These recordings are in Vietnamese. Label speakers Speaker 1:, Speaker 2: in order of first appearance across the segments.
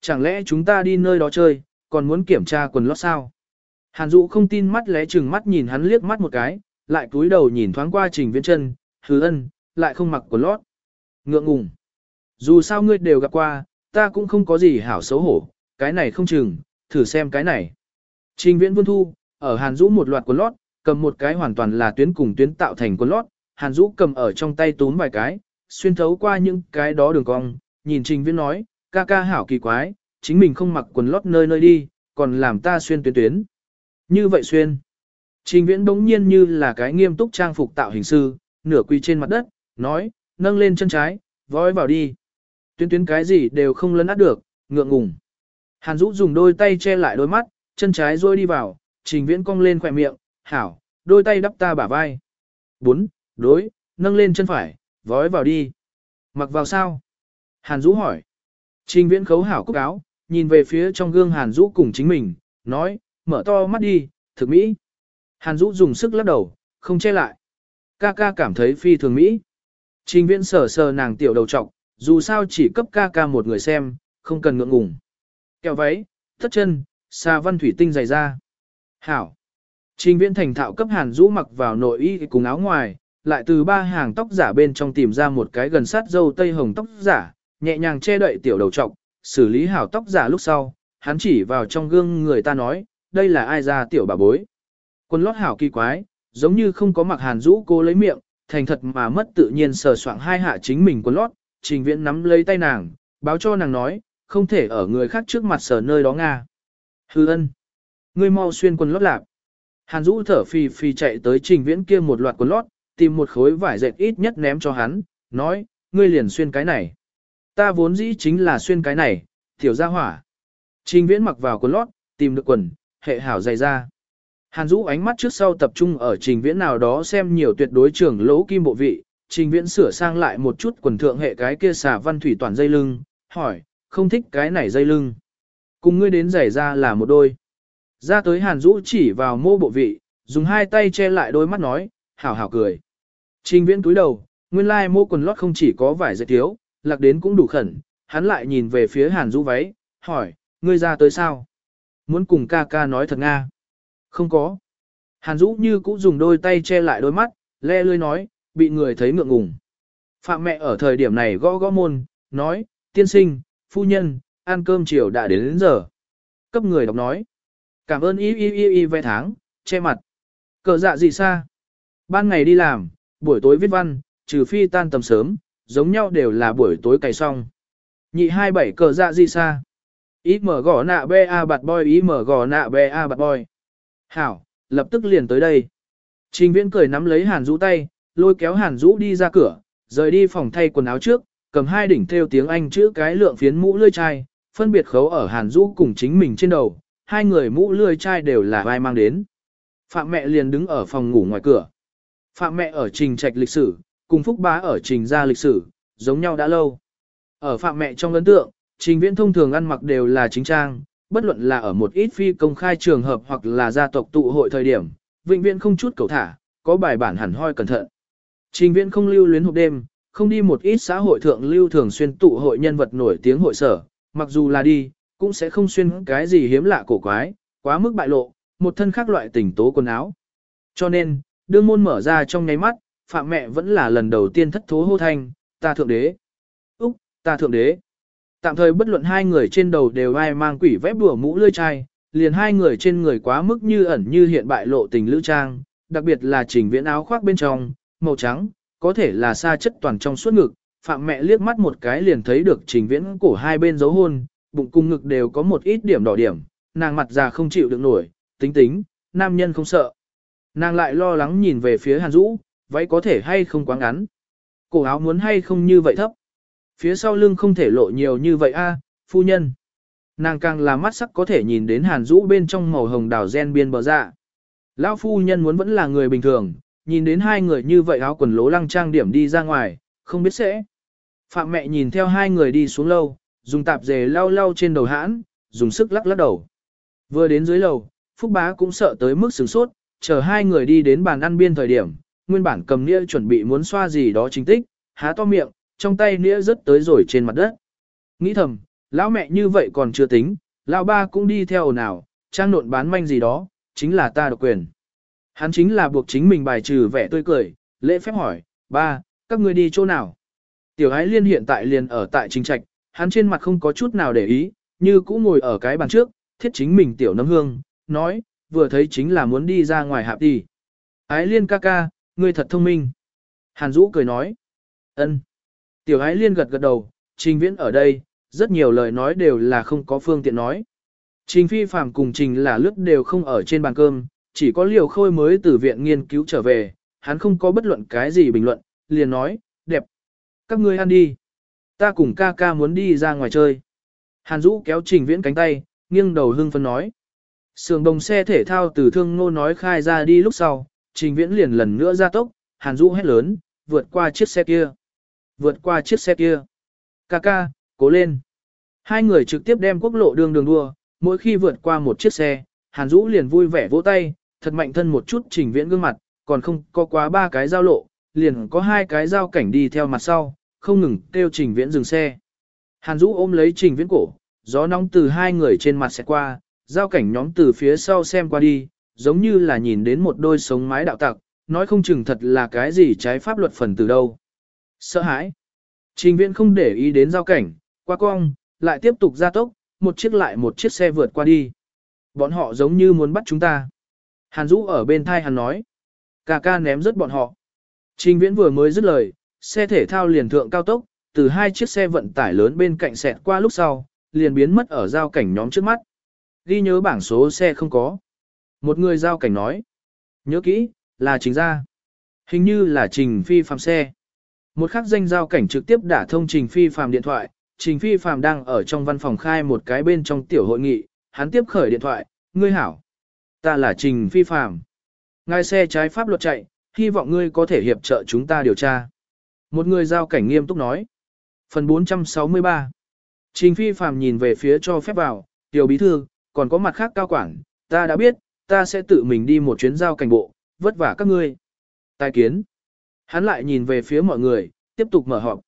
Speaker 1: Chẳng lẽ chúng ta đi nơi đó chơi, còn muốn kiểm tra quần lót sao? Hàn Dũ không tin mắt lẽ chừng mắt nhìn hắn liếc mắt một cái, lại cúi đầu nhìn thoáng qua trình viễn chân, hứ ân, lại không mặc quần lót. Ngượng ngùng. Dù sao ngươi đều gặp qua, ta cũng không có gì hảo xấu hổ, cái này không chừng, thử xem cái này. Trình viễn vươn thu, ở Hàn Dũ một loạt quần lót, cầm một cái hoàn toàn là tuyến cùng tuyến tạo thành quần lót, Hàn Dũ cầm ở trong tay túm vài cái, xuyên thấu qua những cái đó đường cong, nhìn Trình Viễn nói, ca ca hảo kỳ quái, chính mình không mặc quần lót nơi nơi đi, còn làm ta xuyên tuyến tuyến. Như vậy xuyên. Trình Viễn đống nhiên như là cái nghiêm túc trang phục tạo hình sư, nửa quỳ trên mặt đất, nói, nâng lên chân trái, vói vào đi. Tuyến tuyến cái gì đều không lấn át được, ngượng ngùng. Hàn Dũ dùng đôi tay che lại đôi mắt, chân trái rôi đi vào, Trình Viễn cong lên khỏe miệng, hảo, đôi tay đắp ta bả vai. Bốn, đối, nâng lên chân phải, vói vào đi. Mặc vào sao? Hàn Dũ hỏi. Trình Viễn khấu hảo cúc áo, nhìn về phía trong gương Hàn Dũ cùng chính mình, nói, mở to mắt đi, thực mỹ. Hàn Dũ dùng sức lắc đầu, không che lại. Ca ca cảm thấy phi thường mỹ. Trình Viễn sờ sờ nàng tiểu đầu trọc, dù sao chỉ cấp ca ca một người xem, không cần ngượng ngùng. Kẹo váy, thất chân, xà văn thủy tinh dày ra. Hảo. Trình Viễn thành thạo cấp Hàn Dũ mặc vào nội y cùng áo ngoài, lại từ ba hàng tóc giả bên trong tìm ra một cái gần sát dâu tây hồng tóc giả, nhẹ nhàng che đậy tiểu đầu trọc, xử lý hảo tóc giả lúc sau, hắn chỉ vào trong gương người ta nói, đây là ai ra tiểu bà bối. Quân lót hảo kỳ quái, giống như không có mặc Hàn Dũ cô lấy miệng, thành thật mà mất tự nhiên sờ soạng hai hạ chính mình quân lót, Trình Viễn nắm lấy tay nàng, báo cho nàng nói, không thể ở người khác trước mặt sờ nơi đó nga. Hư ân. Ngươi mau xuyên quần lót lạp. Hàn Dũ thở phì phì chạy tới trình viễn kia một loạt quần lót, tìm một khối vải dệt ít nhất ném cho hắn, nói, ngươi liền xuyên cái này. Ta vốn dĩ chính là xuyên cái này, tiểu gia hỏa. Trình viễn mặc vào quần lót, tìm được quần, hệ hảo dày ra. Hàn Dũ ánh mắt trước sau tập trung ở trình viễn nào đó xem nhiều tuyệt đối trưởng lỗ kim bộ vị, trình viễn sửa sang lại một chút quần thượng hệ cái kia xà văn thủy toàn dây lưng, hỏi, không thích cái này dây lưng. Cùng ngươi đến giày ra là một đôi. Ra tới Hàn Dũ chỉ vào mô bộ vị, dùng hai tay che lại đôi mắt nói, hảo hảo cười. Trình viễn túi đầu, nguyên lai mô quần lót không chỉ có vải dây thiếu, lạc đến cũng đủ khẩn, hắn lại nhìn về phía Hàn Dũ váy, hỏi, ngươi ra tới sao? Muốn cùng ca ca nói thật nga. Không có. Hàn Dũ như cũng dùng đôi tay che lại đôi mắt, le lươi nói, bị người thấy ngượng ngùng. Phạm mẹ ở thời điểm này gõ gõ môn, nói, tiên sinh, phu nhân, ăn cơm chiều đã đến đến giờ. Cấp người đọc nói. Cảm ơn y y y y vẽ tháng, che mặt. Cờ dạ gì xa. Ban ngày đi làm, buổi tối viết văn, trừ phi tan tầm sớm, giống nhau đều là buổi tối cày xong. Nhị hai bảy cờ dạ gì xa. Ý mở gõ nạ bê a bạt boy ý mở gõ nạ bê a bạt boy. Hảo, lập tức liền tới đây. Trình viễn cười nắm lấy hàn rũ tay, lôi kéo hàn rũ đi ra cửa, rời đi phòng thay quần áo trước, cầm hai đỉnh theo tiếng Anh chữ cái lượng phiến mũ lươi chai, phân biệt khấu ở hàn rũ cùng chính mình trên đầu, hai người mũ lươi chai đều là vai mang đến. Phạm mẹ liền đứng ở phòng ngủ ngoài cửa. Phạm mẹ ở trình trạch lịch sử, cùng Phúc Bá ở trình ra lịch sử, giống nhau đã lâu. Ở Phạm mẹ trong ấn tượng, trình viễn thông thường ăn mặc đều là chính trang, bất luận là ở một ít phi công khai trường hợp hoặc là gia tộc tụ hội thời điểm, vĩnh viễn không chút cầu thả, có bài bản hẳn hoi cẩn thận. Trình viễn không lưu luyến hộp đêm, không đi một ít xã hội thượng lưu thường xuyên tụ hội nhân vật nổi tiếng hội sở, mặc dù là đi, cũng sẽ không xuyên cái gì hiếm lạ cổ quái, quá mức bại lộ, một thân khác loại tình tố quần áo. Cho nên, đương môn mở ra trong nháy mắt, phạm mẹ vẫn là lần đầu tiên thất thố hô thanh, ta thượng đế. Úc, ta thượng đế. Tạm thời bất luận hai người trên đầu đều ai mang quỷ vép đùa mũ lươi chai, liền hai người trên người quá mức như ẩn như hiện bại lộ tình lữ trang, đặc biệt là trình viễn áo khoác bên trong, màu trắng, có thể là xa chất toàn trong suốt ngực. Phạm mẹ liếc mắt một cái liền thấy được trình viễn cổ hai bên dấu hôn, bụng cung ngực đều có một ít điểm đỏ điểm, nàng mặt già không chịu được nổi, tính tính, nam nhân không sợ. Nàng lại lo lắng nhìn về phía Hàn Dũ, váy có thể hay không quá ngắn. Cổ áo muốn hay không như vậy thấp. Phía sau lưng không thể lộ nhiều như vậy a, phu nhân. Nàng càng là mắt sắc có thể nhìn đến Hàn Dũ bên trong màu hồng đào gen biên bờ dạ. Lão phu nhân muốn vẫn là người bình thường, nhìn đến hai người như vậy áo quần lố lăng trang điểm đi ra ngoài, không biết sẽ. Phạm mẹ nhìn theo hai người đi xuống lâu, dùng tạp dề lau lau trên đầu hãn, dùng sức lắc lắc đầu. Vừa đến dưới lầu, Phúc Bá cũng sợ tới mức sửng sốt, chờ hai người đi đến bàn ăn biên thời điểm, nguyên bản cầm nĩa chuẩn bị muốn xoa gì đó chính tích, há to miệng, trong tay nĩa rớt tới rồi trên mặt đất. Nghĩ thầm, lão mẹ như vậy còn chưa tính, lão ba cũng đi theo ồn ào, trang nộn bán manh gì đó, chính là ta độc quyền. Hắn chính là buộc chính mình bài trừ vẻ tươi cười, lễ phép hỏi, ba, các ngươi đi chỗ nào? Tiểu ái liên hiện tại liền ở tại chính trạch, hắn trên mặt không có chút nào để ý, như cũ ngồi ở cái bàn trước, thiết chính mình tiểu nấm hương, nói, vừa thấy chính là muốn đi ra ngoài hạp đi. Ái liên ca ca, ngươi thật thông minh. Hàn Dũ cười nói, ân. Tiểu ái liên gật gật đầu, trình viễn ở đây, rất nhiều lời nói đều là không có phương tiện nói. Trình phi phạm cùng trình là lướt đều không ở trên bàn cơm, chỉ có liều khôi mới từ viện nghiên cứu trở về, hắn không có bất luận cái gì bình luận, liền nói, đẹp. Các ngươi ăn đi. Ta cùng ca ca muốn đi ra ngoài chơi. Hàn Dũ kéo trình viễn cánh tay, nghiêng đầu hưng phấn nói. Sườn đồng xe thể thao từ thương ngô nói khai ra đi lúc sau, trình viễn liền lần nữa ra tốc, Hàn Dũ hét lớn, vượt qua chiếc xe kia. Vượt qua chiếc xe kia. Ca ca, cố lên. Hai người trực tiếp đem quốc lộ đường đường đua, mỗi khi vượt qua một chiếc xe, Hàn Dũ liền vui vẻ vỗ tay, thật mạnh thân một chút trình viễn gương mặt, còn không có quá ba cái giao lộ, liền có hai cái giao cảnh đi theo mặt sau, không ngừng kêu trình viễn dừng xe. Hàn Dũ ôm lấy trình viễn cổ, gió nóng từ hai người trên mặt sẽ qua, giao cảnh nhóm từ phía sau xem qua đi, giống như là nhìn đến một đôi sống mái đạo tặc, nói không chừng thật là cái gì trái pháp luật phần từ đâu. Sợ hãi. Trình viễn không để ý đến giao cảnh, qua cong, lại tiếp tục ra tốc, một chiếc lại một chiếc xe vượt qua đi. Bọn họ giống như muốn bắt chúng ta. Hàn Dũ ở bên thai hắn nói. Cà ca ném rớt bọn họ. Trình viễn vừa mới dứt lời, xe thể thao liền thượng cao tốc, từ hai chiếc xe vận tải lớn bên cạnh xẹt qua lúc sau, liền biến mất ở giao cảnh nhóm trước mắt. Ghi nhớ bảng số xe không có. Một người giao cảnh nói. Nhớ kỹ, là trình ra. Hình như là trình phi phạm xe. Một khắc danh giao cảnh trực tiếp đả thông trình phi phạm điện thoại. Trình phi phạm đang ở trong văn phòng khai một cái bên trong tiểu hội nghị. Hắn tiếp khởi điện thoại. Ngươi hảo. Ta là trình phi phạm. Ngài xe trái pháp luật chạy, hy vọng ngươi có thể hiệp trợ chúng ta điều tra. Một người giao cảnh nghiêm túc nói. Phần 463 Trình phi phàm nhìn về phía cho phép vào, tiểu bí thư, còn có mặt khác cao quản, ta đã biết, ta sẽ tự mình đi một chuyến giao cảnh bộ, vất vả các ngươi. Tài kiến. Hắn lại nhìn về phía mọi người, tiếp tục mở họp.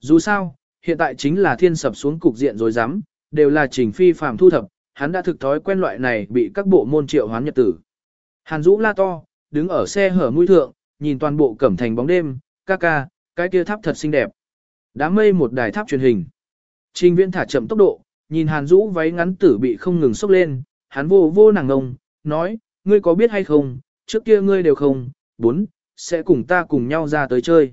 Speaker 1: Dù sao, hiện tại chính là thiên sập xuống cục diện rồi dám, đều là trình phi phàm thu thập, hắn đã thực thói quen loại này bị các bộ môn triệu hoán nhật tử. Hàn Dũ la to, đứng ở xe hở mũi thượng, nhìn toàn bộ cẩm thành bóng đêm, ca ca, cái kia tháp thật xinh đẹp. Đám mây một đài tháp truyền hình. Trình viễn thả chậm tốc độ, nhìn Hàn Dũ váy ngắn tử bị không ngừng sốc lên, hắn vô vô nàng ngông, nói, ngươi có biết hay không, trước kia ngươi đều không, bốn, sẽ cùng ta cùng nhau ra tới chơi.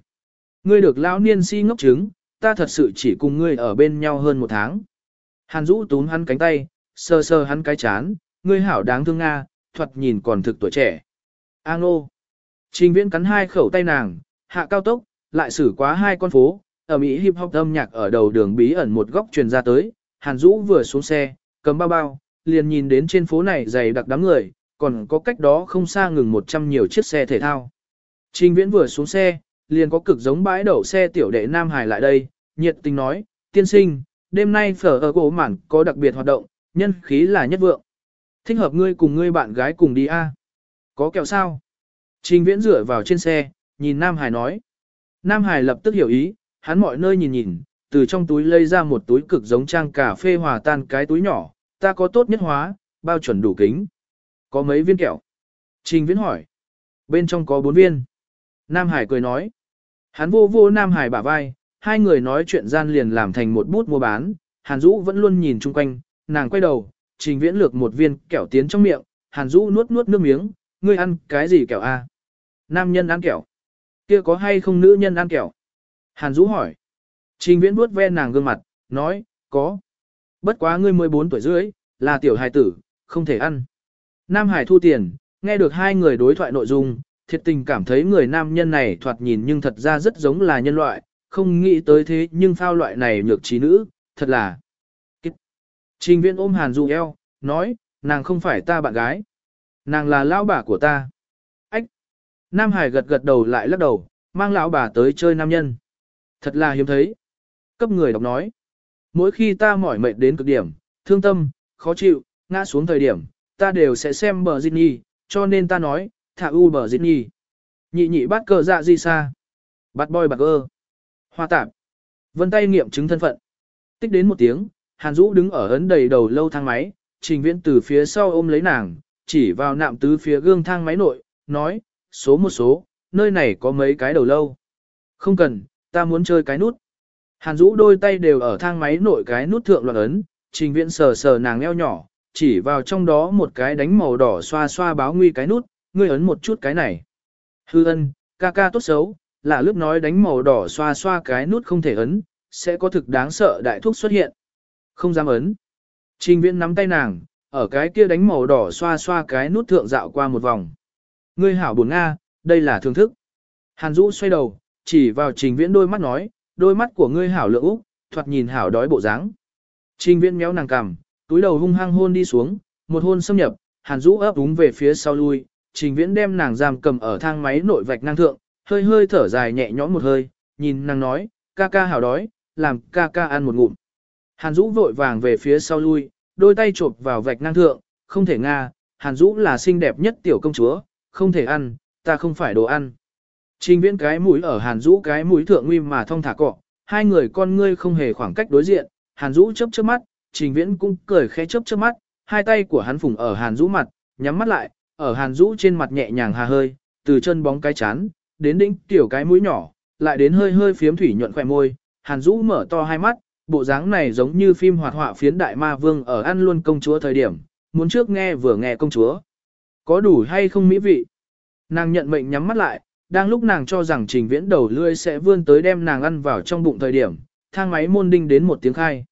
Speaker 1: Ngươi được lão niên si ngốc trứng, ta thật sự chỉ cùng ngươi ở bên nhau hơn một tháng. Hàn Dũ túm hắn cánh tay, sơ sơ hắn cái chán, ngươi hảo đáng thương Nga, thuật nhìn còn thực tuổi trẻ. A ngô. Trình viễn cắn hai khẩu tay nàng, hạ cao tốc, lại xử quá hai con phố, ở Mỹ hip hop âm nhạc ở đầu đường bí ẩn một góc truyền ra tới, Hàn Dũ vừa xuống xe, cầm bao bao, liền nhìn đến trên phố này dày đặc đám người, còn có cách đó không xa ngừng một trăm nhiều chiếc xe thể thao. Trình Viễn vừa xuống xe, liền có cực giống bãi đậu xe tiểu đệ Nam Hải lại đây, nhiệt tình nói, tiên sinh, đêm nay phở ở cổ mản có đặc biệt hoạt động, nhân khí là nhất vượng. Thích hợp ngươi cùng ngươi bạn gái cùng đi a. Có kẹo sao? Trình Viễn dựa vào trên xe, nhìn Nam Hải nói. Nam Hải lập tức hiểu ý, hắn mọi nơi nhìn nhìn, từ trong túi lấy ra một túi cực giống trang cà phê hòa tan cái túi nhỏ, ta có tốt nhất hóa, bao chuẩn đủ kính. Có mấy viên kẹo? Trình Viễn hỏi. Bên trong có bốn viên. Nam Hải cười nói. Hắn vô vô Nam Hải bả vai, hai người nói chuyện gian liền làm thành một bút mua bán, Hàn Dũ vẫn luôn nhìn chung quanh, nàng quay đầu, Trình Viễn lược một viên kẹo tiến trong miệng, Hàn Dũ nuốt nuốt nước miếng, ngươi ăn cái gì kẹo a? Nam nhân ăn kẹo. Kia có hay không nữ nhân ăn kẹo? Hàn Dũ hỏi. Trình Viễn vuốt ve nàng gương mặt, nói, có. Bất quá ngươi 14 tuổi rưỡi, là tiểu hài tử, không thể ăn. Nam Hải thu tiền, nghe được hai người đối thoại nội dung, thiệt tình cảm thấy người nam nhân này thoạt nhìn nhưng thật ra rất giống là nhân loại, không nghĩ tới thế nhưng phao loại này nhược trí nữ, thật là. Trình viên ôm Hàn du eo, nói, nàng không phải ta bạn gái. Nàng là lão bà của ta. Ách! Nam Hải gật gật đầu lại lắc đầu, mang lão bà tới chơi nam nhân. Thật là hiếm thấy. Cấp người đọc nói. Mỗi khi ta mỏi mệt đến cực điểm, thương tâm, khó chịu, ngã xuống thời điểm, ta đều sẽ xem bờ Disney, cho nên ta nói, thả u bờ Disney. Nhị nhị bắt cờ dạ gì xa. Bắt boy bạc ơ. Hoa tạp. Vân tay nghiệm chứng thân phận. Tích đến một tiếng, Hàn Dũ đứng ở ấn đầy đầu lâu thang máy, trình viễn từ phía sau ôm lấy nàng, chỉ vào nạm tứ phía gương thang máy nội, nói, số một số, nơi này có mấy cái đầu lâu. Không cần, ta muốn chơi cái nút. Hàn Dũ đôi tay đều ở thang máy nội cái nút thượng loạn ấn, trình viễn sờ sờ nàng eo nhỏ, chỉ vào trong đó một cái đánh màu đỏ xoa xoa báo nguy cái nút, ngươi ấn một chút cái này. Hư ân, ca ca tốt xấu, là lúc nói đánh màu đỏ xoa xoa cái nút không thể ấn, sẽ có thực đáng sợ đại thuốc xuất hiện. Không dám ấn. Trình viễn nắm tay nàng, ở cái kia đánh màu đỏ xoa xoa cái nút thượng dạo qua một vòng. Ngươi hảo buồn Nga, đây là thưởng thức. Hàn Dũ xoay đầu, chỉ vào trình viễn đôi mắt nói, đôi mắt của ngươi hảo lượng úc, thoạt nhìn hảo đói bộ dáng. Trình viễn méo nàng cằm, túi đầu hung hăng hôn đi xuống, một hôn xâm nhập, Hàn Dũ ấp úng về phía sau lui, trình viễn đem nàng giam cầm ở thang máy nội vạch năng thượng, hơi hơi thở dài nhẹ nhõm một hơi, nhìn nàng nói, ca ca hảo đói, làm ca ca ăn một ngụm. Hàn Dũ vội vàng về phía sau lui, đôi tay chộp vào vạch năng thượng, không thể nga, Hàn Dũ là xinh đẹp nhất tiểu công chúa, không thể ăn, ta không phải đồ ăn. Trình viễn cái mũi ở Hàn Dũ cái mũi thượng nguy mà thông thả cọ, hai người con ngươi không hề khoảng cách đối diện, Hàn Dũ chớp chớp mắt, Trình viễn cũng cười khẽ chớp chớp mắt, hai tay của hắn phùng ở Hàn Dũ mặt, nhắm mắt lại, ở Hàn Dũ trên mặt nhẹ nhàng hà hơi, từ chân bóng cái chán, đến đỉnh tiểu cái mũi nhỏ, lại đến hơi hơi phiếm thủy nhuận khỏe môi, Hàn Dũ mở to hai mắt, bộ dáng này giống như phim hoạt họa phiến đại ma vương ở ăn luôn công chúa thời điểm, muốn trước nghe vừa nghe công chúa. Có đủ hay không mỹ vị? Nàng nhận mệnh nhắm mắt lại, đang lúc nàng cho rằng trình viễn đầu lươi sẽ vươn tới đem nàng ăn vào trong bụng thời điểm, thang máy môn đinh đến một tiếng khai.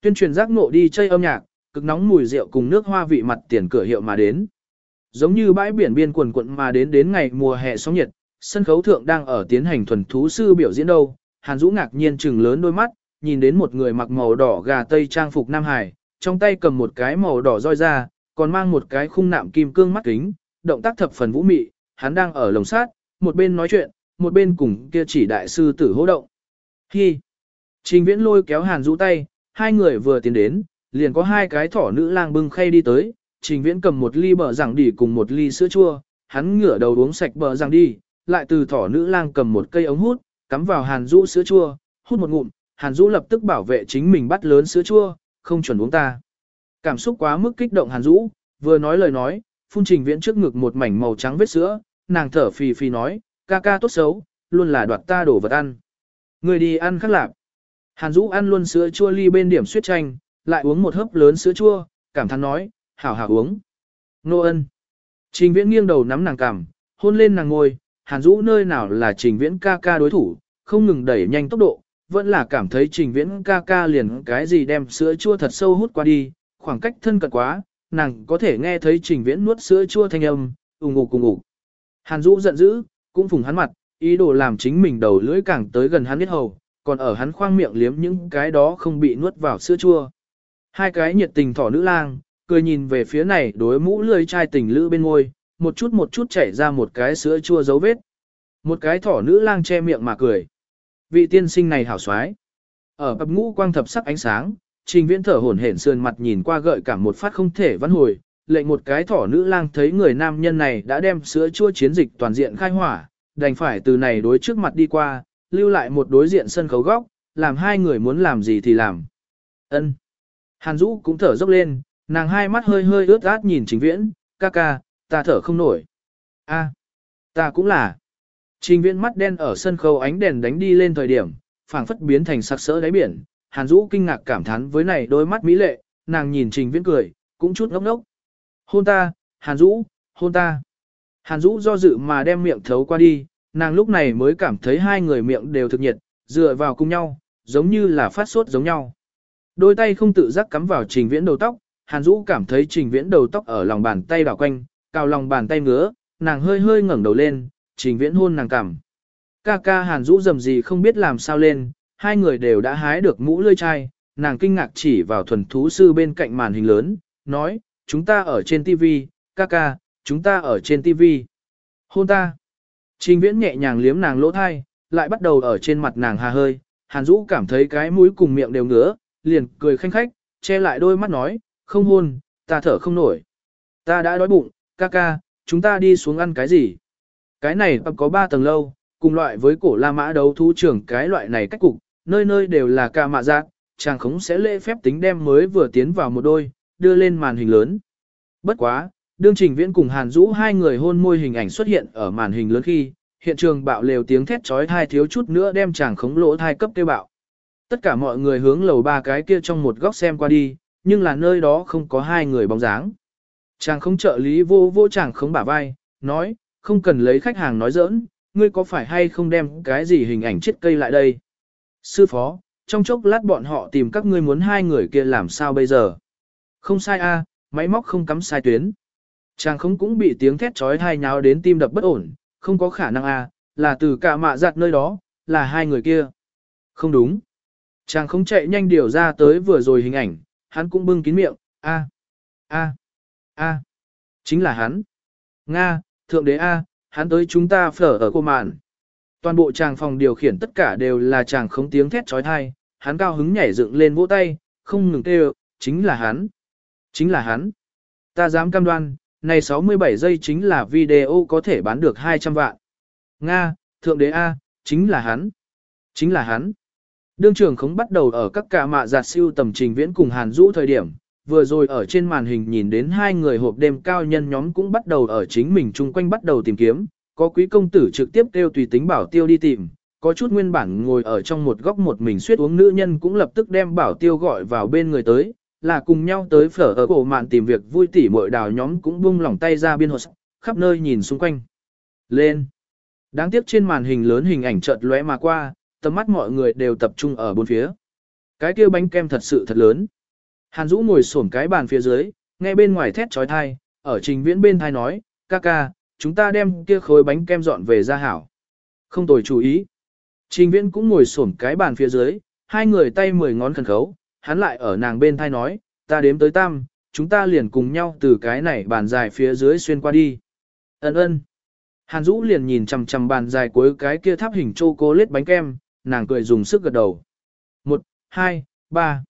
Speaker 1: Tuyên truyền giác ngộ đi chơi âm nhạc, cực nóng mùi rượu cùng nước hoa vị mặt tiền cửa hiệu mà đến. Giống như bãi biển biên quần quận mà đến đến ngày mùa hè sóng nhiệt, sân khấu thượng đang ở tiến hành thuần thú sư biểu diễn đâu, Hàn Dũ ngạc nhiên trừng lớn đôi mắt, nhìn đến một người mặc màu đỏ gà tây trang phục Nam Hải, trong tay cầm một cái màu đỏ roi ra, còn mang một cái khung nạm kim cương mắt kính, động tác thập phần vũ mị, hắn đang ở lồng sát, một bên nói chuyện, một bên cùng kia chỉ đại sư tử hô động. Hi! Trình viễn lôi kéo Hàn Dũ tay, hai người vừa tiến đến, liền có hai cái thỏ nữ lang bưng khay đi tới, trình viễn cầm một ly bờ giảng đỉ cùng một ly sữa chua, hắn ngửa đầu uống sạch bờ giảng đi, lại từ thỏ nữ lang cầm một cây ống hút, cắm vào Hàn Dũ sữa chua, hút một ngụm, Hàn Dũ lập tức bảo vệ chính mình bắt lớn sữa chua, không chuẩn uống ta. Cảm xúc quá mức kích động Hàn Dũ, vừa nói lời nói, phun trình viễn trước ngực một mảnh màu trắng vết sữa, nàng thở phì phì nói, ca ca tốt xấu, luôn là đoạt ta đổ vật ăn. Người đi ăn khác lạc. Hàn Dũ ăn luôn sữa chua ly bên điểm suyết chanh, lại uống một hớp lớn sữa chua, cảm thán nói, hảo hảo uống. Nô ân. Trình viễn nghiêng đầu nắm nàng cằm, hôn lên nàng ngôi, Hàn Dũ nơi nào là trình viễn ca ca đối thủ, không ngừng đẩy nhanh tốc độ, vẫn là cảm thấy trình viễn ca ca liền cái gì đem sữa chua thật sâu hút qua đi, khoảng cách thân cận quá, nàng có thể nghe thấy trình viễn nuốt sữa chua thanh âm, ủng ngủ cùng ngủ. Hàn Dũ giận dữ, cũng phùng hắn mặt, ý đồ làm chính mình đầu lưỡi càng tới gần hắn biết hầu, còn ở hắn khoang miệng liếm những cái đó không bị nuốt vào sữa chua. Hai cái nhiệt tình thỏ nữ lang, cười nhìn về phía này đối mũ lưỡi trai tình lữ bên môi, một chút một chút chảy ra một cái sữa chua dấu vết. Một cái thỏ nữ lang che miệng mà cười. Vị tiên sinh này hảo xoái. Ở bập ngũ quang thập sắc ánh sáng, trình viễn thở hổn hển sườn mặt nhìn qua gợi cảm một phát không thể văn hồi, lệnh một cái thỏ nữ lang thấy người nam nhân này đã đem sữa chua chiến dịch toàn diện khai hỏa, đành phải từ này đối trước mặt đi qua, lưu lại một đối diện sân khấu góc, làm hai người muốn làm gì thì làm. Ân. Hàn Dũ cũng thở dốc lên, nàng hai mắt hơi hơi ướt át nhìn trình viễn, ca ca, ta thở không nổi. A, ta cũng là. Trình viễn mắt đen ở sân khấu ánh đèn đánh đi lên thời điểm, phảng phất biến thành sắc sỡ đáy biển. Hàn Dũ kinh ngạc cảm thán với này đôi mắt mỹ lệ, nàng nhìn trình viễn cười, cũng chút ngốc ngốc. Hôn ta, Hàn Dũ, hôn ta. Hàn Dũ do dự mà đem miệng thấu qua đi, nàng lúc này mới cảm thấy hai người miệng đều thực nhiệt, dựa vào cùng nhau, giống như là phát sốt giống nhau. Đôi tay không tự giác cắm vào trình viễn đầu tóc, Hàn Dũ cảm thấy trình viễn đầu tóc ở lòng bàn tay đảo quanh, cào lòng bàn tay ngứa, nàng hơi hơi ngẩng đầu lên, trình viễn hôn nàng cảm. Ca ca Hàn Dũ dầm gì không biết làm sao lên, hai người đều đã hái được mũ lươi chai, nàng kinh ngạc chỉ vào thuần thú sư bên cạnh màn hình lớn, nói, chúng ta ở trên TV, ca ca, chúng ta ở trên TV. Hôn ta. Trình viễn nhẹ nhàng liếm nàng lỗ thai, lại bắt đầu ở trên mặt nàng hà hơi, Hàn Dũ cảm thấy cái mũi cùng miệng đều ngứa, liền cười khanh khách, che lại đôi mắt nói, không hôn, ta thở không nổi. Ta đã đói bụng, ca ca, chúng ta đi xuống ăn cái gì? Cái này có 3 tầng lâu, cùng loại với cổ La Mã đấu thú trưởng cái loại này cách cục, nơi nơi đều là ca mạ giác, chàng khống sẽ lễ phép tính đem mới vừa tiến vào một đôi, đưa lên màn hình lớn. Bất quá, đương trình viễn cùng Hàn Dũ hai người hôn môi hình ảnh xuất hiện ở màn hình lớn khi, hiện trường bạo lều tiếng thét trói thai thiếu chút nữa đem chàng khống lỗ thai cấp tiêu bạo. Tất cả mọi người hướng lầu ba cái kia trong một góc xem qua đi, nhưng là nơi đó không có hai người bóng dáng. Chàng không trợ lý vô vô chàng không bả vai, nói, không cần lấy khách hàng nói giỡn, ngươi có phải hay không đem cái gì hình ảnh chết cây lại đây. Sư phó, trong chốc lát bọn họ tìm các ngươi muốn hai người kia làm sao bây giờ. Không sai a, máy móc không cắm sai tuyến. Chàng không cũng bị tiếng thét trói thai nháo đến tim đập bất ổn, không có khả năng a, là từ cả mạ giặt nơi đó, là hai người kia. Không đúng. Chàng không chạy nhanh điều ra tới vừa rồi hình ảnh, hắn cũng bưng kín miệng, a, a, a, chính là hắn. Nga, thượng đế a, hắn tới chúng ta phở ở cô mạn. Toàn bộ chàng phòng điều khiển tất cả đều là chàng không tiếng thét trói thai, hắn cao hứng nhảy dựng lên vỗ tay, không ngừng kêu, chính là hắn. Chính là hắn. Ta dám cam đoan, này 67 giây chính là video có thể bán được 200 vạn. Nga, thượng đế A, chính là hắn. Chính là hắn. Đương trưởng không bắt đầu ở các cả mạ giạt siêu tầm trình viễn cùng Hàn Dũ thời điểm, vừa rồi ở trên màn hình nhìn đến hai người hộp đêm cao nhân nhóm cũng bắt đầu ở chính mình chung quanh bắt đầu tìm kiếm, có quý công tử trực tiếp kêu tùy tính bảo tiêu đi tìm, có chút nguyên bản ngồi ở trong một góc một mình suýt uống nữ nhân cũng lập tức đem bảo tiêu gọi vào bên người tới, là cùng nhau tới phở ở cổ mạn tìm việc vui tỉ mội đào nhóm cũng buông lỏng tay ra biên hồ khắp nơi nhìn xung quanh. Lên! Đáng tiếc trên màn hình lớn hình ảnh chợt lóe mà qua, tầm mắt mọi người đều tập trung ở bốn phía. Cái kia bánh kem thật sự thật lớn. Hàn Dũ ngồi xổm cái bàn phía dưới, nghe bên ngoài thét trói thai, ở trình viễn bên thai nói, ca ca, chúng ta đem kia khối bánh kem dọn về ra hảo. Không tồi chú ý. Trình viễn cũng ngồi xổm cái bàn phía dưới, hai người tay mười ngón khẩn khấu, hắn lại ở nàng bên thai nói, ta đếm tới tam, chúng ta liền cùng nhau từ cái này bàn dài phía dưới xuyên qua đi. Ấn ơn. Hàn Dũ liền nhìn chằm chằm bàn dài cuối cái kia tháp hình chocolate bánh kem, nàng cười dùng sức gật đầu. Một, hai, ba.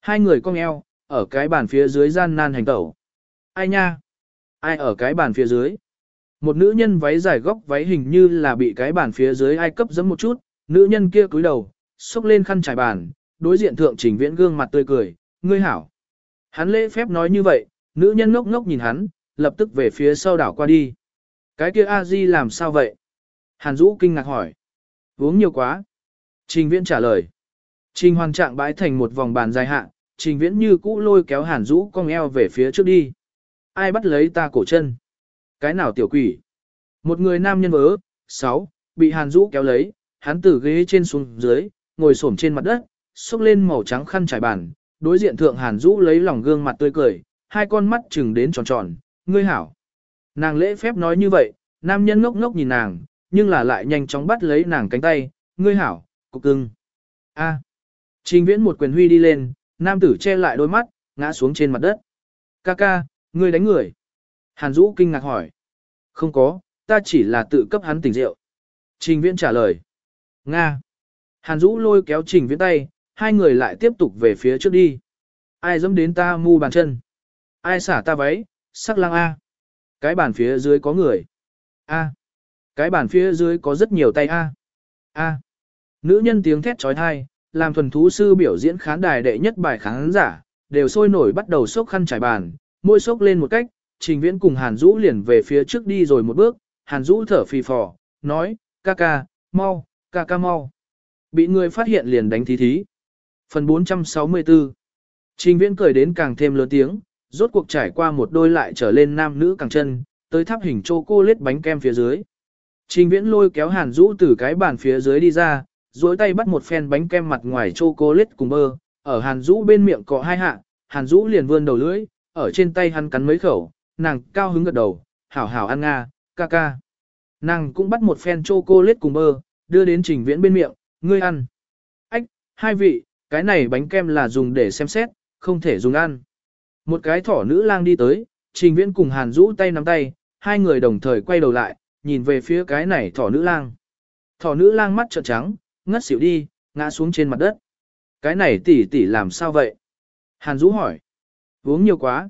Speaker 1: Hai người cong eo, ở cái bàn phía dưới gian nan hành tẩu. Ai nha? Ai ở cái bàn phía dưới? Một nữ nhân váy dài góc váy hình như là bị cái bàn phía dưới ai cấp giẫm một chút, nữ nhân kia cúi đầu, xúc lên khăn trải bàn, đối diện thượng trình viễn gương mặt tươi cười, ngươi hảo. Hắn lễ phép nói như vậy, nữ nhân ngốc ngốc nhìn hắn, lập tức về phía sau đảo qua đi. Cái kia a di làm sao vậy? Hàn Dũ kinh ngạc hỏi. Uống nhiều quá. Trình viễn trả lời. Trình hoàn trạng bãi thành một vòng bàn dài hạn, trình viễn như cũ lôi kéo hàn Dũ cong eo về phía trước đi. Ai bắt lấy ta cổ chân? Cái nào tiểu quỷ? Một người nam nhân vớ, sáu, bị hàn Dũ kéo lấy, hắn từ ghế trên xuống dưới, ngồi xổm trên mặt đất, xúc lên màu trắng khăn trải bàn, đối diện thượng Hàn Dũ lấy lòng gương mặt tươi cười, hai con mắt chừng đến tròn tròn, ngươi hảo. Nàng lễ phép nói như vậy, nam nhân ngốc ngốc nhìn nàng, nhưng là lại nhanh chóng bắt lấy nàng cánh tay, ngươi hảo, cục cưng. A. Trình viễn một quyền huy đi lên, nam tử che lại đôi mắt, ngã xuống trên mặt đất. Ca ca, ngươi đánh người. Hàn Dũ kinh ngạc hỏi. Không có, ta chỉ là tự cấp hắn tỉnh rượu. Trình viễn trả lời. Nga. Hàn Dũ lôi kéo trình viễn tay, hai người lại tiếp tục về phía trước đi. Ai dẫm đến ta mu bàn chân? Ai xả ta váy? Sắc lang A. Cái bàn phía dưới có người. A. Cái bàn phía dưới có rất nhiều tay A. A. Nữ nhân tiếng thét trói thai, làm thuần thú sư biểu diễn khán đài đệ nhất bài khán giả, đều sôi nổi bắt đầu sốc khăn trải bàn, môi sốc lên một cách, trình viễn cùng Hàn Dũ liền về phía trước đi rồi một bước, Hàn Dũ thở phì phò, nói, ca ca, mau, ca ca mau. Bị người phát hiện liền đánh thí thí. Phần 464 Trình viễn cười đến càng thêm lớn tiếng, rốt cuộc trải qua một đôi lại trở lên nam nữ càng chân, tới tháp hình chô cô lết bánh kem phía dưới. Trình viễn lôi kéo hàn rũ từ cái bàn phía dưới đi ra, duỗi tay bắt một phen bánh kem mặt ngoài chô cô lết cùng bơ, ở hàn rũ bên miệng cọ hai hạ, hàn rũ liền vươn đầu lưỡi, ở trên tay hắn cắn mấy khẩu, nàng cao hứng gật đầu, hảo hảo ăn nga, ca ca. Nàng cũng bắt một phen chô cô lết cùng bơ, đưa đến trình viễn bên miệng, ngươi ăn. Ách, hai vị, cái này bánh kem là dùng để xem xét, không thể dùng ăn. Một cái thỏ nữ lang đi tới, trình viễn cùng hàn rũ tay nắm tay, hai người đồng thời quay đầu lại, nhìn về phía cái này thỏ nữ lang. Thỏ nữ lang mắt trợn trắng, ngất xỉu đi, ngã xuống trên mặt đất. Cái này tỷ tỷ làm sao vậy? Hàn dũ hỏi. Uống nhiều quá.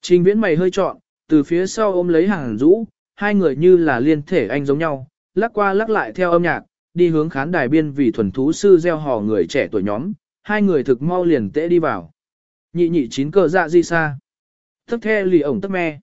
Speaker 1: Trình viễn mày hơi trọn, từ phía sau ôm lấy hàn dũ, hai người như là liên thể anh giống nhau, lắc qua lắc lại theo âm nhạc, đi hướng khán đài biên vì thuần thú sư gieo hò người trẻ tuổi nhóm, hai người thực mau liền tễ đi vào. Nhị nhị chín cờ dạ di xa. thấp the lì ổng tức me.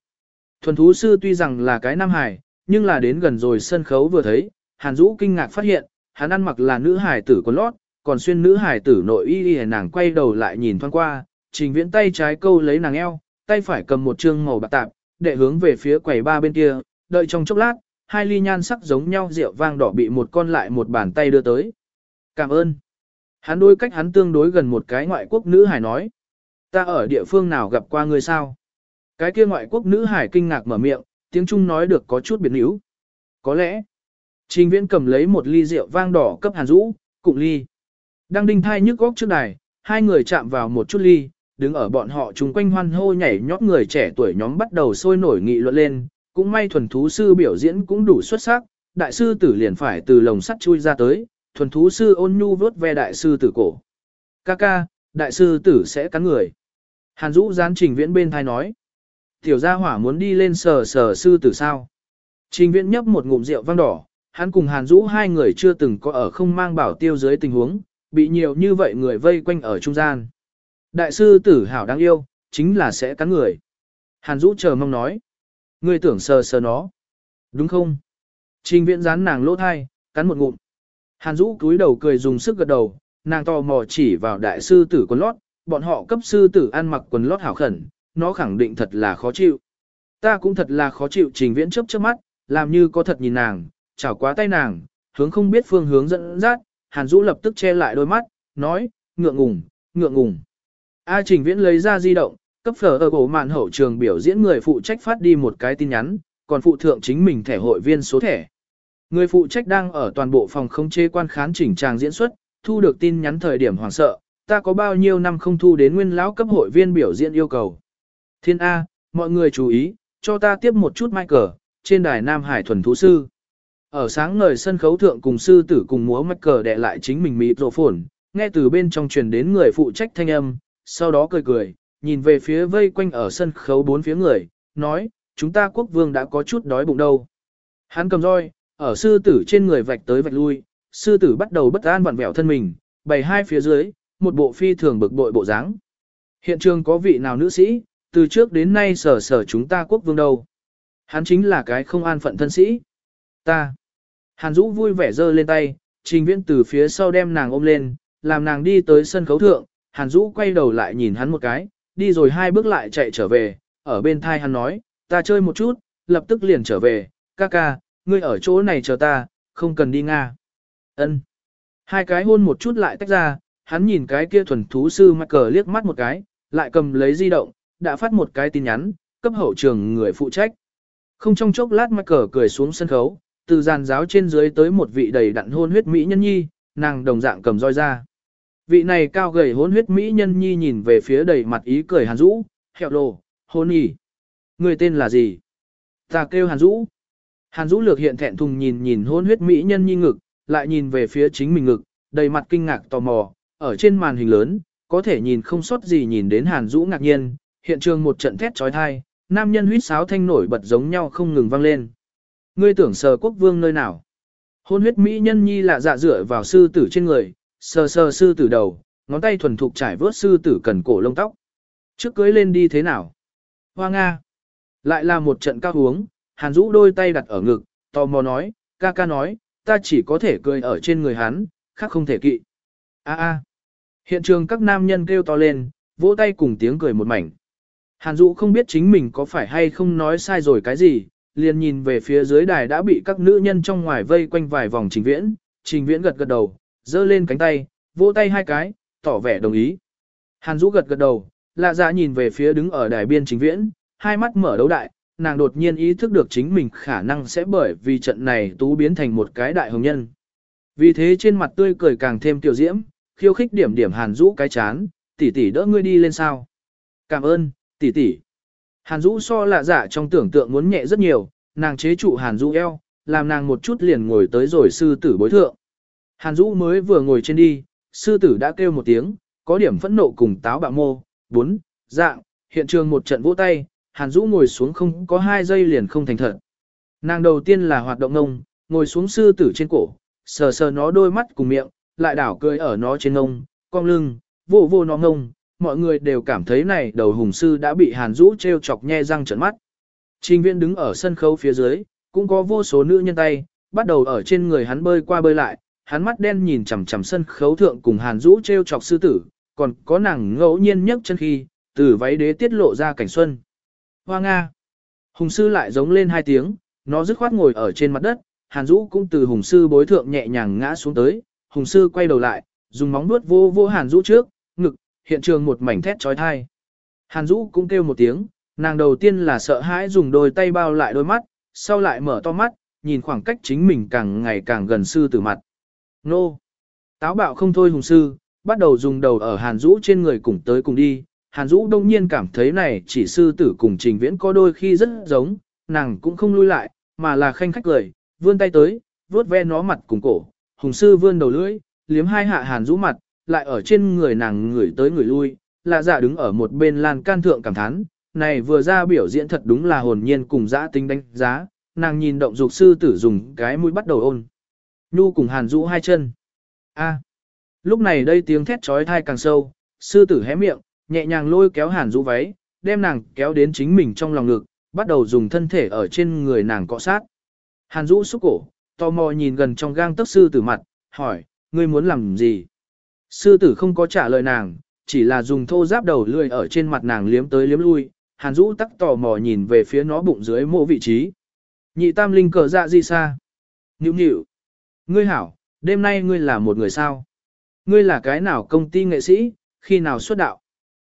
Speaker 1: Thuần thú sư tuy rằng là cái nam hải, nhưng là đến gần rồi sân khấu vừa thấy, Hàn Dũ kinh ngạc phát hiện, hắn ăn mặc là nữ hải tử con lót, còn xuyên nữ hải tử nội y y nàng quay đầu lại nhìn thoáng qua, trình viễn tay trái câu lấy nàng eo, tay phải cầm một trương màu bạc tạp, để hướng về phía quầy ba bên kia, đợi trong chốc lát, hai ly nhan sắc giống nhau rượu vang đỏ bị một con lại một bàn tay đưa tới. Cảm ơn. Hắn đôi cách hắn tương đối gần một cái ngoại quốc nữ hải nói. Ta ở địa phương nào gặp qua người sao? Cái kia ngoại quốc nữ hải kinh ngạc mở miệng, tiếng Trung nói được có chút biệt níu. Có lẽ, Trình Viễn cầm lấy một ly rượu vang đỏ cấp Hàn rũ, cụng ly. Đang đinh thai nhức góc trước đài, hai người chạm vào một chút ly, đứng ở bọn họ chung quanh hoan hô nhảy nhót người trẻ tuổi nhóm bắt đầu sôi nổi nghị luận lên, cũng may thuần thú sư biểu diễn cũng đủ xuất sắc, đại sư tử liền phải từ lồng sắt chui ra tới, thuần thú sư ôn nhu vớt ve đại sư tử cổ. Ca ca, đại sư tử sẽ cắn người. Hàn Dũ gián trình viễn bên thai nói. Tiểu gia hỏa muốn đi lên sờ sờ sư tử sao. Trình viễn nhấp một ngụm rượu vang đỏ, hắn cùng Hàn Dũ hai người chưa từng có ở không mang bảo tiêu dưới tình huống, bị nhiều như vậy người vây quanh ở trung gian. Đại sư tử hảo đáng yêu, chính là sẽ cắn người. Hàn Dũ chờ mong nói. Ngươi tưởng sờ sờ nó. Đúng không? Trình viễn dán nàng lỗ thai, cắn một ngụm. Hàn Dũ cúi đầu cười dùng sức gật đầu, nàng to mò chỉ vào đại sư tử quần lót, bọn họ cấp sư tử ăn mặc quần lót hảo khẩn, nó khẳng định thật là khó chịu. Ta cũng thật là khó chịu trình viễn chớp chớp mắt, làm như có thật nhìn nàng, chảo quá tay nàng, hướng không biết phương hướng dẫn dắt, Hàn Dũ lập tức che lại đôi mắt, nói, ngượng ngùng, ngượng ngùng. A Trình Viễn lấy ra di động, cấp phở ở cổ màn hậu trường biểu diễn người phụ trách phát đi một cái tin nhắn, còn phụ thượng chính mình thẻ hội viên số thẻ. Người phụ trách đang ở toàn bộ phòng không chế quan khán chỉnh tràng diễn xuất, thu được tin nhắn thời điểm hoảng sợ, ta có bao nhiêu năm không thu đến nguyên lão cấp hội viên biểu diễn yêu cầu. Thiên A, mọi người chú ý, cho ta tiếp một chút Michael, trên đài Nam Hải thuần thú sư. Ở sáng ngời sân khấu thượng cùng sư tử cùng múa Michael đè lại chính mình mịt rộ phổn, nghe từ bên trong truyền đến người phụ trách thanh âm, sau đó cười cười, nhìn về phía vây quanh ở sân khấu bốn phía người, nói, chúng ta quốc vương đã có chút đói bụng đâu. Hắn cầm roi, ở sư tử trên người vạch tới vạch lui, sư tử bắt đầu bất an vặn vẹo thân mình, bày hai phía dưới, một bộ phi thường bực bội bộ dáng. Hiện trường có vị nào nữ sĩ, từ trước đến nay sở sở chúng ta quốc vương đâu. Hắn chính là cái không an phận thân sĩ. Ta. Hàn Dũ vui vẻ giơ lên tay, trình viễn từ phía sau đem nàng ôm lên, làm nàng đi tới sân khấu thượng, Hàn Dũ quay đầu lại nhìn hắn một cái, đi rồi hai bước lại chạy trở về, ở bên thai hắn nói, ta chơi một chút, lập tức liền trở về, ca ca, ngươi ở chỗ này chờ ta, không cần đi Nga. Ân. Hai cái hôn một chút lại tách ra, hắn nhìn cái kia thuần thú sư mắc cờ liếc mắt một cái, lại cầm lấy di động, đã phát một cái tin nhắn, cấp hậu trường người phụ trách. Không trong chốc lát mắc cờ cười xuống sân khấu, từ giàn giáo trên dưới tới một vị đầy đặn hôn huyết mỹ nhân nhi, nàng đồng dạng cầm roi ra. Vị này cao gầy hôn huyết mỹ nhân nhi nhìn về phía đầy mặt ý cười hàn rũ, hẹo lồ, hôn nhỉ. Người tên là gì? Ta kêu hàn rũ. Hàn Dũ lược hiện thẹn thùng nhìn nhìn hôn huyết mỹ nhân nhi ngực, lại nhìn về phía chính mình ngực, đầy mặt kinh ngạc tò mò, ở trên màn hình lớn, có thể nhìn không sót gì nhìn đến hàn Dũ ngạc nhiên, hiện trường một trận thét trói thai, nam nhân huyết sáo thanh nổi bật giống nhau không ngừng vang lên. Ngươi tưởng sờ quốc vương nơi nào? Hôn huyết mỹ nhân nhi là dạ dựa vào sư tử trên người, sờ sờ sư tử đầu, ngón tay thuần thục trải vớt sư tử cần cổ lông tóc. Trước cưới lên đi thế nào? Hoa Nga. Lại là một trận cao uống, hàn Dũ đôi tay đặt ở ngực, tò mò nói, ca ca nói, ta chỉ có thể cười ở trên người hắn, khác không thể kỵ. A a. Hiện trường các nam nhân kêu to lên, vỗ tay cùng tiếng cười một mảnh. Hàn Dũ không biết chính mình có phải hay không nói sai rồi cái gì, liền nhìn về phía dưới đài đã bị các nữ nhân trong ngoài vây quanh vài vòng trình viễn, trình viễn gật gật đầu, giơ lên cánh tay, vỗ tay hai cái, tỏ vẻ đồng ý. Hàn Dũ gật gật đầu, lạ dạ nhìn về phía đứng ở đài biên trình viễn, hai mắt mở đấu đại, nàng đột nhiên ý thức được chính mình khả năng sẽ bởi vì trận này tú biến thành một cái đại hồng nhân. Vì thế trên mặt tươi cười càng thêm tiểu diễm, khiêu khích điểm điểm Hàn Dũ cái chán, tỷ tỷ đỡ ngươi đi lên sao. Cảm ơn, tỷ tỷ. Hàn Dũ so lạ giả trong tưởng tượng muốn nhẹ rất nhiều, nàng chế trụ Hàn Dũ eo, làm nàng một chút liền ngồi tới rồi sư tử bối thượng. Hàn Dũ mới vừa ngồi trên đi, sư tử đã kêu một tiếng, có điểm phẫn nộ cùng táo bạo mô, bốn, dạng, hiện trường một trận vỗ tay, Hàn Dũ ngồi xuống không có hai giây liền không thành thật. Nàng đầu tiên là hoạt động ngông, ngồi xuống sư tử trên cổ, sờ sờ nó đôi mắt cùng miệng, lại đảo cười ở nó trên ngông, cong lưng, vô vô nó ngông, mọi người đều cảm thấy này đầu hùng sư đã bị Hàn Dũ treo chọc nhe răng trợn mắt. Trình Viễn đứng ở sân khấu phía dưới, cũng có vô số nữ nhân tay, bắt đầu ở trên người hắn bơi qua bơi lại, hắn mắt đen nhìn chằm chằm sân khấu thượng cùng Hàn Dũ treo chọc sư tử, còn có nàng ngẫu nhiên nhấc chân khi, từ váy đế tiết lộ ra cảnh xuân. Hoa Nga. Hùng sư lại giống lên hai tiếng, nó dứt khoát ngồi ở trên mặt đất, Hàn Dũ cũng từ hùng sư bối thượng nhẹ nhàng ngã xuống tới, hùng sư quay đầu lại, dùng móng vuốt vô vô Hàn Dũ trước, ngực, hiện trường một mảnh thét trói thai. Hàn Dũ cũng kêu một tiếng, nàng đầu tiên là sợ hãi dùng đôi tay bao lại đôi mắt, sau lại mở to mắt, nhìn khoảng cách chính mình càng ngày càng gần sư tử mặt. Nô! Táo bạo không thôi hùng sư, bắt đầu dùng đầu ở Hàn Dũ trên người cùng tới cùng đi. Hàn Dũ đông nhiên cảm thấy này chỉ sư tử cùng trình viễn có đôi khi rất giống, nàng cũng không lui lại, mà là khanh khách cười, vươn tay tới, vuốt ve nó mặt cùng cổ. Hùng sư vươn đầu lưỡi, liếm hai hạ Hàn Dũ mặt, lại ở trên người nàng ngửi tới người lui, lạ dạ đứng ở một bên lan can thượng cảm thán, này vừa ra biểu diễn thật đúng là hồn nhiên cùng dã tính đánh giá, nàng nhìn động dục sư tử dùng cái mũi bắt đầu ôn. Nhu cùng hàn Dũ hai chân. A. Lúc này đây tiếng thét trói thai càng sâu, sư tử hé miệng, nhẹ nhàng lôi kéo hàn rũ váy, đem nàng kéo đến chính mình trong lòng ngực, bắt đầu dùng thân thể ở trên người nàng cọ sát. Hàn rũ xúc cổ, tò mò nhìn gần trong gang tấc sư tử mặt, hỏi, ngươi muốn làm gì? Sư tử không có trả lời nàng, chỉ là dùng thô giáp đầu lươi ở trên mặt nàng liếm tới liếm lui, hàn rũ tắc tò mò nhìn về phía nó bụng dưới mộ vị trí. Nhị tam linh cờ dạ gì xa? Nhịu nhịu. Ngươi hảo, đêm nay ngươi là một người sao? Ngươi là cái nào công ty nghệ sĩ, khi nào xuất đạo?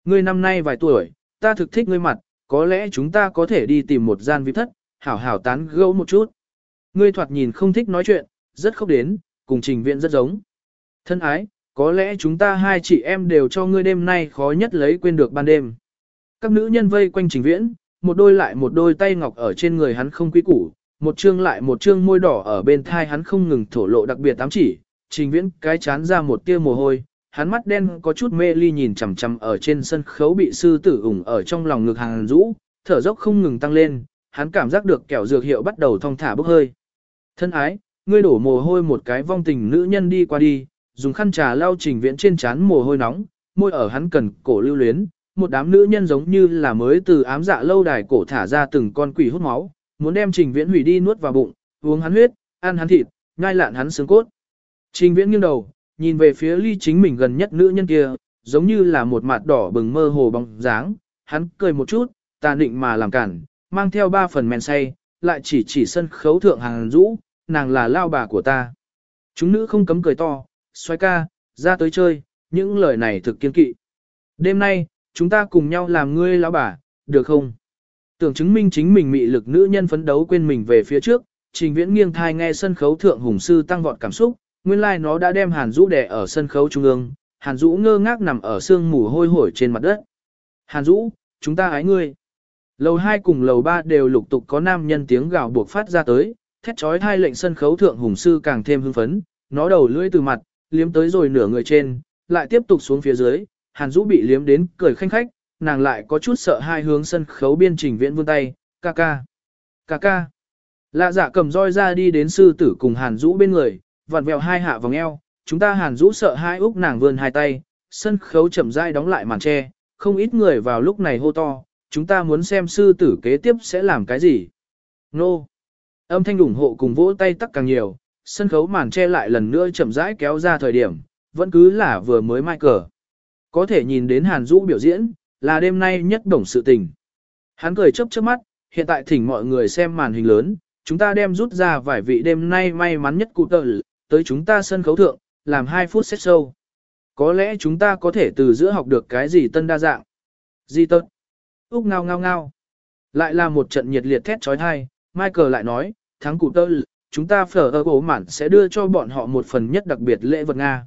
Speaker 1: Ngươi năm nay vài tuổi, ta thực thích ngươi mặt, có lẽ chúng ta có thể đi tìm một gian vi thất, hảo hảo tán gẫu một chút. Ngươi thoạt nhìn không thích nói chuyện, rất khóc đến, cùng trình viện rất giống. Thân ái, có lẽ chúng ta hai chị em đều cho ngươi đêm nay khó nhất lấy quên được ban đêm. Các nữ nhân vây quanh trình viễn, một đôi lại một đôi tay ngọc ở trên người hắn không quý củ, một chương lại một chương môi đỏ ở bên thai hắn không ngừng thổ lộ đặc biệt ám chỉ, trình viễn cái chán ra một tia mồ hôi, hắn mắt đen có chút mê ly nhìn chằm chằm ở trên sân khấu bị sư tử ủng ở trong lòng ngực hàng rũ, thở dốc không ngừng tăng lên, hắn cảm giác được kẹo dược hiệu bắt đầu thong thả bốc hơi. Thân ái, ngươi đổ mồ hôi một cái vong tình nữ nhân đi qua đi, dùng khăn trà lau trình viễn trên trán mồ hôi nóng, môi ở hắn cần cổ lưu luyến, một đám nữ nhân giống như là mới từ ám dạ lâu đài cổ thả ra từng con quỷ hút máu, muốn đem trình viễn hủy đi nuốt vào bụng, uống hắn huyết, ăn hắn thịt, nhai lạn hắn xương cốt. Trình viễn nghiêng đầu, nhìn về phía ly chính mình gần nhất nữ nhân kia, giống như là một mặt đỏ bừng mơ hồ bóng dáng, hắn cười một chút, ta định mà làm cản, mang theo ba phần men say, lại chỉ chỉ sân khấu thượng hàng rũ, nàng là lao bà của ta. Chúng nữ không cấm cười to, xoay ca, ra tới chơi, những lời này thực kiên kỵ. Đêm nay, chúng ta cùng nhau làm ngươi lão bà, được không? Tưởng chứng minh chính mình mị lực nữ nhân phấn đấu quên mình về phía trước, trình viễn nghiêng thai nghe sân khấu thượng hùng sư tăng vọt cảm xúc, nguyên lai like nó đã đem Hàn Dũ đè ở sân khấu trung ương, Hàn Dũ ngơ ngác nằm ở sương mù hôi hổi trên mặt đất. Hàn Dũ, chúng ta ái ngươi. Lầu 2 cùng lầu 3 đều lục tục có nam nhân tiếng gào buộc phát ra tới, thét chói hai lệnh sân khấu thượng hùng sư càng thêm hưng phấn, nó đầu lưỡi từ mặt, liếm tới rồi nửa người trên, lại tiếp tục xuống phía dưới, Hàn Dũ bị liếm đến cười khanh khách, nàng lại có chút sợ hai hướng sân khấu biên trình viễn vươn tay, ca ca, ca ca. Lạ dạ cầm roi ra đi đến sư tử cùng Hàn Dũ bên người, vặn vẹo hai hạ vòng eo, chúng ta Hàn Dũ sợ hai úc nàng vươn hai tay, sân khấu chậm rãi đóng lại màn che, không ít người vào lúc này hô to, chúng ta muốn xem sư tử kế tiếp sẽ làm cái gì. Nô! Âm thanh ủng hộ cùng vỗ tay tắc càng nhiều, sân khấu màn che lại lần nữa chậm rãi kéo ra thời điểm, vẫn cứ là vừa mới mai cờ. Có thể nhìn đến Hàn Dũ biểu diễn, là đêm nay nhất đồng sự tình. Hắn cười chớp chớp mắt, hiện tại thỉnh mọi người xem màn hình lớn, chúng ta đem rút ra vài vị đêm nay may mắn nhất cụ tợ, tới chúng ta sân khấu thượng, làm 2 phút xét show. Có lẽ chúng ta có thể từ giữa học được cái gì tân đa dạng. Gì tật. Úc ngao ngao ngao. Lại là một trận nhiệt liệt thét trói thai, Michael lại nói, thắng cụ tơ, chúng ta phở ở ổ mản sẽ đưa cho bọn họ một phần nhất đặc biệt lễ vật Nga.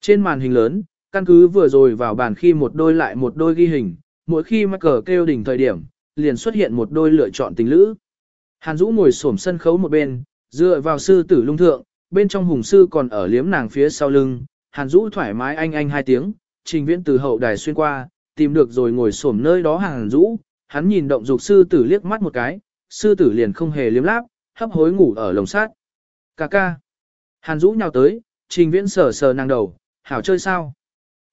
Speaker 1: Trên màn hình lớn, căn cứ vừa rồi vào bàn khi một đôi lại một đôi ghi hình, mỗi khi Michael kêu đỉnh thời điểm, liền xuất hiện một đôi lựa chọn tình lữ. Hàn Dũ ngồi xổm sân khấu một bên, dựa vào sư tử lung thượng, bên trong hùng sư còn ở liếm nàng phía sau lưng, Hàn Dũ thoải mái anh anh hai tiếng, trình viễn từ hậu đài xuyên qua, tìm được rồi ngồi xổm nơi đó Hàn Dũ, hắn nhìn động dục sư tử liếc mắt một cái, sư tử liền không hề liếm láp, hấp hối ngủ ở lồng sát. Cà ca. Hàn Dũ nhào tới, trình viễn sờ sờ nàng đầu, hảo chơi sao?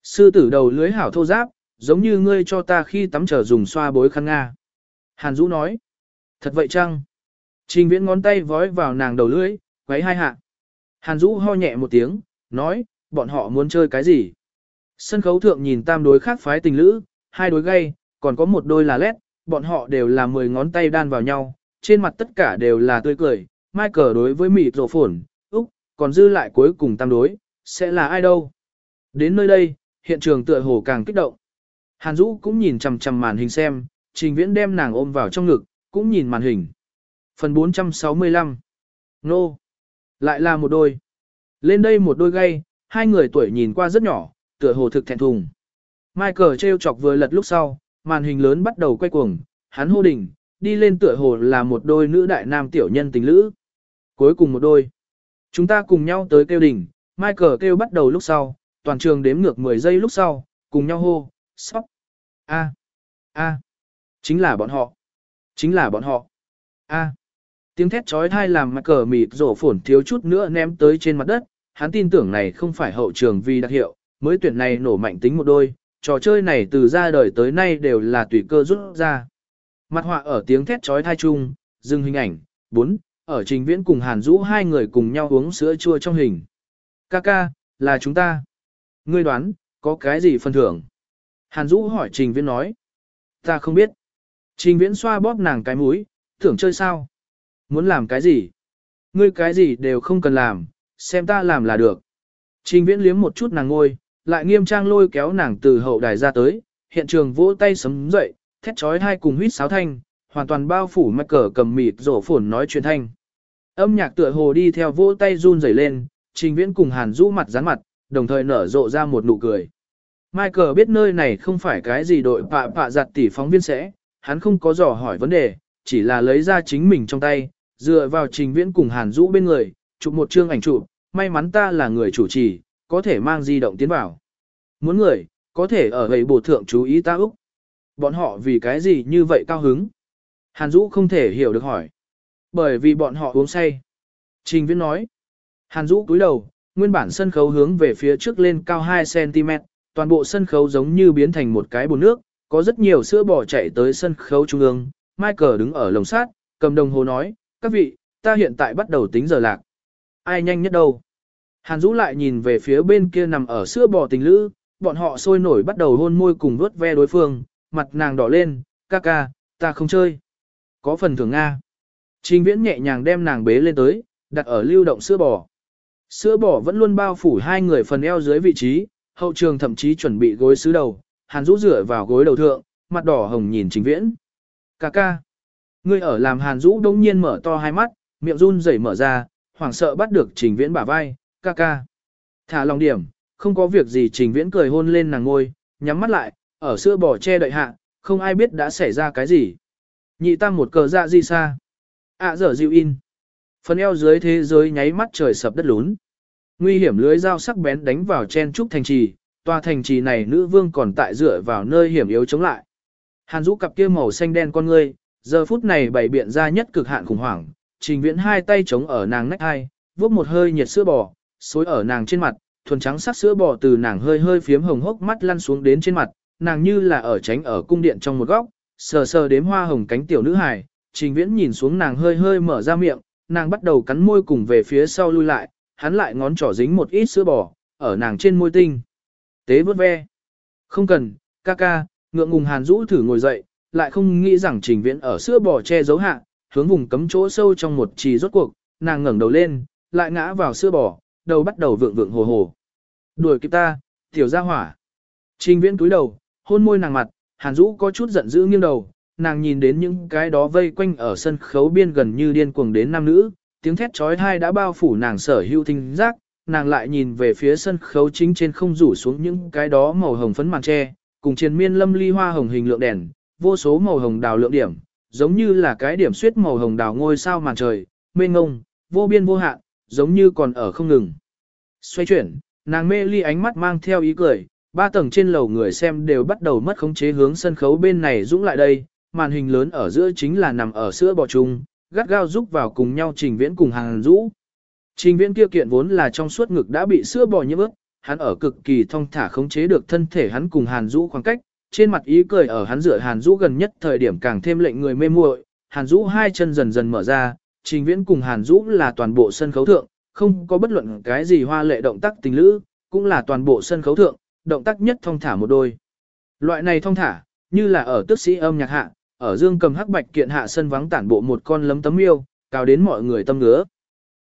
Speaker 1: Sư tử đầu lưới hảo thô giáp, giống như ngươi cho ta khi tắm trở dùng xoa bối khăn Nga. Hàn Dũ nói. Thật vậy chăng? Trình viễn ngón tay vói vào nàng đầu lưỡi, quấy hai hạ. Hàn Dũ ho nhẹ một tiếng, nói, bọn họ muốn chơi cái gì? Sân khấu thượng nhìn tam đối khác phái tình lữ, hai đối gay, còn có một đôi là lét, bọn họ đều là mười ngón tay đan vào nhau, trên mặt tất cả đều là tươi cười. Michael đối với mịt rổ phổn, Úc, còn dư lại cuối cùng tam đối, sẽ là ai đâu? Đến nơi đây, hiện trường tựa hồ càng kích động. Hàn Dũ cũng nhìn chằm chằm màn hình xem, Trình Viễn đem nàng ôm vào trong ngực, cũng nhìn màn hình. Phần 465 Nô lại là một đôi. Lên đây một đôi gay, hai người tuổi nhìn qua rất nhỏ, tựa hồ thực thẹn thùng. Michael treo chọc vừa lật lúc sau, màn hình lớn bắt đầu quay cuồng, hắn hô đỉnh, đi lên tựa hồ là một đôi nữ đại nam tiểu nhân tình lữ. Cuối cùng một đôi. Chúng ta cùng nhau tới kêu đỉnh, Michael kêu bắt đầu lúc sau, toàn trường đếm ngược 10 giây lúc sau, cùng nhau hô, sóc. A. A. Chính là bọn họ. Chính là bọn họ. A. Tiếng thét trói thai làm Michael mịt rổ phổn thiếu chút nữa ném tới trên mặt đất, hắn tin tưởng này không phải hậu trường vì đặc hiệu, mới tuyển này nổ mạnh tính một đôi, trò chơi này từ ra đời tới nay đều là tùy cơ rút ra. Mặt họa ở tiếng thét trói thai chung, dừng hình ảnh, 4, ở trình viễn cùng Hàn Dũ hai người cùng nhau uống sữa chua trong hình. Kaka, là chúng ta. Ngươi đoán, có cái gì phần thưởng? Hàn Dũ hỏi trình viễn nói. Ta không biết. Trình viễn xoa bóp nàng cái mũi, tưởng chơi sao? Muốn làm cái gì? Ngươi cái gì đều không cần làm, xem ta làm là được. Trình viễn liếm một chút nàng ngôi, lại nghiêm trang lôi kéo nàng từ hậu đài ra tới, hiện trường vỗ tay sấm dậy, thét trói hai cùng huýt sáo thanh, hoàn toàn bao phủ mạch cờ cầm mịt rổ phồn nói chuyện thanh. Âm nhạc tựa hồ đi theo vỗ tay run rẩy lên, trình viễn cùng hàn rũ mặt rán mặt, đồng thời nở rộ ra một nụ cười. Michael biết nơi này không phải cái gì đội pạ pạ giặt tỷ phóng viên sẽ, hắn không có dò hỏi vấn đề, chỉ là lấy ra chính mình trong tay, dựa vào trình viễn cùng hàn dũ bên người, chụp một chương ảnh chụp, may mắn ta là người chủ trì, có thể mang di động tiến vào. Muốn người, có thể ở gầy bổ thượng chú ý ta Úc. Bọn họ vì cái gì như vậy cao hứng? Hàn Dũ không thể hiểu được hỏi. Bởi vì bọn họ uống say. Trình Viễn nói. Hàn Dũ cúi đầu, nguyên bản sân khấu hướng về phía trước lên cao 2cm, toàn bộ sân khấu giống như biến thành một cái bồn nước, có rất nhiều sữa bò chạy tới sân khấu trung ương. Michael đứng ở lồng sát, cầm đồng hồ nói, các vị, ta hiện tại bắt đầu tính giờ lạc. Ai nhanh nhất đâu? Hàn Dũ lại nhìn về phía bên kia nằm ở sữa bò tình lữ, bọn họ sôi nổi bắt đầu hôn môi cùng vuốt ve đối phương, mặt nàng đỏ lên, ca ca, ta không chơi. Có phần thưởng Nga. Trình viễn nhẹ nhàng đem nàng bế lên tới, đặt ở lưu động sữa bò. Sữa bò vẫn luôn bao phủ hai người phần eo dưới vị trí, hậu trường thậm chí chuẩn bị gối sứ đầu, hàn rũ rửa vào gối đầu thượng, mặt đỏ hồng nhìn trình viễn. Ca ca. Người ở làm hàn Dũ đông nhiên mở to hai mắt, miệng run rẩy mở ra, hoảng sợ bắt được trình viễn bả vai, ca ca. Thả lòng điểm, không có việc gì trình viễn cười hôn lên nàng ngôi, nhắm mắt lại, ở sữa bò che đợi hạ, không ai biết đã xảy ra cái gì. Nhị tăng một cờ dạ di xa. À dở dịu in. Phần eo dưới thế giới nháy mắt trời sập đất lún. Nguy hiểm lưới dao sắc bén đánh vào chen trúc thành trì, tòa thành trì này nữ vương còn tại dựa vào nơi hiểm yếu chống lại. Hàn Dũ cặp kia màu xanh đen con ngươi, giờ phút này bày biện ra nhất cực hạn khủng hoảng, trình viễn hai tay chống ở nàng nách hai, vuốt một hơi nhiệt sữa bò, xối ở nàng trên mặt, thuần trắng sắc sữa bò từ nàng hơi hơi phiếm hồng hốc mắt lăn xuống đến trên mặt, nàng như là ở tránh ở cung điện trong một góc, sờ sờ đếm hoa hồng cánh tiểu nữ hài, trình viễn nhìn xuống nàng hơi hơi mở ra miệng, nàng bắt đầu cắn môi cùng về phía sau lui lại, hắn lại ngón trỏ dính một ít sữa bò, ở nàng trên môi tinh. Tế vớt ve. Không cần, ca ca, ngượng ngùng hàn rũ thử ngồi dậy, lại không nghĩ rằng trình viễn ở sữa bò che giấu hạ, hướng vùng cấm chỗ sâu trong một trì rốt cuộc, nàng ngẩng đầu lên, lại ngã vào sữa bò, đầu bắt đầu vượng vượng hồ hồ. Đuổi kịp ta, tiểu gia hỏa. Trình viễn túi đầu, hôn môi nàng mặt, hàn Dũ có chút giận dữ nghiêng đầu, nàng nhìn đến những cái đó vây quanh ở sân khấu biên gần như điên cuồng đến nam nữ, tiếng thét trói thai đã bao phủ nàng sở hữu thính giác, nàng lại nhìn về phía sân khấu chính trên không rủ xuống những cái đó màu hồng phấn màn tre, cùng triền miên lâm ly hoa hồng hình lượng đèn, vô số màu hồng đào lượng điểm, giống như là cái điểm suyết màu hồng đào ngôi sao màn trời, mênh ngông, vô biên vô hạn, giống như còn ở không ngừng. Xoay chuyển, nàng mê ly ánh mắt mang theo ý cười, ba tầng trên lầu người xem đều bắt đầu mất khống chế hướng sân khấu bên này dũng lại đây, màn hình lớn ở giữa chính là nằm ở sữa bò chung, gắt gao rúc vào cùng nhau trình viễn cùng hàng rũ. Trình viễn kia kiện vốn là trong suốt ngực đã bị sữa bò nhiễm ướt, hắn ở cực kỳ thông thả khống chế được thân thể hắn cùng Hàn Dũ khoảng cách, trên mặt ý cười ở hắn rửa Hàn Dũ gần nhất thời điểm càng thêm lệnh người mê muội. Hàn Dũ hai chân dần dần mở ra, Trình Viễn cùng Hàn Dũ là toàn bộ sân khấu thượng, không có bất luận cái gì hoa lệ động tác tình lữ, cũng là toàn bộ sân khấu thượng, động tác nhất thông thả một đôi. Loại này thông thả, như là ở tước sĩ âm nhạc hạ, ở dương cầm hắc bạch kiện hạ sân vắng tản bộ một con lấm tấm yêu, cao đến mọi người tâm ngứa.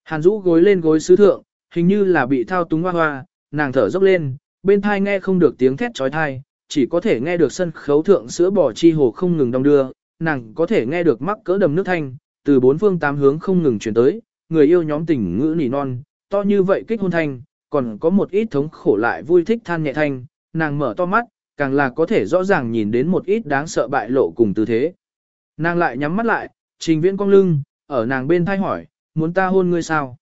Speaker 1: Hàn Dũ gối lên gối sứ thượng, hình như là bị thao túng hoa hoa, nàng thở dốc lên, bên thai nghe không được tiếng thét trói thai, chỉ có thể nghe được sân khấu thượng sữa bò chi hồ không ngừng đong đưa, nàng có thể nghe được mắc cỡ đầm nước thanh, từ bốn phương tám hướng không ngừng chuyển tới, người yêu nhóm tình ngữ nỉ non, to như vậy kích hôn thanh, còn có một ít thống khổ lại vui thích than nhẹ thanh, nàng mở to mắt, càng là có thể rõ ràng nhìn đến một ít đáng sợ bại lộ cùng tư thế. Nàng lại nhắm mắt lại, trình viễn cong lưng, ở nàng bên thay hỏi, muốn ta hôn ngươi sao?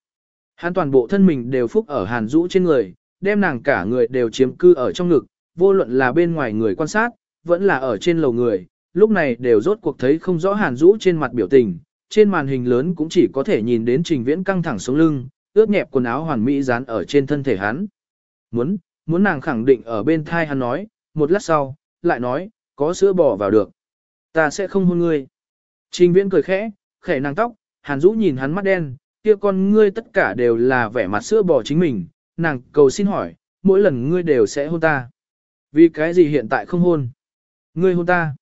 Speaker 1: Hắn toàn bộ thân mình đều phúc ở hàn rũ trên người, đem nàng cả người đều chiếm cư ở trong ngực, vô luận là bên ngoài người quan sát, vẫn là ở trên lầu người, lúc này đều rốt cuộc thấy không rõ hàn Dũ trên mặt biểu tình, trên màn hình lớn cũng chỉ có thể nhìn đến trình viễn căng thẳng sống lưng, ướt nhẹp quần áo hoàn mỹ dán ở trên thân thể hắn. Muốn, muốn nàng khẳng định ở bên thai hắn nói, một lát sau, lại nói, có sữa bò vào được. Ta sẽ không hôn ngươi. Trình viễn cười khẽ, khẽ nàng tóc, hàn Dũ nhìn hắn mắt đen, kia con ngươi tất cả đều là vẻ mặt sữa bò chính mình, nàng cầu xin hỏi, mỗi lần ngươi đều sẽ hôn ta. Vì cái gì hiện tại không hôn? Ngươi hôn ta.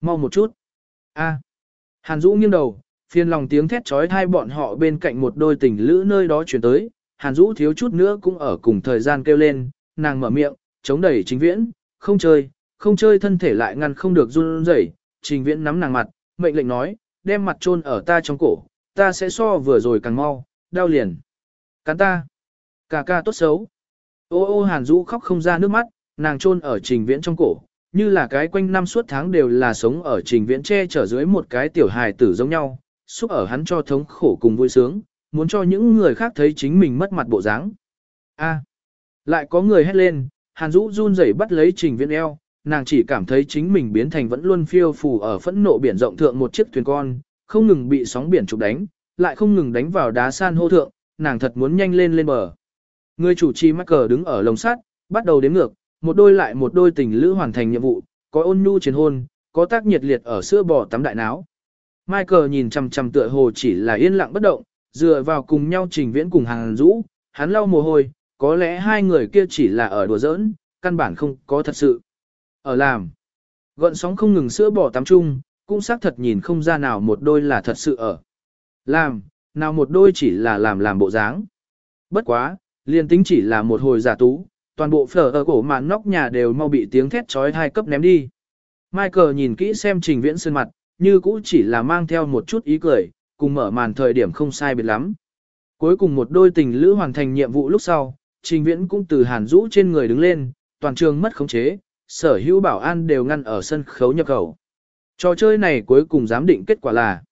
Speaker 1: Mau một chút. A. Hàn Dũ nghiêng đầu, phiền lòng tiếng thét trói hai bọn họ bên cạnh một đôi tình lữ nơi đó chuyển tới. Hàn Dũ thiếu chút nữa cũng ở cùng thời gian kêu lên, nàng mở miệng, chống đẩy chính viễn, không chơi, không chơi thân thể lại ngăn không được run rẩy. Trình viễn nắm nàng mặt, mệnh lệnh nói, đem mặt chôn ở ta trong cổ, ta sẽ so vừa rồi càng mau, đau liền. Cắn ta. Cà ca tốt xấu. Ô ô Hàn Dũ khóc không ra nước mắt, nàng chôn ở trình viễn trong cổ, như là cái quanh năm suốt tháng đều là sống ở trình viễn che chở dưới một cái tiểu hài tử giống nhau, xúc ở hắn cho thống khổ cùng vui sướng, muốn cho những người khác thấy chính mình mất mặt bộ dáng. A. lại có người hét lên, Hàn Dũ run rẩy bắt lấy trình viễn eo, nàng chỉ cảm thấy chính mình biến thành vẫn luôn phiêu phù ở phẫn nộ biển rộng thượng một chiếc thuyền con, không ngừng bị sóng biển trục đánh, lại không ngừng đánh vào đá san hô thượng, nàng thật muốn nhanh lên lên bờ. Người chủ trì mắc cờ đứng ở lồng sắt, bắt đầu đếm ngược, một đôi lại một đôi tình lữ hoàn thành nhiệm vụ, có ôn nhu chiến hôn, có tác nhiệt liệt ở sữa bò tắm đại náo. Michael nhìn chằm chằm tựa hồ chỉ là yên lặng bất động, dựa vào cùng nhau trình viễn cùng hàng rũ, hắn lau mồ hôi, có lẽ hai người kia chỉ là ở đùa giỡn, căn bản không có thật sự. Ở làm, gợn sóng không ngừng sữa bò tắm chung, cũng xác thật nhìn không ra nào một đôi là thật sự ở. Làm, nào một đôi chỉ là làm làm bộ dáng. Bất quá, liền tính chỉ là một hồi giả tú, toàn bộ phở ở cổ màn nóc nhà đều mau bị tiếng thét chói hai cấp ném đi. Michael nhìn kỹ xem trình viễn sơn mặt, như cũ chỉ là mang theo một chút ý cười, cùng mở màn thời điểm không sai biệt lắm. Cuối cùng một đôi tình lữ hoàn thành nhiệm vụ lúc sau, trình viễn cũng từ hàn rũ trên người đứng lên, toàn trường mất khống chế, sở hữu bảo an đều ngăn ở sân khấu nhập khẩu. Trò chơi này cuối cùng giám định kết quả là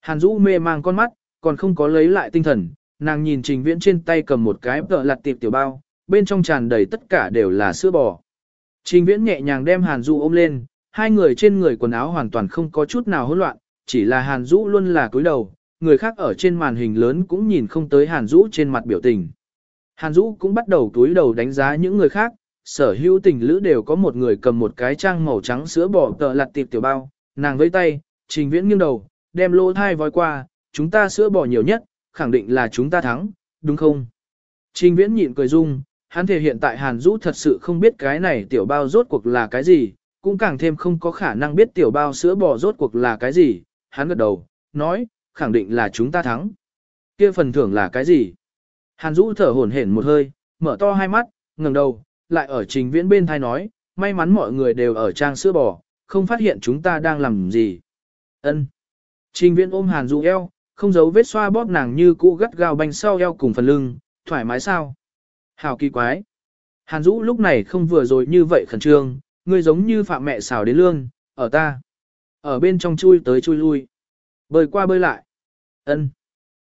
Speaker 1: Hàn Dũ mê mang con mắt, còn không có lấy lại tinh thần, nàng nhìn trình viễn trên tay cầm một cái tợ lặt tiệp tiểu bao, bên trong tràn đầy tất cả đều là sữa bò. Trình viễn nhẹ nhàng đem Hàn Dũ ôm lên, hai người trên người quần áo hoàn toàn không có chút nào hỗn loạn, chỉ là Hàn Dũ luôn là cúi đầu, người khác ở trên màn hình lớn cũng nhìn không tới Hàn Dũ trên mặt biểu tình. Hàn Dũ cũng bắt đầu cúi đầu đánh giá những người khác, sở hữu tình lữ đều có một người cầm một cái trang màu trắng sữa bò tợ lặt tiệp tiểu bao, nàng với tay, trình viễn nghiêng đầu, đem lô thai voi qua, chúng ta sữa bò nhiều nhất, khẳng định là chúng ta thắng, đúng không? Trình viễn nhịn cười dung, hắn thể hiện tại Hàn Dũ thật sự không biết cái này tiểu bao rốt cuộc là cái gì, cũng càng thêm không có khả năng biết tiểu bao sữa bò rốt cuộc là cái gì, hắn gật đầu, nói, khẳng định là chúng ta thắng. kia phần thưởng là cái gì? Hàn Dũ thở hổn hển một hơi, mở to hai mắt, ngẩng đầu, lại ở trình viễn bên thai nói, may mắn mọi người đều ở trang sữa bò, không phát hiện chúng ta đang làm gì. Ân. Trình viễn ôm Hàn Dũ eo, không giấu vết xoa bóp nàng như cũ gắt gao banh sau eo cùng phần lưng, thoải mái sao? Hào kỳ quái. Hàn Dũ lúc này không vừa rồi như vậy khẩn trương, ngươi giống như phạm mẹ xào đến lương, ở ta. Ở bên trong chui tới chui lui. Bơi qua bơi lại. ân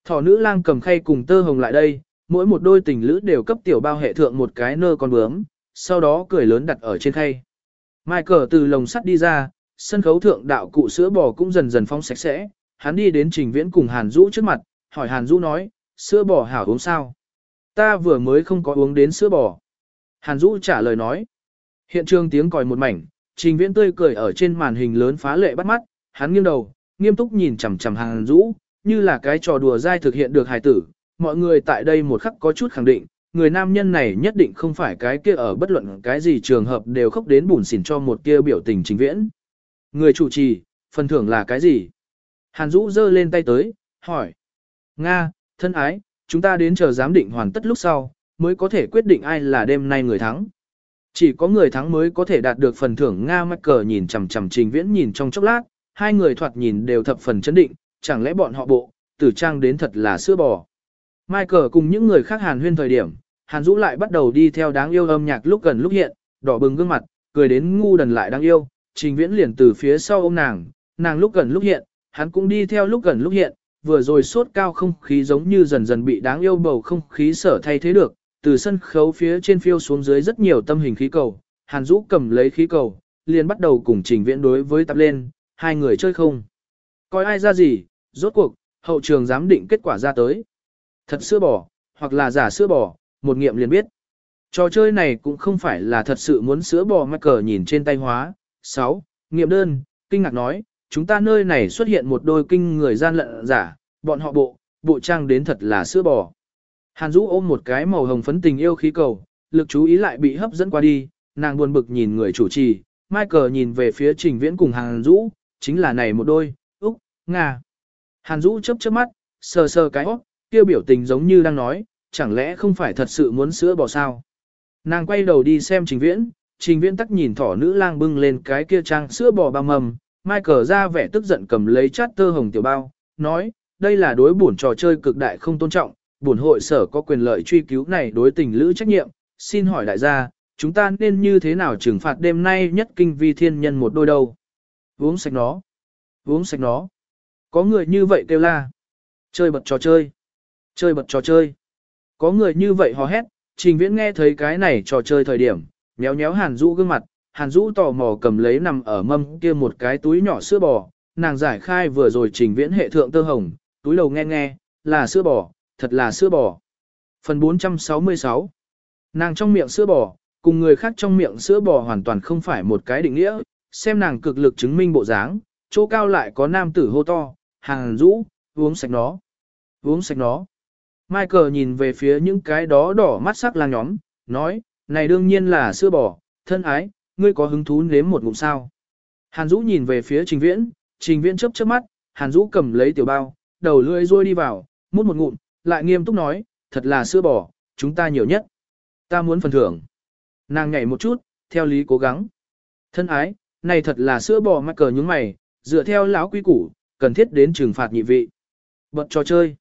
Speaker 1: Thỏ nữ lang cầm khay cùng tơ hồng lại đây, mỗi một đôi tình lữ đều cấp tiểu bao hệ thượng một cái nơ con bướm, sau đó cười lớn đặt ở trên khay. mai cờ từ lồng sắt đi ra, sân khấu thượng đạo cụ sữa bò cũng dần dần phong sạch sẽ, hắn đi đến trình viễn cùng Hàn Dũ trước mặt, hỏi Hàn Dũ nói, sữa bò hảo uống sao? Ta vừa mới không có uống đến sữa bò. Hàn Dũ trả lời nói. Hiện trường tiếng còi một mảnh, trình viễn tươi cười ở trên màn hình lớn phá lệ bắt mắt, hắn nghiêng đầu, nghiêm túc nhìn chằm chằm Hàn Dũ, như là cái trò đùa dai thực hiện được hài tử. Mọi người tại đây một khắc có chút khẳng định, người nam nhân này nhất định không phải cái kia ở bất luận cái gì trường hợp đều khóc đến bùn xỉn cho một kia biểu tình trình viễn. Người chủ trì, phần thưởng là cái gì? Hàn Dũ giơ lên tay tới, hỏi. Nga, thân ái, chúng ta đến chờ giám định hoàn tất lúc sau, mới có thể quyết định ai là đêm nay người thắng. Chỉ có người thắng mới có thể đạt được phần thưởng Nga mắc cờ nhìn chằm chằm trình viễn nhìn trong chốc lát, hai người thoạt nhìn đều thập phần chấn định, chẳng lẽ bọn họ bộ, tử trang đến thật là sữa bò. Michael cùng những người khác hàn huyên thời điểm, hàn Dũ lại bắt đầu đi theo đáng yêu âm nhạc lúc gần lúc hiện, đỏ bừng gương mặt, cười đến ngu đần lại đáng yêu, trình viễn liền từ phía sau ôm nàng, nàng lúc gần lúc hiện, hắn cũng đi theo lúc gần lúc hiện, vừa rồi sốt cao không khí giống như dần dần bị đáng yêu bầu không khí sở thay thế được, từ sân khấu phía trên phiêu xuống dưới rất nhiều tâm hình khí cầu, Hàn Dũ cầm lấy khí cầu, liền bắt đầu cùng trình viễn đối với tập lên, hai người chơi không. Coi ai ra gì, rốt cuộc, hậu trường giám định kết quả ra tới. Thật sữa bò, hoặc là giả sữa bò, một nghiệm liền biết. Trò chơi này cũng không phải là thật sự muốn sữa bò mắc cờ nhìn trên tay hóa. 6. Nghiệm đơn, kinh ngạc nói, chúng ta nơi này xuất hiện một đôi kinh người gian lận giả, bọn họ bộ, bộ trang đến thật là sữa bò. Hàn Dũ ôm một cái màu hồng phấn tình yêu khí cầu, lực chú ý lại bị hấp dẫn qua đi, nàng buồn bực nhìn người chủ trì, Michael nhìn về phía Trình Viễn cùng Hàn Dũ, chính là này một đôi, Úc, Nga. Hàn Dũ chớp chớp mắt, sờ sờ cái óc, kêu biểu tình giống như đang nói, chẳng lẽ không phải thật sự muốn sữa bò sao. Nàng quay đầu đi xem Trình Viễn, Trình Viễn tắc nhìn thỏ nữ lang bưng lên cái kia trang sữa bò bao mầm, Michael ra vẻ tức giận cầm lấy chát tơ hồng tiểu bao, nói, đây là đối bổn trò chơi cực đại không tôn trọng, bổn hội sở có quyền lợi truy cứu này đối tình lữ trách nhiệm, xin hỏi đại gia, chúng ta nên như thế nào trừng phạt đêm nay nhất kinh vi thiên nhân một đôi đâu? Uống sạch nó, uống sạch nó. Có người như vậy kêu la, chơi bật trò chơi, chơi bật trò chơi. Có người như vậy hò hét, trình viễn nghe thấy cái này trò chơi thời điểm, nhéo nhéo hàn rũ gương mặt, hàn Dũ tò mò cầm lấy nằm ở mâm kia một cái túi nhỏ sữa bò, nàng giải khai vừa rồi trình viễn hệ thượng tơ hồng, túi đầu nghe nghe, là sữa bò, thật là sữa bò. Phần 466 Nàng trong miệng sữa bò, cùng người khác trong miệng sữa bò hoàn toàn không phải một cái định nghĩa, xem nàng cực lực chứng minh bộ dáng, chỗ cao lại có nam tử hô to, hàng rũ, uống sạch nó, uống sạch nó. Michael nhìn về phía những cái đó đỏ mắt sắc lang nhóm, nói, này đương nhiên là sữa bò, thân ái, ngươi có hứng thú nếm một ngụm sao. Hàn Dũ nhìn về phía Trình Viễn, Trình Viễn chớp chớp mắt, Hàn Dũ cầm lấy tiểu bao, đầu lưỡi rôi đi vào, mút một ngụm, lại nghiêm túc nói, thật là sữa bò, chúng ta nhiều nhất. Ta muốn phần thưởng. Nàng nhảy một chút, theo lý cố gắng. Thân ái, này thật là sữa bò mắc cờ những mày, dựa theo lão quy củ, cần thiết đến trừng phạt nhị vị. Bật trò chơi.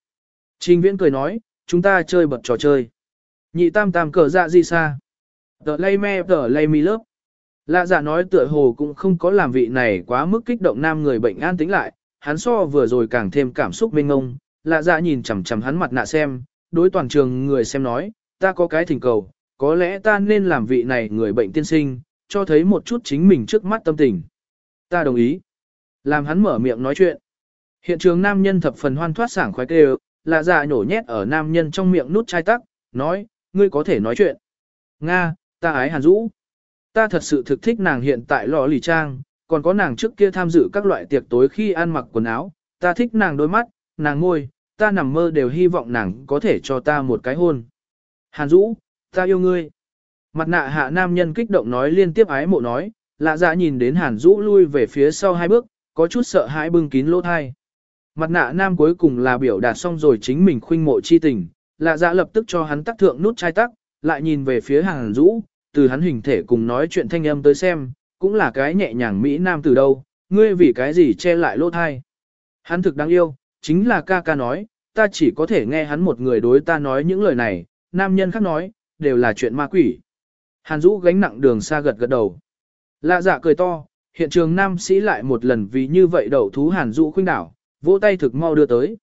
Speaker 1: Trình viễn cười nói, chúng ta chơi bật trò chơi. Nhị tam tam cờ dạ gì xa. Tờ lay me tờ lay mi lớp. Lạ dạ nói tựa hồ cũng không có làm vị này quá mức kích động nam người bệnh an tĩnh lại, hắn so vừa rồi càng thêm cảm xúc mênh ngông, lạ dạ nhìn chằm chằm hắn mặt nạ xem, đối toàn trường người xem nói, ta có cái thỉnh cầu, có lẽ ta nên làm vị này người bệnh tiên sinh, cho thấy một chút chính mình trước mắt tâm tình. Ta đồng ý. Làm hắn mở miệng nói chuyện. Hiện trường nam nhân thập phần hoan thoát sảng khoái kêu, lạ dạ nhổ nhét ở nam nhân trong miệng nút chai tắc, nói, ngươi có thể nói chuyện. Nga, ta ái hàn rũ. Ta thật sự thực thích nàng hiện tại lò lì trang, còn có nàng trước kia tham dự các loại tiệc tối khi ăn mặc quần áo, ta thích nàng đôi mắt, nàng ngôi, ta nằm mơ đều hy vọng nàng có thể cho ta một cái hôn. Hàn Dũ, ta yêu ngươi. Mặt nạ hạ nam nhân kích động nói liên tiếp ái mộ nói, lạ dạ nhìn đến Hàn Dũ lui về phía sau hai bước, có chút sợ hãi bưng kín lỗ thai. Mặt nạ nam cuối cùng là biểu đạt xong rồi chính mình khuynh mộ chi tình, lạ dạ lập tức cho hắn tắc thượng nút chai tắc, lại nhìn về phía Hàn Dũ, từ hắn hình thể cùng nói chuyện thanh âm tới xem, cũng là cái nhẹ nhàng Mỹ Nam từ đâu, ngươi vì cái gì che lại lỗ thai. Hắn thực đáng yêu, chính là ca ca nói, ta chỉ có thể nghe hắn một người đối ta nói những lời này, nam nhân khác nói, đều là chuyện ma quỷ. Hàn Dũ gánh nặng đường xa gật gật đầu. Lạ dạ cười to, hiện trường nam sĩ lại một lần vì như vậy đậu thú Hàn Dũ khuynh đảo, vỗ tay thực mau đưa tới.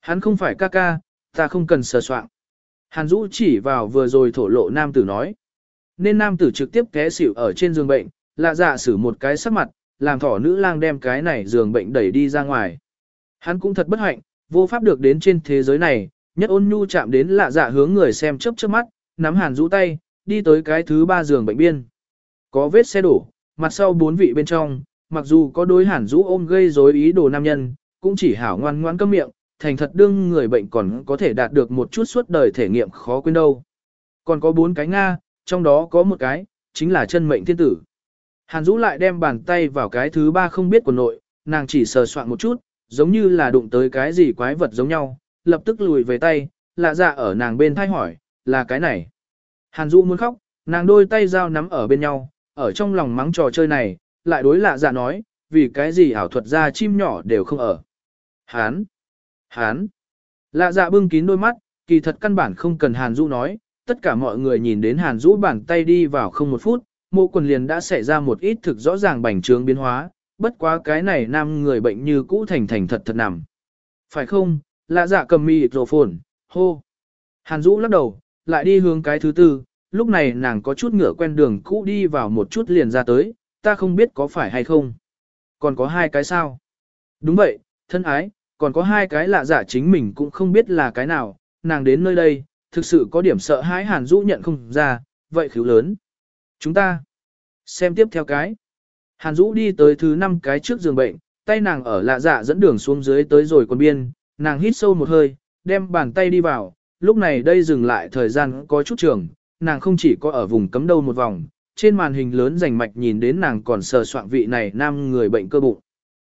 Speaker 1: Hắn không phải ca ca, ta không cần sờ soạn. Hàn Dũ chỉ vào vừa rồi thổ lộ nam tử nói. Nên nam tử trực tiếp té xỉu ở trên giường bệnh, lạ dạ xử một cái sắc mặt, làm thỏ nữ lang đem cái này giường bệnh đẩy đi ra ngoài. Hắn cũng thật bất hạnh, vô pháp được đến trên thế giới này, nhất ôn nhu chạm đến lạ dạ hướng người xem chớp chớp mắt, nắm hàn rũ tay, đi tới cái thứ ba giường bệnh biên. Có vết xe đổ, mặt sau bốn vị bên trong, mặc dù có đối hàn rũ ôm gây rối ý đồ nam nhân, cũng chỉ hảo ngoan ngoan câm miệng, thành thật đương người bệnh còn có thể đạt được một chút suốt đời thể nghiệm khó quên đâu. Còn có bốn cái Nga, trong đó có một cái, chính là chân mệnh thiên tử. Hàn Dũ lại đem bàn tay vào cái thứ ba không biết của nội, nàng chỉ sờ soạn một chút, giống như là đụng tới cái gì quái vật giống nhau, lập tức lùi về tay, lạ dạ ở nàng bên thay hỏi, là cái này. Hàn Dũ muốn khóc, nàng đôi tay dao nắm ở bên nhau, ở trong lòng mắng trò chơi này, lại đối lạ dạ nói, vì cái gì ảo thuật ra chim nhỏ đều không ở. Hán! Hán! Lạ dạ bưng kín đôi mắt, kỳ thật căn bản không cần Hàn Dũ nói, tất cả mọi người nhìn đến Hàn Dũ bàn tay đi vào không một phút, mộ quần liền đã xảy ra một ít thực rõ ràng bành trướng biến hóa, bất quá cái này nam người bệnh như cũ thành thành thật thật nằm. Phải không, lạ dạ cầm mì rồ phồn, hô. Hàn Dũ lắc đầu, lại đi hướng cái thứ tư, lúc này nàng có chút ngựa quen đường cũ đi vào một chút liền ra tới, ta không biết có phải hay không. Còn có hai cái sao? Đúng vậy, thân ái, còn có hai cái lạ dạ chính mình cũng không biết là cái nào, nàng đến nơi đây, thực sự có điểm sợ hãi Hàn Dũ nhận không ra, vậy khíu lớn. Chúng ta xem tiếp theo cái. Hàn Dũ đi tới thứ năm cái trước giường bệnh, tay nàng ở lạ dạ dẫn đường xuống dưới tới rồi quân biên, nàng hít sâu một hơi, đem bàn tay đi vào, lúc này đây dừng lại thời gian có chút trường, nàng không chỉ có ở vùng cấm đâu một vòng, trên màn hình lớn rành mạch nhìn đến nàng còn sờ soạn vị này nam người bệnh cơ bụng.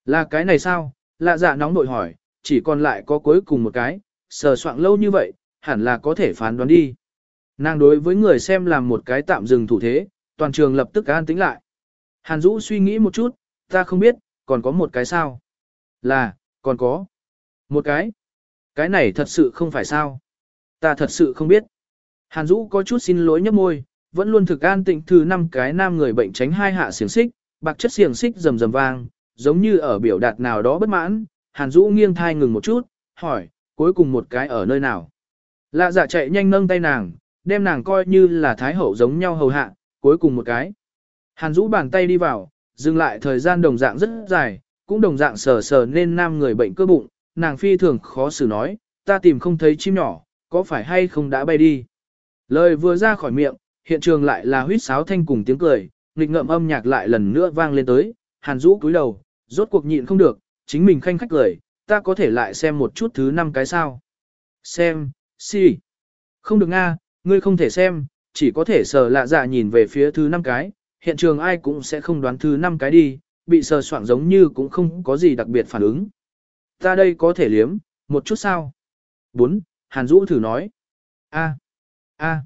Speaker 1: Là cái này sao? Lạ dạ nóng nội hỏi, chỉ còn lại có cuối cùng một cái, sờ soạn lâu như vậy, hẳn là có thể phán đoán đi. Nàng đối với người xem làm một cái tạm dừng thủ thế, toàn trường lập tức an tĩnh lại. Hàn Dũ suy nghĩ một chút, ta không biết, còn có một cái sao? Là, còn có. Một cái. Cái này thật sự không phải sao. Ta thật sự không biết. Hàn Dũ có chút xin lỗi nhấp môi, vẫn luôn thực an tịnh thứ năm cái nam người bệnh tránh hai hạ xiềng xích, bạc chất xiềng xích rầm rầm vang, giống như ở biểu đạt nào đó bất mãn. Hàn Dũ nghiêng thai ngừng một chút, hỏi, cuối cùng một cái ở nơi nào? Lạ dạ chạy nhanh nâng tay nàng, đem nàng coi như là thái hậu giống nhau hầu hạ, cuối cùng một cái. Hàn Dũ bàn tay đi vào, dừng lại thời gian đồng dạng rất dài, cũng đồng dạng sờ sờ nên nam người bệnh cơ bụng, nàng phi thường khó xử nói, ta tìm không thấy chim nhỏ, có phải hay không đã bay đi. Lời vừa ra khỏi miệng, hiện trường lại là huýt sáo thanh cùng tiếng cười, nghịch ngợm âm nhạc lại lần nữa vang lên tới, Hàn Dũ cúi đầu, rốt cuộc nhịn không được, chính mình khanh khách cười, ta có thể lại xem một chút thứ năm cái sao. Xem, si. Không được nga, ngươi không thể xem, chỉ có thể sờ lạ dạ nhìn về phía thứ năm cái, hiện trường ai cũng sẽ không đoán thứ năm cái đi, bị sờ soạng giống như cũng không có gì đặc biệt phản ứng. Ta đây có thể liếm, một chút sao? 4. Hàn Dũ thử nói. A. A.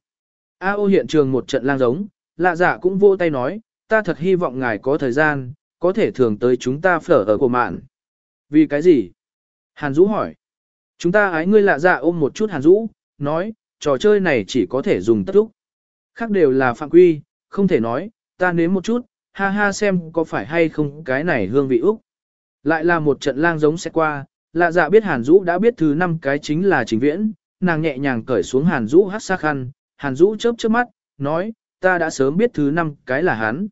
Speaker 1: A ô hiện trường một trận lang giống, lạ dạ cũng vô tay nói, ta thật hy vọng ngài có thời gian, có thể thường tới chúng ta phở ở của mạn. Vì cái gì? Hàn Dũ hỏi. Chúng ta ái ngươi lạ dạ ôm một chút Hàn Dũ, nói, trò chơi này chỉ có thể dùng tất lúc. Khác đều là phạm quy, không thể nói, ta nếm một chút, ha ha xem có phải hay không cái này hương vị Úc. Lại là một trận lang giống sẽ qua, lạ dạ biết Hàn Dũ đã biết thứ năm cái chính là trình viễn, nàng nhẹ nhàng cởi xuống Hàn Dũ hát xa khăn, Hàn Dũ chớp chớp mắt, nói, ta đã sớm biết thứ năm cái là hắn.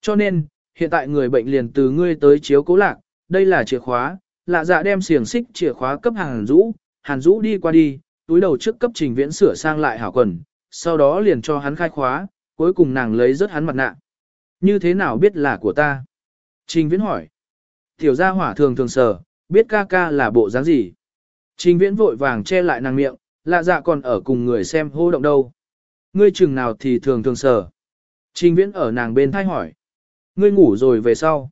Speaker 1: Cho nên, hiện tại người bệnh liền từ ngươi tới chiếu cố lạc, đây là chìa khóa, lạ dạ đem xiềng xích chìa khóa cấp Hàn Dũ, Hàn Dũ đi qua đi, túi đầu trước cấp trình viễn sửa sang lại hảo quần, sau đó liền cho hắn khai khóa, cuối cùng nàng lấy rớt hắn mặt nạ. Như thế nào biết là của ta? Trình viễn hỏi. Tiểu gia hỏa thường thường sờ, biết ca ca là bộ dáng gì? Trình viễn vội vàng che lại nàng miệng, lạ dạ còn ở cùng người xem hô động đâu. Ngươi chừng nào thì thường thường sờ. Trình viễn ở nàng bên thay hỏi. Ngươi ngủ rồi về sau.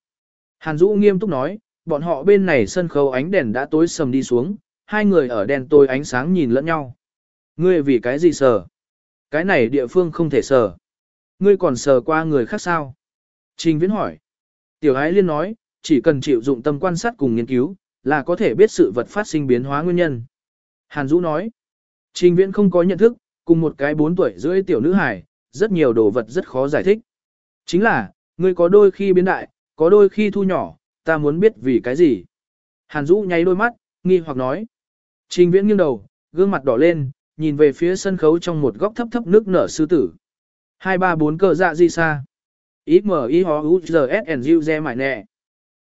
Speaker 1: Hàn Dũ nghiêm túc nói, bọn họ bên này sân khấu ánh đèn đã tối sầm đi xuống, hai người ở đèn tối ánh sáng nhìn lẫn nhau. Ngươi vì cái gì sờ? Cái này địa phương không thể sờ. Ngươi còn sờ qua người khác sao? Trình Viễn hỏi. Tiểu Ái Liên nói, chỉ cần chịu dụng tâm quan sát cùng nghiên cứu, là có thể biết sự vật phát sinh biến hóa nguyên nhân. Hàn Dũ nói. Trình Viễn không có nhận thức, cùng một cái 4 tuổi rưỡi tiểu nữ hài, rất nhiều đồ vật rất khó giải thích. Chính là, ngươi có đôi khi biến đại, có đôi khi thu nhỏ, ta muốn biết vì cái gì. Hàn Dũ nháy đôi mắt, nghi hoặc nói. Trình Viễn nghiêng đầu, gương mặt đỏ lên, nhìn về phía sân khấu trong một góc thấp thấp nước nở sư tử. Hai ba bốn cờ dạ di xa. Ít mở ý hó u giờ s u re mải nẹ.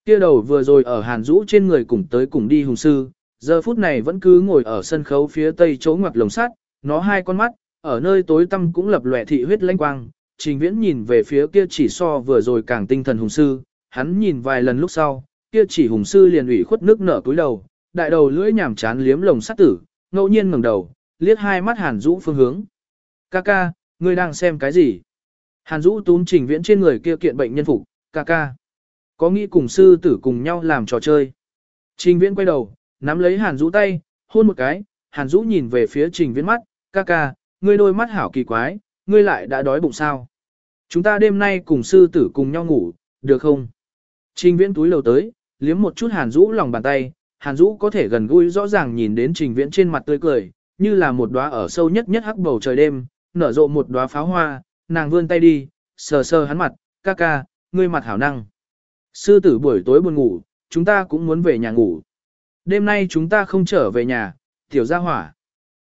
Speaker 1: Kia đầu vừa rồi ở hàn Dũ trên người cùng tới cùng đi hùng sư, giờ phút này vẫn cứ ngồi ở sân khấu phía tây chỗ ngoặt lồng sắt, nó hai con mắt, ở nơi tối tăm cũng lập lòe thị huyết lãnh quang, trình viễn nhìn về phía kia chỉ so vừa rồi càng tinh thần hùng sư, hắn nhìn vài lần lúc sau, kia chỉ hùng sư liền ủy khuất nước nở cúi đầu, đại đầu lưỡi nhảm chán liếm lồng sắt tử, ngẫu nhiên ngẩng đầu, liếc hai mắt Hàn Dũ phương hướng. Ca ca, ngươi đang xem cái gì? Hàn Dũ túm trình viễn trên người kia kiện bệnh nhân phục, ca ca. Có nghĩ cùng sư tử cùng nhau làm trò chơi. Trình viễn quay đầu, nắm lấy Hàn Dũ tay, hôn một cái, Hàn Dũ nhìn về phía trình viễn mắt, ca ca, ngươi đôi mắt hảo kỳ quái, ngươi lại đã đói bụng sao? Chúng ta đêm nay cùng sư tử cùng nhau ngủ, được không? Trình viễn túi lầu tới, liếm một chút Hàn Dũ lòng bàn tay, Hàn Dũ có thể gần gũi rõ ràng nhìn đến trình viễn trên mặt tươi cười, như là một đóa ở sâu nhất nhất hắc bầu trời đêm, nở rộ một đóa pháo hoa, nàng vươn tay đi, sờ sờ hắn mặt, ca ca, ngươi mặt hảo năng. Sư tử buổi tối buồn ngủ, chúng ta cũng muốn về nhà ngủ. Đêm nay chúng ta không trở về nhà, tiểu gia hỏa.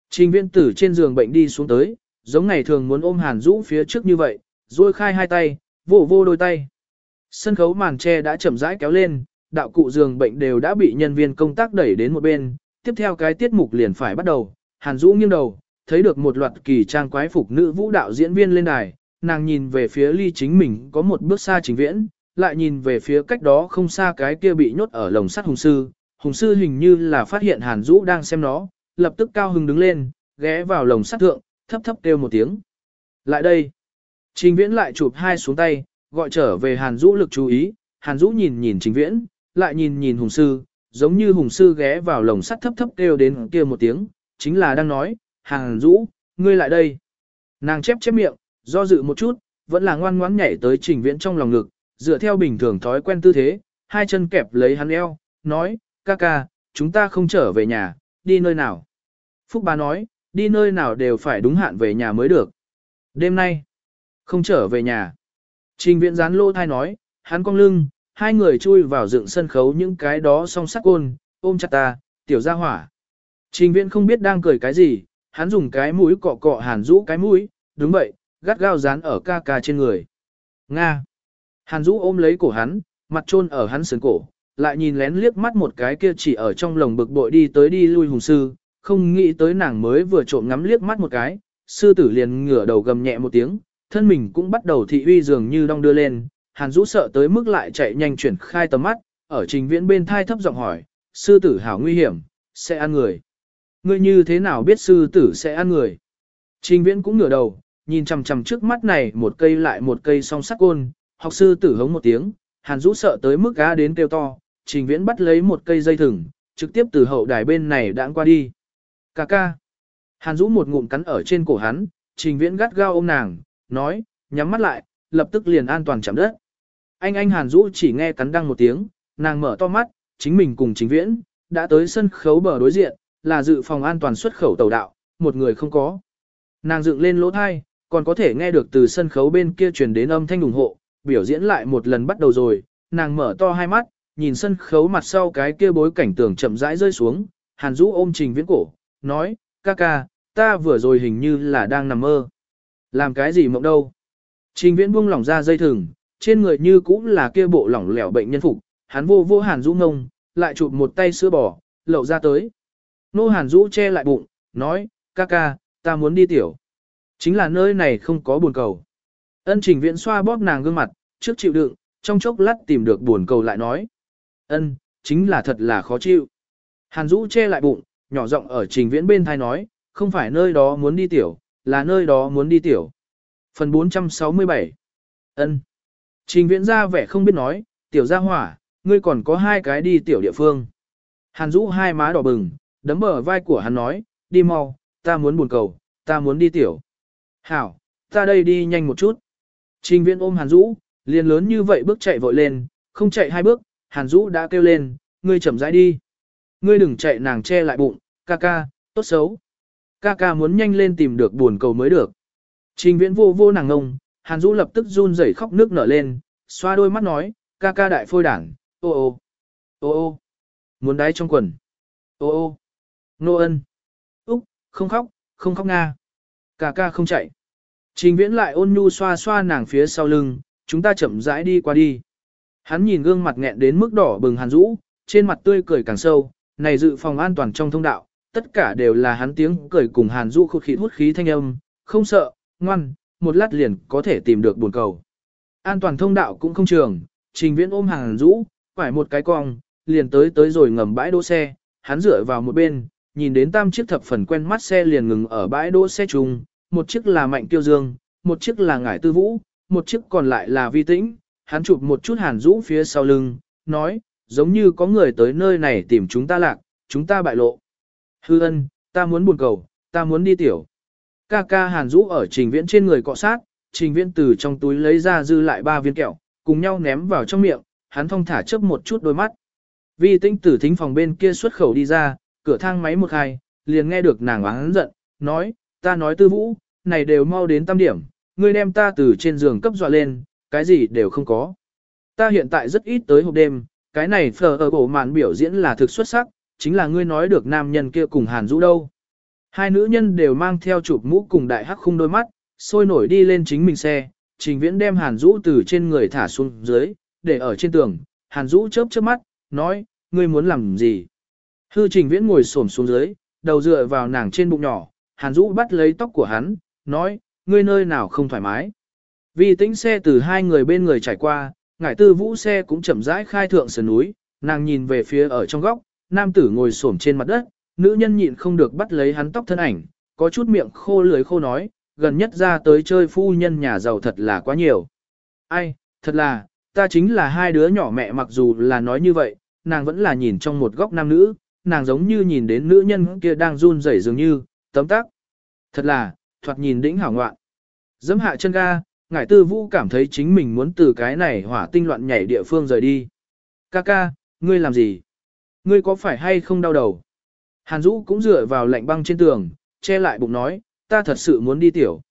Speaker 1: Trình viễn tử trên giường bệnh đi xuống tới, giống ngày thường muốn ôm Hàn Dũ phía trước như vậy, rồi khai hai tay, vỗ vô đôi tay. Sân khấu màn tre đã chậm rãi kéo lên, đạo cụ giường bệnh đều đã bị nhân viên công tác đẩy đến một bên, tiếp theo cái tiết mục liền phải bắt đầu. Hàn Dũ nghiêng đầu, thấy được một loạt kỳ trang quái phục nữ vũ đạo diễn viên lên đài, nàng nhìn về phía ly chính mình có một bước xa chính viễn, lại nhìn về phía cách đó không xa cái kia bị nhốt ở lồng sắt hùng sư. Hùng sư hình như là phát hiện Hàn Dũ đang xem nó, lập tức cao hứng đứng lên, ghé vào lồng sắt thượng, thấp thấp kêu một tiếng. Lại đây. Trình viễn lại chụp hai xuống tay, gọi trở về Hàn Dũ lực chú ý, Hàn Dũ nhìn nhìn trình viễn, lại nhìn nhìn hùng sư, giống như hùng sư ghé vào lồng sắt thấp thấp kêu đến kia một tiếng, chính là đang nói, Hàn Dũ, ngươi lại đây. Nàng chép chép miệng, do dự một chút, vẫn là ngoan ngoãn nhảy tới trình viễn trong lòng ngực, dựa theo bình thường thói quen tư thế, hai chân kẹp lấy hắn eo, nói, ca ca, chúng ta không trở về nhà, đi nơi nào. Phúc bà nói, đi nơi nào đều phải đúng hạn về nhà mới được. Đêm nay, không trở về nhà. Trình viễn gián lô thai nói, hắn cong lưng, hai người chui vào dựng sân khấu những cái đó song sắc côn, ôm chặt ta, tiểu ra hỏa. Trình viễn không biết đang cười cái gì, hắn dùng cái mũi cọ cọ hàn rũ cái mũi, đúng vậy, gắt gao dán ở ca ca trên người. Nga. Hàn rũ ôm lấy cổ hắn, mặt trôn ở hắn sườn cổ, lại nhìn lén liếc mắt một cái kia chỉ ở trong lồng bực bội đi tới đi lui hùng sư, không nghĩ tới nàng mới vừa trộm ngắm liếc mắt một cái, sư tử liền ngửa đầu gầm nhẹ một tiếng, thân mình cũng bắt đầu thị uy dường như đong đưa lên, hàn Dũ sợ tới mức lại chạy nhanh chuyển khai tầm mắt, ở trình viễn bên thai thấp giọng hỏi, sư tử hảo nguy hiểm, sẽ ăn người. Ngươi như thế nào biết sư tử sẽ ăn người? Trình viễn cũng ngửa đầu, nhìn chằm chằm trước mắt này một cây lại một cây song sắc côn, học sư tử hống một tiếng, hàn Dũ sợ tới mức gá đến kêu to, trình viễn bắt lấy một cây dây thừng, trực tiếp từ hậu đài bên này đãng qua đi. Cà ca. Hàn Dũ một ngụm cắn ở trên cổ hắn, trình viễn gắt gao ôm nàng, nói, nhắm mắt lại, lập tức liền an toàn chạm đất. Anh anh Hàn Dũ chỉ nghe cắn đăng một tiếng, nàng mở to mắt, chính mình cùng chính viễn, đã tới sân khấu bờ đối diện, là dự phòng an toàn xuất khẩu tàu đạo, một người không có. Nàng dựng lên lỗ thai, còn có thể nghe được từ sân khấu bên kia truyền đến âm thanh ủng hộ, biểu diễn lại một lần bắt đầu rồi, nàng mở to hai mắt, nhìn sân khấu mặt sau cái kia bối cảnh tường chậm rãi rơi xuống, Hàn Dũ ôm Trình Viễn cổ, nói, ca ca, ta vừa rồi hình như là đang nằm mơ. Làm cái gì mộng đâu? Trình Viễn buông lỏng ra dây thừng, trên người như cũng là kia bộ lỏng lẻo bệnh nhân phục, hắn vô vô Hàn Dũ ngông, lại chụp một tay sữa bò, lậu ra tới. Nô Hàn Dũ che lại bụng, nói, ca ca, ta muốn đi tiểu. Chính là nơi này không có buồn cầu. Ân trình Viễn xoa bóp nàng gương mặt, trước chịu đựng, trong chốc lát tìm được buồn cầu lại nói. Ân, chính là thật là khó chịu. Hàn Dũ che lại bụng, nhỏ giọng ở trình viễn bên thai nói, không phải nơi đó muốn đi tiểu, là nơi đó muốn đi tiểu. Phần 467 Ân Trình viễn ra vẻ không biết nói, tiểu gia hỏa, ngươi còn có hai cái đi tiểu địa phương. Hàn rũ hai má đỏ bừng, đấm bờ vai của hắn nói, đi mau, ta muốn buồn cầu, ta muốn đi tiểu. Hảo, ta đây đi nhanh một chút. Trình viễn ôm Hàn rũ, liền lớn như vậy bước chạy vội lên, không chạy hai bước, Hàn rũ đã kêu lên, ngươi chậm rãi đi. Ngươi đừng chạy nàng che lại bụng, ca ca, tốt xấu. Ca ca muốn nhanh lên tìm được buồn cầu mới được. Trình viễn vô vô nàng ngông, Hàn Dũ lập tức run rẩy khóc nước nở lên, xoa đôi mắt nói, ca ca đại phôi đảng, ô ô, ô ô, muốn đáy trong quần, ô ô, nô ân, úc, không khóc, không khóc nga, ca ca không chạy. Trình viễn lại ôn nhu xoa xoa nàng phía sau lưng, chúng ta chậm rãi đi qua đi. Hắn nhìn gương mặt nghẹn đến mức đỏ bừng Hàn Dũ, trên mặt tươi cười càng sâu, này dự phòng an toàn trong thông đạo, tất cả đều là hắn tiếng cười cùng Hàn du khụt khí hút khí thanh âm, không sợ, ngoan, một lát liền có thể tìm được buồn cầu. An toàn thông đạo cũng không trường, trình viễn ôm hàn du phải một cái cong, liền tới tới rồi ngầm bãi đỗ xe, hắn dựa vào một bên, nhìn đến tam chiếc thập phần quen mắt xe liền ngừng ở bãi đỗ xe chung, một chiếc là mạnh tiêu dương, một chiếc là ngải tư vũ, một chiếc còn lại là vi tĩnh, hắn chụp một chút hàn du phía sau lưng, nói, giống như có người tới nơi này tìm chúng ta lạc, chúng ta bại lộ. Hư ân, ta muốn buồn cầu, ta muốn đi tiểu. Ca ca hàn rũ ở trình viễn trên người cọ sát, trình viễn từ trong túi lấy ra dư lại ba viên kẹo, cùng nhau ném vào trong miệng, hắn thong thả chớp một chút đôi mắt. Vi tinh tử thính phòng bên kia xuất khẩu đi ra, cửa thang máy một hai, liền nghe được nàng oán giận, nói, ta nói tư vũ, này đều mau đến tam điểm, ngươi đem ta từ trên giường cấp dọa lên, cái gì đều không có. Ta hiện tại rất ít tới hộp đêm, cái này phở ở cổ màn biểu diễn là thực xuất sắc, chính là ngươi nói được nam nhân kia cùng hàn Dũ đâu. Hai nữ nhân đều mang theo chụp mũ cùng đại hắc khung đôi mắt, sôi nổi đi lên chính mình xe, trình viễn đem hàn Dũ từ trên người thả xuống dưới, để ở trên tường, hàn Dũ chớp chớp mắt, nói, ngươi muốn làm gì? Hư trình viễn ngồi xổm xuống dưới, đầu dựa vào nàng trên bụng nhỏ, hàn Dũ bắt lấy tóc của hắn, nói, ngươi nơi nào không thoải mái. Vì tính xe từ hai người bên người trải qua, ngải tư vũ xe cũng chậm rãi khai thượng sườn núi, nàng nhìn về phía ở trong góc, nam tử ngồi xổm trên mặt đất, nữ nhân nhịn không được bắt lấy hắn tóc thân ảnh, có chút miệng khô lưới khô nói, gần nhất ra tới chơi phu nhân nhà giàu thật là quá nhiều. Ai, thật là, ta chính là hai đứa nhỏ mẹ mặc dù là nói như vậy, nàng vẫn là nhìn trong một góc nam nữ, nàng giống như nhìn đến nữ nhân kia đang run rẩy dường như, tấm tắc. Thật là, thoạt nhìn đĩnh hảo ngoạn. Dẫm hạ chân ga, ngải tư vũ cảm thấy chính mình muốn từ cái này hỏa tinh loạn nhảy địa phương rời đi. Ca ca, ngươi làm gì? Ngươi có phải hay không đau đầu? Hàn Dũ cũng dựa vào lạnh băng trên tường, che lại bụng nói, ta thật sự muốn đi tiểu.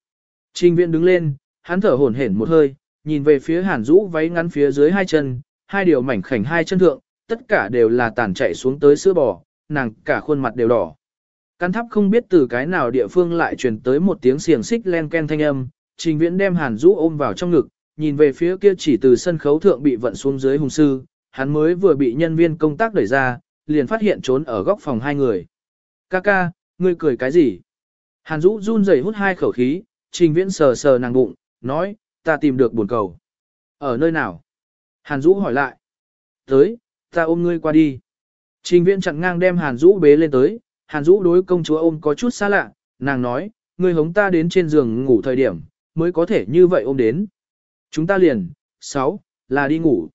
Speaker 1: Trình viện đứng lên, hắn thở hổn hển một hơi, nhìn về phía Hàn Dũ váy ngắn phía dưới hai chân, hai điều mảnh khảnh hai chân thượng, tất cả đều là tàn chạy xuống tới sữa bò, nàng cả khuôn mặt đều đỏ. Căn thắp không biết từ cái nào địa phương lại truyền tới một tiếng xiềng xích len ken thanh âm, trình viễn đem hàn rũ ôm vào trong ngực, nhìn về phía kia chỉ từ sân khấu thượng bị vận xuống dưới hùng sư, hắn mới vừa bị nhân viên công tác đẩy ra, liền phát hiện trốn ở góc phòng hai người. Ca ca, ngươi cười cái gì? Hàn Dũ run rẩy hút hai khẩu khí, trình viễn sờ sờ nàng bụng, nói, ta tìm được buồn cầu. Ở nơi nào? Hàn Dũ hỏi lại. Tới, ta ôm ngươi qua đi. Trình viễn chặn ngang đem Hàn Dũ bế lên tới, Hàn Dũ đối công chúa ôm có chút xa lạ, nàng nói, ngươi hống ta đến trên giường ngủ thời điểm, mới có thể như vậy ôm đến. Chúng ta liền, 6, là đi ngủ.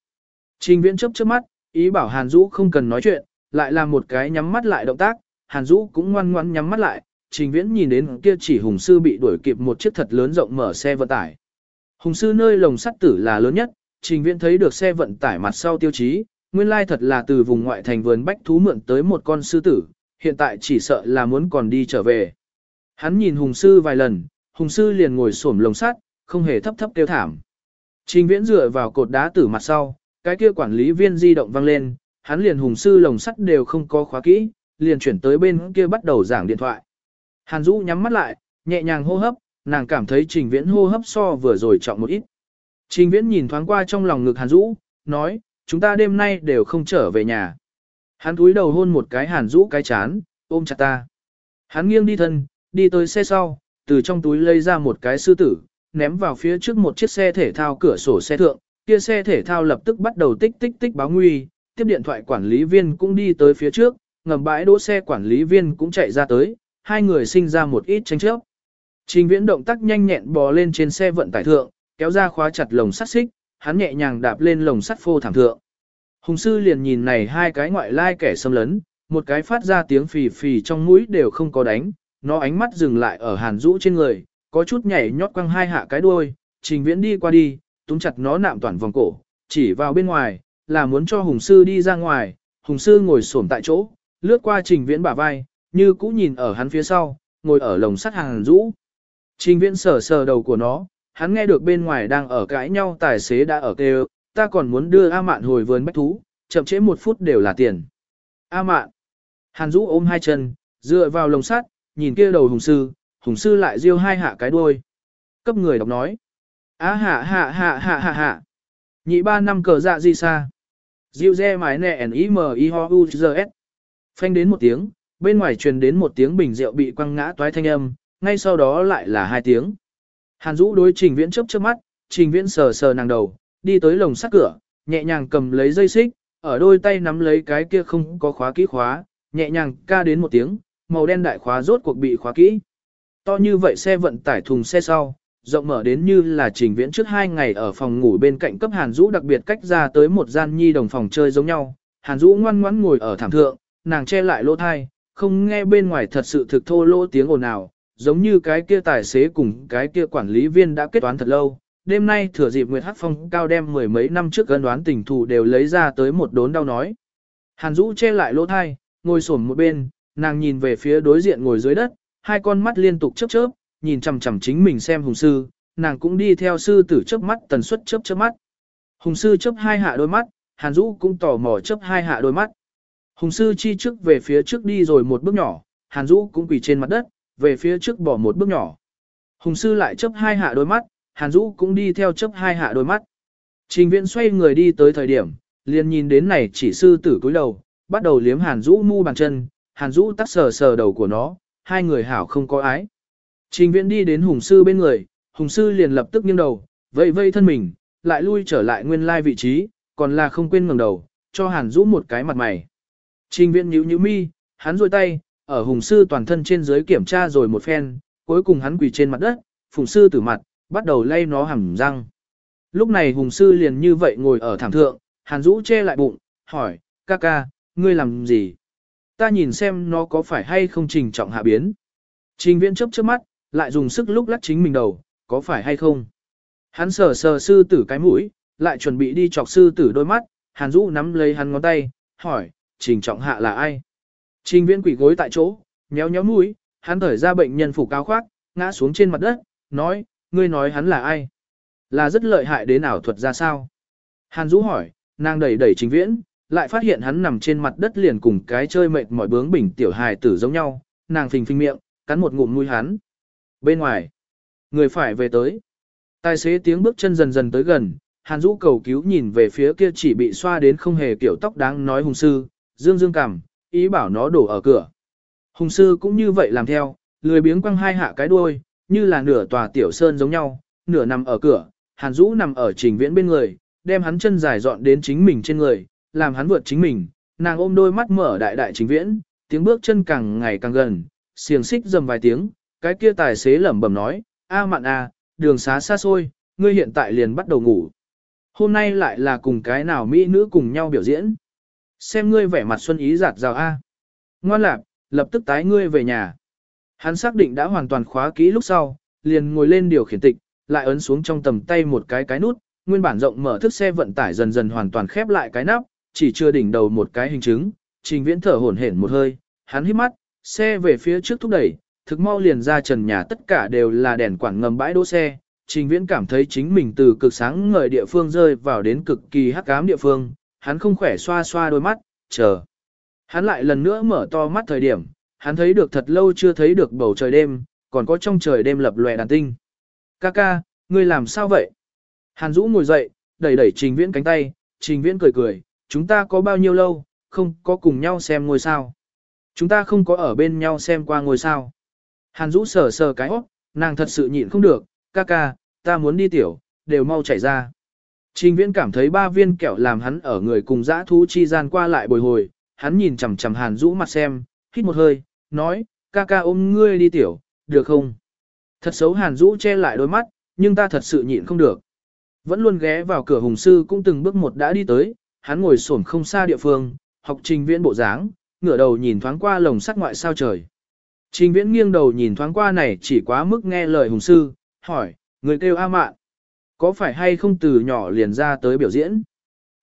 Speaker 1: Trình viễn chấp trước mắt, ý bảo Hàn Dũ không cần nói chuyện, lại làm một cái nhắm mắt lại động tác, Hàn Dũ cũng ngoan ngoãn nhắm mắt lại, trình viễn nhìn đến kia chỉ hùng sư bị đuổi kịp một chiếc thật lớn rộng mở xe vận tải. Hùng sư nơi lồng sắt tử là lớn nhất, trình viễn thấy được xe vận tải mặt sau tiêu chí, nguyên lai thật là từ vùng ngoại thành vườn bách thú mượn tới một con sư tử, hiện tại chỉ sợ là muốn còn đi trở về. Hắn nhìn hùng sư vài lần, hùng sư liền ngồi xổm lồng sắt, không hề thấp thấp kêu thảm. Trình viễn dựa vào cột đá tử mặt sau, cái kia quản lý viên di động vang lên, hắn liền hùng sư lồng sắt đều không có khóa kỹ, liền chuyển tới bên kia bắt đầu giảng điện thoại. Hàn Dũ nhắm mắt lại, nhẹ nhàng hô hấp, nàng cảm thấy trình viễn hô hấp so vừa rồi trọng một ít. Trình viễn nhìn thoáng qua trong lòng ngực Hàn Dũ, nói, chúng ta đêm nay đều không trở về nhà. Hắn cúi đầu hôn một cái hàn Dũ cái chán, ôm chặt ta. Hắn nghiêng đi thân, đi tới xe sau, từ trong túi lấy ra một cái sư tử, ném vào phía trước một chiếc xe thể thao cửa sổ xe thượng, kia xe thể thao lập tức bắt đầu tích tích tích báo nguy, tiếp điện thoại quản lý viên cũng đi tới phía trước, ngầm bãi đỗ xe quản lý viên cũng chạy ra tới, hai người sinh ra một ít tranh chấp. Trình viễn động tác nhanh nhẹn bò lên trên xe vận tải thượng, kéo ra khóa chặt lồng sắt xích, hắn nhẹ nhàng đạp lên lồng sắt phô thảm thượng. Hùng sư liền nhìn này hai cái ngoại lai kẻ xâm lấn, một cái phát ra tiếng phì phì trong mũi đều không có đánh, nó ánh mắt dừng lại ở hàn rũ trên người, có chút nhảy nhót quăng hai hạ cái đuôi, trình viễn đi qua đi, túm chặt nó nạm toàn vòng cổ, chỉ vào bên ngoài, là muốn cho hùng sư đi ra ngoài, hùng sư ngồi xổm tại chỗ, lướt qua trình viễn bả vai, như cũ nhìn ở hắn phía sau, ngồi ở lồng sắt hàng rũ. Trình viễn sờ sờ đầu của nó, hắn nghe được bên ngoài đang ở cãi nhau tài xế đã ở kêu, ta còn muốn đưa A Mạn hồi vườn bách thú, chậm chế một phút đều là tiền. A Mạn. Hàn Dũ ôm hai chân, dựa vào lồng sắt, nhìn kia đầu hùng sư, hùng sư lại riêu hai hạ cái đuôi. Cấp người đọc nói. A hạ hạ hạ hạ hạ hạ. Nhị ba năm cờ dạ gì xa. Diệu re mái nẹ n ý mờ i ho u giờ s. Phanh đến một tiếng, bên ngoài truyền đến một tiếng bình rượu bị quăng ngã toái thanh âm, ngay sau đó lại là hai tiếng. Hàn Dũ đối Trình Viễn chớp chớp mắt, Trình Viễn sờ sờ nàng đầu, đi tới lồng sắt cửa, nhẹ nhàng cầm lấy dây xích, ở đôi tay nắm lấy cái kia không có khóa kỹ khóa, nhẹ nhàng ca đến một tiếng, màu đen đại khóa rốt cuộc bị khóa kỹ. To như vậy xe vận tải thùng xe sau, rộng mở đến như là trình viễn trước hai ngày ở phòng ngủ bên cạnh cấp Hàn Dũ đặc biệt cách ra tới một gian nhi đồng phòng chơi giống nhau. Hàn Dũ ngoan ngoãn ngồi ở thảm thượng, nàng che lại lỗ thai, không nghe bên ngoài thật sự thực thô lỗ tiếng ồn nào, giống như cái kia tài xế cùng cái kia quản lý viên đã kết toán thật lâu. Đêm nay thừa dịp Nguyệt Hắc Phong cao đem mười mấy năm trước gân đoán tình thù đều lấy ra tới một đốn đau nói. Hàn Dũ che lại lỗ thai, ngồi xổm một bên, nàng nhìn về phía đối diện ngồi dưới đất, hai con mắt liên tục chớp chớp, nhìn chằm chằm chính mình xem hùng sư, nàng cũng đi theo sư tử chớp mắt tần suất chớp chớp mắt. Hùng sư chớp hai hạ đôi mắt, Hàn Dũ cũng tò mò chớp hai hạ đôi mắt. Hùng sư chi trước về phía trước đi rồi một bước nhỏ, Hàn Dũ cũng quỳ trên mặt đất, về phía trước bỏ một bước nhỏ. Hùng sư lại chớp hai hạ đôi mắt, Hàn Dũ cũng đi theo chớp hai hạ đôi mắt. Trình Viễn xoay người đi tới thời điểm, liền nhìn đến này chỉ sư tử cúi đầu, bắt đầu liếm Hàn Dũ mu bàn chân, Hàn Dũ tắt sờ sờ đầu của nó, hai người hảo không có ái. Trình Viễn đi đến Hùng sư bên người, Hùng sư liền lập tức nghiêng đầu, vây vây thân mình, lại lui trở lại nguyên lai vị trí, còn là không quên ngẩng đầu, cho Hàn Dũ một cái mặt mày. Trình Viễn nhíu nhíu mi, hắn rôi tay, ở Hùng sư toàn thân trên dưới kiểm tra rồi một phen, cuối cùng hắn quỳ trên mặt đất, phùng sư tử mặt, bắt đầu lay nó hẳn răng. Lúc này Hùng sư liền như vậy ngồi ở thảm thượng, Hàn Dũ che lại bụng, hỏi, ca ca, ngươi làm gì? Ta nhìn xem nó có phải hay không trình trọng hạ biến. Trình viễn chấp chớp mắt, lại dùng sức lúc lắc chính mình đầu, có phải hay không? Hắn sờ sờ sư tử cái mũi, lại chuẩn bị đi chọc sư tử đôi mắt, Hàn Dũ nắm lấy hắn ngón tay, hỏi, trình trọng hạ là ai? Trình viễn quỷ gối tại chỗ, nhéo nhéo mũi, hắn thở ra bệnh nhân phủ cao khoác, ngã xuống trên mặt đất, nói, ngươi nói hắn là ai? Là rất lợi hại đến ảo thuật ra sao? Hàn Dũ hỏi, nàng đẩy đẩy trình viễn, lại phát hiện hắn nằm trên mặt đất liền cùng cái chơi mệt mỏi bướng bỉnh tiểu hài tử giống nhau, nàng phình phình miệng, cắn một ngụm mũi hắn. Bên ngoài, người phải về tới. Tài xế tiếng bước chân dần dần tới gần, Hàn Dũ cầu cứu nhìn về phía kia chỉ bị xoa đến không hề kiểu tóc đáng nói hùng sư, dương dương cằm, ý bảo nó đổ ở cửa. Hùng sư cũng như vậy làm theo, lười biếng quăng hai hạ cái đuôi, như là nửa tòa tiểu sơn giống nhau, nửa nằm ở cửa, Hàn Dũ nằm ở trình viễn bên người, đem hắn chân dài dọn đến chính mình trên người, làm hắn vượt chính mình, nàng ôm đôi mắt mở đại đại trình viễn, tiếng bước chân càng ngày càng gần, xiềng xích dầm vài tiếng, cái kia tài xế lẩm bẩm nói, a mạn a, đường xá xa xôi, ngươi hiện tại liền bắt đầu ngủ. Hôm nay lại là cùng cái nào mỹ nữ cùng nhau biểu diễn. Xem ngươi vẻ mặt xuân ý giạt rào a. Ngoan lạc, lập tức tái ngươi về nhà. Hắn xác định đã hoàn toàn khóa kỹ lúc sau, liền ngồi lên điều khiển tịch, lại ấn xuống trong tầm tay một cái cái nút, nguyên bản rộng mở thức xe vận tải dần dần hoàn toàn khép lại cái nắp, chỉ chưa đỉnh đầu một cái hình chứng, trình viễn thở hổn hển một hơi, hắn hít mắt, xe về phía trước thúc đẩy, thực mau liền ra trần nhà tất cả đều là đèn quản ngầm bãi đỗ xe, trình viễn cảm thấy chính mình từ cực sáng ngời địa phương rơi vào đến cực kỳ hắc ám địa phương, hắn không khỏe xoa xoa đôi mắt, chờ. Hắn lại lần nữa mở to mắt thời điểm, hắn thấy được thật lâu chưa thấy được bầu trời đêm, còn có trong trời đêm lập lòe đàn tinh. Kaka, ngươi làm sao vậy? Hàn Dũ ngồi dậy, đẩy đẩy Trình Viễn cánh tay, Trình Viễn cười cười, chúng ta có bao nhiêu lâu, không có cùng nhau xem ngôi sao. Chúng ta không có ở bên nhau xem qua ngôi sao. Hàn Dũ sờ sờ cái óc, nàng thật sự nhịn không được, ca ca, ta muốn đi tiểu, đều mau chảy ra. Trình Viễn cảm thấy ba viên kẹo làm hắn ở người cùng dã thú chi gian qua lại bồi hồi, hắn nhìn chằm chằm Hàn Dũ mặt xem, hít một hơi, nói, ca ca ôm ngươi đi tiểu, được không? Thật xấu Hàn Dũ che lại đôi mắt, nhưng ta thật sự nhịn không được. Vẫn luôn ghé vào cửa hùng sư cũng từng bước một đã đi tới, hắn ngồi xổm không xa địa phương, học trình viễn bộ dáng, ngửa đầu nhìn thoáng qua lồng sắt ngoại sao trời. Trình viễn nghiêng đầu nhìn thoáng qua này chỉ quá mức nghe lời hùng sư, hỏi, người kêu A mạn, có phải hay không từ nhỏ liền ra tới biểu diễn?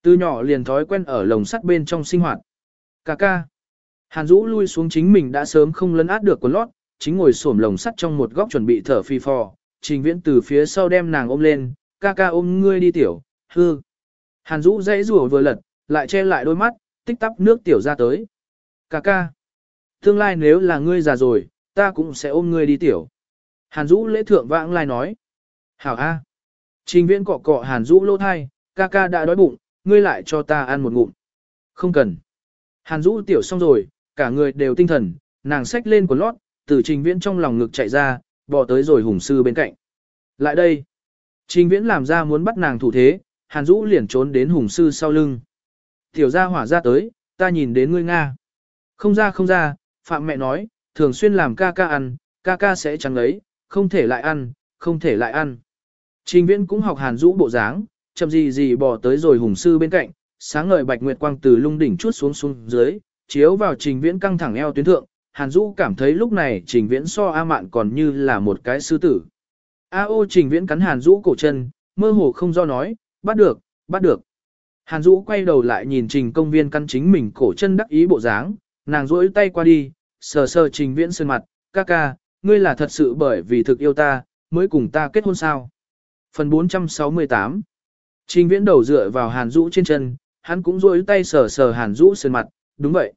Speaker 1: Từ nhỏ liền thói quen ở lồng sắt bên trong sinh hoạt. Cà ca. Hàn Dũ lui xuống chính mình đã sớm không lấn át được quần lót, chính ngồi xổm lồng sắt trong một góc chuẩn bị thở phi phò. Trình viễn từ phía sau đem nàng ôm lên, ca ca ôm ngươi đi tiểu, hư. Hàn Dũ dãy rùa vừa lật, lại che lại đôi mắt, tích tắp nước tiểu ra tới. Cà ca. Tương lai nếu là ngươi già rồi, ta cũng sẽ ôm ngươi đi tiểu. Hàn Dũ lễ thượng vãng lai nói. Hảo A. Trình viễn cọ cọ Hàn Dũ lô thai, ca ca đã đói bụng, ngươi lại cho ta ăn một ngụm. Không cần. Hàn Dũ tiểu xong rồi, cả người đều tinh thần, nàng xách lên quần lót, từ trình viễn trong lòng ngực chạy ra, bỏ tới rồi hùng sư bên cạnh. Lại đây. Trình viễn làm ra muốn bắt nàng thủ thế, hàn Dũ liền trốn đến hùng sư sau lưng. Tiểu gia hỏa ra tới, ta nhìn đến ngươi Nga. Không ra không ra, phạm mẹ nói, thường xuyên làm ca ca ăn, ca ca sẽ chẳng lấy, không thể lại ăn, không thể lại ăn. Trình viễn cũng học hàn Dũ bộ dáng, chậm gì gì bỏ tới rồi hùng sư bên cạnh, sáng ngời bạch nguyệt quang từ lung đỉnh chút xuống xuống dưới, chiếu vào trình viễn căng thẳng eo tuyến thượng, Hàn Dũ cảm thấy lúc này trình viễn so A mạn còn như là một cái sư tử. A ô trình viễn cắn Hàn Dũ cổ chân, mơ hồ không do nói, bắt được, bắt được. Hàn Dũ quay đầu lại nhìn trình công viên căn chính mình cổ chân đắc ý bộ dáng, nàng rỗi tay qua đi, sờ sờ trình viễn sơn mặt, ca ca, ngươi là thật sự bởi vì thực yêu ta, mới cùng ta kết hôn sao. Phần 468 Trình viễn đầu dựa vào Hàn rũ trên chân, hắn cũng rỗi tay sờ sờ Hàn rũ sơn mặt, đúng vậy.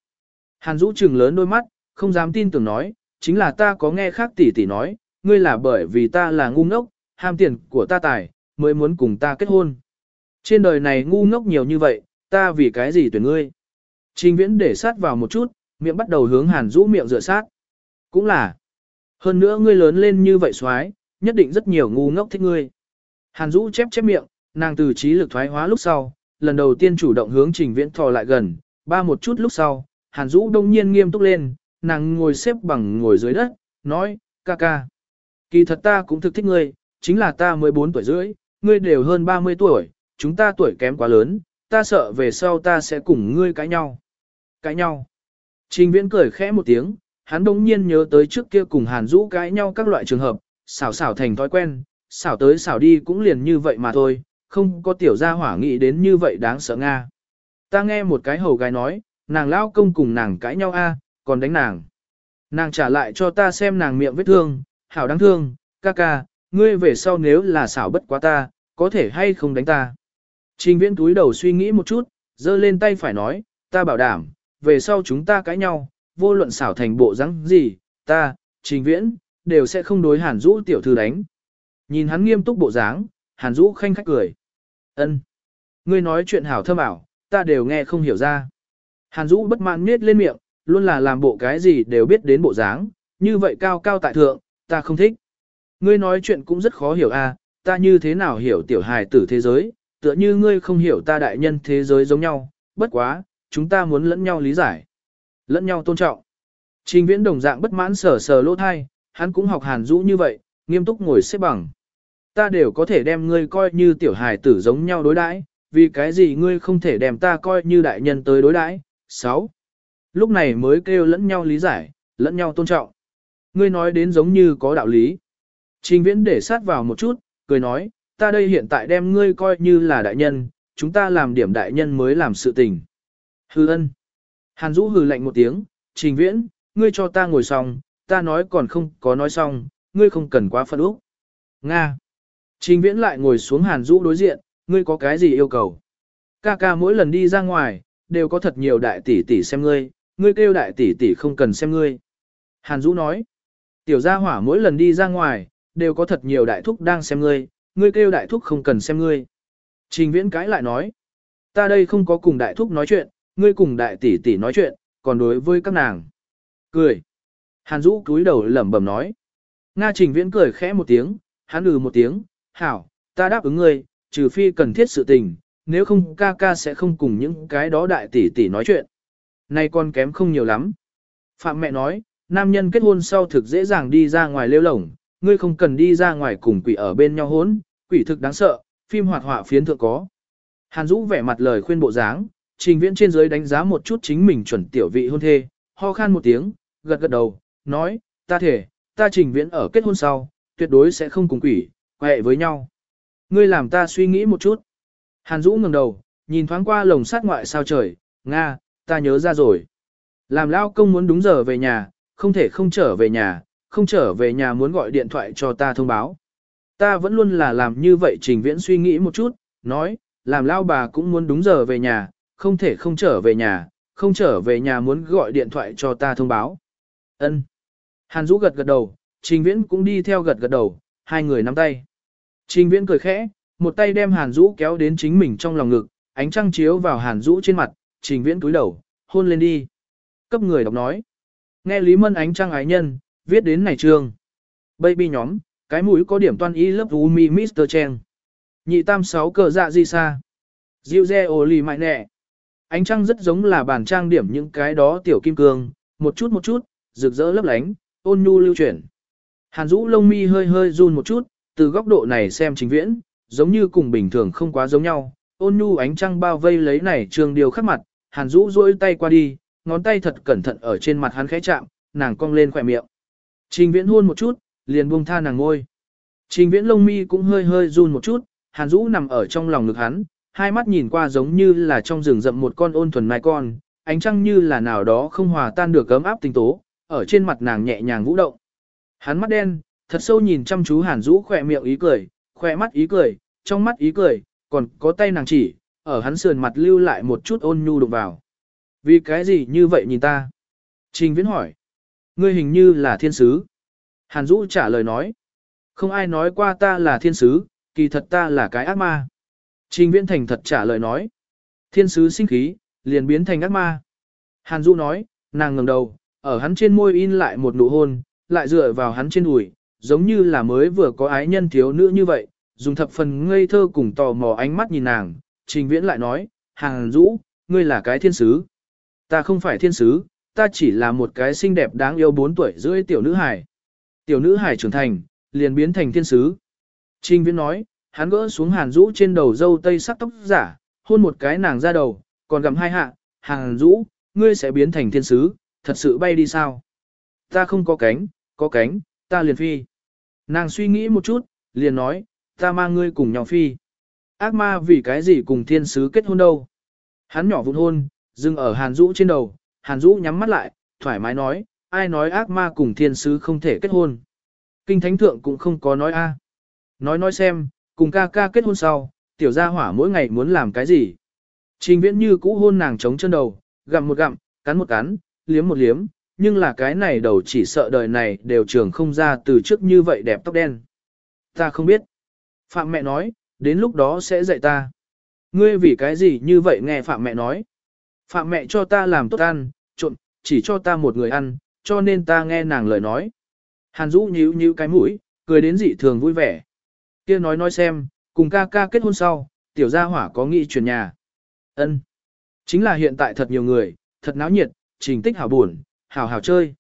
Speaker 1: Hàn rũ trừng lớn đôi mắt, không dám tin tưởng nói, chính là ta có nghe khác tỷ tỷ nói, ngươi là bởi vì ta là ngu ngốc, ham tiền của ta tài, mới muốn cùng ta kết hôn. Trên đời này ngu ngốc nhiều như vậy, ta vì cái gì tuyển ngươi? Trình viễn để sát vào một chút, miệng bắt đầu hướng hàn rũ miệng rửa sát. Cũng là. Hơn nữa ngươi lớn lên như vậy xoái, nhất định rất nhiều ngu ngốc thích ngươi. Hàn rũ chép chép miệng, nàng từ trí lực thoái hóa lúc sau, lần đầu tiên chủ động hướng trình viễn thò lại gần, ba một chút lúc sau, hàn rũ đông nhiên nghiêm túc lên, nàng ngồi xếp bằng ngồi dưới đất, nói, ca ca. Kỳ thật ta cũng thực thích ngươi, chính là ta 14 tuổi rưỡi, ngươi đều hơn 30 tuổi, chúng ta tuổi kém quá lớn, ta sợ về sau ta sẽ cùng ngươi cãi nhau. Cãi nhau. Trình viễn cười khẽ một tiếng, hắn đống nhiên nhớ tới trước kia cùng Hàn Dũ cãi nhau các loại trường hợp, xảo xảo thành thói quen, xảo tới xảo đi cũng liền như vậy mà thôi, không có tiểu gia hỏa nghĩ đến như vậy đáng sợ Nga. Ta nghe một cái hầu gái nói, nàng lao công cùng nàng cãi nhau a, còn đánh nàng. Nàng trả lại cho ta xem nàng miệng vết thương, hảo đáng thương, ca ca, ngươi về sau nếu là xảo bất quá ta, có thể hay không đánh ta. Trình viễn túi đầu suy nghĩ một chút, giơ lên tay phải nói, ta bảo đảm, về sau chúng ta cãi nhau, vô luận xảo thành bộ rắn gì, ta, trình viễn, đều sẽ không đối hàn rũ tiểu thư đánh. Nhìn hắn nghiêm túc bộ dáng, hàn rũ khanh khách cười. ân Ngươi nói chuyện hảo thơm ảo, ta đều nghe không hiểu ra. Hàn rũ bất mãn miết lên miệng, luôn là làm bộ cái gì đều biết đến bộ dáng, như vậy cao cao tại thượng, ta không thích. Ngươi nói chuyện cũng rất khó hiểu a, à, ta như thế nào hiểu tiểu hài tử thế giới, tựa như ngươi không hiểu ta đại nhân thế giới giống nhau, bất quá, chúng ta muốn lẫn nhau lý giải, lẫn nhau tôn trọng. Trình viễn đồng dạng bất mãn sờ sờ lỗ thai, hắn cũng học hàn rũ như vậy, nghiêm túc ngồi xếp bằng. Ta đều có thể đem ngươi coi như tiểu hài tử giống nhau đối đãi, vì cái gì ngươi không thể đem ta coi như đại nhân tới đối đãi? 6 lúc này mới kêu lẫn nhau lý giải, lẫn nhau tôn trọng. Ngươi nói đến giống như có đạo lý. Trình viễn để sát vào một chút, cười nói, ta đây hiện tại đem ngươi coi như là đại nhân, chúng ta làm điểm đại nhân mới làm sự tình. Hư ân. Hàn Dũ hừ lạnh một tiếng, trình viễn, ngươi cho ta ngồi xong, ta nói còn không có nói xong, ngươi không cần quá phân úc. Nga. Trình viễn lại ngồi xuống Hàn Dũ đối diện, ngươi có cái gì yêu cầu? Ca ca mỗi lần đi ra ngoài, đều có thật nhiều đại tỷ tỷ xem ngươi, ngươi kêu đại tỷ tỷ không cần xem ngươi. Hàn Dũ nói, tiểu gia hỏa mỗi lần đi ra ngoài, đều có thật nhiều đại thúc đang xem ngươi, ngươi kêu đại thúc không cần xem ngươi. Trình viễn cãi lại nói, ta đây không có cùng đại thúc nói chuyện, ngươi cùng đại tỷ tỷ nói chuyện, còn đối với các nàng. Cười. Hàn Dũ cúi đầu lẩm bẩm nói. Nga trình viễn cười khẽ một tiếng, hắn ừ một tiếng, hảo, ta đáp ứng ngươi, trừ phi cần thiết sự tình, nếu không ca ca sẽ không cùng những cái đó đại tỷ tỷ nói chuyện. Nay con kém không nhiều lắm. Phạm mẹ nói, nam nhân kết hôn sau thực dễ dàng đi ra ngoài lêu lổng, ngươi không cần đi ra ngoài cùng quỷ ở bên nhau hốn, quỷ thực đáng sợ, phim hoạt họa phiến thượng có. Hàn Dũ vẻ mặt lời khuyên bộ dáng, trình viễn trên dưới đánh giá một chút chính mình chuẩn tiểu vị hôn thê, ho khan một tiếng, gật gật đầu, nói, ta thể, ta trình viễn ở kết hôn sau, tuyệt đối sẽ không cùng quỷ, quệ với nhau. Ngươi làm ta suy nghĩ một chút. Hàn Dũ ngẩng đầu, nhìn thoáng qua lồng sát ngoại sao trời, Nga, ta nhớ ra rồi. Làm lao công muốn đúng giờ về nhà, không thể không trở về nhà, không trở về nhà muốn gọi điện thoại cho ta thông báo. Ta vẫn luôn là làm như vậy trình viễn suy nghĩ một chút, nói, làm lao bà cũng muốn đúng giờ về nhà, không thể không trở về nhà, không trở về nhà muốn gọi điện thoại cho ta thông báo. Ân. Hàn Dũ gật gật đầu, Trình Viễn cũng đi theo gật gật đầu, hai người nắm tay. Trình Viễn cười khẽ, một tay đem Hàn Dũ kéo đến chính mình trong lòng ngực, ánh trăng chiếu vào Hàn Dũ trên mặt, trình viễn cúi đầu, hôn lên đi. Cấp người đọc nói. Nghe Lý Mân ánh trăng ái nhân, viết đến này trường. Baby nhóm, cái mũi có điểm toan y lớp Umi Mr. cheng. Nhị tam sáu cờ dạ di xa. Diệu dè ồ lì mại nẹ. Ánh trăng rất giống là bản trang điểm những cái đó tiểu kim cương, một chút một chút, rực rỡ lấp lánh, ôn nhu lưu chuyển. Hàn Dũ lông mi hơi hơi run một chút, từ góc độ này xem trình viễn, giống như cùng bình thường không quá giống nhau. Ôn nhu ánh trăng bao vây lấy này trường điều khắc mặt, Hàn Dũ duỗi tay qua đi, ngón tay thật cẩn thận ở trên mặt hắn khẽ chạm, nàng cong lên khỏe miệng. Trình viễn hôn một chút, liền buông tha nàng ngôi. Trình viễn lông mi cũng hơi hơi run một chút, Hàn Dũ nằm ở trong lòng ngực hắn, hai mắt nhìn qua giống như là trong rừng rậm một con ôn thuần mai con, ánh trăng như là nào đó không hòa tan được ấm áp tinh tố, ở trên mặt nàng nhẹ nhàng vũ động. Hắn mắt đen, thật sâu nhìn chăm chú Hàn Dũ khỏe miệng ý cười, khỏe mắt ý cười, trong mắt ý cười, còn có tay nàng chỉ, ở hắn sườn mặt lưu lại một chút ôn nhu đụng vào. Vì cái gì như vậy nhìn ta? Trình Viễn hỏi. Ngươi hình như là thiên sứ. Hàn Dũ trả lời nói. Không ai nói qua ta là thiên sứ, kỳ thật ta là cái ác ma. Trình Viễn thành thật trả lời nói. Thiên sứ sinh khí, liền biến thành ác ma. Hàn Dũ nói, nàng ngẩng đầu, ở hắn trên môi in lại một nụ hôn, lại dựa vào hắn trên đùi, giống như là mới vừa có ái nhân thiếu nữ như vậy, dùng thập phần ngây thơ cùng tò mò ánh mắt nhìn nàng. Trình Viễn lại nói, Hàn Dũ, ngươi là cái thiên sứ. Ta không phải thiên sứ, ta chỉ là một cái xinh đẹp đáng yêu 4 tuổi rưỡi tiểu nữ hải. Tiểu nữ hải trưởng thành, liền biến thành thiên sứ. Trình Viễn nói, hắn gỡ xuống Hàn Dũ trên đầu dâu tây sắc tóc giả, hôn một cái nàng ra đầu, còn gặm hai hạ, Hàn Dũ, ngươi sẽ biến thành thiên sứ, thật sự bay đi sao? Ta không có cánh, có cánh, ta liền phi. Nàng suy nghĩ một chút, liền nói, ta mang ngươi cùng nhau phi. Ác ma vì cái gì cùng thiên sứ kết hôn đâu? Hắn nhỏ vụn hôn, dừng ở Hàn Dũ trên đầu, Hàn Dũ nhắm mắt lại, thoải mái nói, ai nói ác ma cùng thiên sứ không thể kết hôn. Kinh thánh thượng cũng không có nói a. Nói nói xem, cùng ca ca kết hôn sau, tiểu gia hỏa mỗi ngày muốn làm cái gì. Trình viễn như cũ hôn nàng chống chân đầu, gặm một gặm, cắn một cắn, liếm một liếm, nhưng là cái này đầu chỉ sợ đời này đều trường không ra từ trước như vậy đẹp tóc đen. Ta không biết. Phạm mẹ nói, đến lúc đó sẽ dạy ta. Ngươi vì cái gì như vậy nghe Phạm mẹ nói. Phạm mẹ cho ta làm tốt ăn, trộn, chỉ cho ta một người ăn, cho nên ta nghe nàng lời nói. Hàn Dũ nhíu nhíu cái mũi, cười đến dị thường vui vẻ. Kia nói nói xem, cùng ca ca kết hôn sau, tiểu gia hỏa có nghị chuyển nhà. Ân, Chính là hiện tại thật nhiều người, thật náo nhiệt, trình tích hảo buồn, hảo hảo chơi.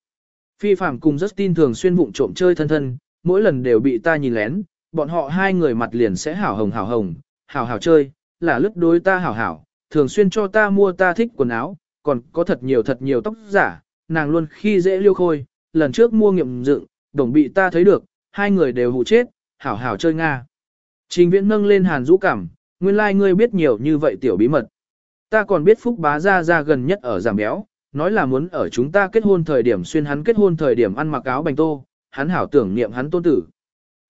Speaker 1: Phi Phạm cùng Justin thường xuyên vụng trộm chơi thân thân, mỗi lần đều bị ta nhìn lén, bọn họ hai người mặt liền sẽ hảo hồng hảo hồng, hảo hảo chơi, là lướt đối ta hảo hảo, thường xuyên cho ta mua ta thích quần áo, còn có thật nhiều thật nhiều tóc giả, nàng luôn khi dễ liêu khôi, lần trước mua nghiệm dựng, đồng bị ta thấy được, hai người đều hụ chết, hảo hảo chơi Nga. Trình viễn nâng lên hàn rũ cảm, nguyên lai like ngươi biết nhiều như vậy tiểu bí mật. Ta còn biết Phúc bá gia gia gần nhất ở giảm béo, nói là muốn ở chúng ta kết hôn thời điểm xuyên hắn kết hôn thời điểm ăn mặc áo bành tô, hắn hảo tưởng niệm hắn tôn tử.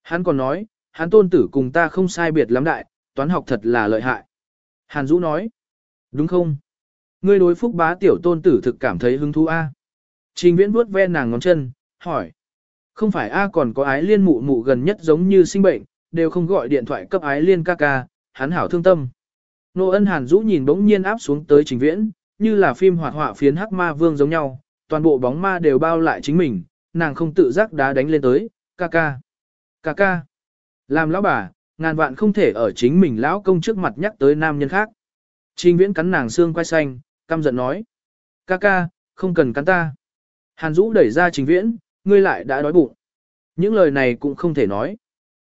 Speaker 1: Hắn còn nói, hắn tôn tử cùng ta không sai biệt lắm đại, toán học thật là lợi hại. Hàn Dũ nói, đúng không? Ngươi đối phúc bá tiểu tôn tử thực cảm thấy hứng thú A. Trình viễn vuốt ve nàng ngón chân, hỏi. Không phải A còn có ái liên mụ mụ gần nhất giống như sinh bệnh, đều không gọi điện thoại cấp ái liên ca ca, hắn hảo thương tâm. Nô ân hàn Dũ nhìn bỗng nhiên áp xuống tới trình viễn, như là phim hoạt họa phiến hắc ma vương giống nhau, toàn bộ bóng ma đều bao lại chính mình, nàng không tự giác đá đánh lên tới, ca ca, ca ca. Làm lão bà, ngàn vạn không thể ở chính mình lão công trước mặt nhắc tới nam nhân khác. Trình viễn cắn nàng xương quay xanh, căm giận nói. Ca ca, không cần cắn ta. Hàn Dũ đẩy ra trình viễn, ngươi lại đã đói bụng. Những lời này cũng không thể nói.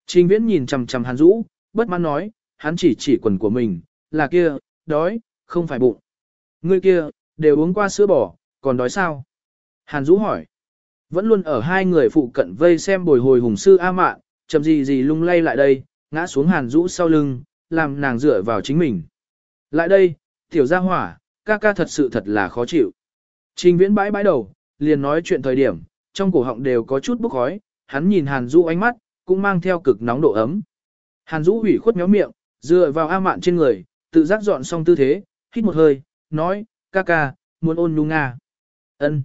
Speaker 1: Trình viễn nhìn chằm chằm Hàn Dũ, bất mãn nói, hắn chỉ chỉ quần của mình, là kia, đói, không phải bụng. Ngươi kia, đều uống qua sữa bò, còn đói sao? Hàn Dũ hỏi. Vẫn luôn ở hai người phụ cận vây xem bồi hồi hùng sư A mạn, chậm gì gì lung lay lại đây, ngã xuống Hàn Dũ sau lưng, làm nàng dựa vào chính mình. Lại đây, tiểu gia hỏa, ca ca thật sự thật là khó chịu. Trình viễn bãi bãi đầu, liền nói chuyện thời điểm, trong cổ họng đều có chút bốc khói, hắn nhìn Hàn Dũ ánh mắt, cũng mang theo cực nóng độ ấm. Hàn Dũ hủy khuất méo miệng, dựa vào A mạn trên người, tự giác dọn xong tư thế, hít một hơi, nói, ca ca, muốn ôn nhu nga. ân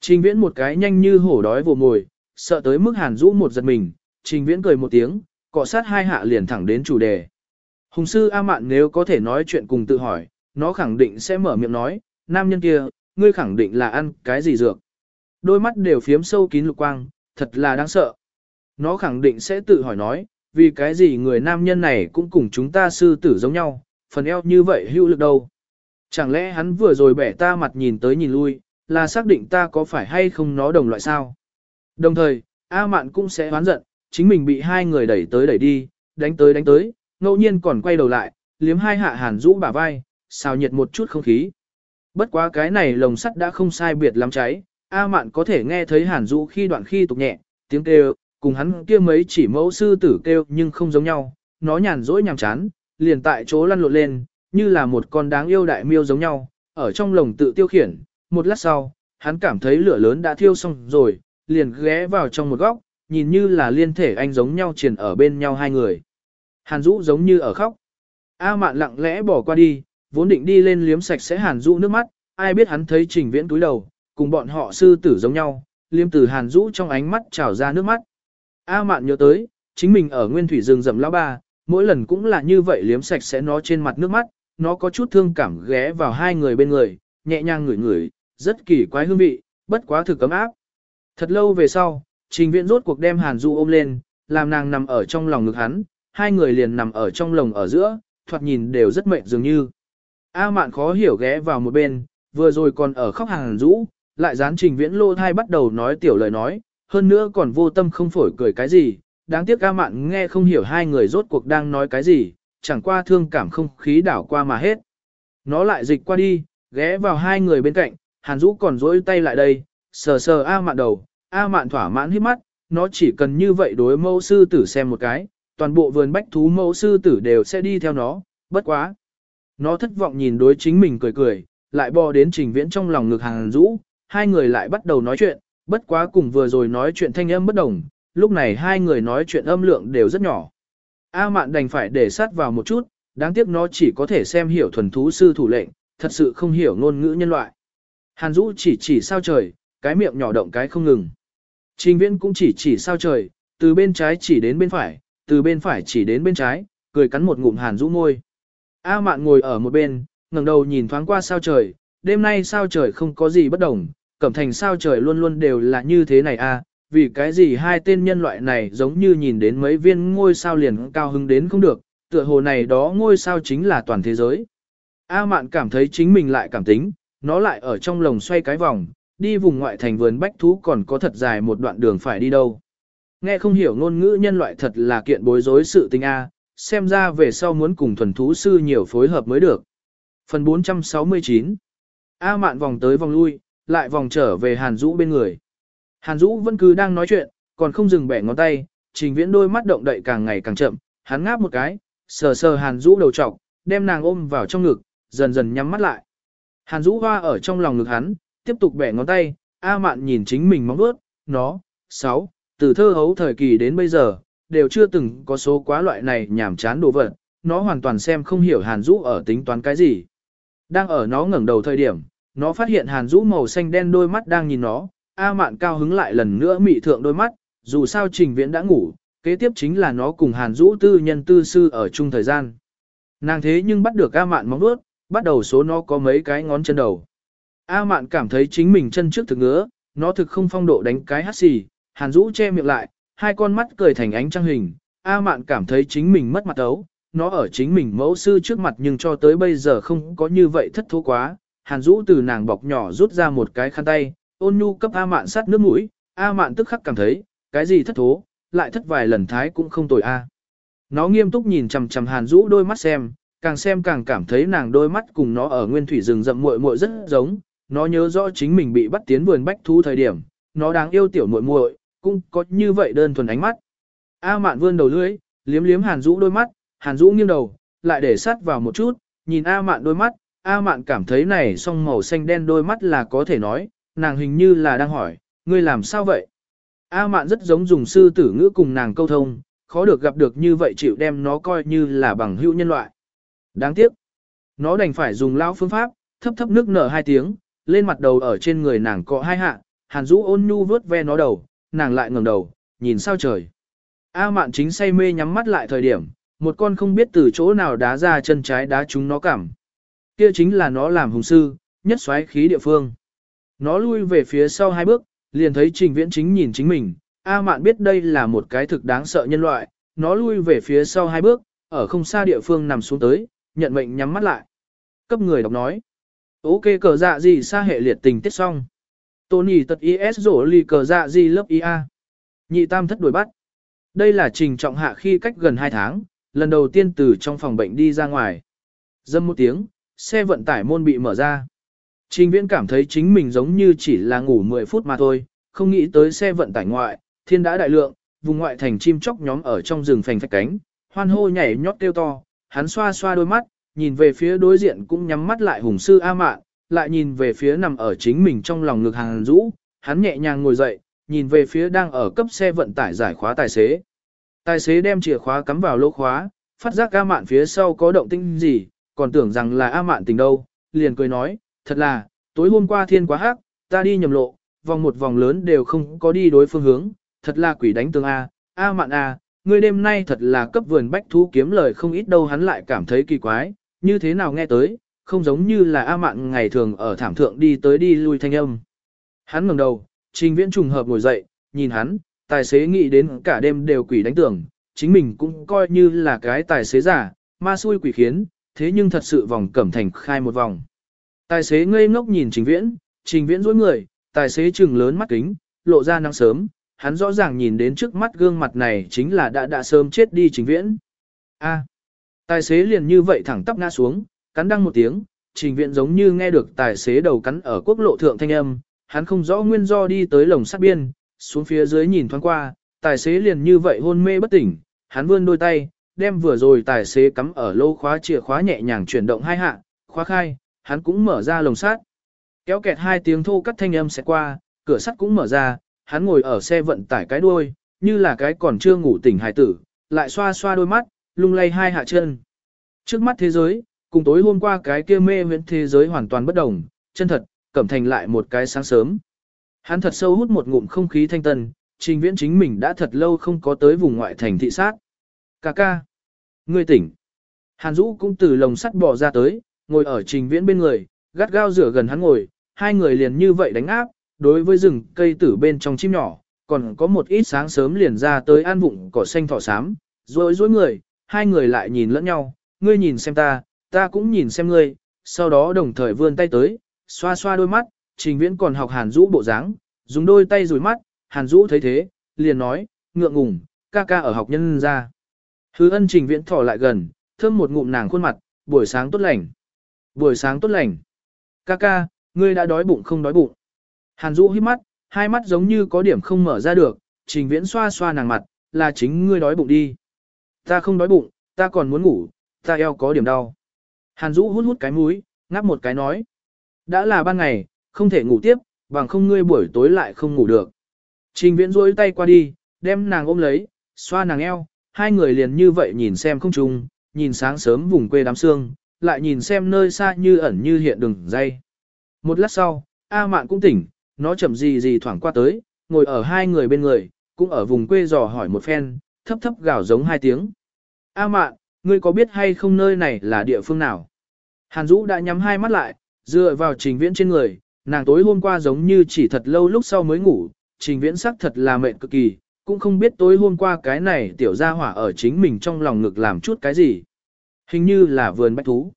Speaker 1: Trình viễn một cái nhanh như hổ đói vồ mồi, sợ tới mức Hàn Dũ một giật mình, trình viễn cười một tiếng, cọ sát hai hạ liền thẳng đến chủ đề. Hùng sư A Mạn nếu có thể nói chuyện cùng tự hỏi, nó khẳng định sẽ mở miệng nói, nam nhân kia, ngươi khẳng định là ăn cái gì dược đôi mắt đều phiếm sâu kín lục quang, thật là đáng sợ. Nó khẳng định sẽ tự hỏi nói, vì cái gì người nam nhân này cũng cùng chúng ta sư tử giống nhau, phần eo như vậy hữu lực đâu. Chẳng lẽ hắn vừa rồi bẻ ta mặt nhìn tới nhìn lui, là xác định ta có phải hay không nó đồng loại sao? Đồng thời, A Mạn cũng sẽ oán giận, chính mình bị hai người đẩy tới đẩy đi, đánh tới đánh tới, ngẫu nhiên còn quay đầu lại, liếm hai hạ hàn rũ bả vai, xào nhiệt một chút không khí. Bất quá cái này lồng sắt đã không sai biệt lắm cháy, A Mạn có thể nghe thấy hàn Dũ khi đoạn khi tục nhẹ, tiếng kêu, cùng hắn kia mấy chỉ mẫu sư tử kêu nhưng không giống nhau, nó nhàn rỗi nhàm chán, liền tại chỗ lăn lộn lên, như là một con đáng yêu đại miêu giống nhau, ở trong lồng tự tiêu khiển, một lát sau, hắn cảm thấy lửa lớn đã thiêu xong rồi, liền ghé vào trong một góc, nhìn như là liên thể anh giống nhau triền ở bên nhau hai người. Hàn Dũ giống như ở khóc. A mạn lặng lẽ bỏ qua đi, vốn định đi lên liếm sạch sẽ Hàn Dũ nước mắt, ai biết hắn thấy trình viễn túi đầu, cùng bọn họ sư tử giống nhau, liêm tử Hàn rũ trong ánh mắt trào ra nước mắt. A mạn nhớ tới, chính mình ở nguyên thủy rừng rậm lão ba, mỗi lần cũng là như vậy liếm sạch sẽ nó trên mặt nước mắt, nó có chút thương cảm ghé vào hai người bên người, nhẹ nhàng ngửi ngửi, rất kỳ quái hương vị, bất quá thực cấm áp. Thật lâu về sau, trình viện rốt cuộc đem Hàn Du ôm lên, làm nàng nằm ở trong lòng ngực hắn, hai người liền nằm ở trong lồng ở giữa, thoạt nhìn đều rất mệt dường như. A mạn khó hiểu ghé vào một bên, vừa rồi còn ở khóc Hàn Du, lại dán trình viễn lô thai bắt đầu nói tiểu lời nói, hơn nữa còn vô tâm không phổi cười cái gì, đáng tiếc ca mạn nghe không hiểu hai người rốt cuộc đang nói cái gì, chẳng qua thương cảm không khí đảo qua mà hết. Nó lại dịch qua đi, ghé vào hai người bên cạnh, Hàn Dũ còn dối tay lại đây, sờ sờ A mạn đầu, A mạn thỏa mãn hít mắt, nó chỉ cần như vậy đối mẫu sư tử xem một cái, toàn bộ vườn bách thú mẫu sư tử đều sẽ đi theo nó, bất quá. Nó thất vọng nhìn đối chính mình cười cười, lại bò đến trình viễn trong lòng ngực Hàn Dũ, hai người lại bắt đầu nói chuyện, bất quá cùng vừa rồi nói chuyện thanh âm bất đồng, lúc này hai người nói chuyện âm lượng đều rất nhỏ. A mạn đành phải để sát vào một chút, đáng tiếc nó chỉ có thể xem hiểu thuần thú sư thủ lệnh, thật sự không hiểu ngôn ngữ nhân loại. Hàn Dũ chỉ chỉ sao trời, cái miệng nhỏ động cái không ngừng. Trình viễn cũng chỉ chỉ sao trời, từ bên trái chỉ đến bên phải, từ bên phải chỉ đến bên trái, cười cắn một ngụm Hàn Dũ môi. A mạn ngồi ở một bên, ngẩng đầu nhìn thoáng qua sao trời, đêm nay sao trời không có gì bất đồng, cẩm thành sao trời luôn luôn đều là như thế này à, vì cái gì hai tên nhân loại này giống như nhìn đến mấy viên ngôi sao liền cao hứng đến không được, tựa hồ này đó ngôi sao chính là toàn thế giới. A mạn cảm thấy chính mình lại cảm tính, nó lại ở trong lồng xoay cái vòng, đi vùng ngoại thành vườn bách thú còn có thật dài một đoạn đường phải đi đâu. Nghe không hiểu ngôn ngữ nhân loại thật là kiện bối rối sự tình A, xem ra về sau muốn cùng thuần thú sư nhiều phối hợp mới được. Phần 469 A mạn vòng tới vòng lui, lại vòng trở về Hàn Dũ bên người. Hàn Dũ vẫn cứ đang nói chuyện, còn không dừng bẻ ngón tay, trình viễn đôi mắt động đậy càng ngày càng chậm, hắn ngáp một cái, sờ sờ Hàn Dũ đầu trọc, đem nàng ôm vào trong ngực, dần dần nhắm mắt lại. Hàn Dũ hoa ở trong lòng ngực hắn, tiếp tục bẻ ngón tay, A Mạn nhìn chính mình móng vuốt, nó, sáu, từ thơ hấu thời kỳ đến bây giờ, đều chưa từng có số quá loại này nhảm chán đồ vật, nó hoàn toàn xem không hiểu Hàn Dũ ở tính toán cái gì. Đang ở nó ngẩng đầu thời điểm, nó phát hiện Hàn Dũ màu xanh đen đôi mắt đang nhìn nó, A Mạn cao hứng lại lần nữa mị thượng đôi mắt, dù sao Trình Viễn đã ngủ, kế tiếp chính là nó cùng Hàn Dũ tư nhân tư sư ở chung thời gian. Nàng thế nhưng bắt được A Mạn móng vuốt, bắt đầu số nó có mấy cái ngón chân đầu. A Mạn cảm thấy chính mình chân trước thực ngứa, nó thực không phong độ đánh cái hắt xì, Hàn Dũ che miệng lại, hai con mắt cười thành ánh trăng hình. A Mạn cảm thấy chính mình mất mặt ấu, nó ở chính mình mẫu sư trước mặt nhưng cho tới bây giờ không có như vậy thất thố quá. Hàn Dũ từ nàng bọc nhỏ rút ra một cái khăn tay, ôn nhu cấp A Mạn sát nước mũi, A Mạn tức khắc cảm thấy, cái gì thất thố, lại thất vài lần thái cũng không tồi A. Nó nghiêm túc nhìn chằm chằm Hàn Dũ đôi mắt xem, càng xem càng cảm thấy nàng đôi mắt cùng nó ở nguyên thủy rừng rậm muội muội rất giống, nó nhớ rõ chính mình bị bắt tiến vườn bách thú thời điểm, nó đáng yêu tiểu muội muội, cũng có như vậy đơn thuần ánh mắt. A Mạn vươn đầu lưỡi, liếm liếm Hàn Dũ đôi mắt, Hàn Dũ nghiêng đầu, lại để sát vào một chút, nhìn A Mạn đôi mắt, A Mạn cảm thấy này song màu xanh đen đôi mắt là có thể nói, nàng hình như là đang hỏi, ngươi làm sao vậy? A Mạn rất giống dùng sư tử ngữ cùng nàng câu thông, khó được gặp được như vậy chịu đem nó coi như là bằng hữu nhân loại. Đáng tiếc, nó đành phải dùng lão phương pháp, thấp thấp nước nở hai tiếng, lên mặt đầu ở trên người nàng cọ hai hạ, Hàn Dũ ôn nhu vớt ve nó đầu, nàng lại ngẩng đầu, nhìn sao trời. A Mạn chính say mê nhắm mắt lại thời điểm, một con không biết từ chỗ nào đá ra chân trái đá chúng nó cảm. Kia chính là nó làm hùng sư, nhất xoáy khí địa phương. Nó lui về phía sau hai bước, liền thấy trình viễn chính nhìn chính mình, A mạn biết đây là một cái thực đáng sợ nhân loại, nó lui về phía sau hai bước, ở không xa địa phương nằm xuống tới, nhận mệnh nhắm mắt lại. Cấp người đọc nói. Ok cờ dạ gì xa hệ liệt tình tiết xong. Tony tật IS rổ lì cờ dạ gì lớp IA. Nhị tam thất đuổi bắt. Đây là trình trọng hạ khi cách gần 2 tháng, lần đầu tiên từ trong phòng bệnh đi ra ngoài. Dâm một tiếng, xe vận tải môn bị mở ra. Trình viễn cảm thấy chính mình giống như chỉ là ngủ 10 phút mà thôi, không nghĩ tới xe vận tải ngoại, thiên đã đại lượng, vùng ngoại thành chim chóc nhóm ở trong rừng phành phạch cánh, hoan hô nhảy nhót kêu to, hắn xoa xoa đôi mắt, nhìn về phía đối diện cũng nhắm mắt lại hùng sư A Mạn, lại nhìn về phía nằm ở chính mình trong lòng ngực hàng rũ, hắn nhẹ nhàng ngồi dậy, nhìn về phía đang ở cấp xe vận tải giải khóa tài xế. Tài xế đem chìa khóa cắm vào lỗ khóa, phát giác A Mạn phía sau có động tĩnh gì, còn tưởng rằng là A Mạn tình đâu, liền cười nói, thật là, tối hôm qua thiên quá hắc, ta đi nhầm lộ, vòng một vòng lớn đều không có đi đối phương hướng, thật là quỷ đánh tương A, A Mạn A, ngươi đêm nay thật là cấp vườn bách thú kiếm lời không ít đâu hắn lại cảm thấy kỳ quái, như thế nào nghe tới, không giống như là A Mạn ngày thường ở thảm thượng đi tới đi lui thanh âm. Hắn ngẩng đầu, trình viễn trùng hợp ngồi dậy, nhìn hắn, tài xế nghĩ đến cả đêm đều quỷ đánh tưởng, chính mình cũng coi như là cái tài xế giả, ma xui quỷ khiến, thế nhưng thật sự vòng cẩm thành khai một vòng. Tài xế ngây ngốc nhìn trình viễn, trình viễn dối người, tài xế trừng lớn mắt kính, lộ ra nắng sớm, hắn rõ ràng nhìn đến trước mắt gương mặt này chính là đã đã sớm chết đi trình viễn. A. tài xế liền như vậy thẳng tắp ngã xuống, cắn đăng một tiếng, trình viễn giống như nghe được tài xế đầu cắn ở quốc lộ thượng thanh âm, hắn không rõ nguyên do đi tới lồng sắt biên, xuống phía dưới nhìn thoáng qua, tài xế liền như vậy hôn mê bất tỉnh, hắn vươn đôi tay, đem vừa rồi tài xế cắm ở lô khóa chìa khóa nhẹ nhàng chuyển động hai hạ, khóa khai, hắn cũng mở ra lồng sắt. Kéo kẹt hai tiếng thô cắt thanh âm sẽ qua, cửa sắt cũng mở ra, hắn ngồi ở xe vận tải cái đuôi, như là cái còn chưa ngủ tỉnh hài tử, lại xoa xoa đôi mắt, lung lay hai hạ chân. Trước mắt thế giới, cùng tối hôm qua cái kia mê huyễn thế giới hoàn toàn bất đồng, chân thật, cẩm thành lại một cái sáng sớm. Hắn thật sâu hút một ngụm không khí thanh tân, trình viễn chính mình đã thật lâu không có tới vùng ngoại thành thị sát. Cà ca. Ngươi tỉnh. Hàn Dũ cũng từ lồng sắt bò ra tới, ngồi ở trình viễn bên người, gắt gao rửa gần hắn ngồi, hai người liền như vậy đánh áp, đối với rừng cây tử bên trong chim nhỏ, còn có một ít sáng sớm liền ra tới an vụng cỏ xanh thỏ xám, rối rối người, hai người lại nhìn lẫn nhau, ngươi nhìn xem ta, ta cũng nhìn xem ngươi, sau đó đồng thời vươn tay tới, xoa xoa đôi mắt, trình viễn còn học hàn Dũ bộ dáng, dùng đôi tay rủi mắt, hàn Dũ thấy thế, liền nói, ngượng ngùng, ca ca ở học nhân ra. Hứa ân trình viễn thỏ lại gần, thơm một ngụm nàng khuôn mặt, buổi sáng tốt lành. Buổi sáng tốt lành. Ca ca, ngươi đã đói bụng không đói bụng. Hàn Dũ hít mắt, hai mắt giống như có điểm không mở ra được, trình viễn xoa xoa nàng mặt, là chính ngươi đói bụng đi. Ta không đói bụng, ta còn muốn ngủ, ta eo có điểm đau. Hàn Dũ hút hút cái mũi, ngáp một cái nói. Đã là ban ngày, không thể ngủ tiếp, bằng không ngươi buổi tối lại không ngủ được. Trình viễn rôi tay qua đi, đem nàng ôm lấy, xoa nàng eo, hai người liền như vậy nhìn xem không trung, nhìn sáng sớm vùng quê đám sương, lại nhìn xem nơi xa như ẩn như hiện đường dây. Một lát sau, A Mạn cũng tỉnh, nó chậm gì gì thoảng qua tới, ngồi ở hai người bên người, cũng ở vùng quê dò hỏi một phen, thấp thấp gào giống hai tiếng. A Mạn, ngươi có biết hay không nơi này là địa phương nào? Hàn Dũ đã nhắm hai mắt lại, dựa vào trình viễn trên người, nàng tối hôm qua giống như chỉ thật lâu lúc sau mới ngủ, trình viễn sắc thật là mệt cực kỳ, cũng không biết tối hôm qua cái này tiểu gia hỏa ở chính mình trong lòng ngực làm chút cái gì. Hình như là vườn bách thú.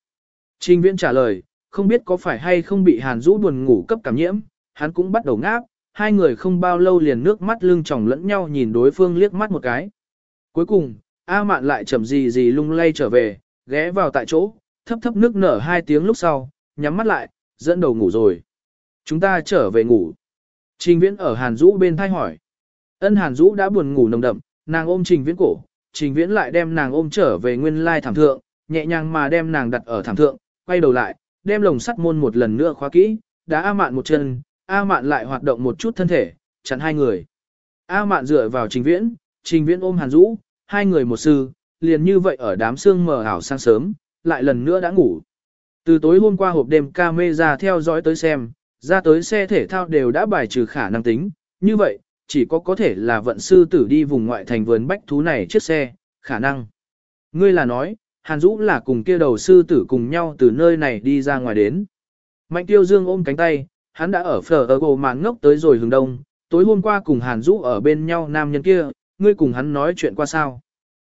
Speaker 1: Trình viễn trả lời, không biết có phải hay không bị hàn rũ buồn ngủ cấp cảm nhiễm, hắn cũng bắt đầu ngáp, hai người không bao lâu liền nước mắt lưng tròng lẫn nhau nhìn đối phương liếc mắt một cái. Cuối cùng, A mạn lại chậm gì gì lung lay trở về, ghé vào tại chỗ, thấp thấp nước nở hai tiếng lúc sau, nhắm mắt lại, dẫn đầu ngủ rồi. Chúng ta trở về ngủ. Trình viễn ở Hàn Dũ bên thay hỏi. Ân Hàn Dũ đã buồn ngủ nồng đậm, nàng ôm Trình viễn cổ, Trình viễn lại đem nàng ôm trở về nguyên lai thảm thượng, nhẹ nhàng mà đem nàng đặt ở thảm thượng, quay đầu lại, đem lồng sắt môn một lần nữa khóa kỹ, đã A mạn một chân, A mạn lại hoạt động một chút thân thể, chặn hai người. A mạn dựa vào trình viễn, trình viễn ôm hàn Dũ, hai người một sư, liền như vậy ở đám sương mờ ảo sang sớm, lại lần nữa đã ngủ. Từ tối hôm qua hộp đêm ca mê ra theo dõi tới xem, ra tới xe thể thao đều đã bài trừ khả năng tính, như vậy, chỉ có có thể là vận sư tử đi vùng ngoại thành vườn bách thú này chiếc xe, khả năng. Ngươi là nói, Hàn Dũ là cùng kia đầu sư tử cùng nhau từ nơi này đi ra ngoài đến. Mạnh tiêu dương ôm cánh tay, hắn đã ở phở ở gồ mạn ngốc tới rồi hướng đông, tối hôm qua cùng Hàn Dũ ở bên nhau nam nhân kia, ngươi cùng hắn nói chuyện qua sao?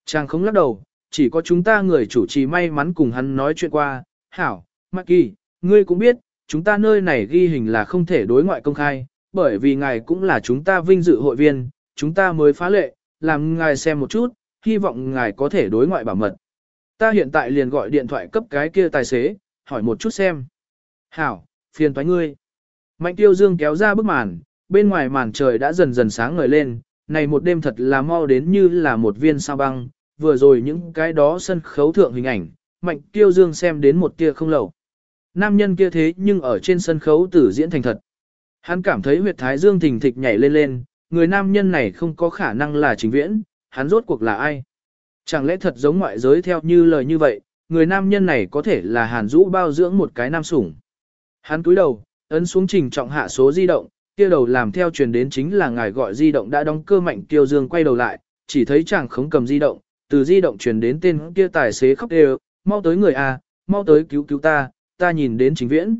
Speaker 1: Chàng không lắc đầu, chỉ có chúng ta người chủ trì may mắn cùng hắn nói chuyện qua. Hảo, Mạc Kỳ, ngươi cũng biết, chúng ta nơi này ghi hình là không thể đối ngoại công khai, bởi vì ngài cũng là chúng ta vinh dự hội viên, chúng ta mới phá lệ, làm ngài xem một chút, hy vọng ngài có thể đối ngoại bảo mật. Ta hiện tại liền gọi điện thoại cấp cái kia tài xế, hỏi một chút xem. Hảo, phiền toái ngươi. Mạnh tiêu dương kéo ra bức màn, bên ngoài màn trời đã dần dần sáng ngời lên, này một đêm thật là mau đến như là một viên sao băng, vừa rồi những cái đó sân khấu thượng hình ảnh, mạnh tiêu dương xem đến một tia không lầu. Nam nhân kia thế nhưng ở trên sân khấu tử diễn thành thật. Hắn cảm thấy huyệt thái dương thình thịch nhảy lên lên, người nam nhân này không có khả năng là chính viễn, hắn rốt cuộc là ai? Chẳng lẽ thật giống ngoại giới theo như lời như vậy, người nam nhân này có thể là hàn rũ bao dưỡng một cái nam sủng. Hắn cúi đầu, ấn xuống trình trọng hạ số di động, kia đầu làm theo truyền đến chính là ngài gọi di động đã đóng cơ mạnh tiêu dương quay đầu lại, chỉ thấy chàng khống cầm di động, từ di động truyền đến tên kia tài xế khóc đều, mau tới người A, mau tới cứu cứu ta, ta nhìn đến chính viễn.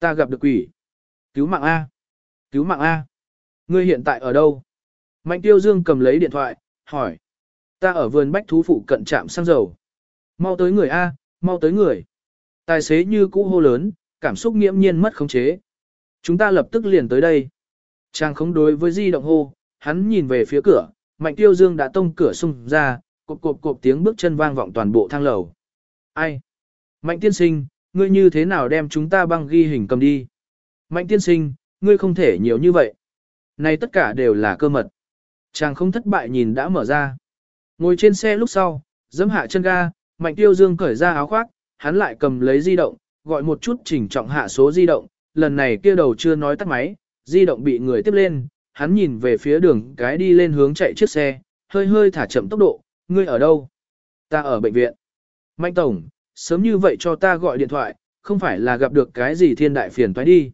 Speaker 1: Ta gặp được quỷ. Cứu mạng A. Cứu mạng A. Ngươi hiện tại ở đâu? Mạnh tiêu dương cầm lấy điện thoại, hỏi. Ta ở vườn bách thú phụ cận trạm xăng dầu. Mau tới người A, mau tới người. Tài xế như cũ hô lớn, cảm xúc nghiễm nhiên mất khống chế. Chúng ta lập tức liền tới đây. Trang không đối với di động hô, hắn nhìn về phía cửa, mạnh tiêu dương đã tông cửa xung ra, cộp cộp cộp tiếng bước chân vang vọng toàn bộ thang lầu. Ai? Mạnh tiên sinh, ngươi như thế nào đem chúng ta băng ghi hình cầm đi? Mạnh tiên sinh, ngươi không thể nhiều như vậy. Này tất cả đều là cơ mật. Chàng không thất bại nhìn đã mở ra. Ngồi trên xe lúc sau, dẫm hạ chân ga, mạnh tiêu dương cởi ra áo khoác, hắn lại cầm lấy di động, gọi một chút chỉnh trọng hạ số di động, lần này kia đầu chưa nói tắt máy, di động bị người tiếp lên, hắn nhìn về phía đường cái đi lên hướng chạy chiếc xe, hơi hơi thả chậm tốc độ, ngươi ở đâu? Ta ở bệnh viện. Mạnh tổng, sớm như vậy cho ta gọi điện thoại, không phải là gặp được cái gì thiên đại phiền toái đi.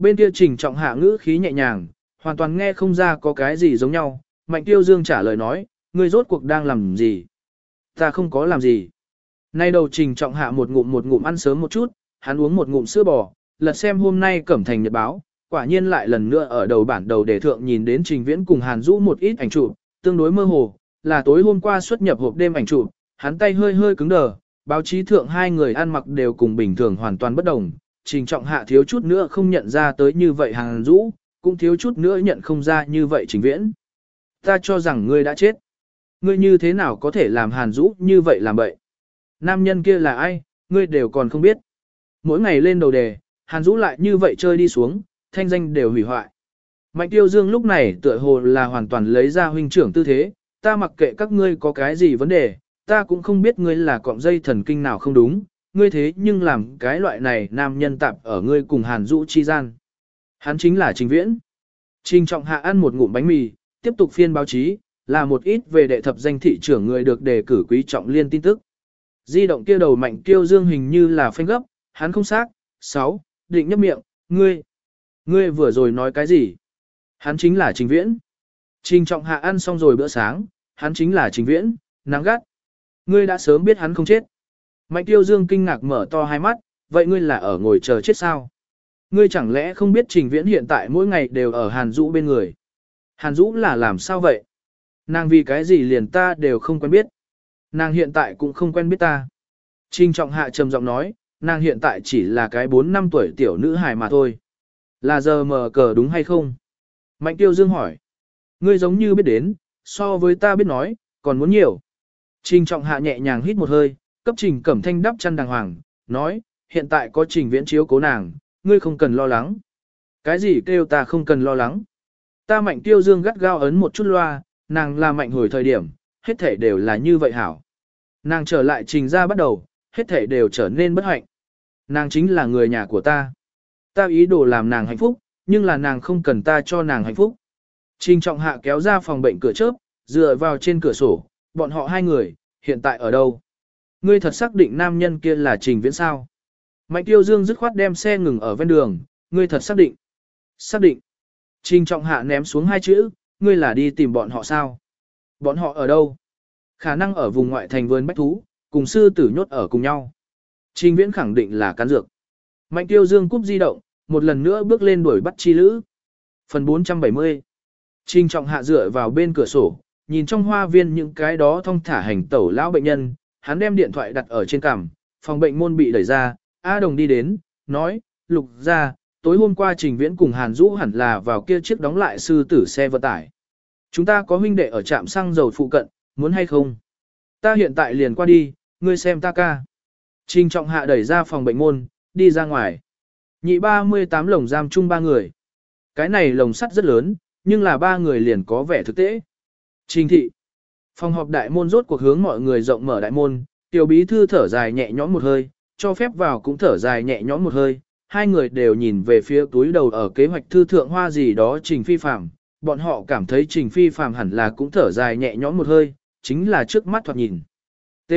Speaker 1: Bên kia trình trọng hạ ngữ khí nhẹ nhàng, hoàn toàn nghe không ra có cái gì giống nhau. Mạnh tiêu dương trả lời nói, ngươi rốt cuộc đang làm gì? Ta không có làm gì. Nay đầu trình trọng hạ một ngụm một ngụm ăn sớm một chút, hắn uống một ngụm sữa bò, lật xem hôm nay cẩm thành nhật báo, quả nhiên lại lần nữa ở đầu bản đầu đề thượng nhìn đến trình viễn cùng hàn rũ một ít ảnh chụp, tương đối mơ hồ, là tối hôm qua xuất nhập hộp đêm ảnh chụp, hắn tay hơi hơi cứng đờ, báo chí thượng hai người ăn mặc đều cùng bình thường hoàn toàn bất đồng, trình trọng hạ thiếu chút nữa không nhận ra tới như vậy hàn rũ, cũng thiếu chút nữa nhận không ra như vậy trình viễn. Ta cho rằng ngươi đã chết. Ngươi như thế nào có thể làm hàn rũ như vậy làm vậy? Nam nhân kia là ai, ngươi đều còn không biết. Mỗi ngày lên đầu đề, hàn rũ lại như vậy chơi đi xuống, thanh danh đều hủy hoại. Mạnh tiêu dương lúc này tựa hồ là hoàn toàn lấy ra huynh trưởng tư thế, ta mặc kệ các ngươi có cái gì vấn đề, ta cũng không biết ngươi là cọng dây thần kinh nào không đúng, ngươi thế nhưng làm cái loại này nam nhân tạp ở ngươi cùng hàn Dũ chi gian. Hắn chính là Trình Viễn. Trình Trọng Hạ ăn một ngụm bánh mì, tiếp tục phiên báo chí, là một ít về đệ thập danh thị trưởng người được đề cử quý trọng liên tin tức. Di động kia đầu mạnh kêu dương hình như là phanh gấp, hắn không xác. 6. Định nhấp miệng, ngươi. Ngươi vừa rồi nói cái gì? Hắn chính là Trình Viễn. Trình Trọng Hạ ăn xong rồi bữa sáng, hắn chính là Trình Viễn, nắng gắt. Ngươi đã sớm biết hắn không chết. Mạnh tiêu dương kinh ngạc mở to hai mắt, vậy ngươi là ở ngồi chờ chết sao? Ngươi chẳng lẽ không biết Trình Viễn hiện tại mỗi ngày đều ở Hàn Dũ bên người? Hàn Dũ là làm sao vậy? Nàng vì cái gì liền ta đều không quen biết. Nàng hiện tại cũng không quen biết ta. Trình trọng hạ trầm giọng nói, nàng hiện tại chỉ là cái 4 năm tuổi tiểu nữ hài mà thôi. Là giờ mờ cờ đúng hay không? Mạnh tiêu dương hỏi. Ngươi giống như biết đến, so với ta biết nói, còn muốn nhiều. Trình trọng hạ nhẹ nhàng hít một hơi, cấp trình cẩm thanh đắp chăn đàng hoàng, nói, hiện tại có trình viễn chiếu cố nàng, ngươi không cần lo lắng. Cái gì kêu ta không cần lo lắng? Ta mạnh tiêu dương gắt gao ấn một chút loa, nàng là mạnh hồi thời điểm, hết thể đều là như vậy hảo. Nàng trở lại trình ra bắt đầu, hết thể đều trở nên bất hạnh. Nàng chính là người nhà của ta. Ta ý đồ làm nàng hạnh phúc, nhưng là nàng không cần ta cho nàng hạnh phúc. Trình trọng hạ kéo ra phòng bệnh cửa chớp, dựa vào trên cửa sổ, bọn họ hai người, hiện tại ở đâu? Ngươi thật xác định nam nhân kia là trình viễn sao? Mạnh tiêu dương dứt khoát đem xe ngừng ở ven đường, ngươi thật xác định. Xác định. Trình trọng hạ ném xuống hai chữ, ngươi là đi tìm bọn họ sao? Bọn họ ở đâu? Khả năng ở vùng ngoại thành vườn bách thú, cùng sư tử nhốt ở cùng nhau. Trình viễn khẳng định là cán dược. Mạnh tiêu dương cúp di động, một lần nữa bước lên đuổi bắt chi lữ. Phần 470 Trình trọng hạ dựa vào bên cửa sổ, nhìn trong hoa viên những cái đó thông thả hành tẩu lão bệnh nhân, hắn đem điện thoại đặt ở trên cằm, phòng bệnh môn bị đẩy ra, A Đồng đi đến, nói, lục ra, tối hôm qua trình viễn cùng Hàn Dũ hẳn là vào kia chiếc đóng lại sư tử xe vận tải. Chúng ta có huynh đệ ở trạm xăng dầu phụ cận, muốn hay không? Ta hiện tại liền qua đi, ngươi xem ta ca. Trình trọng hạ đẩy ra phòng bệnh môn, đi ra ngoài. Nhị 38 lồng giam chung ba người. Cái này lồng sắt rất lớn, nhưng là ba người liền có vẻ thực tế. Trình thị. Phòng họp đại môn rốt cuộc hướng mọi người rộng mở đại môn, tiểu bí thư thở dài nhẹ nhõm một hơi, cho phép vào cũng thở dài nhẹ nhõm một hơi. Hai người đều nhìn về phía túi đầu ở kế hoạch thư thượng hoa gì đó trình phi phạm. Bọn họ cảm thấy trình phi phạm hẳn là cũng thở dài nhẹ nhõm một hơi, chính là trước mắt thoạt nhìn. T.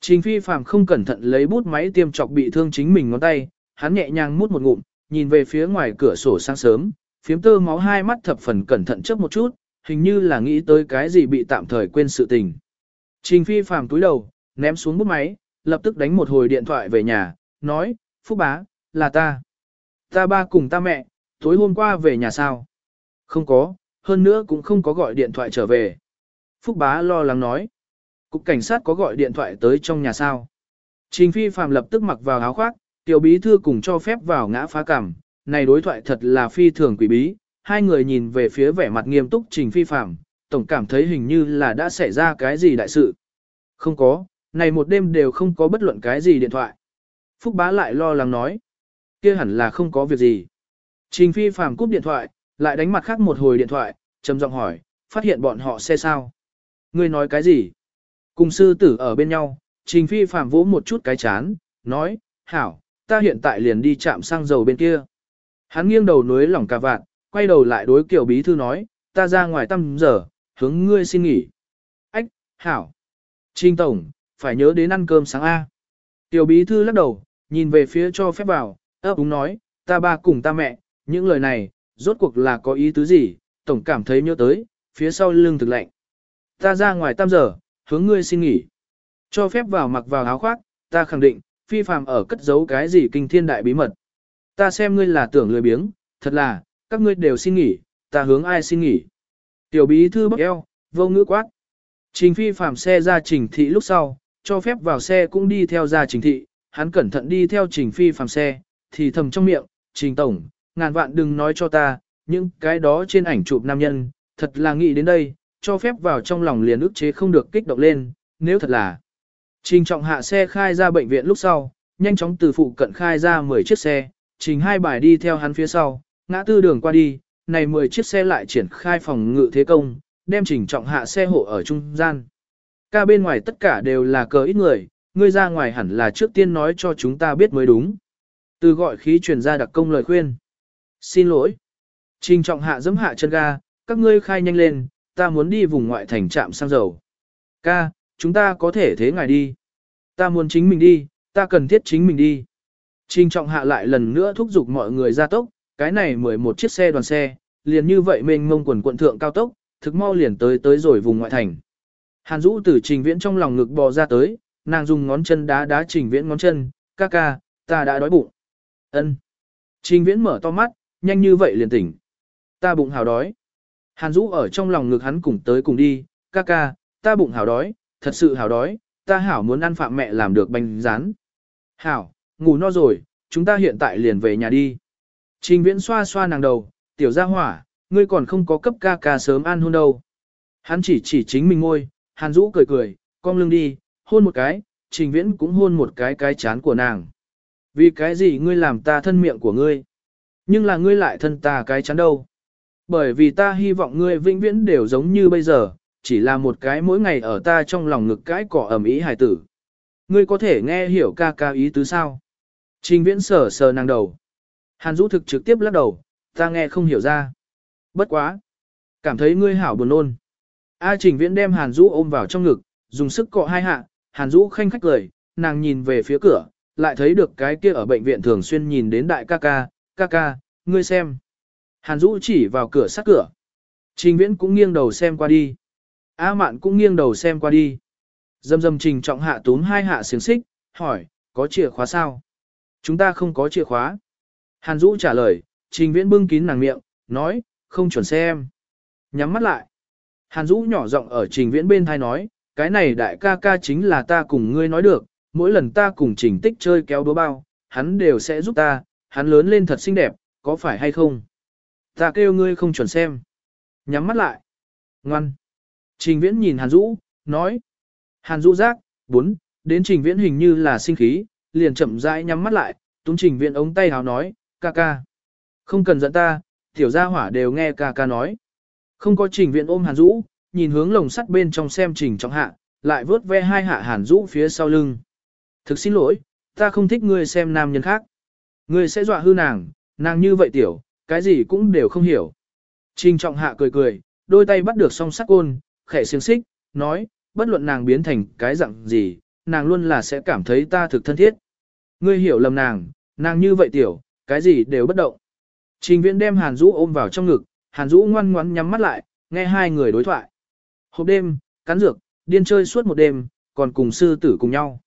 Speaker 1: Trình phi phạm không cẩn thận lấy bút máy tiêm chọc bị thương chính mình ngón tay, hắn nhẹ nhàng mút một ngụm, nhìn về phía ngoài cửa sổ sáng sớm, phiếm tơ máu hai mắt thập phần cẩn thận trước một chút, hình như là nghĩ tới cái gì bị tạm thời quên sự tình. Trình phi phàm túi đầu, ném xuống bút máy, lập tức đánh một hồi điện thoại về nhà, nói, Phúc bá, là ta. Ta ba cùng ta mẹ, tối hôm qua về nhà sao? Không có, hơn nữa cũng không có gọi điện thoại trở về. Phúc bá lo lắng nói. Cục cảnh sát có gọi điện thoại tới trong nhà sao? Trình phi phàm lập tức mặc vào áo khoác, tiểu bí thư cùng cho phép vào ngã phá cảm, này đối thoại thật là phi thường quỷ bí, hai người nhìn về phía vẻ mặt nghiêm túc trình phi phạm, tổng cảm thấy hình như là đã xảy ra cái gì đại sự. Không có, này một đêm đều không có bất luận cái gì điện thoại. Phúc bá lại lo lắng nói, kia hẳn là không có việc gì. Trình phi phạm cúp điện thoại, lại đánh mặt khác một hồi điện thoại, trầm giọng hỏi, phát hiện bọn họ xe sao. Ngươi nói cái gì? Cùng sư tử ở bên nhau, trình phi phạm vỗ một chút cái chán, nói, hảo, ta hiện tại liền đi chạm xăng dầu bên kia. Hắn nghiêng đầu núi lỏng cà vạn, quay đầu lại đối kiểu bí thư nói, ta ra ngoài tăm giờ, hướng ngươi xin nghỉ. Ách, hảo. Trinh Tổng, phải nhớ đến ăn cơm sáng A. Tiểu bí thư lắc đầu, nhìn về phía cho phép vào, ấp úng nói, ta ba cùng ta mẹ, những lời này, rốt cuộc là có ý tứ gì, Tổng cảm thấy nhớ tới, phía sau lưng thực lạnh. Ta ra ngoài tăm giờ, hướng ngươi xin nghỉ. Cho phép vào mặc vào áo khoác, ta khẳng định, phi phàm ở cất giấu cái gì kinh thiên đại bí mật. Ta xem ngươi là tưởng lười biếng, thật là, các ngươi đều xin nghỉ, ta hướng ai xin nghỉ. Tiểu bí thư bốc eo, vô ngữ quát. Trình phi phạm xe ra trình thị lúc sau, cho phép vào xe cũng đi theo ra trình thị, hắn cẩn thận đi theo trình phi phạm xe, thì thầm trong miệng, trình tổng, ngàn vạn đừng nói cho ta, những cái đó trên ảnh chụp nam nhân, thật là nghĩ đến đây, cho phép vào trong lòng liền ức chế không được kích động lên, nếu thật là. Trình trọng hạ xe khai ra bệnh viện lúc sau, nhanh chóng từ phụ cận khai ra 10 chiếc xe, trình hai bài đi theo hắn phía sau, ngã tư đường qua đi, này 10 chiếc xe lại triển khai phòng ngự thế công, đem chỉnh trọng hạ xe hộ ở trung gian. Ca bên ngoài tất cả đều là cờ ít người, ngươi ra ngoài hẳn là trước tiên nói cho chúng ta biết mới đúng. Từ gọi khí truyền ra đặc công lời khuyên. Xin lỗi. Trình trọng hạ giẫm hạ chân ga, các ngươi khai nhanh lên, ta muốn đi vùng ngoại thành trạm xăng dầu. Ca, chúng ta có thể thế ngài đi. Ta muốn chính mình đi, ta cần thiết chính mình đi. Trình trọng hạ lại lần nữa thúc giục mọi người ra tốc, cái này 11 chiếc xe đoàn xe, liền như vậy mênh mông quần quận thượng cao tốc, thực mau liền tới tới rồi vùng ngoại thành. Hàn Dũ từ trình viễn trong lòng ngực bò ra tới, nàng dùng ngón chân đá đá trình viễn ngón chân, ca ca, ta đã đói bụng. ân Trình viễn mở to mắt, nhanh như vậy liền tỉnh. Ta bụng hào đói. Hàn Dũ ở trong lòng ngực hắn cùng tới cùng đi, ca ca, ta bụng hào đói, thật sự hào đói, ta hảo muốn ăn phạm mẹ làm được bánh rán. Hảo, ngủ no rồi, chúng ta hiện tại liền về nhà đi. Trình viễn xoa xoa nàng đầu, tiểu gia hỏa, ngươi còn không có cấp ca ca sớm ăn hôn đâu. Hắn chỉ chỉ chính mình ngôi, hàn rũ cười cười, cong lưng đi, hôn một cái, trình viễn cũng hôn một cái cái chán của nàng. Vì cái gì ngươi làm ta thân miệng của ngươi? Nhưng là ngươi lại thân ta cái chán đâu? Bởi vì ta hy vọng ngươi vĩnh viễn đều giống như bây giờ, chỉ là một cái mỗi ngày ở ta trong lòng ngực cái cỏ ẩm ý hài tử. Ngươi có thể nghe hiểu ca ca ý tứ sao? Trình viễn sờ sờ nàng đầu. Hàn Dũ thực trực tiếp lắc đầu, ta nghe không hiểu ra. Bất quá. Cảm thấy ngươi hảo buồn nôn. A Trình Viễn đem Hàn Dũ ôm vào trong ngực, dùng sức cọ hai hạ, Hàn Dũ khanh khách cười, nàng nhìn về phía cửa, lại thấy được cái kia ở bệnh viện thường xuyên nhìn đến đại ca ca, ca ca, ngươi xem. Hàn Dũ chỉ vào cửa sát cửa. Trình Viễn cũng nghiêng đầu xem qua đi. A Mạn cũng nghiêng đầu xem qua đi. Dâm dâm Trình trọng hạ túm hai hạ xiềng xích, hỏi, có chìa khóa sao? Chúng ta không có chìa khóa. Hàn Dũ trả lời, Trình Viễn bưng kín nàng miệng, nói, không chuẩn xem. Nhắm mắt lại. Hàn Dũ nhỏ giọng ở trình viễn bên thai nói, cái này đại ca ca chính là ta cùng ngươi nói được, mỗi lần ta cùng trình tích chơi kéo đố bao, hắn đều sẽ giúp ta, hắn lớn lên thật xinh đẹp, có phải hay không? Ta kêu ngươi không chuẩn xem. Nhắm mắt lại. Ngoan. Trình viễn nhìn Hàn Dũ, nói. Hàn Dũ giác, bốn, đến trình viễn hình như là sinh khí, liền chậm rãi nhắm mắt lại, túng trình viễn ống tay hào nói, ca ca. Không cần giận ta, tiểu gia hỏa đều nghe ca ca nói. Không có trình viện ôm Hàn Dũ, nhìn hướng lồng sắt bên trong xem trình trọng hạ, lại vớt ve hai hạ Hàn Dũ phía sau lưng. Thực xin lỗi, ta không thích ngươi xem nam nhân khác. Ngươi sẽ dọa hư nàng, nàng như vậy tiểu, cái gì cũng đều không hiểu. Trình trọng hạ cười cười, đôi tay bắt được song sắc côn, khẽ xiềng xích, nói, bất luận nàng biến thành cái dạng gì, nàng luôn là sẽ cảm thấy ta thực thân thiết. Ngươi hiểu lầm nàng, nàng như vậy tiểu, cái gì đều bất động. Trình viễn đem Hàn Dũ ôm vào trong ngực, Hàn Dũ ngoan ngoãn nhắm mắt lại, nghe hai người đối thoại. Hộp đêm, cắn dược, điên chơi suốt một đêm, còn cùng sư tử cùng nhau.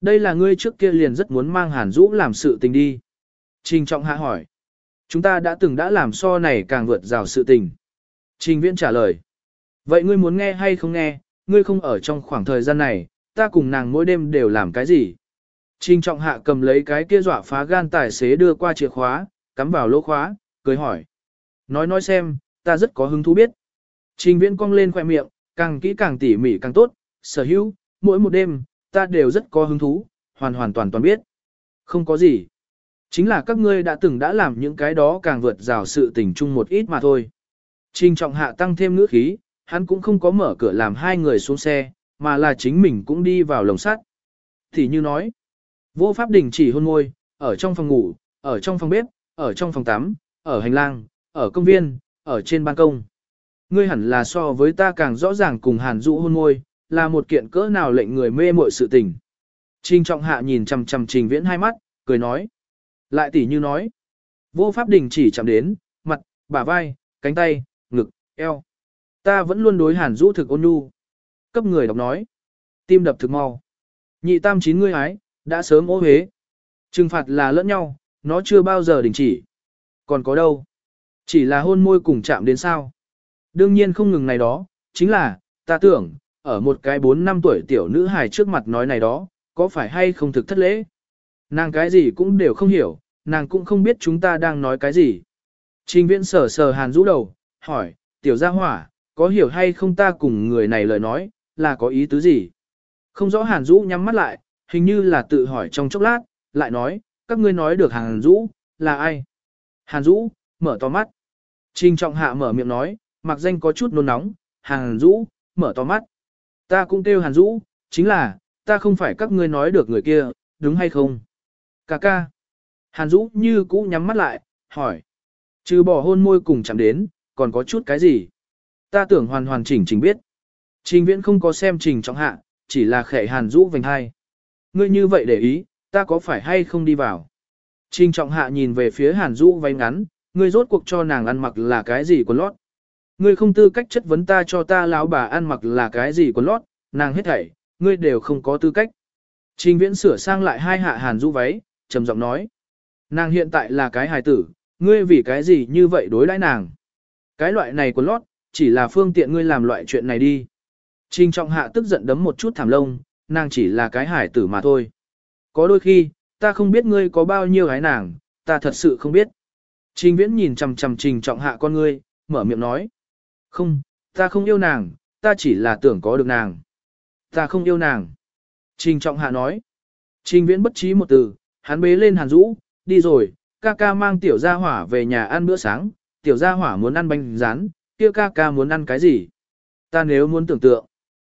Speaker 1: Đây là ngươi trước kia liền rất muốn mang Hàn Dũ làm sự tình đi. Trình trọng hạ hỏi. Chúng ta đã từng đã làm so này càng vượt rào sự tình. Trình viễn trả lời. Vậy ngươi muốn nghe hay không nghe, ngươi không ở trong khoảng thời gian này, ta cùng nàng mỗi đêm đều làm cái gì? Trình trọng hạ cầm lấy cái kia dọa phá gan tài xế đưa qua chìa khóa, cắm vào lỗ khóa, cười hỏi. Nói nói xem, ta rất có hứng thú biết. Trình viễn cong lên khoẻ miệng, càng kỹ càng tỉ mỉ càng tốt, sở hữu, mỗi một đêm, ta đều rất có hứng thú, hoàn hoàn toàn toàn biết. Không có gì. Chính là các ngươi đã từng đã làm những cái đó càng vượt rào sự tình chung một ít mà thôi. Trình trọng hạ tăng thêm ngữ khí, hắn cũng không có mở cửa làm hai người xuống xe, mà là chính mình cũng đi vào lồng sắt. Thì như nói, vô pháp đình chỉ hôn môi, ở trong phòng ngủ, ở trong phòng bếp, ở trong phòng tắm, ở hành lang, ở công viên, ở trên ban công. Ngươi hẳn là so với ta càng rõ ràng cùng hàn dụ hôn môi, là một kiện cỡ nào lệnh người mê muội sự tình. Trình trọng hạ nhìn chằm chằm trình viễn hai mắt, cười nói. Lại tỉ như nói. Vô pháp đình chỉ chạm đến, mặt, bả vai, cánh tay, ngực, eo. Ta vẫn luôn đối hàn dũ thực ôn nhu. Cấp người đọc nói. Tim đập thực mau. Nhị tam chín ngươi ái, đã sớm ố hế. Trừng phạt là lẫn nhau, nó chưa bao giờ đình chỉ. Còn có đâu? Chỉ là hôn môi cùng chạm đến sao? Đương nhiên không ngừng này đó, chính là, ta tưởng, ở một cái 4 năm tuổi tiểu nữ hài trước mặt nói này đó, có phải hay không thực thất lễ? Nàng cái gì cũng đều không hiểu, nàng cũng không biết chúng ta đang nói cái gì. Trình viễn sờ sờ hàn rũ đầu, hỏi, tiểu gia hỏa, có hiểu hay không ta cùng người này lời nói, là có ý tứ gì? Không rõ hàn rũ nhắm mắt lại, hình như là tự hỏi trong chốc lát, lại nói, các ngươi nói được hàn Dũ là ai? Hàn Dũ mở to mắt. Trình trọng hạ mở miệng nói, mặc danh có chút nôn nóng, hàn Dũ mở to mắt. Ta cũng kêu hàn Dũ, chính là, ta không phải các ngươi nói được người kia, đúng hay không? Cà ca. Hàn Dũ như cũ nhắm mắt lại, hỏi. Trừ bỏ hôn môi cùng chạm đến, còn có chút cái gì? Ta tưởng hoàn hoàn chỉnh chỉnh biết. Trình viễn không có xem trình trọng hạ, chỉ là khẽ Hàn Dũ vành hai. Ngươi như vậy để ý, ta có phải hay không đi vào? Trình trọng hạ nhìn về phía Hàn Dũ váy ngắn, ngươi rốt cuộc cho nàng ăn mặc là cái gì của lót? Ngươi không tư cách chất vấn ta cho ta lão bà ăn mặc là cái gì của lót, nàng hết thảy, ngươi đều không có tư cách. Trình viễn sửa sang lại hai hạ Hàn Dũ váy, trầm giọng nói. Nàng hiện tại là cái hài tử, ngươi vì cái gì như vậy đối đãi nàng. Cái loại này của lót, chỉ là phương tiện ngươi làm loại chuyện này đi. Trình trọng hạ tức giận đấm một chút thảm lông, nàng chỉ là cái hải tử mà thôi. Có đôi khi, ta không biết ngươi có bao nhiêu gái nàng, ta thật sự không biết. Trình viễn nhìn chằm chằm trình trọng hạ con ngươi, mở miệng nói. Không, ta không yêu nàng, ta chỉ là tưởng có được nàng. Ta không yêu nàng. Trình trọng hạ nói. Trình viễn bất trí một từ, hắn bế lên hàn rũ, đi rồi, ca ca mang tiểu gia hỏa về nhà ăn bữa sáng, tiểu gia hỏa muốn ăn bánh rán, kia ca ca muốn ăn cái gì? Ta nếu muốn tưởng tượng,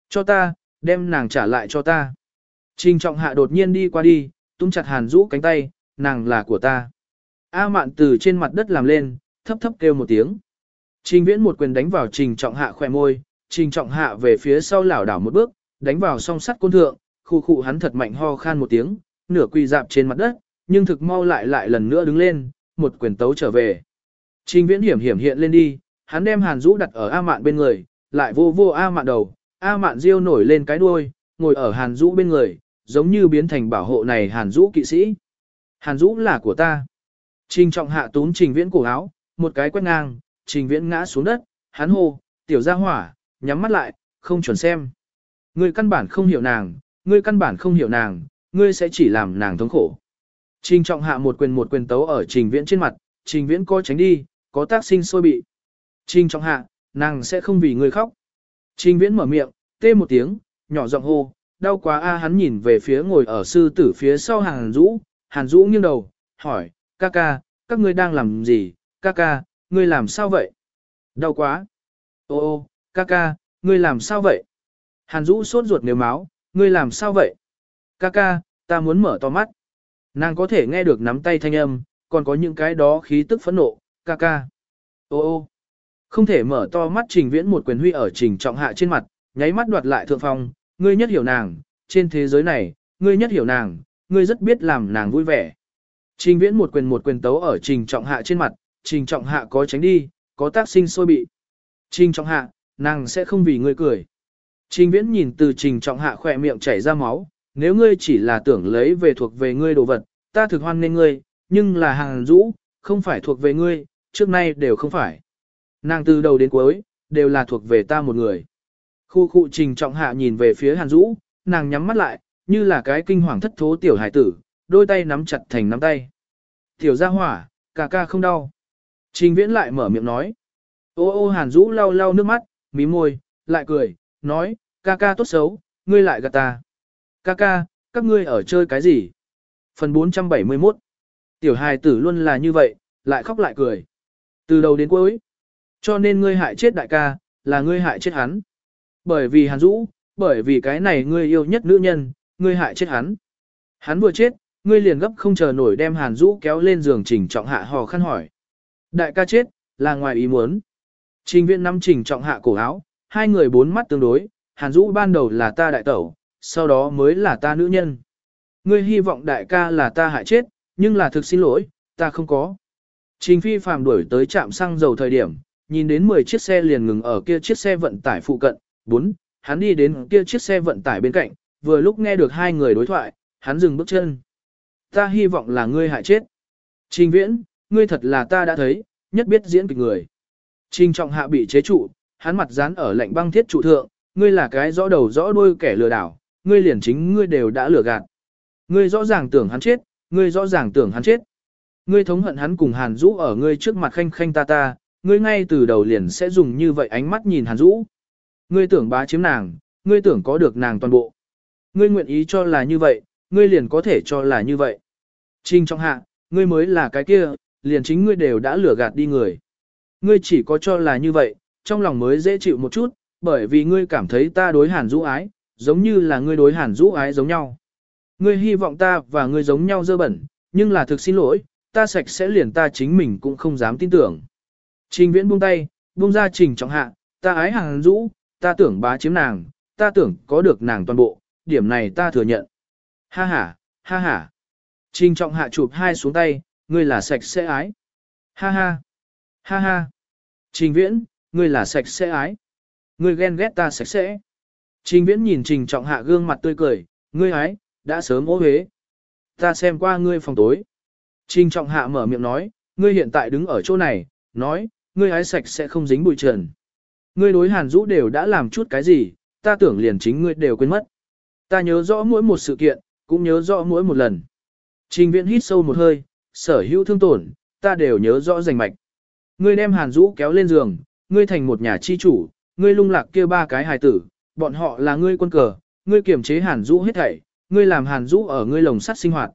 Speaker 1: cho ta, đem nàng trả lại cho ta. Trình trọng hạ đột nhiên đi qua đi, túm chặt hàn rũ cánh tay, nàng là của ta. A mạn từ trên mặt đất làm lên, thấp thấp kêu một tiếng. Trình viễn một quyền đánh vào trình trọng hạ khỏe môi, trình trọng hạ về phía sau lảo đảo một bước, đánh vào song sắt côn thượng, khu khu hắn thật mạnh ho khan một tiếng, nửa quỳ dạp trên mặt đất, nhưng thực mau lại lại lần nữa đứng lên, một quyền tấu trở về. Trình viễn hiểm hiểm hiện lên đi, hắn đem hàn rũ đặt ở A mạn bên người, lại vô vô A mạn đầu, A mạn Diêu nổi lên cái đuôi, ngồi ở hàn Dũ bên người, giống như biến thành bảo hộ này hàn Dũ kỵ sĩ. Hàn Dũ là của ta. Trình trọng hạ tún trình viễn cổ áo, một cái quét ngang, trình viễn ngã xuống đất, hắn hô, tiểu gia hỏa, nhắm mắt lại, không chuẩn xem. Ngươi căn bản không hiểu nàng, ngươi căn bản không hiểu nàng, ngươi sẽ chỉ làm nàng thống khổ. Trình trọng hạ một quyền một quyền tấu ở trình viễn trên mặt, trình viễn coi tránh đi, có tác sinh sôi bị. Trình trọng hạ, nàng sẽ không vì ngươi khóc. Trình viễn mở miệng, tê một tiếng, nhỏ giọng hô, đau quá a hắn nhìn về phía ngồi ở sư tử phía sau Hàn Dũ, Hàn Dũ nghiêng đầu, hỏi, ca ca, các ngươi đang làm gì, ca ca, ngươi làm sao vậy? Đau quá. Ô ô, ca ca, ngươi làm sao vậy? Hàn Dũ sốt ruột nếu máu, ngươi làm sao vậy? Ca ca, ta muốn mở to mắt. Nàng có thể nghe được nắm tay thanh âm, còn có những cái đó khí tức phẫn nộ, ca ca. Ô ô, không thể mở to mắt trình viễn một quyền huy ở trình trọng hạ trên mặt, nháy mắt đoạt lại thượng phong, ngươi nhất hiểu nàng, trên thế giới này, ngươi nhất hiểu nàng, ngươi rất biết làm nàng vui vẻ. Trình viễn một quyền một quyền tấu ở trình trọng hạ trên mặt, trình trọng hạ có tránh đi, có tác sinh sôi bị. Trình trọng hạ, nàng sẽ không vì ngươi cười. Trình viễn nhìn từ trình trọng hạ khỏe miệng chảy ra máu, nếu ngươi chỉ là tưởng lấy về thuộc về ngươi đồ vật, ta thực hoan nên ngươi, nhưng là hàng rũ, không phải thuộc về ngươi, trước nay đều không phải. Nàng từ đầu đến cuối, đều là thuộc về ta một người. Khu khu trình trọng hạ nhìn về phía hàn Dũ, nàng nhắm mắt lại, như là cái kinh hoàng thất thố tiểu hải tử, đôi tay nắm chặt thành nắm tay. Tiểu gia hỏa, ca ca không đau. Trình viễn lại mở miệng nói. Ô ô hàn Dũ lau lau nước mắt, mí môi, lại cười, nói, ca ca tốt xấu, ngươi lại gạt ta. Ca ca, các ngươi ở chơi cái gì? Phần 471 Tiểu hài tử luôn là như vậy, lại khóc lại cười. Từ đầu đến cuối. Cho nên ngươi hại chết đại ca, là ngươi hại chết hắn. Bởi vì hắn rũ, bởi vì cái này ngươi yêu nhất nữ nhân, ngươi hại chết hắn. Hắn vừa chết, ngươi liền gấp không chờ nổi đem hàn Dũ kéo lên giường trình trọng hạ hò khăn hỏi. Đại ca chết, là ngoài ý muốn. Trình viện năm trình trọng hạ cổ áo, hai người bốn mắt tương đối, hàn Dũ ban đầu là ta đại tẩu, sau đó mới là ta nữ nhân. Ngươi hy vọng đại ca là ta hại chết, nhưng là thực xin lỗi, ta không có. Trình phi phàm đuổi tới trạm xăng dầu thời điểm, nhìn đến 10 chiếc xe liền ngừng ở kia chiếc xe vận tải phụ cận, 4, hắn đi đến kia chiếc xe vận tải bên cạnh, vừa lúc nghe được hai người đối thoại, hắn dừng bước chân. Ta hy vọng là ngươi hại chết. Trình viễn, ngươi thật là ta đã thấy, nhất biết diễn kịch người. Trình trọng hạ bị chế trụ, hắn mặt dán ở lạnh băng thiết trụ thượng, ngươi là cái rõ đầu rõ đuôi kẻ lừa đảo, ngươi liền chính ngươi đều đã lừa gạt. Ngươi rõ ràng tưởng hắn chết, ngươi rõ ràng tưởng hắn chết. Ngươi thống hận hắn cùng Hàn Dũ ở ngươi trước mặt khanh khanh ta ta, ngươi ngay từ đầu liền sẽ dùng như vậy ánh mắt nhìn Hàn Dũ. Ngươi tưởng bá chiếm nàng, ngươi tưởng có được nàng toàn bộ. Ngươi nguyện ý cho là như vậy, ngươi liền có thể cho là như vậy. Trinh trong hạ, ngươi mới là cái kia, liền chính ngươi đều đã lừa gạt đi người. Ngươi chỉ có cho là như vậy, trong lòng mới dễ chịu một chút, bởi vì ngươi cảm thấy ta đối hàn Dũ ái, giống như là ngươi đối hàn Dũ ái giống nhau. Ngươi hy vọng ta và ngươi giống nhau dơ bẩn, nhưng là thực xin lỗi, ta sạch sẽ liền ta chính mình cũng không dám tin tưởng. Trình viễn buông tay, buông ra trình trọng hạ, ta ái hàng rũ, ta tưởng bá chiếm nàng, ta tưởng có được nàng toàn bộ, điểm này ta thừa nhận. Ha ha, ha ha. Trình trọng hạ chụp hai xuống tay, ngươi là sạch sẽ ái. Ha ha, ha ha. Trình viễn, ngươi là sạch sẽ ái. Ngươi ghen ghét ta sạch sẽ. Trình viễn nhìn trình trọng hạ gương mặt tươi cười, ngươi ái, đã sớm ố hế. Ta xem qua ngươi phòng tối. Trình trọng hạ mở miệng nói, ngươi hiện tại đứng ở chỗ này, nói, ngươi hái sạch sẽ không dính bụi trần. Ngươi đối hàn rũ đều đã làm chút cái gì, ta tưởng liền chính ngươi đều quên mất. Ta nhớ rõ mỗi một sự kiện, cũng nhớ rõ mỗi một lần. Trình viện hít sâu một hơi, sở hữu thương tổn, ta đều nhớ rõ rành mạch. Ngươi đem hàn rũ kéo lên giường, ngươi thành một nhà chi chủ, ngươi lung lạc kia ba cái hài tử, bọn họ là ngươi quân cờ, ngươi kiểm chế hàn rũ hết thảy, ngươi làm hàn rũ ở ngươi lồng sắt sinh hoạt.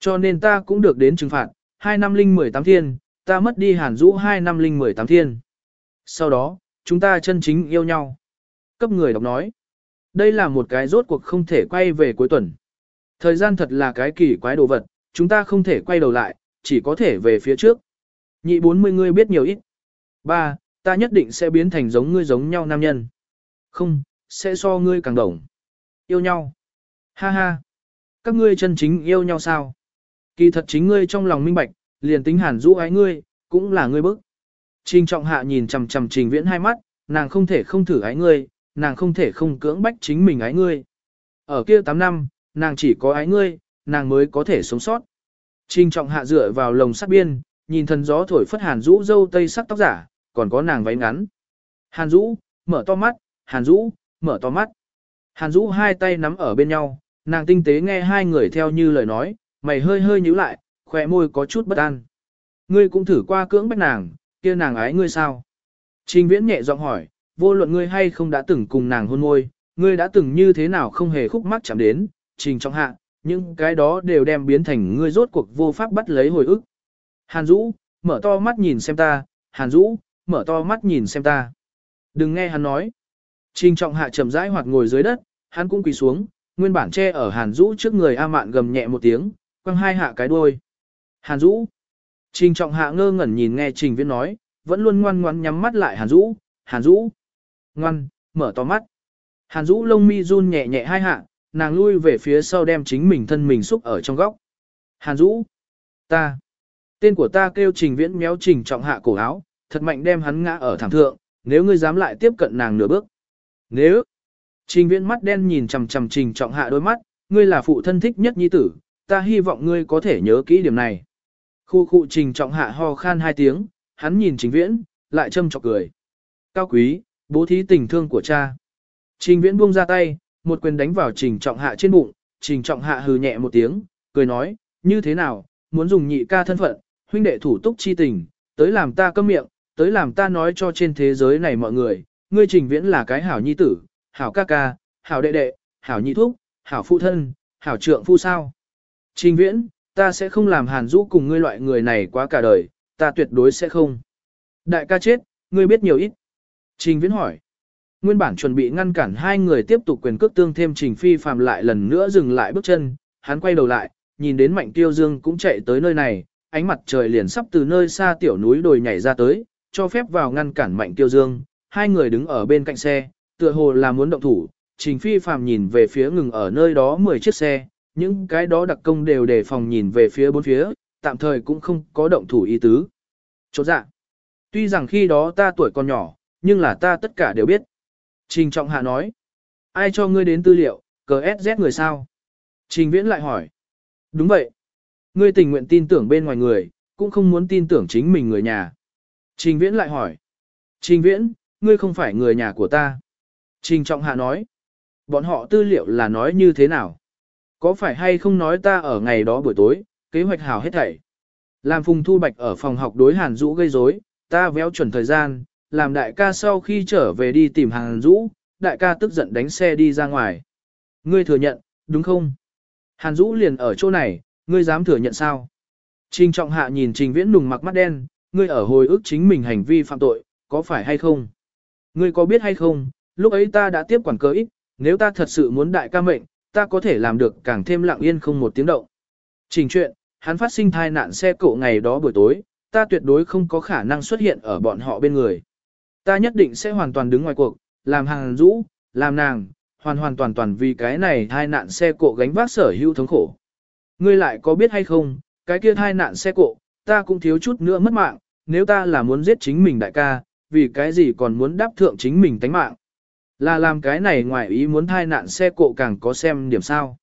Speaker 1: Cho nên ta cũng được đến trừng phạt, 2 năm linh 18 thiên, ta mất đi hàn rũ 2 năm linh 18 thiên. Sau đó, chúng ta chân chính yêu nhau. Cấp người đọc nói. Đây là một cái rốt cuộc không thể quay về cuối tuần. Thời gian thật là cái kỳ quái đồ vật, chúng ta không thể quay đầu lại, chỉ có thể về phía trước. Nhị 40 ngươi biết nhiều ít. Ba, ta nhất định sẽ biến thành giống ngươi giống nhau nam nhân. Không, sẽ so ngươi càng đồng. Yêu nhau. Ha ha. Các ngươi chân chính yêu nhau sao? Kỳ thật chính ngươi trong lòng minh bạch, liền tính hàn rũ ái ngươi, cũng là ngươi bức. Trình trọng hạ nhìn chằm chằm trình viễn hai mắt, nàng không thể không thử ái ngươi, nàng không thể không cưỡng bách chính mình ái ngươi. Ở kia 8 năm, nàng chỉ có ái ngươi, nàng mới có thể sống sót. Trình trọng hạ dựa vào lồng sắt biên, nhìn thần gió thổi phất Hàn rũ dâu tây sắc tóc giả, còn có nàng váy ngắn. Hàn rũ, mở to mắt, Hàn rũ, mở to mắt. Hàn rũ hai tay nắm ở bên nhau, nàng tinh tế nghe hai người theo như lời nói, mày hơi hơi nhíu lại, khỏe môi có chút bất an. Ngươi cũng thử qua cưỡng bách nàng, kia nàng ái ngươi sao? Trình Viễn nhẹ giọng hỏi, vô luận ngươi hay không đã từng cùng nàng hôn môi, ngươi đã từng như thế nào không hề khúc mắc chạm đến, trình trọng hạ, những cái đó đều đem biến thành ngươi rốt cuộc vô pháp bắt lấy hồi ức. Hàn Dũ, mở to mắt nhìn xem ta, Hàn Dũ, mở to mắt nhìn xem ta. Đừng nghe hắn nói. Trình trọng hạ chậm rãi hoạt ngồi dưới đất, hắn cũng quỳ xuống, nguyên bản che ở Hàn Dũ trước người A Mạn gầm nhẹ một tiếng, quăng hai hạ cái đuôi. Hàn Dũ. Trình trọng hạ ngơ ngẩn nhìn nghe Trình Viễn nói, vẫn luôn ngoan ngoan nhắm mắt lại Hàn Dũ, Hàn Dũ. Ngoan, mở to mắt. Hàn Dũ lông mi run nhẹ nhẹ hai hạ, nàng lui về phía sau đem chính mình thân mình xúc ở trong góc. Hàn Dũ. Ta. Tên của ta kêu Trình Viễn méo Trình trọng hạ cổ áo, thật mạnh đem hắn ngã ở thảm thượng, nếu ngươi dám lại tiếp cận nàng nửa bước. Nếu. Trình Viễn mắt đen nhìn chằm chằm Trình trọng hạ đôi mắt, ngươi là phụ thân thích nhất nhi tử, ta hy vọng ngươi có thể nhớ kỹ điểm này. Khu khu Trình trọng hạ ho khan hai tiếng, hắn nhìn Trình Viễn, lại châm chọc cười. Cao quý, bố thí tình thương của cha. Trình Viễn buông ra tay, một quyền đánh vào Trình Trọng Hạ trên bụng, Trình Trọng Hạ hừ nhẹ một tiếng, cười nói, như thế nào, muốn dùng nhị ca thân phận, huynh đệ thủ túc chi tình, tới làm ta câm miệng, tới làm ta nói cho trên thế giới này mọi người, ngươi Trình Viễn là cái hảo nhi tử, hảo ca ca, hảo đệ đệ, hảo nhị thúc, hảo phụ thân, hảo trượng phu sao. Trình Viễn, ta sẽ không làm hàn rũ cùng ngươi loại người này quá cả đời, ta tuyệt đối sẽ không. Đại ca chết, ngươi biết nhiều ít. Trình Viễn hỏi. Nguyên bản chuẩn bị ngăn cản hai người tiếp tục quyền cước tương thêm Trình Phi phàm lại lần nữa dừng lại bước chân, hắn quay đầu lại, nhìn đến Mạnh Tiêu Dương cũng chạy tới nơi này, ánh mặt trời liền sắp từ nơi xa tiểu núi đồi nhảy ra tới, cho phép vào ngăn cản Mạnh Tiêu Dương, hai người đứng ở bên cạnh xe, tựa hồ là muốn động thủ, Trình Phi phàm nhìn về phía ngừng ở nơi đó 10 chiếc xe, những cái đó đặc công đều đề phòng nhìn về phía bốn phía, tạm thời cũng không có động thủ ý tứ. Chốt dạ. Tuy rằng khi đó ta tuổi còn nhỏ, nhưng là ta tất cả đều biết. Trình Trọng Hạ nói. Ai cho ngươi đến tư liệu, cờ SZ người sao? Trình Viễn lại hỏi. Đúng vậy. Ngươi tình nguyện tin tưởng bên ngoài người, cũng không muốn tin tưởng chính mình người nhà. Trình Viễn lại hỏi. Trình Viễn, ngươi không phải người nhà của ta. Trình Trọng Hạ nói. Bọn họ tư liệu là nói như thế nào? Có phải hay không nói ta ở ngày đó buổi tối, kế hoạch hảo hết thảy? Làm Phùng Thu Bạch ở phòng học đối Hàn Dũ gây rối, ta véo chuẩn thời gian, làm đại ca sau khi trở về đi tìm Hàn Dũ, đại ca tức giận đánh xe đi ra ngoài. Ngươi thừa nhận, đúng không? Hàn Dũ liền ở chỗ này, ngươi dám thừa nhận sao? Trình Trọng Hạ nhìn Trình Viễn nùng mặc mắt đen, ngươi ở hồi ức chính mình hành vi phạm tội, có phải hay không? Ngươi có biết hay không, lúc ấy ta đã tiếp quản cơ ít, nếu ta thật sự muốn đại ca mệnh, ta có thể làm được càng thêm lặng yên không một tiếng động. Trình chuyện, hắn phát sinh thai nạn xe cộ ngày đó buổi tối, ta tuyệt đối không có khả năng xuất hiện ở bọn họ bên người. Ta nhất định sẽ hoàn toàn đứng ngoài cuộc, làm hàng rũ, làm nàng, hoàn hoàn toàn toàn vì cái này thai nạn xe cộ gánh vác sở hữu thống khổ. Ngươi lại có biết hay không, cái kia thai nạn xe cộ, ta cũng thiếu chút nữa mất mạng, nếu ta là muốn giết chính mình đại ca, vì cái gì còn muốn đáp thượng chính mình tánh mạng. Là làm cái này ngoài ý muốn thai nạn xe cộ càng có xem điểm sao.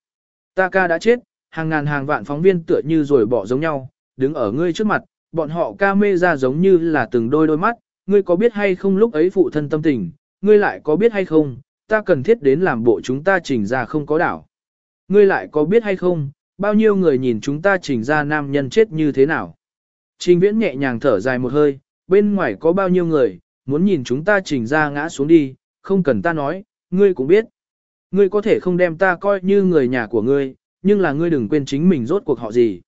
Speaker 1: Ta ca đã chết, hàng ngàn hàng vạn phóng viên tựa như rồi bỏ giống nhau, đứng ở ngươi trước mặt, bọn họ ca mê ra giống như là từng đôi đôi mắt, ngươi có biết hay không lúc ấy phụ thân tâm tình, ngươi lại có biết hay không, ta cần thiết đến làm bộ chúng ta chỉnh ra không có đảo. Ngươi lại có biết hay không, bao nhiêu người nhìn chúng ta chỉnh ra nam nhân chết như thế nào. Trình viễn nhẹ nhàng thở dài một hơi, bên ngoài có bao nhiêu người, muốn nhìn chúng ta chỉnh ra ngã xuống đi, không cần ta nói, ngươi cũng biết. Ngươi có thể không đem ta coi như người nhà của ngươi, nhưng là ngươi đừng quên chính mình rốt cuộc họ gì.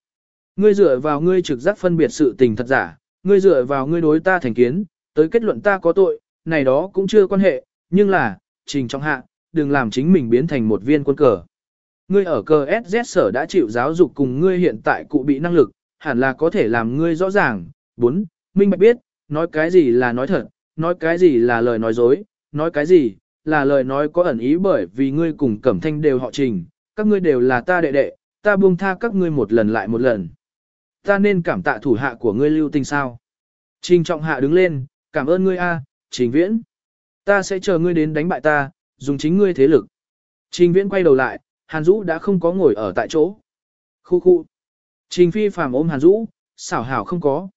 Speaker 1: Ngươi dựa vào ngươi trực giác phân biệt sự tình thật giả, ngươi dựa vào ngươi đối ta thành kiến, tới kết luận ta có tội, này đó cũng chưa quan hệ, nhưng là, trình trong hạ, đừng làm chính mình biến thành một viên quân cờ. Ngươi ở cờ SZ sở đã chịu giáo dục cùng ngươi hiện tại cụ bị năng lực, hẳn là có thể làm ngươi rõ ràng. 4. Minh Bạch biết, nói cái gì là nói thật, nói cái gì là lời nói dối, nói cái gì là lời nói có ẩn ý bởi vì ngươi cùng Cẩm Thanh đều họ trình, các ngươi đều là ta đệ đệ, ta buông tha các ngươi một lần lại một lần. Ta nên cảm tạ thủ hạ của ngươi lưu tình sao. Trình trọng hạ đứng lên, cảm ơn ngươi a, trình viễn. Ta sẽ chờ ngươi đến đánh bại ta, dùng chính ngươi thế lực. Trình viễn quay đầu lại, Hàn Dũ đã không có ngồi ở tại chỗ. Khu khu. Trình phi phàm ôm Hàn Dũ, xảo hảo không có.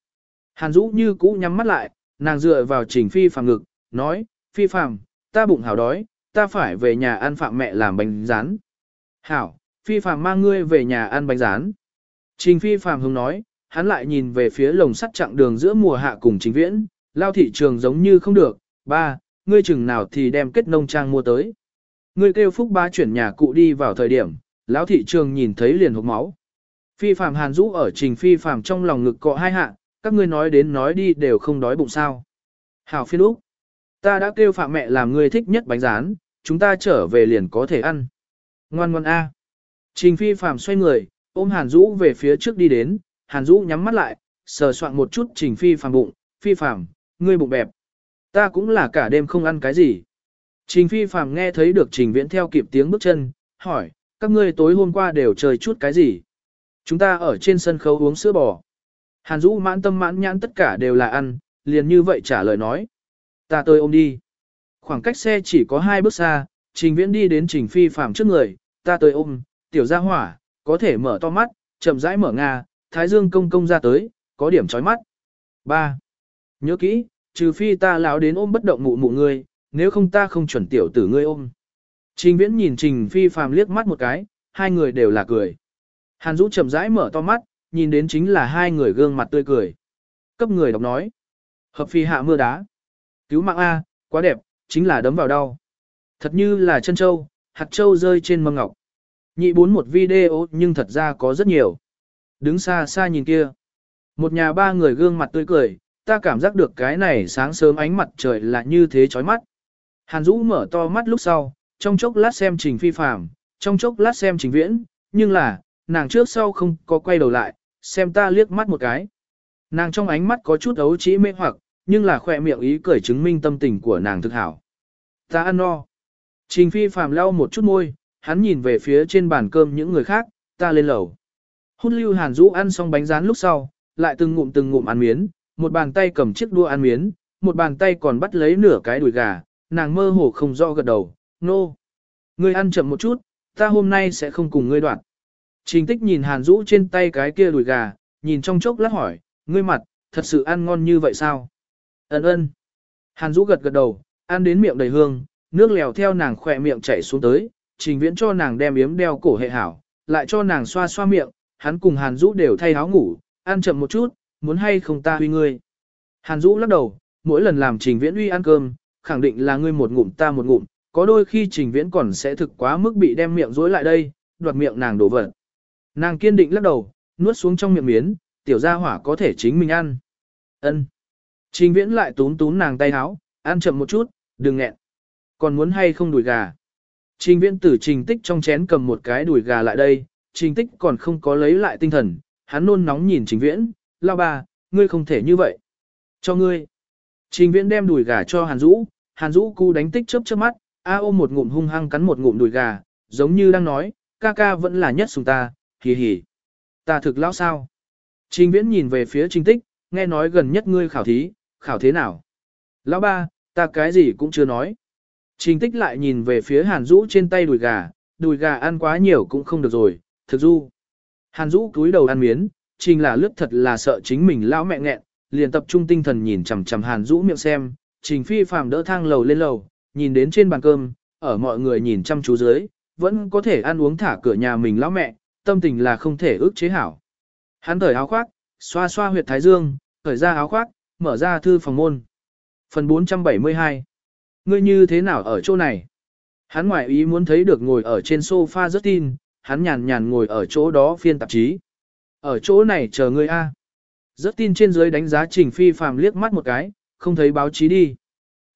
Speaker 1: Hàn Dũ như cũ nhắm mắt lại, nàng dựa vào trình phi phàm ngực, nói, phi Phạm, ta bụng hảo đói, ta phải về nhà ăn phạm mẹ làm bánh rán. Hảo, phi Phạm mang ngươi về nhà ăn bánh rán. Trình phi Phạm hứng nói, hắn lại nhìn về phía lồng sắt chặng đường giữa mùa hạ cùng chính viễn, lao thị trường giống như không được, ba, ngươi chừng nào thì đem kết nông trang mua tới. Ngươi kêu phúc ba chuyển nhà cụ đi vào thời điểm, lão thị trường nhìn thấy liền hộp máu. Phi Phạm hàn rũ ở trình phi Phạm trong lòng ngực cọ hai hạ, các ngươi nói đến nói đi đều không đói bụng sao. Hảo phiên úc, ta đã kêu phạm mẹ làm người thích nhất bánh rán, chúng ta trở về liền có thể ăn. Ngoan ngoan A. Trình phi phàm xoay người, ôm hàn Dũ về phía trước đi đến, hàn Dũ nhắm mắt lại, sờ soạn một chút trình phi phàm bụng, phi phàm, ngươi bụng bẹp. Ta cũng là cả đêm không ăn cái gì. Trình phi phàm nghe thấy được trình viễn theo kịp tiếng bước chân, hỏi, các ngươi tối hôm qua đều chơi chút cái gì? Chúng ta ở trên sân khấu uống sữa bò. Hàn Dũ mãn tâm mãn nhãn tất cả đều là ăn, liền như vậy trả lời nói. Ta tôi ôm đi. Khoảng cách xe chỉ có hai bước xa, trình viễn đi đến trình phi phàm trước người, ta tôi ôm, tiểu gia hỏa, có thể mở to mắt, chậm rãi mở nga, thái dương công công ra tới, có điểm chói mắt. 3. Nhớ kỹ, trừ phi ta lão đến ôm bất động mụ mụ ngươi, nếu không ta không chuẩn tiểu tử ngươi ôm. Trình viễn nhìn trình phi phàm liếc mắt một cái, hai người đều là cười. Hàn Dũ chậm rãi mở to mắt, nhìn đến chính là hai người gương mặt tươi cười. Cấp người đọc nói. Hợp phi hạ mưa đá. Cứu mạng A, quá đẹp, chính là đấm vào đau. Thật như là chân châu, hạt châu rơi trên mâm ngọc. Nhị bốn một video nhưng thật ra có rất nhiều. Đứng xa xa nhìn kia. Một nhà ba người gương mặt tươi cười, ta cảm giác được cái này sáng sớm ánh mặt trời là như thế chói mắt. Hàn Dũ mở to mắt lúc sau, trong chốc lát xem trình phi phạm, trong chốc lát xem trình viễn, nhưng là, nàng trước sau không có quay đầu lại, xem ta liếc mắt một cái. Nàng trong ánh mắt có chút ấu trĩ mê hoặc, nhưng là khỏe miệng ý cười chứng minh tâm tình của nàng thực hảo. Ta ăn no. Trình phi phàm lau một chút môi, hắn nhìn về phía trên bàn cơm những người khác, ta lên lầu. Hút lưu hàn rũ ăn xong bánh rán lúc sau, lại từng ngụm từng ngụm ăn miến, một bàn tay cầm chiếc đua ăn miến, một bàn tay còn bắt lấy nửa cái đùi gà, nàng mơ hồ không rõ gật đầu, nô. No. Ngươi ăn chậm một chút, ta hôm nay sẽ không cùng ngươi đoạn. Trình tích nhìn hàn rũ trên tay cái kia đùi gà, nhìn trong chốc lát hỏi, ngươi mặt, thật sự ăn ngon như vậy sao? Ấn ơn. Hàn Dũ gật gật đầu, ăn đến miệng đầy hương, nước lèo theo nàng khỏe miệng chảy xuống tới, trình viễn cho nàng đem yếm đeo cổ hệ hảo, lại cho nàng xoa xoa miệng, hắn cùng hàn Dũ đều thay áo ngủ, ăn chậm một chút, muốn hay không ta huy ngươi. Hàn Dũ lắc đầu, mỗi lần làm trình viễn uy ăn cơm, khẳng định là ngươi một ngụm ta một ngụm, có đôi khi trình viễn còn sẽ thực quá mức bị đem miệng dối lại đây, đoạt miệng nàng đổ vật. Nàng kiên định lắc đầu, nuốt xuống trong miệng miến, tiểu gia hỏa có thể chính mình ăn. Ân. Trình viễn lại túm túm nàng tay háo, ăn chậm một chút, đừng nghẹn. Còn muốn hay không đùi gà? Trình viễn từ trình tích trong chén cầm một cái đùi gà lại đây, trình tích còn không có lấy lại tinh thần, hắn nôn nóng nhìn trình viễn, lao bà, ngươi không thể như vậy. Cho ngươi. Trình viễn đem đùi gà cho hàn Dũ, hàn Dũ cu đánh tích chớp chớp mắt, a ôm một ngụm hung hăng cắn một ngụm đùi gà, giống như đang nói, ca ca vẫn là nhất sùng ta, hì hì. Ta thực lão sao? Trình viễn nhìn về phía trình tích, nghe nói gần nhất ngươi khảo thí, khảo thế nào? Lão ba, ta cái gì cũng chưa nói. Trình tích lại nhìn về phía hàn Dũ trên tay đùi gà, đùi gà ăn quá nhiều cũng không được rồi, thực du. Hàn Dũ cúi đầu ăn miến, trình là lướt thật là sợ chính mình lão mẹ nghẹn, liền tập trung tinh thần nhìn chằm chằm Hàn Dũ miệng xem, trình phi phàm đỡ thang lầu lên lầu, nhìn đến trên bàn cơm, ở mọi người nhìn chăm chú dưới, vẫn có thể ăn uống thả cửa nhà mình lão mẹ, tâm tình là không thể ước chế hảo. Hắn thởi áo khoác, xoa xoa huyệt thái dương, thởi ra áo khoác, mở ra thư phòng môn. Phần 472 Ngươi như thế nào ở chỗ này? Hắn ngoại ý muốn thấy được ngồi ở trên sofa rất tin, hắn nhàn nhàn ngồi ở chỗ đó phiên tạp chí. Ở chỗ này chờ ngươi a. Rất tin trên dưới đánh giá Trình Phi phàm liếc mắt một cái, không thấy báo chí đi.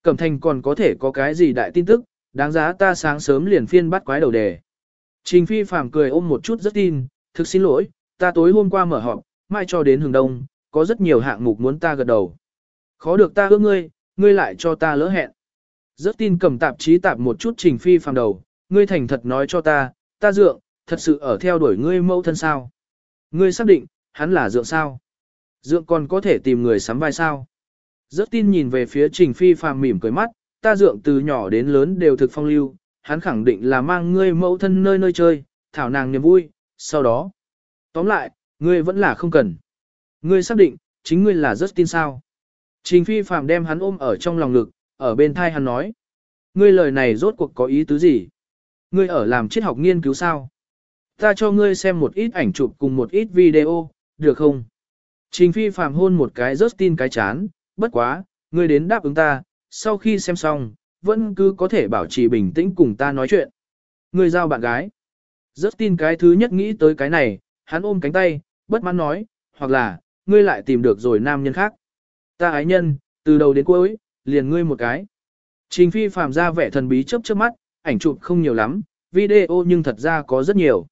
Speaker 1: Cẩm thành còn có thể có cái gì đại tin tức, đáng giá ta sáng sớm liền phiên bắt quái đầu đề. Trình phi phàm cười ôm một chút rất tin, thực xin lỗi, ta tối hôm qua mở họp, mai cho đến hừng đông, có rất nhiều hạng mục muốn ta gật đầu. Khó được ta ước ngươi, ngươi lại cho ta lỡ hẹn. Rất tin cầm tạp chí tạp một chút trình phi phàm đầu, ngươi thành thật nói cho ta, ta dượng, thật sự ở theo đuổi ngươi mẫu thân sao. Ngươi xác định, hắn là dượng sao. Dượng còn có thể tìm người sắm vai sao. Rất tin nhìn về phía trình phi phàm mỉm cười mắt, ta dượng từ nhỏ đến lớn đều thực phong lưu, hắn khẳng định là mang ngươi mẫu thân nơi nơi chơi, thảo nàng niềm vui, sau đó. Tóm lại, ngươi vẫn là không cần. Ngươi xác định, chính ngươi là Justin sao? Trình phi phàm đem hắn ôm ở trong lòng ngực, ở bên thai hắn nói. Ngươi lời này rốt cuộc có ý tứ gì? Ngươi ở làm triết học nghiên cứu sao? Ta cho ngươi xem một ít ảnh chụp cùng một ít video, được không? Trình phi phàm hôn một cái Justin cái chán, bất quá, ngươi đến đáp ứng ta, sau khi xem xong, vẫn cứ có thể bảo trì bình tĩnh cùng ta nói chuyện. Ngươi giao bạn gái. Justin cái thứ nhất nghĩ tới cái này, hắn ôm cánh tay, bất mãn nói, hoặc là, ngươi lại tìm được rồi nam nhân khác. Ta ái nhân, từ đầu đến cuối, liền ngươi một cái. Trình phi phàm ra vẻ thần bí chớp chớp mắt, ảnh chụp không nhiều lắm, video nhưng thật ra có rất nhiều.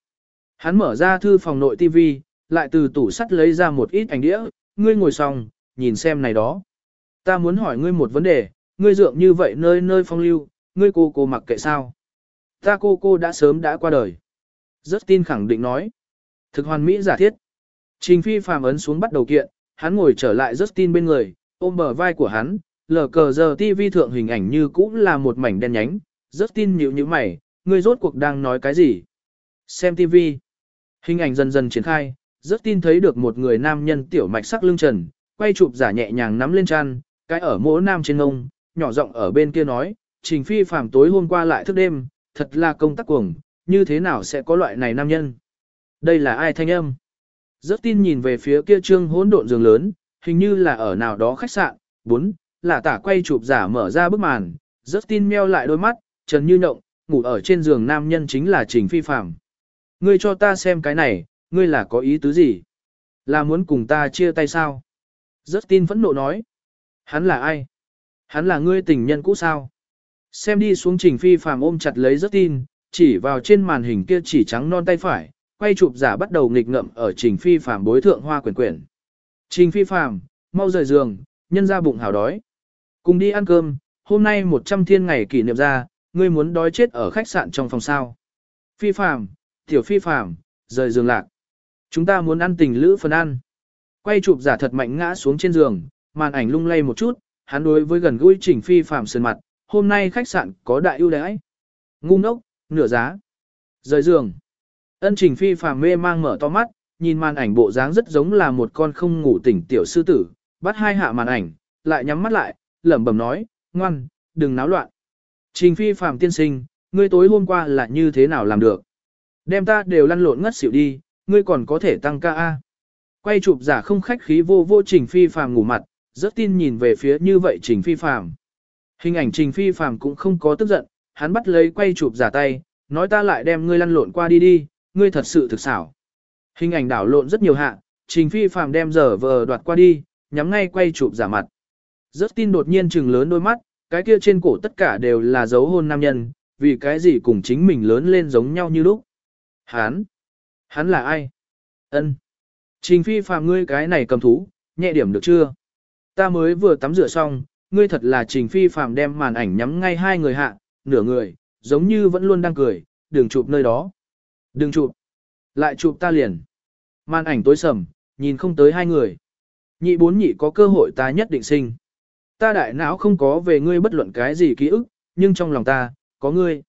Speaker 1: Hắn mở ra thư phòng nội TV, lại từ tủ sắt lấy ra một ít ảnh đĩa, ngươi ngồi xong, nhìn xem này đó. Ta muốn hỏi ngươi một vấn đề, ngươi dượng như vậy nơi nơi phong lưu, ngươi cô cô mặc kệ sao? Ta cô cô đã sớm đã qua đời. Rất tin khẳng định nói. Thực hoàn mỹ giả thiết. Trình phi phàm ấn xuống bắt đầu kiện, hắn ngồi trở lại Justin bên người, ôm bờ vai của hắn, lờ cờ giờ TV thượng hình ảnh như cũ là một mảnh đen nhánh. Justin nhíu nhíu mày, ngươi rốt cuộc đang nói cái gì? Xem TV. Hình ảnh dần dần triển khai, Justin thấy được một người nam nhân tiểu mạch sắc lưng trần, quay chụp giả nhẹ nhàng nắm lên chăn, cái ở mỗ nam trên ngông, nhỏ giọng ở bên kia nói, trình phi phàm tối hôm qua lại thức đêm, thật là công tác cuồng, như thế nào sẽ có loại này nam nhân? Đây là ai thanh âm? Rất tin nhìn về phía kia trương hỗn độn giường lớn, hình như là ở nào đó khách sạn, bốn, là tả quay chụp giả mở ra bức màn, rất tin meo lại đôi mắt, trần như nộng, ngủ ở trên giường nam nhân chính là trình phi Phạm. Ngươi cho ta xem cái này, ngươi là có ý tứ gì? Là muốn cùng ta chia tay sao? Rất tin phẫn nộ nói. Hắn là ai? Hắn là ngươi tình nhân cũ sao? Xem đi xuống trình phi Phạm ôm chặt lấy rất tin, chỉ vào trên màn hình kia chỉ trắng non tay phải, quay chụp giả bắt đầu nghịch ngậm ở trình phi phàm bối thượng hoa quyển quyển. Trình phi phàm, mau rời giường, nhân ra bụng hào đói. Cùng đi ăn cơm, hôm nay 100 thiên ngày kỷ niệm ra, ngươi muốn đói chết ở khách sạn trong phòng sao. Phi phàm, tiểu phi phàm, rời giường lạc. Chúng ta muốn ăn tình lữ phần ăn. Quay chụp giả thật mạnh ngã xuống trên giường, màn ảnh lung lay một chút, hắn đối với gần gũi trình phi phàm sơn mặt, hôm nay khách sạn có đại ưu đãi. Ngu ngốc, nửa giá. Rời giường. Ân trình phi phàm mê mang mở to mắt, nhìn màn ảnh bộ dáng rất giống là một con không ngủ tỉnh tiểu sư tử, bắt hai hạ màn ảnh, lại nhắm mắt lại, lẩm bẩm nói, ngoan, đừng náo loạn. Trình phi phàm tiên sinh, ngươi tối hôm qua là như thế nào làm được? Đem ta đều lăn lộn ngất xỉu đi, ngươi còn có thể tăng ca A. Quay chụp giả không khách khí vô vô trình phi phàm ngủ mặt, rất tin nhìn về phía như vậy trình phi phàm. Hình ảnh trình phi phàm cũng không có tức giận, hắn bắt lấy quay chụp giả tay, nói ta lại đem ngươi lăn lộn qua đi đi, ngươi thật sự thực xảo. Hình ảnh đảo lộn rất nhiều hạ, trình phi phàm đem giờ vờ đoạt qua đi, nhắm ngay quay chụp giả mặt. Rất tin đột nhiên trừng lớn đôi mắt, cái kia trên cổ tất cả đều là dấu hôn nam nhân, vì cái gì cùng chính mình lớn lên giống nhau như lúc. Hán, hắn là ai? Ân. Trình phi phàm ngươi cái này cầm thú, nhẹ điểm được chưa? Ta mới vừa tắm rửa xong, ngươi thật là trình phi phàm đem màn ảnh nhắm ngay hai người hạ, nửa người, giống như vẫn luôn đang cười, đừng chụp nơi đó. Đừng chụp. Lại chụp ta liền. Màn ảnh tối sầm, nhìn không tới hai người. Nhị bốn nhị có cơ hội ta nhất định sinh. Ta đại não không có về ngươi bất luận cái gì ký ức, nhưng trong lòng ta, có ngươi.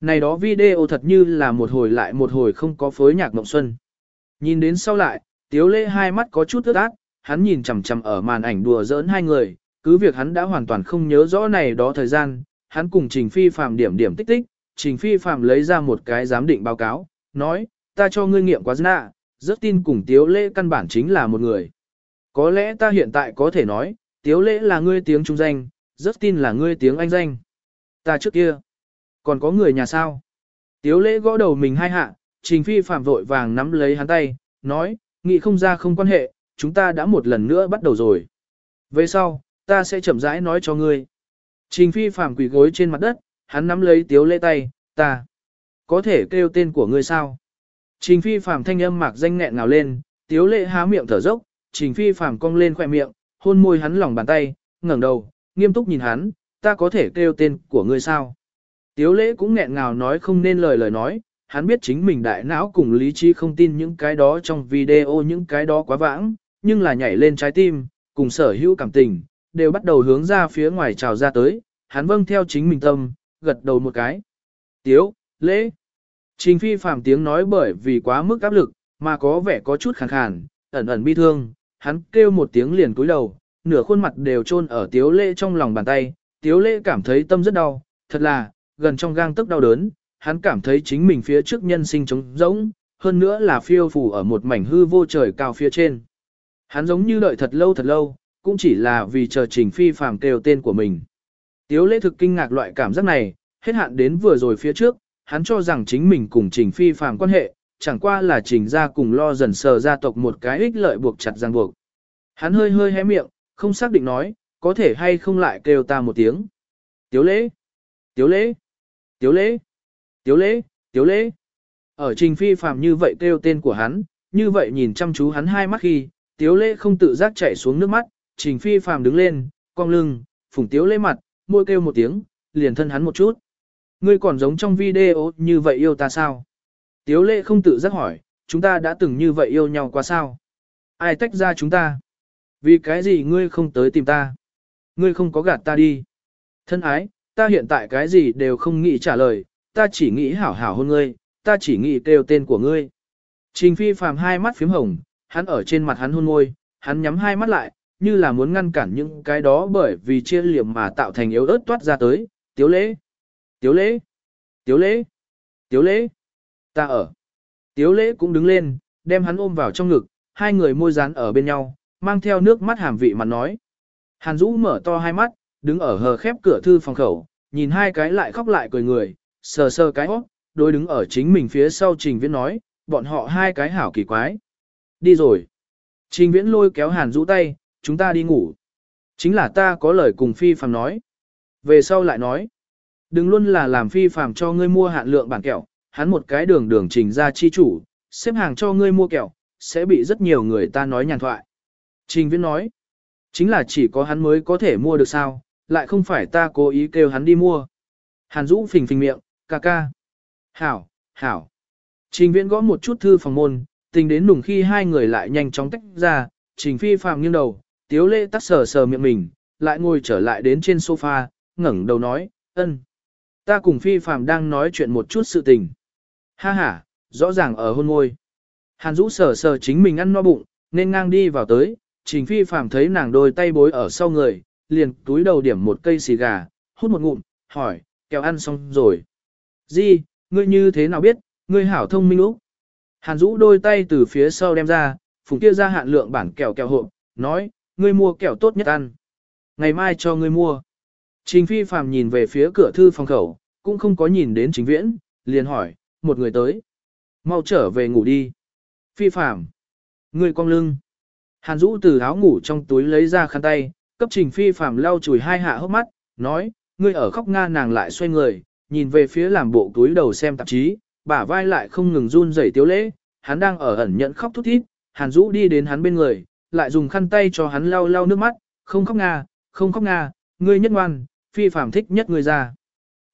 Speaker 1: Này đó video thật như là một hồi lại một hồi không có phối nhạc mộng xuân. Nhìn đến sau lại, tiếu lễ hai mắt có chút ướt át, hắn nhìn chằm chằm ở màn ảnh đùa giỡn hai người, cứ việc hắn đã hoàn toàn không nhớ rõ này đó thời gian, hắn cùng Trình Phi Phạm điểm điểm tích tích, Trình Phi Phạm lấy ra một cái giám định báo cáo, nói, ta cho ngươi nghiệm quá nạ, rất tin cùng Tiếu Lễ căn bản chính là một người. Có lẽ ta hiện tại có thể nói, Tiếu Lễ là ngươi tiếng trung danh, rất tin là ngươi tiếng anh danh. Ta trước kia, còn có người nhà sao? Tiếu Lễ gõ đầu mình hai hạ, Trình Phi Phạm vội vàng nắm lấy hắn tay, nói, nghị không ra không quan hệ, chúng ta đã một lần nữa bắt đầu rồi. Về sau, ta sẽ chậm rãi nói cho ngươi. Trình phi phạm quỳ gối trên mặt đất, hắn nắm lấy tiếu lễ tay, ta. Có thể kêu tên của ngươi sao? Trình phi phàm thanh âm mạc danh nghẹn ngào lên, tiếu lễ há miệng thở dốc, trình phi phàm cong lên khỏe miệng, hôn môi hắn lòng bàn tay, ngẩng đầu, nghiêm túc nhìn hắn, ta có thể kêu tên của ngươi sao? Tiếu lễ cũng nghẹn ngào nói không nên lời lời nói, hắn biết chính mình đại não cùng lý trí không tin những cái đó trong video những cái đó quá vãng, nhưng là nhảy lên trái tim, cùng sở hữu cảm tình, đều bắt đầu hướng ra phía ngoài trào ra tới, hắn vâng theo chính mình tâm, gật đầu một cái. Tiếu, lễ. Trình phi phàm tiếng nói bởi vì quá mức áp lực, mà có vẻ có chút khàn khàn, ẩn ẩn bi thương, hắn kêu một tiếng liền cúi đầu, nửa khuôn mặt đều chôn ở tiếu lễ trong lòng bàn tay, tiếu lễ cảm thấy tâm rất đau, thật là, gần trong gang tức đau đớn, hắn cảm thấy chính mình phía trước nhân sinh trống rỗng, hơn nữa là phiêu phù ở một mảnh hư vô trời cao phía trên. Hắn giống như đợi thật lâu thật lâu, cũng chỉ là vì chờ trình phi phàm kêu tên của mình. Tiếu lễ thực kinh ngạc loại cảm giác này, hết hạn đến vừa rồi phía trước, hắn cho rằng chính mình cùng trình phi phàm quan hệ, chẳng qua là trình ra cùng lo dần sờ gia tộc một cái ích lợi buộc chặt ràng buộc. Hắn hơi hơi hé miệng, không xác định nói, có thể hay không lại kêu ta một tiếng. Tiếu lễ, tiếu lễ, tiếu lễ, tiếu lễ, tiếu lễ. Ở trình phi phàm như vậy kêu tên của hắn, như vậy nhìn chăm chú hắn hai mắt khi, tiếu lễ không tự giác chảy xuống nước mắt, trình phi phàm đứng lên, cong lưng, phủng tiếu lễ mặt, môi kêu một tiếng, liền thân hắn một chút. Ngươi còn giống trong video như vậy yêu ta sao? Tiếu lễ không tự giác hỏi, chúng ta đã từng như vậy yêu nhau quá sao? Ai tách ra chúng ta? Vì cái gì ngươi không tới tìm ta? Ngươi không có gạt ta đi. Thân ái, ta hiện tại cái gì đều không nghĩ trả lời, ta chỉ nghĩ hảo hảo hôn ngươi, ta chỉ nghĩ kêu tên của ngươi. Trình phi phàm hai mắt phím hồng, hắn ở trên mặt hắn hôn môi, hắn nhắm hai mắt lại, như là muốn ngăn cản những cái đó bởi vì chia liệm mà tạo thành yếu ớt toát ra tới, tiếu lễ, tiếu lễ, tiếu lễ, tiếu lễ, ta ở. Tiếu lễ cũng đứng lên, đem hắn ôm vào trong ngực, hai người môi dán ở bên nhau, mang theo nước mắt hàm vị mặt nói. Hàn Dũ mở to hai mắt, đứng ở hờ khép cửa thư phòng khẩu, nhìn hai cái lại khóc lại cười người, sờ sờ cái hót, đối đứng ở chính mình phía sau Trình Viễn nói, bọn họ hai cái hảo kỳ quái. Đi rồi. Trình Viễn lôi kéo Hàn Dũ tay, chúng ta đi ngủ. Chính là ta có lời cùng Phi Phạm nói. Về sau lại nói, đừng luôn là làm Phi Phạm cho ngươi mua hạn lượng bản kẹo, hắn một cái đường đường trình ra chi chủ, xếp hàng cho ngươi mua kẹo, sẽ bị rất nhiều người ta nói nhàn thoại. Trình Viễn nói, chính là chỉ có hắn mới có thể mua được sao, lại không phải ta cố ý kêu hắn đi mua. Hàn Dũ phình phình miệng, ca ca. Hảo, hảo. Trình Viễn gõ một chút thư phòng môn, tình đến nùng khi hai người lại nhanh chóng tách ra, Trình Phi phàm nghiêng đầu, Tiếu lệ tắt sờ sờ miệng mình, lại ngồi trở lại đến trên sofa, ngẩng đầu nói, ân. Ta cùng Phi phàm đang nói chuyện một chút sự tình. Ha ha, rõ ràng ở hôn môi. Hàn Dũ sờ sờ chính mình ăn no bụng, nên ngang đi vào tới, Trình Phi phàm thấy nàng đôi tay bối ở sau người, liền túi đầu điểm một cây xì gà, hút một ngụm, hỏi, kẹo ăn xong rồi. Di, ngươi như thế nào biết, ngươi hảo thông minh úc. Hàn Dũ đôi tay từ phía sau đem ra, phùng kia ra hạn lượng bản kẹo kẹo hộp, nói, ngươi mua kẹo tốt nhất ăn. Ngày mai cho ngươi mua. Trình Phi phàm nhìn về phía cửa thư phòng khẩu, cũng không có nhìn đến Trình Viễn, liền hỏi, một người tới. Mau trở về ngủ đi. Phi phàm. Người cong lưng. Hàn Dũ từ áo ngủ trong túi lấy ra khăn tay, cấp Trình Phi phàm lau chùi hai hạ hốc mắt, nói, ngươi ở khóc nga nàng lại xoay người, nhìn về phía làm bộ túi đầu xem tạp chí, bả vai lại không ngừng run rẩy tiếu lễ, hắn đang ở ẩn nhận khóc thút thít, Hàn Dũ đi đến hắn bên người, lại dùng khăn tay cho hắn lau lau nước mắt, không khóc nga, không khóc nga, ngươi nhất ngoan, phi phàm thích nhất ngươi ra.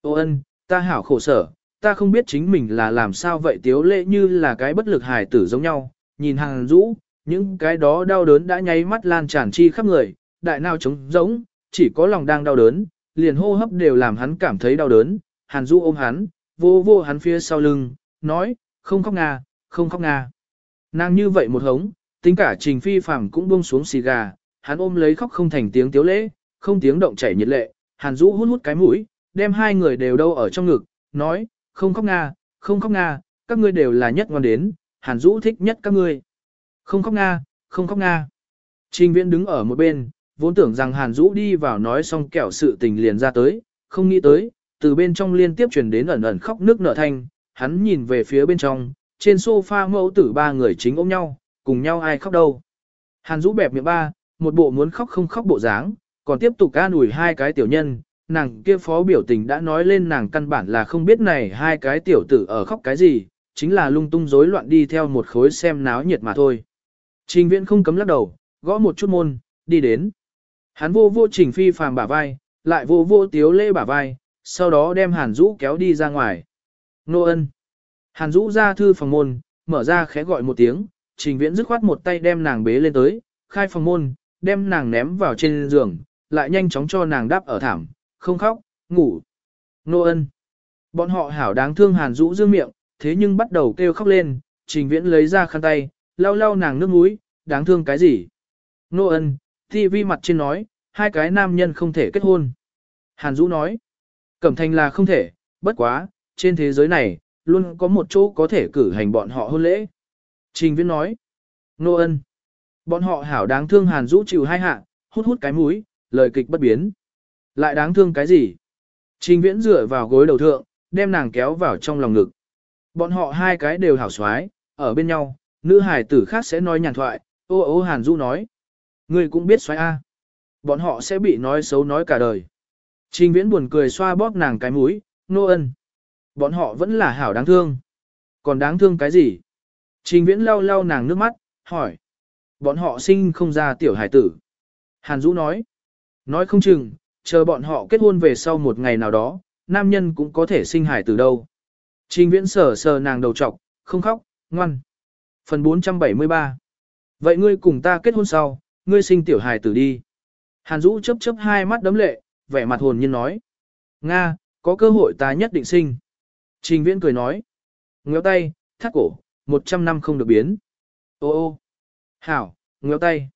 Speaker 1: Ô ân, ta hảo khổ sở, ta không biết chính mình là làm sao vậy tiếu lễ như là cái bất lực hài tử giống nhau, nhìn Hàn Dũ, những cái đó đau đớn đã nháy mắt lan tràn chi khắp người, đại nào trống rỗng, chỉ có lòng đang đau đớn, liền hô hấp đều làm hắn cảm thấy đau đớn, Hàn Du ôm hắn, vô vô hắn phía sau lưng, nói, không khóc nga, không khóc nga. Nàng như vậy một hống, tính cả trình phi phàm cũng buông xuống xì gà, hắn ôm lấy khóc không thành tiếng tiếu lễ, không tiếng động chảy nhiệt lệ, Hàn Dũ hút hút cái mũi, đem hai người đều đâu ở trong ngực, nói, không khóc nga, không khóc nga, các ngươi đều là nhất ngon đến, Hàn Dũ thích nhất các ngươi. Không khóc nga, không khóc nga. Trình viễn đứng ở một bên, vốn tưởng rằng Hàn Dũ đi vào nói xong kẹo sự tình liền ra tới, không nghĩ tới, từ bên trong liên tiếp truyền đến ẩn ẩn khóc nước nở thanh, hắn nhìn về phía bên trong, trên sofa mẫu tử ba người chính ôm nhau, cùng nhau ai khóc đâu. Hàn Dũ bẹp miệng ba, một bộ muốn khóc không khóc bộ dáng, còn tiếp tục an ủi hai cái tiểu nhân, nàng kia phó biểu tình đã nói lên nàng căn bản là không biết này hai cái tiểu tử ở khóc cái gì, chính là lung tung rối loạn đi theo một khối xem náo nhiệt mà thôi. Trình viễn không cấm lắc đầu, gõ một chút môn, đi đến. Hắn vô vô trình phi phàm bả vai, lại vô vô tiếu lễ bả vai, sau đó đem Hàn Dũ kéo đi ra ngoài. Nô ân. Hàn Dũ ra thư phòng môn, mở ra khẽ gọi một tiếng, trình viễn dứt khoát một tay đem nàng bế lên tới, khai phòng môn, đem nàng ném vào trên giường, lại nhanh chóng cho nàng đáp ở thảm, không khóc, ngủ. Nô ân. Bọn họ hảo đáng thương Hàn Dũ dương miệng, thế nhưng bắt đầu kêu khóc lên, trình viễn lấy ra khăn tay, lau lau nàng nước mũi, đáng thương cái gì. Nô ân, TV mặt trên nói, hai cái nam nhân không thể kết hôn. Hàn Dũ nói, Cẩm thành là không thể, bất quá, trên thế giới này, luôn có một chỗ có thể cử hành bọn họ hôn lễ. Trình Viễn nói, Nô ân, bọn họ hảo đáng thương Hàn Dũ chịu hai hạ, hút hút cái mũi, lời kịch bất biến. Lại đáng thương cái gì? Trình Viễn dựa vào gối đầu thượng, đem nàng kéo vào trong lòng ngực. Bọn họ hai cái đều hảo xoái, ở bên nhau, nữ hài tử khác sẽ nói nhàn thoại, ô ô Hàn Du nói. Ngươi cũng biết xoái A. Bọn họ sẽ bị nói xấu nói cả đời. Trình Viễn buồn cười xoa bóp nàng cái mũi, nô ân. Bọn họ vẫn là hảo đáng thương. Còn đáng thương cái gì? Trình Viễn lau lau nàng nước mắt, hỏi. Bọn họ sinh không ra tiểu hải tử. Hàn Dũ nói. Nói không chừng, chờ bọn họ kết hôn về sau một ngày nào đó, nam nhân cũng có thể sinh hải từ đâu. Trình Viễn sờ sờ nàng đầu trọc, không khóc, ngoan. Phần 473 Vậy ngươi cùng ta kết hôn sau, ngươi sinh tiểu hài tử đi. Hàn Dũ chớp chớp hai mắt đấm lệ, vẻ mặt hồn nhiên nói. Nga, có cơ hội ta nhất định sinh. Trình Viễn cười nói. Ngéo tay, thắt cổ, một trăm năm không được biến. Ô ô. Hảo, ngéo tay.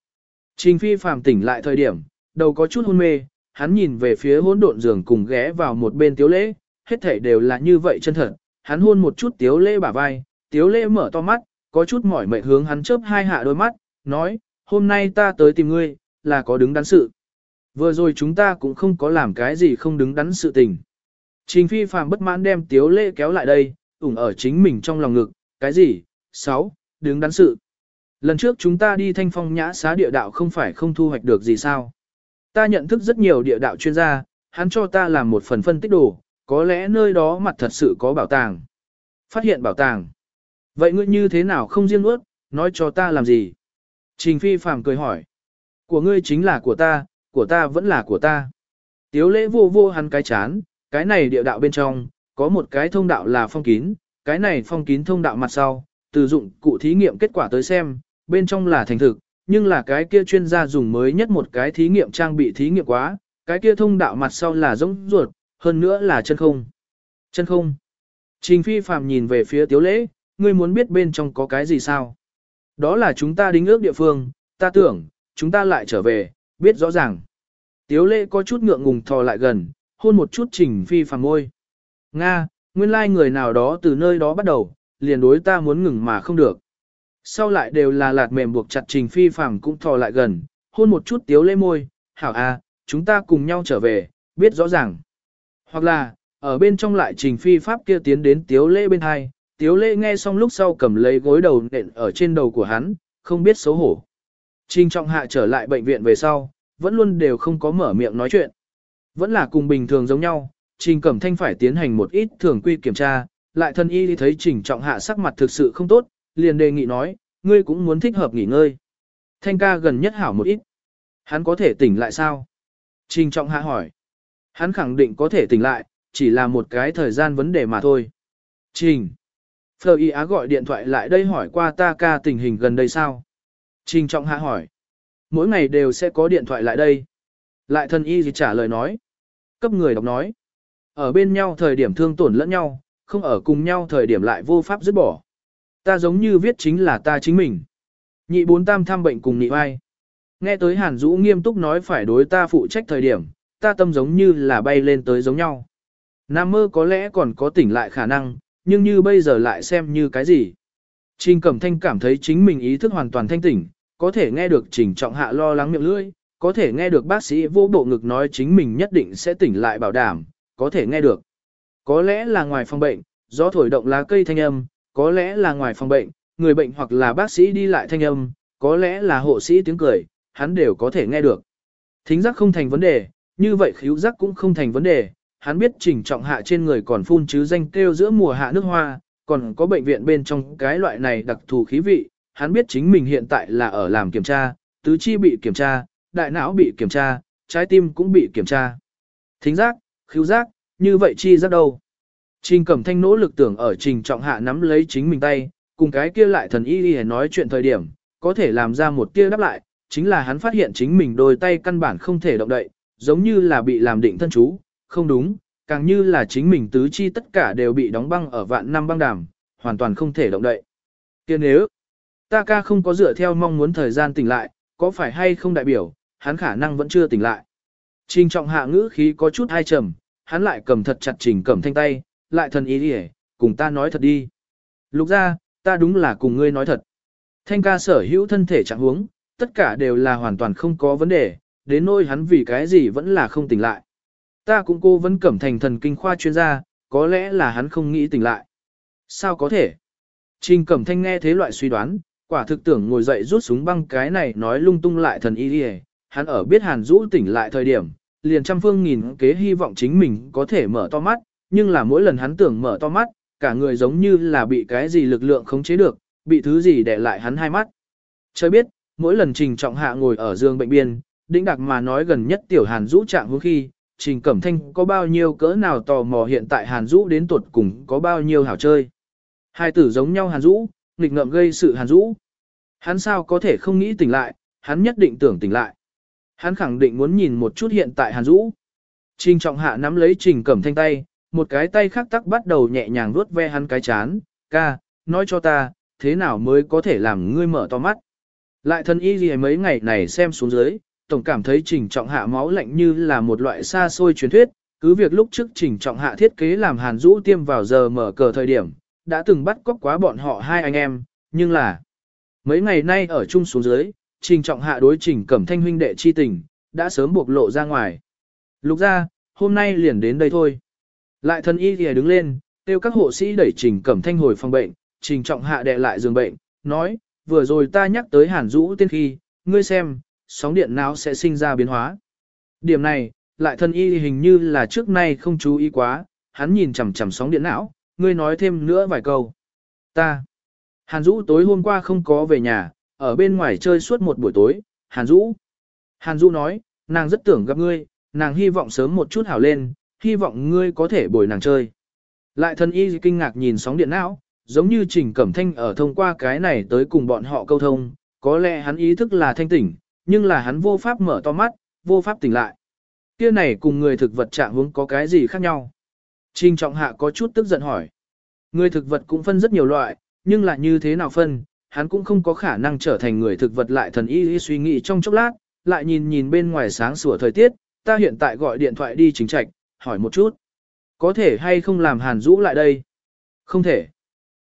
Speaker 1: Trình Phi phàm tỉnh lại thời điểm, đầu có chút hôn mê, hắn nhìn về phía hỗn độn giường cùng ghé vào một bên tiếu lễ, hết thảy đều là như vậy chân thật. Hắn hôn một chút tiếu lễ bả vai, tiếu lễ mở to mắt, có chút mỏi mệt hướng hắn chớp hai hạ đôi mắt, nói, hôm nay ta tới tìm ngươi, là có đứng đắn sự. Vừa rồi chúng ta cũng không có làm cái gì không đứng đắn sự tình. Trình phi phàm bất mãn đem tiếu lễ kéo lại đây, ủng ở chính mình trong lòng ngực, cái gì? Sáu, đứng đắn sự. Lần trước chúng ta đi thanh phong nhã xá địa đạo không phải không thu hoạch được gì sao? Ta nhận thức rất nhiều địa đạo chuyên gia, hắn cho ta làm một phần phân tích đồ, có lẽ nơi đó mặt thật sự có bảo tàng. Phát hiện bảo tàng. Vậy ngươi như thế nào không riêng ướt, nói cho ta làm gì? Trình phi phàm cười hỏi. Của ngươi chính là của ta, của ta vẫn là của ta. Tiếu lễ vô vô hắn cái chán, cái này địa đạo bên trong, có một cái thông đạo là phong kín, cái này phong kín thông đạo mặt sau, từ dụng cụ thí nghiệm kết quả tới xem, bên trong là thành thực, nhưng là cái kia chuyên gia dùng mới nhất một cái thí nghiệm trang bị thí nghiệm quá, cái kia thông đạo mặt sau là giống ruột, hơn nữa là chân không. Chân không. Trình phi phàm nhìn về phía tiếu lễ, ngươi muốn biết bên trong có cái gì sao? Đó là chúng ta đính ước địa phương, ta tưởng, chúng ta lại trở về, biết rõ ràng. Tiếu lễ có chút ngượng ngùng thò lại gần, hôn một chút trình phi phàm môi. Nga, nguyên lai like người nào đó từ nơi đó bắt đầu, liền đối ta muốn ngừng mà không được. Sau lại đều là lạt mềm buộc chặt trình phi phàm cũng thò lại gần, hôn một chút tiếu lễ môi, hảo a, chúng ta cùng nhau trở về, biết rõ ràng. Hoặc là, ở bên trong lại trình phi pháp kia tiến đến tiếu lễ bên hai, tiếu lễ nghe xong lúc sau cầm lấy gối đầu nện ở trên đầu của hắn, không biết xấu hổ. Trình trọng hạ trở lại bệnh viện về sau, vẫn luôn đều không có mở miệng nói chuyện. Vẫn là cùng bình thường giống nhau, trình cẩm thanh phải tiến hành một ít thường quy kiểm tra, lại thân y thấy trình trọng hạ sắc mặt thực sự không tốt, liền đề nghị nói, ngươi cũng muốn thích hợp nghỉ ngơi. Thanh ca gần nhất hảo một ít. Hắn có thể tỉnh lại sao? Trình trọng hạ hỏi. Hắn khẳng định có thể tỉnh lại, chỉ là một cái thời gian vấn đề mà thôi. Trình. Phờ y á gọi điện thoại lại đây hỏi qua ta ca tình hình gần đây sao? Trình trọng hạ hỏi. Mỗi ngày đều sẽ có điện thoại lại đây. Lại thân y gì trả lời nói. Cấp người đọc nói. Ở bên nhau thời điểm thương tổn lẫn nhau, không ở cùng nhau thời điểm lại vô pháp dứt bỏ. Ta giống như viết chính là ta chính mình. Nhị bốn tam thăm bệnh cùng nhị vai. Nghe tới Hàn Dũ nghiêm túc nói phải đối ta phụ trách thời điểm, ta tâm giống như là bay lên tới giống nhau. Nam mơ có lẽ còn có tỉnh lại khả năng, nhưng như bây giờ lại xem như cái gì. Trình Cẩm Thanh cảm thấy chính mình ý thức hoàn toàn thanh tỉnh, có thể nghe được Trình Trọng Hạ lo lắng miệng lưỡi, có thể nghe được bác sĩ vô bộ ngực nói chính mình nhất định sẽ tỉnh lại bảo đảm, có thể nghe được. Có lẽ là ngoài phòng bệnh, gió thổi động lá cây thanh âm, có lẽ là ngoài phòng bệnh, người bệnh hoặc là bác sĩ đi lại thanh âm, có lẽ là hộ sĩ tiếng cười, hắn đều có thể nghe được. Thính giác không thành vấn đề, như vậy khíu giác cũng không thành vấn đề, hắn biết trình trọng hạ trên người còn phun chứ danh kêu giữa mùa hạ nước hoa, còn có bệnh viện bên trong cái loại này đặc thù khí vị, hắn biết chính mình hiện tại là ở làm kiểm tra, tứ chi bị kiểm tra, đại não bị kiểm tra, trái tim cũng bị kiểm tra. Thính giác, khíu giác, như vậy chi giác đâu? Trình Cẩm Thanh nỗ lực tưởng ở Trình Trọng Hạ nắm lấy chính mình tay, cùng cái kia lại thần y y nói chuyện thời điểm, có thể làm ra một tia đáp lại, chính là hắn phát hiện chính mình đôi tay căn bản không thể động đậy, giống như là bị làm định thân chú, không đúng, càng như là chính mình tứ chi tất cả đều bị đóng băng ở vạn năm băng đàm, hoàn toàn không thể động đậy. Kia nếu, ta ca không có dựa theo mong muốn thời gian tỉnh lại, có phải hay không đại biểu, hắn khả năng vẫn chưa tỉnh lại. Trình trọng hạ ngữ khí có chút hai trầm, hắn lại cầm thật chặt trình cẩm thanh tay, lại thần ý đi cùng ta nói thật đi. Lục ra, ta đúng là cùng ngươi nói thật. Thanh ca sở hữu thân thể trạng huống, tất cả đều là hoàn toàn không có vấn đề, đến nỗi hắn vì cái gì vẫn là không tỉnh lại. Ta cũng cô vẫn cẩm thành thần kinh khoa chuyên gia, có lẽ là hắn không nghĩ tỉnh lại. Sao có thể? Trình cẩm thanh nghe thế loại suy đoán, quả thực tưởng ngồi dậy rút súng băng cái này nói lung tung lại thần y đi hắn ở biết hàn rũ tỉnh lại thời điểm, liền trăm phương nghìn kế hy vọng chính mình có thể mở to mắt, nhưng là mỗi lần hắn tưởng mở to mắt, cả người giống như là bị cái gì lực lượng khống chế được, bị thứ gì để lại hắn hai mắt. Trời biết, mỗi lần Trình Trọng Hạ ngồi ở giường bệnh biên, đĩnh đặc mà nói gần nhất tiểu Hàn Dũ trạng hướng khi, Trình Cẩm Thanh có bao nhiêu cỡ nào tò mò hiện tại Hàn Dũ đến tuột cùng có bao nhiêu hảo chơi. Hai tử giống nhau Hàn Dũ, nghịch ngợm gây sự Hàn Dũ. Hắn sao có thể không nghĩ tỉnh lại, hắn nhất định tưởng tỉnh lại. Hắn khẳng định muốn nhìn một chút hiện tại Hàn Dũ. Trình Trọng Hạ nắm lấy Trình Cẩm Thanh tay, một cái tay khác tắc bắt đầu nhẹ nhàng vuốt ve hắn cái chán, ca, nói cho ta, thế nào mới có thể làm ngươi mở to mắt. Lại thân y gì mấy ngày này xem xuống dưới, tổng cảm thấy trình trọng hạ máu lạnh như là một loại xa xôi truyền thuyết, cứ việc lúc trước trình trọng hạ thiết kế làm hàn rũ tiêm vào giờ mở cờ thời điểm, đã từng bắt cóc quá bọn họ hai anh em, nhưng là mấy ngày nay ở chung xuống dưới, trình trọng hạ đối trình cẩm thanh huynh đệ chi tình, đã sớm buộc lộ ra ngoài. Lục ra, hôm nay liền đến đây thôi. Lại thân y thì đứng lên, kêu các hộ sĩ đẩy trình cẩm thanh hồi phòng bệnh, trình trọng hạ đệ lại giường bệnh, nói, vừa rồi ta nhắc tới hàn rũ tiên khi, ngươi xem, sóng điện não sẽ sinh ra biến hóa. Điểm này, lại thân y hình như là trước nay không chú ý quá, hắn nhìn chằm chằm sóng điện não, ngươi nói thêm nữa vài câu. Ta. Hàn Dũ tối hôm qua không có về nhà, ở bên ngoài chơi suốt một buổi tối, Hàn Dũ. Hàn Dũ nói, nàng rất tưởng gặp ngươi, nàng hy vọng sớm một chút hảo lên, hy vọng ngươi có thể bồi nàng chơi. Lại thân y kinh ngạc nhìn sóng điện não, giống như Trình Cẩm Thanh ở thông qua cái này tới cùng bọn họ câu thông, có lẽ hắn ý thức là thanh tỉnh, nhưng là hắn vô pháp mở to mắt, vô pháp tỉnh lại. Kia này cùng người thực vật trạng hướng có cái gì khác nhau? Trình Trọng Hạ có chút tức giận hỏi. Người thực vật cũng phân rất nhiều loại, nhưng là như thế nào phân, hắn cũng không có khả năng trở thành người thực vật lại thần y, y suy nghĩ trong chốc lát, lại nhìn nhìn bên ngoài sáng sủa thời tiết, ta hiện tại gọi điện thoại đi chính trạch, hỏi một chút. Có thể hay không làm Hàn Dũ lại đây? Không thể.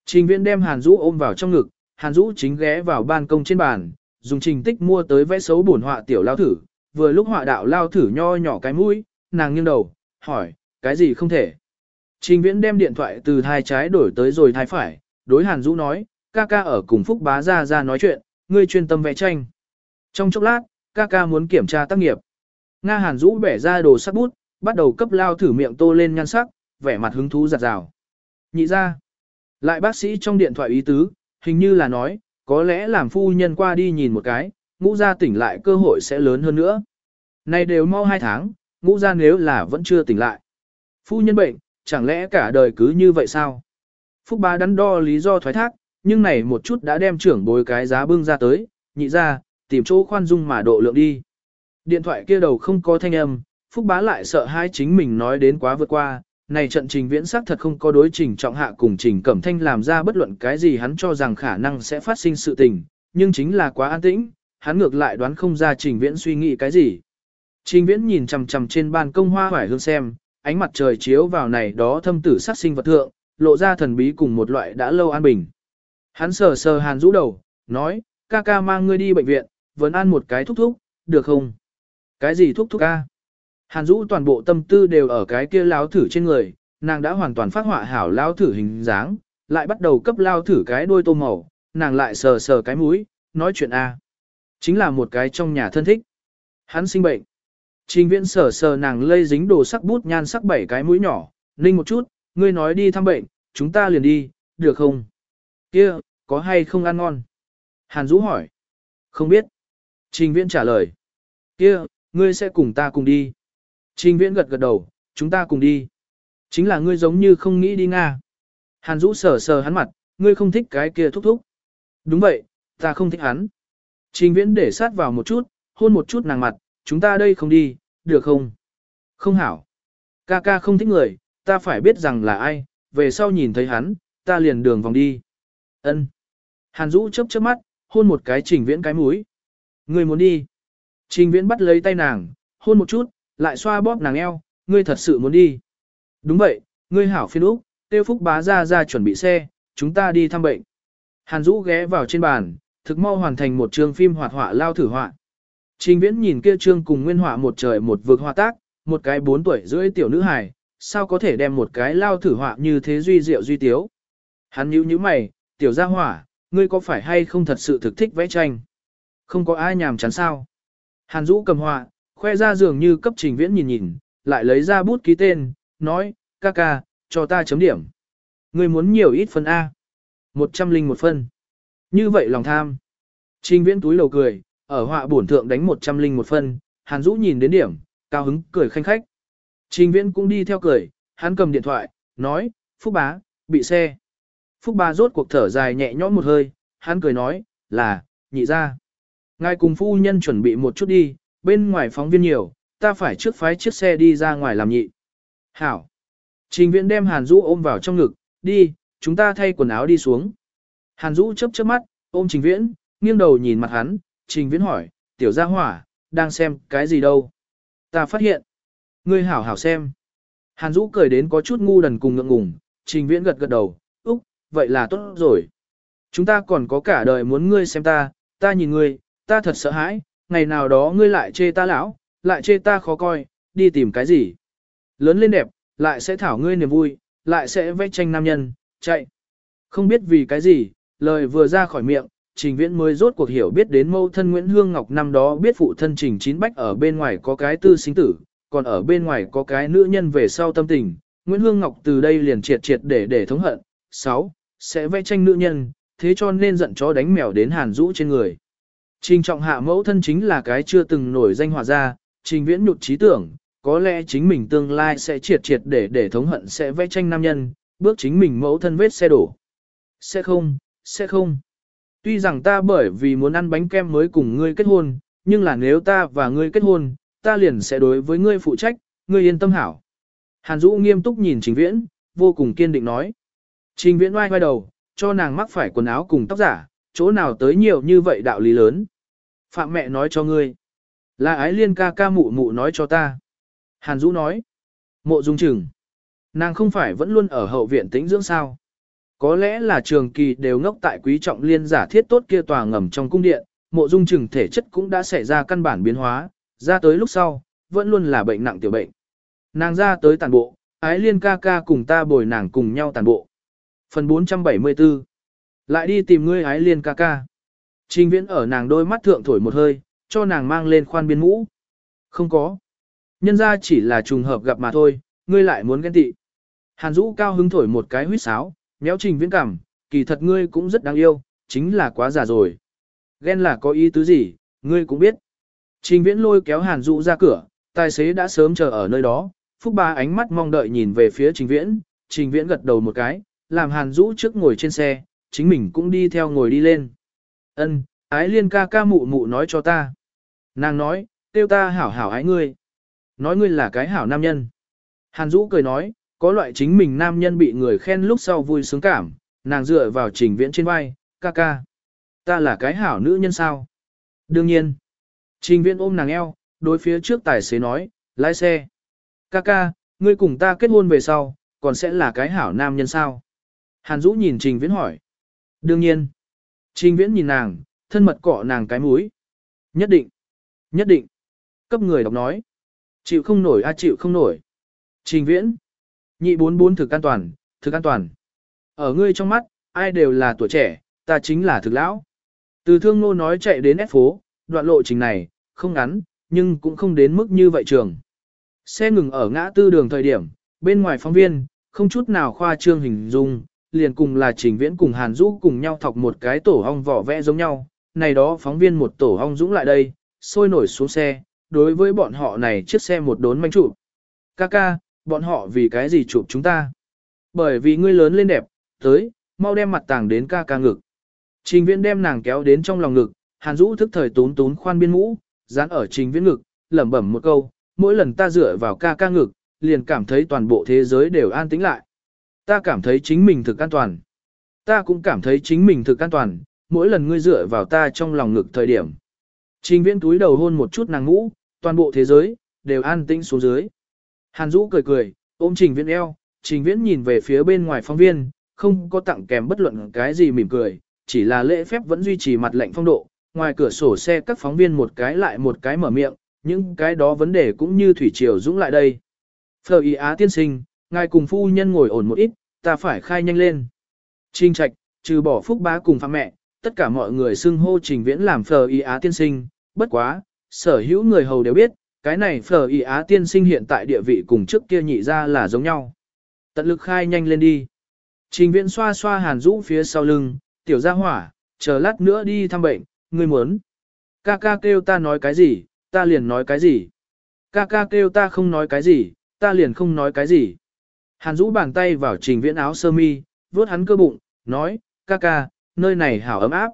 Speaker 1: Trình viễn đem Hàn Dũ ôm vào trong ngực, Hàn Dũ chính ghé vào ban công trên bàn, dùng trình tích mua tới vẽ xấu bổn họa tiểu lao thử, vừa lúc họa đạo lao thử nho nhỏ cái mũi, nàng nghiêng đầu, hỏi, cái gì không thể. Trình viễn đem điện thoại từ thai trái đổi tới rồi thai phải, đối Hàn Dũ nói, ca ca ở cùng Phúc bá ra ra nói chuyện, ngươi chuyên tâm vẽ tranh. Trong chốc lát, ca ca muốn kiểm tra tác nghiệp. Nga Hàn Dũ bẻ ra đồ sắc bút, bắt đầu cấp lao thử miệng tô lên nhan sắc, vẻ mặt hứng thú giặt rào. Nhị ra, lại bác sĩ trong điện thoại ý tứ, hình như là nói, có lẽ làm phu nhân qua đi nhìn một cái, ngũ gia tỉnh lại cơ hội sẽ lớn hơn nữa. Này đều mau hai tháng, ngũ gia nếu là vẫn chưa tỉnh lại. Phu nhân bệnh, chẳng lẽ cả đời cứ như vậy sao? Phúc bá đắn đo lý do thoái thác, nhưng này một chút đã đem trưởng bối cái giá bưng ra tới, nhị ra, tìm chỗ khoan dung mà độ lượng đi. Điện thoại kia đầu không có thanh âm, Phúc bá lại sợ hai chính mình nói đến quá vượt qua, này trận trình viễn sắc thật không có đối trình trọng hạ cùng trình cẩm thanh làm ra bất luận cái gì hắn cho rằng khả năng sẽ phát sinh sự tình, nhưng chính là quá an tĩnh, hắn ngược lại đoán không ra trình viễn suy nghĩ cái gì. Trình viễn nhìn chằm chằm trên ban công hoa hoài hương xem, ánh mặt trời chiếu vào này đó thâm tử sát sinh vật thượng, lộ ra thần bí cùng một loại đã lâu an bình. Hắn sờ sờ hàn rũ đầu, nói, ca ca mang ngươi đi bệnh viện, vẫn ăn một cái thúc thúc, được không? Cái gì thúc thúc ca? Hàn Dũ toàn bộ tâm tư đều ở cái kia lao thử trên người, nàng đã hoàn toàn phát họa hảo lao thử hình dáng, lại bắt đầu cấp lao thử cái đôi tô màu, nàng lại sờ sờ cái mũi, nói chuyện A. Chính là một cái trong nhà thân thích. Hắn sinh bệnh. Trình viễn sờ sờ nàng lây dính đồ sắc bút nhan sắc bảy cái mũi nhỏ, ninh một chút, ngươi nói đi thăm bệnh, chúng ta liền đi, được không? Kia, có hay không ăn ngon? Hàn Dũ hỏi. Không biết. Trình viễn trả lời. Kia, ngươi sẽ cùng ta cùng đi. Trình viễn gật gật đầu, chúng ta cùng đi. Chính là ngươi giống như không nghĩ đi Nga. Hàn Dũ sờ sờ hắn mặt, ngươi không thích cái kia thúc thúc. Đúng vậy, ta không thích hắn. Trình viễn để sát vào một chút, hôn một chút nàng mặt, chúng ta đây không đi, được không? Không hảo. Ca ca không thích người, ta phải biết rằng là ai, về sau nhìn thấy hắn, ta liền đường vòng đi. Ân. Hàn Dũ chớp chớp mắt, hôn một cái trình viễn cái mũi. Ngươi muốn đi. Trình viễn bắt lấy tay nàng, hôn một chút, lại xoa bóp nàng eo, ngươi thật sự muốn đi. Đúng vậy, ngươi hảo phiên Úc, tiêu phúc bá ra ra chuẩn bị xe, chúng ta đi thăm bệnh. Hàn Dũ ghé vào trên bàn, thực mau hoàn thành một chương phim hoạt họa lao thử họa. Trình viễn nhìn kia chương cùng nguyên họa một trời một vực họa tác, một cái bốn tuổi rưỡi tiểu nữ hài, sao có thể đem một cái lao thử họa như thế duy diệu duy tiếu. Hắn nhíu nhíu mày, tiểu gia hỏa, ngươi có phải hay không thật sự thực thích vẽ tranh? Không có ai nhàm chán sao? Hàn Dũ cầm họa, khoe ra dường như cấp trình viễn nhìn nhìn, lại lấy ra bút ký tên, nói, ca ca, cho ta chấm điểm. người muốn nhiều ít phân A. Một trăm linh một phân. Như vậy lòng tham. Trình viễn túi lầu cười, ở họa bổn thượng đánh một trăm linh một phân, Hàn Dũ nhìn đến điểm, cao hứng cười khanh khách. Trình viễn cũng đi theo cười, hắn cầm điện thoại, nói, Phúc bá, bị xe. Phúc bá rốt cuộc thở dài nhẹ nhõm một hơi, hắn cười nói, là, nhị ra. Ngài cùng phu nhân chuẩn bị một chút đi, bên ngoài phóng viên nhiều, ta phải trước phái chiếc xe đi ra ngoài làm nhị. Hảo. Trình viễn đem Hàn Dũ ôm vào trong ngực, đi, chúng ta thay quần áo đi xuống. Hàn Dũ chớp chớp mắt, ôm Trình viễn, nghiêng đầu nhìn mặt hắn, Trình viễn hỏi, tiểu gia hỏa, đang xem cái gì đâu. Ta phát hiện. Ngươi hảo hảo xem. Hàn Dũ cười đến có chút ngu đần cùng ngượng ngùng, Trình Viễn gật gật đầu, úc, vậy là tốt rồi. Chúng ta còn có cả đời muốn ngươi xem ta, ta nhìn ngươi, ta thật sợ hãi, ngày nào đó ngươi lại chê ta lão, lại chê ta khó coi, đi tìm cái gì. Lớn lên đẹp, lại sẽ thảo ngươi niềm vui, lại sẽ vẽ tranh nam nhân, chạy. Không biết vì cái gì, lời vừa ra khỏi miệng, Trình Viễn mới rốt cuộc hiểu biết đến mâu thân Nguyễn Hương Ngọc năm đó biết phụ thân Trình Chín Bách ở bên ngoài có cái tư sinh tử, còn ở bên ngoài có cái nữ nhân về sau tâm tình. Nguyễn Hương Ngọc từ đây liền triệt triệt để để thống hận. 6. Sẽ vẽ tranh nữ nhân, thế cho nên giận chó đánh mèo đến Hàn rũ trên người. Trình trọng hạ mẫu thân chính là cái chưa từng nổi danh họa ra, trình viễn nhụt trí tưởng, có lẽ chính mình tương lai sẽ triệt triệt để để thống hận sẽ vẽ tranh nam nhân, bước chính mình mẫu thân vết xe đổ. Sẽ không, sẽ không. Tuy rằng ta bởi vì muốn ăn bánh kem mới cùng ngươi kết hôn, nhưng là nếu ta và ngươi kết hôn, ta liền sẽ đối với ngươi phụ trách, ngươi yên tâm hảo. Hàn Dũ nghiêm túc nhìn Trình Viễn, vô cùng kiên định nói. Trình Viễn oai oai đầu, cho nàng mắc phải quần áo cùng tóc giả, chỗ nào tới nhiều như vậy đạo lý lớn. Phạm mẹ nói cho ngươi. Là ái liên ca ca mụ mụ nói cho ta. Hàn Dũ nói. Mộ dung chừng. Nàng không phải vẫn luôn ở hậu viện tĩnh dưỡng sao. Có lẽ là trường kỳ đều ngốc tại quý trọng liên giả thiết tốt kia tòa ngầm trong cung điện, mộ dung chừng thể chất cũng đã xảy ra căn bản biến hóa, ra tới lúc sau, vẫn luôn là bệnh nặng tiểu bệnh. Nàng ra tới tàn bộ, ái liên ca ca cùng ta bồi nàng cùng nhau tàn bộ. Phần 474 lại đi tìm ngươi ái liên ca ca. Trình viễn ở nàng đôi mắt thượng thổi một hơi, cho nàng mang lên khoan biên mũ. Không có. Nhân ra chỉ là trùng hợp gặp mà thôi, ngươi lại muốn ghen tị. Hàn Dũ cao hứng thổi một cái huýt sáo, méo trình viễn cảm, kỳ thật ngươi cũng rất đáng yêu, chính là quá già rồi. Ghen là có ý tứ gì, ngươi cũng biết. Trình viễn lôi kéo Hàn Dũ ra cửa, tài xế đã sớm chờ ở nơi đó, Phúc Ba ánh mắt mong đợi nhìn về phía trình viễn, trình viễn gật đầu một cái, làm Hàn Dũ trước ngồi trên xe, chính mình cũng đi theo ngồi đi lên. Ân, ái liên ca ca mụ mụ nói cho ta. Nàng nói, tiêu ta hảo hảo ái ngươi. Nói ngươi là cái hảo nam nhân. Hàn Dũ cười nói, có loại chính mình nam nhân bị người khen lúc sau vui sướng cảm, nàng dựa vào trình viễn trên vai, ca ca. Ta là cái hảo nữ nhân sao? Đương nhiên. Trình viễn ôm nàng eo, đối phía trước tài xế nói, lái xe. Ca ca, ngươi cùng ta kết hôn về sau, còn sẽ là cái hảo nam nhân sao? Hàn Dũ nhìn trình viễn hỏi. Đương nhiên. Trình viễn nhìn nàng, thân mật cọ nàng cái mũi. Nhất định. Nhất định. Cấp người đọc nói. Chịu không nổi a chịu không nổi. Trình viễn. Nhị bốn bốn thực an toàn, thực an toàn. Ở ngươi trong mắt, ai đều là tuổi trẻ, ta chính là thực lão. Từ thương nô nói chạy đến ép phố, đoạn lộ trình này, không ngắn, nhưng cũng không đến mức như vậy trường. Xe ngừng ở ngã tư đường thời điểm, bên ngoài phóng viên, không chút nào khoa trương hình dung, liền cùng là trình viễn cùng Hàn Dũ cùng nhau thọc một cái tổ hong vỏ vẽ giống nhau. Này đó phóng viên một tổ hong dũng lại đây, sôi nổi xuống xe, đối với bọn họ này chiếc xe một đốn manh chụp. Kaka, bọn họ vì cái gì chụp chúng ta? Bởi vì ngươi lớn lên đẹp, tới, mau đem mặt tàng đến ca ca ngực. Trình viễn đem nàng kéo đến trong lòng ngực, Hàn Dũ thức thời tún tún khoan biên mũ, dán ở trình viễn ngực, lẩm bẩm một câu, mỗi lần ta dựa vào ca ca ngực, liền cảm thấy toàn bộ thế giới đều an tĩnh lại. Ta cảm thấy chính mình thực an toàn. Ta cũng cảm thấy chính mình thực an toàn, mỗi lần ngươi dựa vào ta trong lòng ngực thời điểm. Trình viễn túi đầu hôn một chút nàng ngũ, toàn bộ thế giới, đều an tĩnh xuống dưới. Hàn Dũ cười cười, ôm trình viễn eo, trình viễn nhìn về phía bên ngoài phóng viên, không có tặng kèm bất luận cái gì mỉm cười, chỉ là lễ phép vẫn duy trì mặt lạnh phong độ, ngoài cửa sổ xe các phóng viên một cái lại một cái mở miệng, những cái đó vấn đề cũng như thủy triều dũng lại đây. Phờ ý á tiên sinh, ngài cùng phu nhân ngồi ổn một ít, ta phải khai nhanh lên. Trình trạch, trừ bỏ phúc bá cùng phạm mẹ, tất cả mọi người xưng hô trình viễn làm phờ Y á tiên sinh, bất quá, sở hữu người hầu đều biết, cái này phờ Y á tiên sinh hiện tại địa vị cùng trước kia nhị ra là giống nhau. Tận lực khai nhanh lên đi. Trình viễn xoa xoa hàn rũ phía sau lưng, tiểu gia hỏa, chờ lát nữa đi thăm bệnh, ngươi muốn. Ca ca kêu ta nói cái gì, ta liền nói cái gì. Ca ca kêu ta không nói cái gì, ta liền không nói cái gì. Hàn rũ bàn tay vào trình viễn áo sơ mi, vuốt hắn cơ bụng, nói, ca ca, nơi này hảo ấm áp.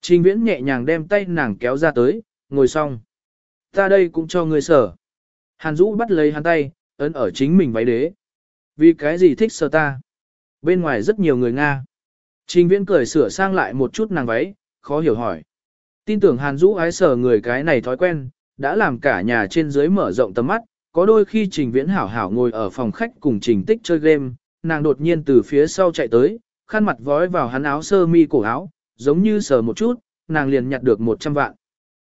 Speaker 1: Trình viễn nhẹ nhàng đem tay nàng kéo ra tới, ngồi xong. Ta đây cũng cho ngươi sở. Hàn Dũ bắt lấy hắn tay, ấn ở chính mình váy đế. Vì cái gì thích sờ ta? Bên ngoài rất nhiều người Nga. Trình viễn cười sửa sang lại một chút nàng váy, khó hiểu hỏi. Tin tưởng Hàn Dũ ái sở người cái này thói quen, đã làm cả nhà trên dưới mở rộng tầm mắt, có đôi khi Trình Viễn hảo hảo ngồi ở phòng khách cùng Trình Tích chơi game, nàng đột nhiên từ phía sau chạy tới, khăn mặt vói vào hắn áo sơ mi cổ áo, giống như sờ một chút, nàng liền nhặt được 100 vạn.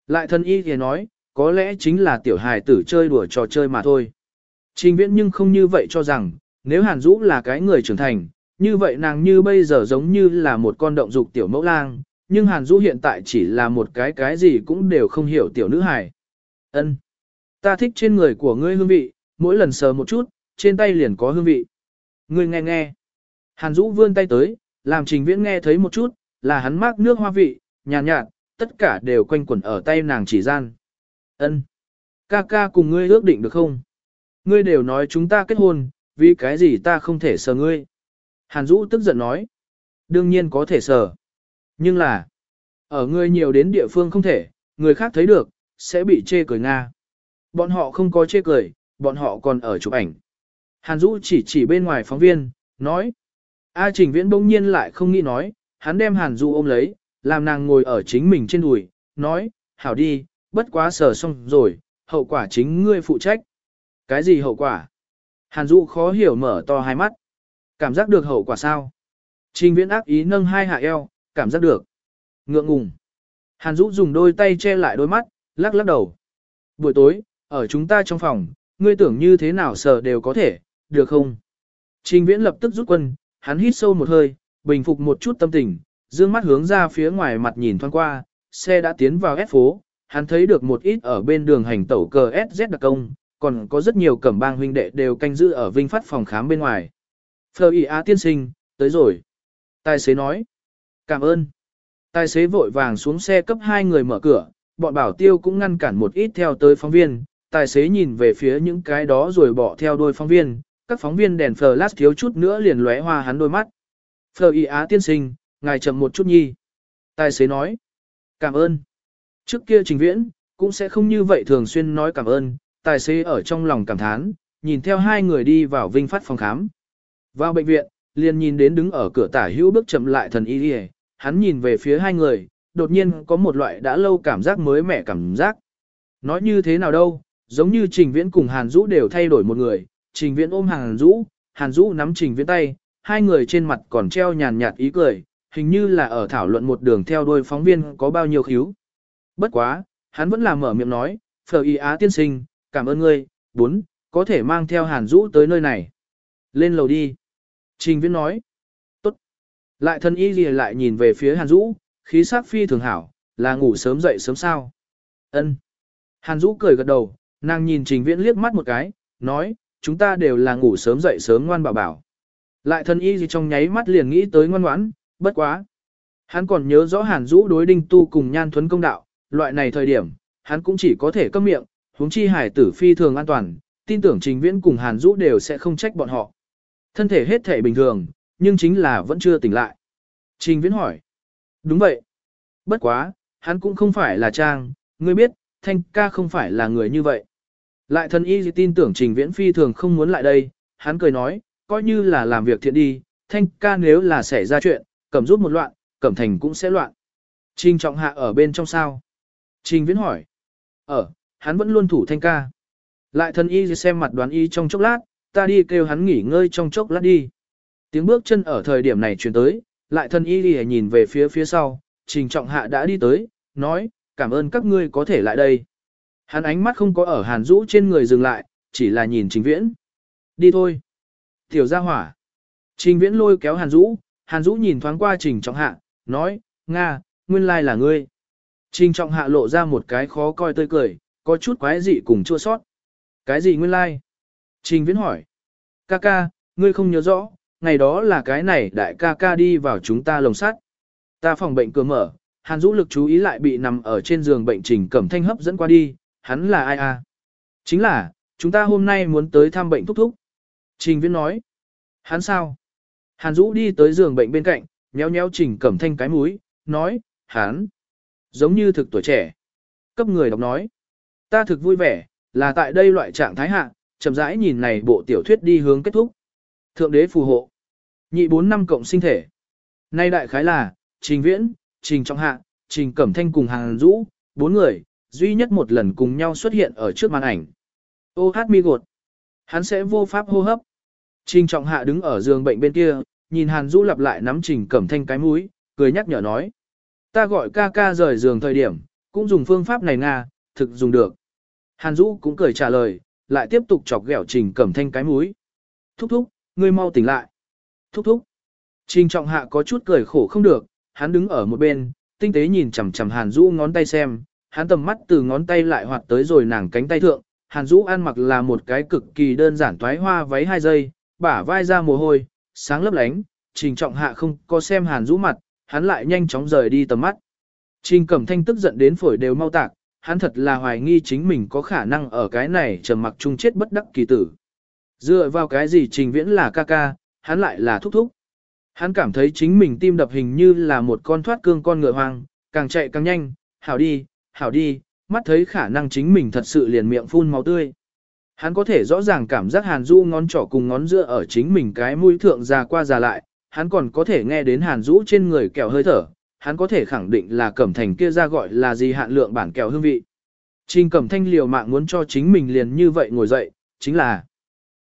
Speaker 1: Lại thân y thì nói, có lẽ chính là tiểu hài tử chơi đùa trò chơi mà thôi. Trình Viễn nhưng không như vậy cho rằng, nếu Hàn Dũ là cái người trưởng thành, như vậy nàng như bây giờ giống như là một con động dục tiểu mẫu lang, nhưng Hàn Dũ hiện tại chỉ là một cái cái gì cũng đều không hiểu tiểu nữ hài. Ân, Ta thích trên người của ngươi hương vị, mỗi lần sờ một chút, trên tay liền có hương vị. Ngươi nghe nghe. Hàn Dũ vươn tay tới, làm Trình Viễn nghe thấy một chút, là hắn mắc nước hoa vị, nhàn nhạt, nhạt, tất cả đều quanh quẩn ở tay nàng chỉ gian. Ân, Ca ca cùng ngươi ước định được không? Ngươi đều nói chúng ta kết hôn, vì cái gì ta không thể sờ ngươi? Hàn Dũ tức giận nói. Đương nhiên có thể sờ. Nhưng là, ở ngươi nhiều đến địa phương không thể, người khác thấy được, sẽ bị chê cười Nga. Bọn họ không có chê cười, bọn họ còn ở chụp ảnh. Hàn Dũ chỉ chỉ bên ngoài phóng viên, nói. A Trình Viễn bỗng nhiên lại không nghĩ nói, hắn đem Hàn Dũ ôm lấy, làm nàng ngồi ở chính mình trên đùi, nói, hảo đi, bất quá sờ xong rồi, hậu quả chính ngươi phụ trách. Cái gì hậu quả? Hàn Dũ khó hiểu mở to hai mắt. Cảm giác được hậu quả sao? Trình Viễn ác ý nâng hai hạ eo, cảm giác được. Ngượng ngùng. Hàn Dũ dùng đôi tay che lại đôi mắt, lắc lắc đầu. Buổi tối, ở chúng ta trong phòng, ngươi tưởng như thế nào sở đều có thể, được không? Trình Viễn lập tức rút quân, hắn hít sâu một hơi, bình phục một chút tâm tình, dương mắt hướng ra phía ngoài mặt nhìn thoáng qua, xe đã tiến vào ép phố, hắn thấy được một ít ở bên đường hành tẩu cờ SZ đặc công, còn có rất nhiều cẩm bang huynh đệ đều canh giữ ở vinh phát phòng khám bên ngoài. Phờ ý á tiên sinh, tới rồi. Tài xế nói. Cảm ơn. Tài xế vội vàng xuống xe cấp hai người mở cửa, bọn bảo tiêu cũng ngăn cản một ít theo tới phóng viên. Tài xế nhìn về phía những cái đó rồi bỏ theo đôi phóng viên, các phóng viên đèn flash thiếu chút nữa liền lóe hoa hắn đôi mắt. Phờ y á tiên sinh, ngài chậm một chút nhi. Tài xế nói. Cảm ơn. Trước kia trình viễn, cũng sẽ không như vậy thường xuyên nói cảm ơn, tài xế ở trong lòng cảm thán, nhìn theo hai người đi vào vinh phát phòng khám. Vào bệnh viện, liền nhìn đến đứng ở cửa tả hữu bước chậm lại thần y đi hắn nhìn về phía hai người, đột nhiên có một loại đã lâu cảm giác mới mẻ cảm giác. Nói như thế nào đâu, giống như Trình Viễn cùng Hàn Dũ đều thay đổi một người, Trình Viễn ôm Hàn Dũ, Hàn Dũ nắm Trình Viễn tay, hai người trên mặt còn treo nhàn nhạt ý cười, hình như là ở thảo luận một đường theo đuôi phóng viên có bao nhiêu khíu. Bất quá, hắn vẫn là mở miệng nói, Phở Y Á tiên sinh, cảm ơn ngươi, bốn, có thể mang theo Hàn Dũ tới nơi này. Lên lầu đi. Trình Viễn nói. Tốt. Lại thân y gì lại nhìn về phía Hàn Dũ, khí sắc phi thường hảo, là ngủ sớm dậy sớm sao. Ân. Hàn Dũ cười gật đầu, nàng nhìn Trình Viễn liếc mắt một cái, nói, chúng ta đều là ngủ sớm dậy sớm ngoan bảo bảo. Lại thân y gì trong nháy mắt liền nghĩ tới ngoan ngoãn, bất quá. Hắn còn nhớ rõ Hàn Dũ đối đinh tu cùng nhan thuấn công đạo, loại này thời điểm, hắn cũng chỉ có thể câm miệng, huống chi hải tử phi thường an toàn, tin tưởng Trình Viễn cùng Hàn Dũ đều sẽ không trách bọn họ. Thân thể hết thể bình thường, nhưng chính là vẫn chưa tỉnh lại. Trình Viễn hỏi. Đúng vậy. Bất quá, hắn cũng không phải là Trang, ngươi biết, Thanh ca không phải là người như vậy. Lại thần y tin tưởng Trình Viễn phi thường không muốn lại đây, hắn cười nói, coi như là làm việc thiện đi, Thanh ca nếu là xảy ra chuyện, cẩm rút một loạn, cẩm thành cũng sẽ loạn. Trình trọng hạ ở bên trong sao. Trình Viễn hỏi. Ở, hắn vẫn luôn thủ thanh ca. Lại thần y xem mặt đoán y trong chốc lát, ta đi kêu hắn nghỉ ngơi trong chốc lát đi. Tiếng bước chân ở thời điểm này truyền tới, lại thần y đi nhìn về phía phía sau, trình trọng hạ đã đi tới, nói, cảm ơn các ngươi có thể lại đây. Hắn ánh mắt không có ở hàn Dũ trên người dừng lại, chỉ là nhìn trình viễn. Đi thôi. Tiểu gia hỏa. Trình viễn lôi kéo hàn Dũ, hàn Dũ nhìn thoáng qua trình trọng hạ, nói, Nga, nguyên lai là ngươi. Trình trọng hạ lộ ra một cái khó coi tươi cười, có chút quái dị cùng chua sót. Cái gì nguyên lai? Trình viễn hỏi. Ca ca, ngươi không nhớ rõ, ngày đó là cái này đại ca ca đi vào chúng ta lồng sắt. Ta phòng bệnh cửa mở, Hàn Dũ lực chú ý lại bị nằm ở trên giường bệnh Trình Cẩm Thanh hấp dẫn qua đi, hắn là ai à? Chính là, chúng ta hôm nay muốn tới thăm bệnh thúc thúc. Trình Viễn nói. Hắn sao? Hàn Dũ đi tới giường bệnh bên cạnh, nhéo nhéo Trình Cẩm Thanh cái mũi, nói, hắn. Giống như thực tuổi trẻ. Cấp người đọc nói. Ta thực vui vẻ, là tại đây loại trạng thái hạ, chậm rãi nhìn này bộ tiểu thuyết đi hướng kết thúc. Thượng đế phù hộ. Nhị bốn năm cộng sinh thể. Nay đại khái là, Trình Viễn, Trình Trọng Hạ, Trình Cẩm Thanh cùng Hàn Dũ, bốn người, duy nhất một lần cùng nhau xuất hiện ở trước màn ảnh. Ô hát mi gột. Hắn sẽ vô pháp hô hấp. Trình Trọng Hạ đứng ở giường bệnh bên kia, nhìn Hàn Dũ lặp lại nắm Trình Cẩm Thanh cái mũi, cười nhắc nhở nói. Ta gọi ca ca rời giường thời điểm, cũng dùng phương pháp này nga, thực dùng được. Hàn Dũ cũng cười trả lời, lại tiếp tục chọc ghẹo Trình Cẩm Thanh cái mũi. Thúc thúc, ngươi mau tỉnh lại. Thúc thúc. Trình Trọng Hạ có chút cười khổ không được, hắn đứng ở một bên, tinh tế nhìn chằm chằm Hàn Dũ ngón tay xem, hắn tầm mắt từ ngón tay lại hoạt tới rồi nàng cánh tay thượng, Hàn Dũ ăn mặc là một cái cực kỳ đơn giản toái hoa váy hai giây, bả vai ra mồ hôi, sáng lấp lánh, Trình Trọng Hạ không có xem Hàn Dũ mặt, hắn lại nhanh chóng rời đi tầm mắt. Trình Cẩm Thanh tức giận đến phổi đều mau tạc, hắn thật là hoài nghi chính mình có khả năng ở cái này trầm mặc chung chết bất đắc kỳ tử. Dựa vào cái gì Trình Viễn là ca ca, hắn lại là thúc thúc. Hắn cảm thấy chính mình tim đập hình như là một con thoát cương con ngựa hoang, càng chạy càng nhanh, hảo đi, hảo đi, mắt thấy khả năng chính mình thật sự liền miệng phun máu tươi. Hắn có thể rõ ràng cảm giác Hàn Du ngón trỏ cùng ngón giữa ở chính mình cái mũi thượng già qua già lại, hắn còn có thể nghe đến Hàn Du trên người kẹo hơi thở, hắn có thể khẳng định là cẩm thành kia ra gọi là gì hạn lượng bản kẹo hương vị. Trình cẩm thanh liều mạng muốn cho chính mình liền như vậy ngồi dậy, chính là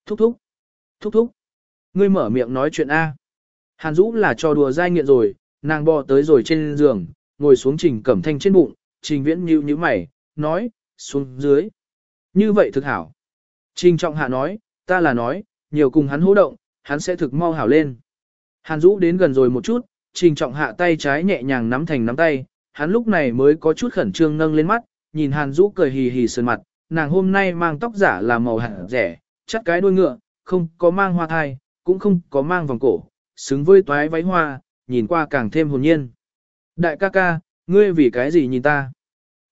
Speaker 1: thúc thúc, thúc thúc, ngươi mở miệng nói chuyện A. Hàn Dũ là trò đùa dai nghiện rồi, nàng bò tới rồi trên giường, ngồi xuống trình cẩm thanh trên bụng, trình viễn nhíu như mày, nói, xuống dưới. Như vậy thực hảo. Trình trọng hạ nói, ta là nói, nhiều cùng hắn hô động, hắn sẽ thực mau hảo lên. Hàn Dũ đến gần rồi một chút, trình trọng hạ tay trái nhẹ nhàng nắm thành nắm tay, hắn lúc này mới có chút khẩn trương nâng lên mắt, nhìn Hàn Dũ cười hì hì sơn mặt, nàng hôm nay mang tóc giả là màu hạt rẻ, chắc cái đuôi ngựa, không có mang hoa thai, cũng không có mang vòng cổ, xứng với toái váy hoa, nhìn qua càng thêm hồn nhiên. Đại ca ca, ngươi vì cái gì nhìn ta?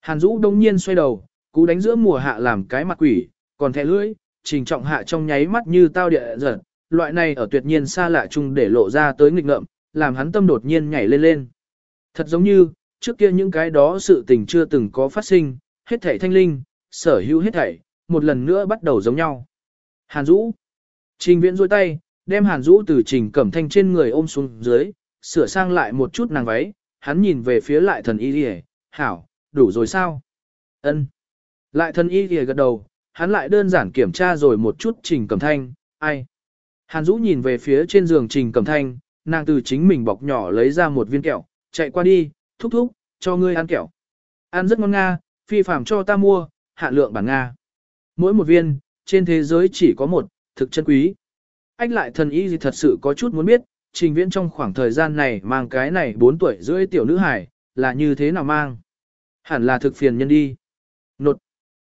Speaker 1: Hàn Dũ đông nhiên xoay đầu, cú đánh giữa mùa hạ làm cái mặt quỷ, còn thẻ lưỡi, trình trọng hạ trong nháy mắt như tao địa giật, loại này ở tuyệt nhiên xa lạ chung để lộ ra tới nghịch ngợm, làm hắn tâm đột nhiên nhảy lên lên. Thật giống như, trước kia những cái đó sự tình chưa từng có phát sinh, hết thảy thanh linh, sở hữu hết thảy, một lần nữa bắt đầu giống nhau. Hàn Dũ. Trình viễn rôi tay, đem Hàn Dũ từ trình cẩm thanh trên người ôm xuống dưới, sửa sang lại một chút nàng váy, hắn nhìn về phía lại thần y lìa, hảo, đủ rồi sao? ân Lại thân y lìa gật đầu, hắn lại đơn giản kiểm tra rồi một chút trình cẩm thanh, ai? Hàn Dũ nhìn về phía trên giường trình cẩm thanh, nàng từ chính mình bọc nhỏ lấy ra một viên kẹo, chạy qua đi, thúc thúc, cho ngươi ăn kẹo. Ăn rất ngon nga, phi phạm cho ta mua, hạn lượng bản Nga. Mỗi một viên, trên thế giới chỉ có một, thực chân quý. Anh lại thần y gì thật sự có chút muốn biết, trình viễn trong khoảng thời gian này mang cái này 4 tuổi rưỡi tiểu nữ hải, là như thế nào mang. Hẳn là thực phiền nhân đi. Nột.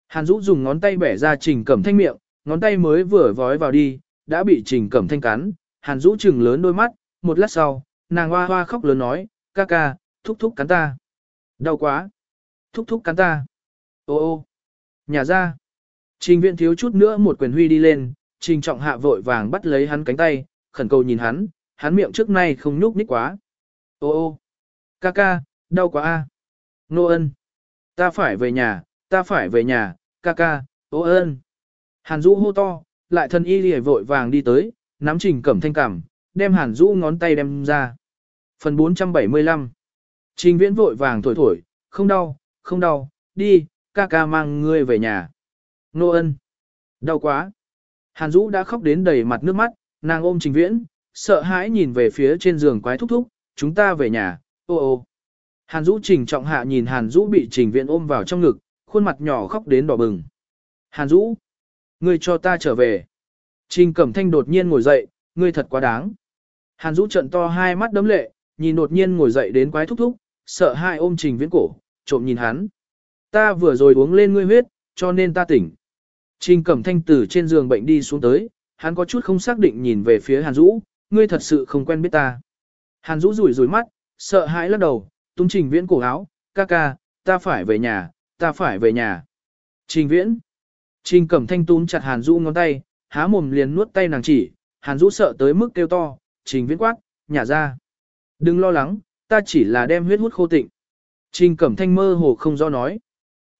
Speaker 1: Hàn Dũ dùng ngón tay bẻ ra trình cẩm thanh miệng, ngón tay mới vừa vói vào đi, đã bị trình cẩm thanh cắn. Hàn Dũ trừng lớn đôi mắt, một lát sau, nàng hoa hoa khóc lớn nói, ca ca, thúc thúc cắn ta. Đau quá. Thúc thúc cắn ta. Ô ô. Nhà ra. Trình viện thiếu chút nữa một quyền huy đi lên, trình trọng hạ vội vàng bắt lấy hắn cánh tay, khẩn cầu nhìn hắn, hắn miệng trước nay không nhúc nhích quá. Ô ô, ca ca, đau quá a. Nô ân, ta phải về nhà, ta phải về nhà, ca ca, ô ơn. Hàn Dũ hô to, lại thân y lìa vội vàng đi tới, nắm trình cẩm thanh cảm, đem Hàn Dũ ngón tay đem ra. Phần 475 Trình viễn vội vàng thổi thổi, không đau, không đau, đi, ca ca mang ngươi về nhà. Nô ân. Đau quá. Hàn Dũ đã khóc đến đầy mặt nước mắt, nàng ôm trình viễn, sợ hãi nhìn về phía trên giường quái thúc thúc, chúng ta về nhà, ô ô. Hàn Dũ trình trọng hạ nhìn Hàn Dũ bị trình viễn ôm vào trong ngực, khuôn mặt nhỏ khóc đến đỏ bừng. Hàn Dũ, ngươi cho ta trở về. Trình Cẩm Thanh đột nhiên ngồi dậy, ngươi thật quá đáng. Hàn Dũ trận to hai mắt đấm lệ, nhìn đột nhiên ngồi dậy đến quái thúc thúc, sợ hai ôm trình viễn cổ, trộm nhìn hắn. Ta vừa rồi uống lên ngươi huyết, cho nên ta tỉnh. Trình Cẩm Thanh từ trên giường bệnh đi xuống tới, hắn có chút không xác định nhìn về phía Hàn Dũ, ngươi thật sự không quen biết ta. Hàn Dũ rủi rủi mắt, sợ hãi lắc đầu, tung trình viễn cổ áo, ca ca, ta phải về nhà, ta phải về nhà. Trình viễn. Trình Cẩm Thanh túm chặt Hàn Dũ ngón tay, há mồm liền nuốt tay nàng chỉ, Hàn Dũ sợ tới mức kêu to, trình viễn quát, nhả ra. Đừng lo lắng, ta chỉ là đem huyết hút khô tịnh. Trình Cẩm Thanh mơ hồ không do nói.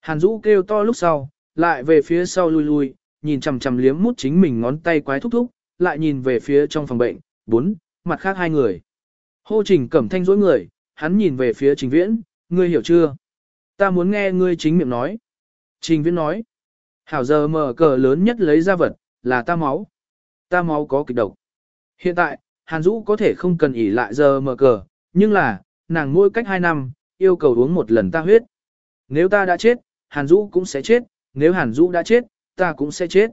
Speaker 1: Hàn Dũ kêu to lúc sau, lại về phía sau lui lui, nhìn chằm chằm liếm mút chính mình ngón tay quái thúc thúc, lại nhìn về phía trong phòng bệnh, bốn, mặt khác hai người. Hô Trình Cẩm Thanh dối người, hắn nhìn về phía Trình Viễn, ngươi hiểu chưa? Ta muốn nghe ngươi chính miệng nói. Trình Viễn nói, hảo giờ mở cờ lớn nhất lấy ra vật, là ta máu. Ta máu có kịch độc. Hiện tại, Hàn Dũ có thể không cần ỉ lại giờ mở cờ, nhưng là, nàng mỗi cách hai năm, yêu cầu uống một lần ta huyết. Nếu ta đã chết, Hàn Dũ cũng sẽ chết, nếu Hàn Dũ đã chết, ta cũng sẽ chết.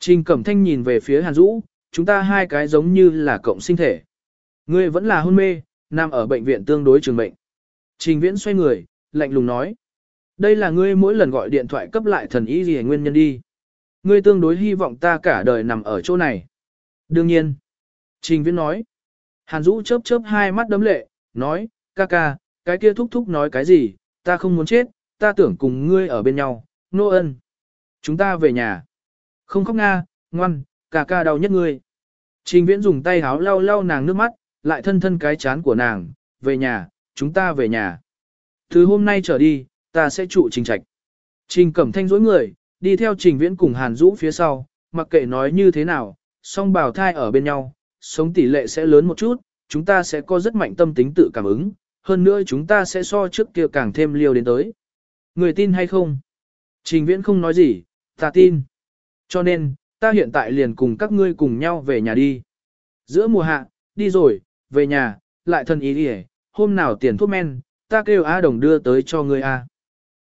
Speaker 1: Trình Cẩm Thanh nhìn về phía Hàn Dũ, chúng ta hai cái giống như là cộng sinh thể. Ngươi vẫn là hôn mê, nằm ở bệnh viện tương đối trường bệnh. Trình Viễn xoay người, lạnh lùng nói. Đây là ngươi mỗi lần gọi điện thoại cấp lại thần ý gì nguyên nhân đi. Ngươi tương đối hy vọng ta cả đời nằm ở chỗ này. Đương nhiên. Trình Viễn nói. Hàn Dũ chớp chớp hai mắt đấm lệ, nói, ca ca, cái kia thúc thúc nói cái gì, ta không muốn chết, ta tưởng cùng ngươi ở bên nhau, nô ân. Chúng ta về nhà. Không khóc nga, ngoan, ca ca đau nhất ngươi. Trình Viễn dùng tay háo lau lau nàng nước mắt, lại thân thân cái chán của nàng, về nhà, chúng ta về nhà. Từ hôm nay trở đi, ta sẽ trụ trình trạch. Trình cẩm thanh dối người, đi theo trình viễn cùng hàn Dũ phía sau, mặc kệ nói như thế nào, song bào thai ở bên nhau, sống tỷ lệ sẽ lớn một chút, chúng ta sẽ có rất mạnh tâm tính tự cảm ứng, hơn nữa chúng ta sẽ so trước kia càng thêm liều đến tới. Người tin hay không? Trình viễn không nói gì, ta tin. Cho nên, ta hiện tại liền cùng các ngươi cùng nhau về nhà đi. Giữa mùa hạ, đi rồi, về nhà, lại thân ý đi hôm nào tiền thuốc men, ta kêu A Đồng đưa tới cho ngươi A.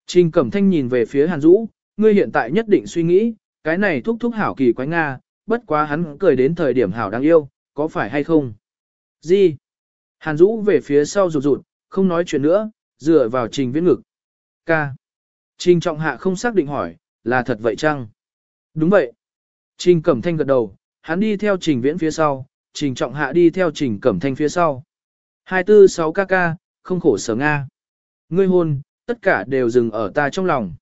Speaker 1: Trình Cẩm Thanh nhìn về phía Hàn Dũ, ngươi hiện tại nhất định suy nghĩ, cái này thúc thúc hảo kỳ quái Nga, bất quá hắn cười đến thời điểm hảo đáng yêu, có phải hay không? Gì? Hàn Dũ về phía sau rụt rụt, không nói chuyện nữa, dựa vào trình viễn ngực. Ca. Trình trọng hạ không xác định hỏi, là thật vậy chăng? Đúng vậy. Trình Cẩm Thanh gật đầu, hắn đi theo trình viễn phía sau, trình trọng hạ đi theo trình Cẩm Thanh phía sau. 246 kk, không khổ sở Nga. Ngươi hôn, tất cả đều dừng ở ta trong lòng.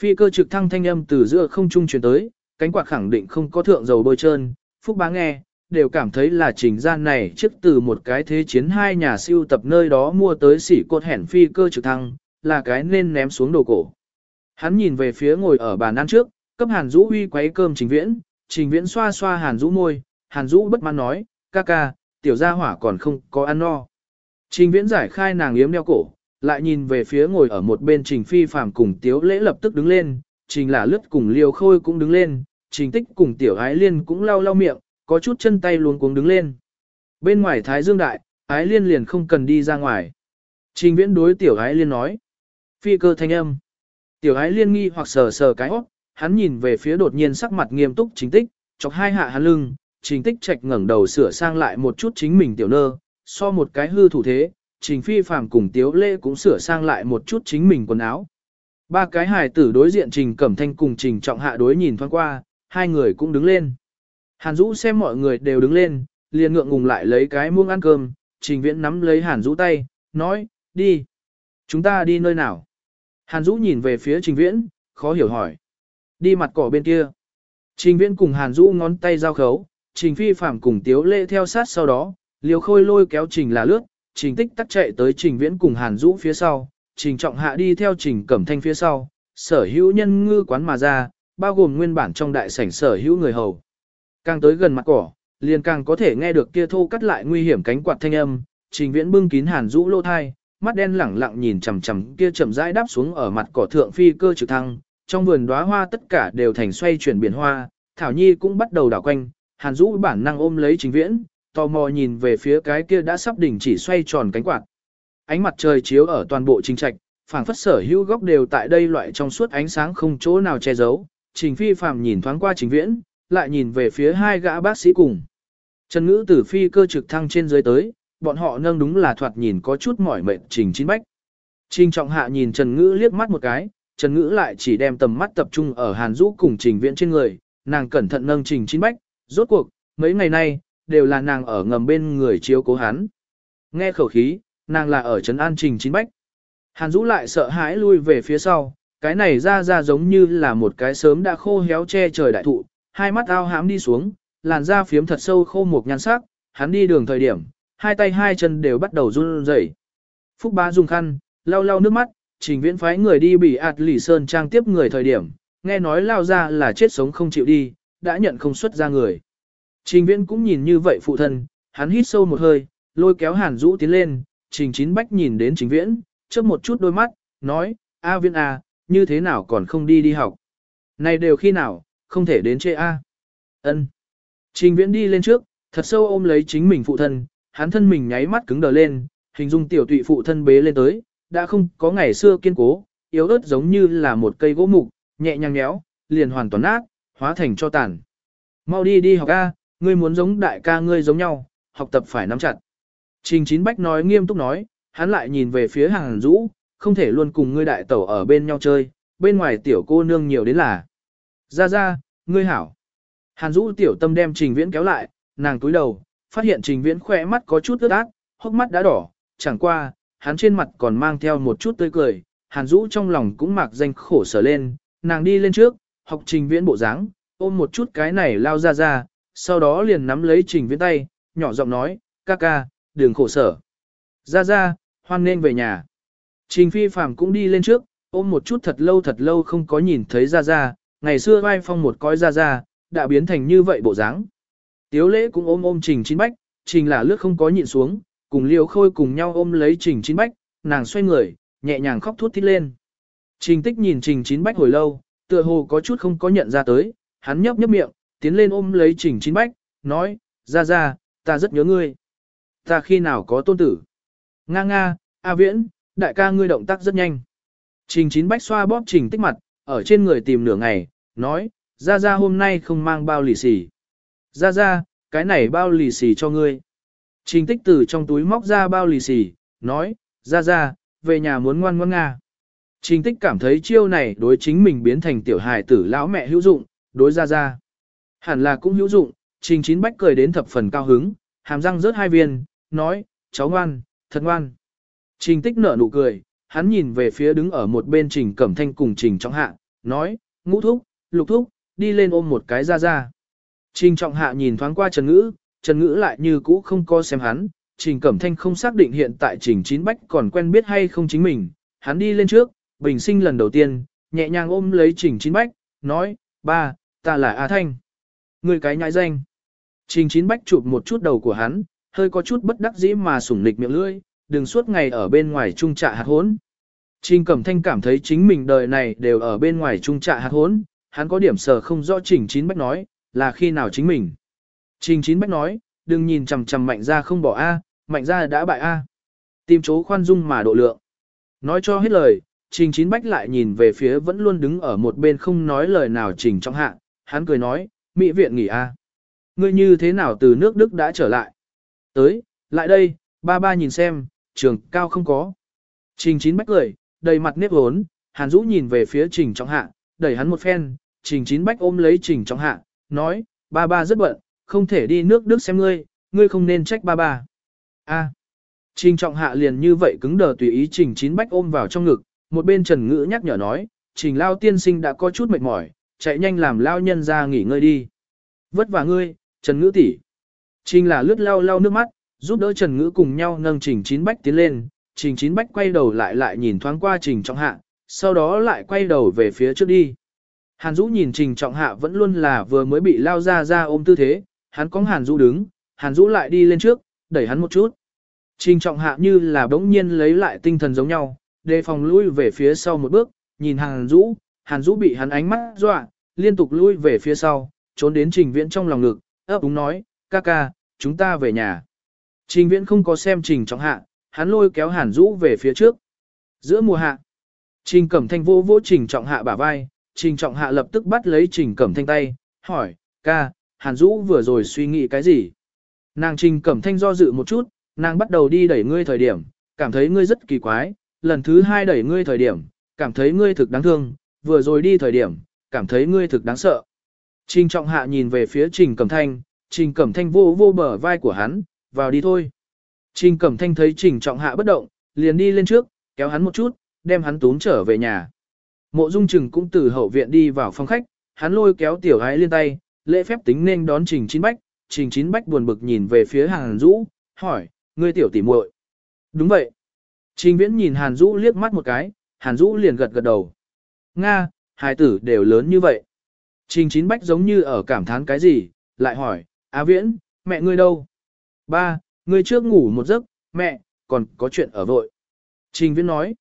Speaker 1: Phi cơ trực thăng thanh âm từ giữa không trung truyền tới, cánh quạt khẳng định không có thượng dầu bôi trơn, phúc bá nghe, đều cảm thấy là trình gian này trước từ một cái thế chiến hai nhà siêu tập nơi đó mua tới xỉ cột hẻn phi cơ trực thăng, là cái nên ném xuống đồ cổ. Hắn nhìn về phía ngồi ở bàn ăn trước, cấp Hàn Dũ uy quấy cơm trình viễn, trình viễn xoa xoa Hàn Dũ môi, Hàn Dũ bất mãn nói, ca ca, tiểu gia hỏa còn không có ăn no. Trình viễn giải khai nàng yếm đeo cổ, lại nhìn về phía ngồi ở một bên trình phi phàm cùng tiếu lễ lập tức đứng lên, trình là lướt cùng liều khôi cũng đứng lên, trình tích cùng tiểu ái liên cũng lau lau miệng, có chút chân tay luống cuống đứng lên. Bên ngoài Thái Dương Đại, ái liên liền không cần đi ra ngoài. Trình viễn đối tiểu ái liên nói. Phi cơ thanh âm. Tiểu ái liên nghi hoặc sờ sờ cái óc, hắn nhìn về phía đột nhiên sắc mặt nghiêm túc chính tích, chọc hai hạ hắn lưng, trình tích trạch ngẩng đầu sửa sang lại một chút chính mình tiểu nơ, so một cái hư thủ thế, trình phi phàm cùng tiếu lễ cũng sửa sang lại một chút chính mình quần áo. Ba cái hài tử đối diện trình cẩm thanh cùng trình trọng hạ đối nhìn thoáng qua, hai người cũng đứng lên. Hàn Dũ xem mọi người đều đứng lên, liền ngượng ngùng lại lấy cái muông ăn cơm, trình viễn nắm lấy Hàn Dũ tay, nói, đi. Chúng ta đi nơi nào? Hàn Dũ nhìn về phía trình viễn, khó hiểu hỏi. Đi mặt cỏ bên kia. Trình viễn cùng Hàn Dũ ngón tay giao khấu, trình phi phạm cùng tiếu lệ theo sát sau đó, liều khôi lôi kéo trình là lướt, trình tích tắc chạy tới trình viễn cùng Hàn Dũ phía sau, trình trọng hạ đi theo trình cẩm thanh phía sau, sở hữu nhân ngư quán mà ra, bao gồm nguyên bản trong đại sảnh sở hữu người hầu. Càng tới gần mặt cỏ, liền càng có thể nghe được kia thô cắt lại nguy hiểm cánh quạt thanh âm, trình viễn bưng kín hàn Dũ lô thai, mắt đen lẳng lặng nhìn chằm chằm kia chậm rãi đáp xuống ở mặt cỏ thượng phi cơ trực thăng, trong vườn đóa hoa tất cả đều thành xoay chuyển biển hoa, Thảo Nhi cũng bắt đầu đảo quanh, Hàn Dũ bản năng ôm lấy Trình Viễn, tò mò nhìn về phía cái kia đã sắp đỉnh chỉ xoay tròn cánh quạt. Ánh mặt trời chiếu ở toàn bộ trình trạch, phảng phất sở hữu góc đều tại đây loại trong suốt ánh sáng không chỗ nào che giấu. Trình Phi phàm nhìn thoáng qua Trình Viễn, lại nhìn về phía hai gã bác sĩ cùng. Trần Ngữ Tử phi cơ trực thăng trên dưới tới, bọn họ nâng đúng là thoạt nhìn có chút mỏi mệt Trình Chín Bách. Trình Trọng Hạ nhìn Trần Ngữ liếc mắt một cái, Trần Ngữ lại chỉ đem tầm mắt tập trung ở Hàn Dũ cùng Trình Viễn trên người, nàng cẩn thận nâng Trình Chín Bách, rốt cuộc, mấy ngày nay, đều là nàng ở ngầm bên người chiếu cố hắn. Nghe khẩu khí, nàng là ở Trấn An Trình Chín Bách. Hàn Dũ lại sợ hãi lui về phía sau, cái này ra ra giống như là một cái sớm đã khô héo che trời đại thụ, hai mắt ao hãm đi xuống, làn da phiếm thật sâu khô một nhan sắc, hắn đi đường thời điểm, hai tay hai chân đều bắt đầu run rẩy. Phúc Bá dùng khăn, lau lau nước mắt, trình viễn phái người đi bị ạt lì sơn trang tiếp người thời điểm, nghe nói lao ra là chết sống không chịu đi, đã nhận không xuất ra người. Trình viễn cũng nhìn như vậy phụ thân, hắn hít sâu một hơi, lôi kéo hàn rũ tiến lên, trình chín bách nhìn đến trình viễn, chớp một chút đôi mắt, nói, A viễn A, như thế nào còn không đi đi học. Này đều khi nào, không thể đến chê A. ân Trình viễn đi lên trước, thật sâu ôm lấy chính mình phụ thân, hắn thân mình nháy mắt cứng đờ lên, hình dung tiểu tụy phụ thân bế lên tới, đã không có ngày xưa kiên cố, yếu ớt giống như là một cây gỗ mục, nhẹ nhàng nhéo, liền hoàn toàn nát, hóa thành cho tàn. Mau đi đi học A, ngươi muốn giống đại ca ngươi giống nhau, học tập phải nắm chặt. Trình Chín Bách nói nghiêm túc nói, hắn lại nhìn về phía hàng rũ, không thể luôn cùng ngươi đại tẩu ở bên nhau chơi, bên ngoài tiểu cô nương nhiều đến là. Ra ra, ngươi hảo. Hàn Dũ tiểu tâm đem Trình Viễn kéo lại, nàng túi đầu, phát hiện Trình Viễn khỏe mắt có chút ướt át, hốc mắt đã đỏ, chẳng qua, hắn trên mặt còn mang theo một chút tươi cười, Hàn Dũ trong lòng cũng mặc danh khổ sở lên, nàng đi lên trước, học Trình Viễn bộ dáng, ôm một chút cái này lao ra ra, sau đó liền nắm lấy Trình Viễn tay, nhỏ giọng nói, ca ca, đừng khổ sở. Ra ra, hoan nên về nhà. Trình Phi phàm cũng đi lên trước, ôm một chút thật lâu thật lâu không có nhìn thấy ra ra, ngày xưa vai phong một cõi ra ra, đã biến thành như vậy bộ dáng. Tiếu lễ cũng ôm ôm Trình Chín Bách, Trình là lướt không có nhịn xuống, cùng liều khôi cùng nhau ôm lấy Trình Chín Bách, nàng xoay người, nhẹ nhàng khóc thút thít lên. Trình tích nhìn Trình Chín Bách hồi lâu, tựa hồ có chút không có nhận ra tới, hắn nhấp nhấp miệng, tiến lên ôm lấy Trình Chín Bách, nói, ra ra, ta rất nhớ ngươi. Ta khi nào có tôn tử? Nga nga, A Viễn, đại ca ngươi động tác rất nhanh. Trình Chín Bách xoa bóp Trình tích mặt, ở trên người tìm nửa ngày, nói, ra ra hôm nay không mang bao lì xì. Ra ra, cái này bao lì xì cho ngươi. Trình tích từ trong túi móc ra bao lì xì, nói, ra ra, về nhà muốn ngoan ngoan nga. Trình tích cảm thấy chiêu này đối chính mình biến thành tiểu hài tử lão mẹ hữu dụng, đối ra ra. Hẳn là cũng hữu dụng, trình chín bách cười đến thập phần cao hứng, hàm răng rớt hai viên, nói, cháu ngoan, thật ngoan. Trình tích nở nụ cười, hắn nhìn về phía đứng ở một bên trình cẩm thanh cùng trình trọng hạ, nói, ngũ thúc, lục thúc, đi lên ôm một cái ra ra. Trình trọng hạ nhìn thoáng qua Trần Ngữ, Trần Ngữ lại như cũ không có xem hắn, Trình Cẩm Thanh không xác định hiện tại Trình Chín Bách còn quen biết hay không chính mình, hắn đi lên trước, bình sinh lần đầu tiên, nhẹ nhàng ôm lấy Trình Chín Bách, nói, ba, ta là A Thanh. Người cái nhãi danh. Trình Chín Bách chụp một chút đầu của hắn, hơi có chút bất đắc dĩ mà sủng nịch miệng lưỡi, đừng suốt ngày ở bên ngoài trung trạ hạt hốn. Trình Cẩm Thanh cảm thấy chính mình đời này đều ở bên ngoài trung trạ hạt hốn, hắn có điểm sở không rõ Trình Chín Bách nói, là khi nào chính mình. Trình Chín Bách nói, đừng nhìn chằm chằm mạnh ra không bỏ A, mạnh ra đã bại A. Tìm chỗ khoan dung mà độ lượng. Nói cho hết lời, Trình Chín Bách lại nhìn về phía vẫn luôn đứng ở một bên không nói lời nào Trình Trọng hạ, hắn cười nói, Mỹ viện nghỉ A. Ngươi như thế nào từ nước Đức đã trở lại? Tới, lại đây, ba ba nhìn xem, trường cao không có. Trình Chín Bách cười, đầy mặt nếp hốn, Hàn Dũ nhìn về phía Trình Trọng Hạ, đẩy hắn một phen, Trình Chín Bách ôm lấy Trình Trọng Hạ, nói, ba ba rất bận, không thể đi nước Đức xem ngươi, ngươi không nên trách ba ba. A. Trình trọng hạ liền như vậy cứng đờ tùy ý trình chín bách ôm vào trong ngực, một bên trần ngữ nhắc nhở nói, trình lao tiên sinh đã có chút mệt mỏi, chạy nhanh làm lao nhân ra nghỉ ngơi đi. Vất vả ngươi, trần ngữ tỷ. Trình là lướt lau lau nước mắt, giúp đỡ trần ngữ cùng nhau nâng trình chín bách tiến lên, trình chín bách quay đầu lại lại nhìn thoáng qua trình trọng hạ, sau đó lại quay đầu về phía trước đi. Hàn Dũ nhìn Trình Trọng Hạ vẫn luôn là vừa mới bị lao ra ra ôm tư thế, hắn có Hàn Dũ đứng, Hàn Dũ lại đi lên trước, đẩy hắn một chút. Trình trọng hạ như là bỗng nhiên lấy lại tinh thần giống nhau, đề phòng lui về phía sau một bước, nhìn Hàn Dũ, Hàn Dũ bị hắn ánh mắt dọa, liên tục lui về phía sau, trốn đến trình viễn trong lòng ngực, ấp úng nói, ca ca, chúng ta về nhà. Trình viễn không có xem trình trọng hạ, hắn lôi kéo Hàn Dũ về phía trước. Giữa mùa hạ, trình cẩm thanh vô vô trình trọng hạ bả vai, trình trọng hạ lập tức bắt lấy trình cẩm thanh tay, hỏi, ca, Hàn Dũ vừa rồi suy nghĩ cái gì? Nàng trình cẩm thanh do dự một chút, nàng bắt đầu đi đẩy ngươi thời điểm, cảm thấy ngươi rất kỳ quái, lần thứ hai đẩy ngươi thời điểm, cảm thấy ngươi thực đáng thương, vừa rồi đi thời điểm, cảm thấy ngươi thực đáng sợ. Trình trọng hạ nhìn về phía trình cẩm thanh, trình cẩm thanh vô vô bờ vai của hắn, vào đi thôi. Trình cẩm thanh thấy trình trọng hạ bất động, liền đi lên trước, kéo hắn một chút, đem hắn tún trở về nhà. Mộ dung trừng cũng từ hậu viện đi vào phòng khách, hắn lôi kéo tiểu gái lên tay, lễ phép tính nên đón trình chín bách, trình chín bách buồn bực nhìn về phía hàng rũ, hỏi, ngươi tiểu tỉ muội. Đúng vậy. Trình viễn nhìn hàn Dũ liếc mắt một cái, hàn Dũ liền gật gật đầu. Nga, hai tử đều lớn như vậy. Trình chín bách giống như ở cảm thán cái gì, lại hỏi, Á viễn, mẹ ngươi đâu? Ba, ngươi trước ngủ một giấc, mẹ, còn có chuyện ở vội. Trình viễn nói,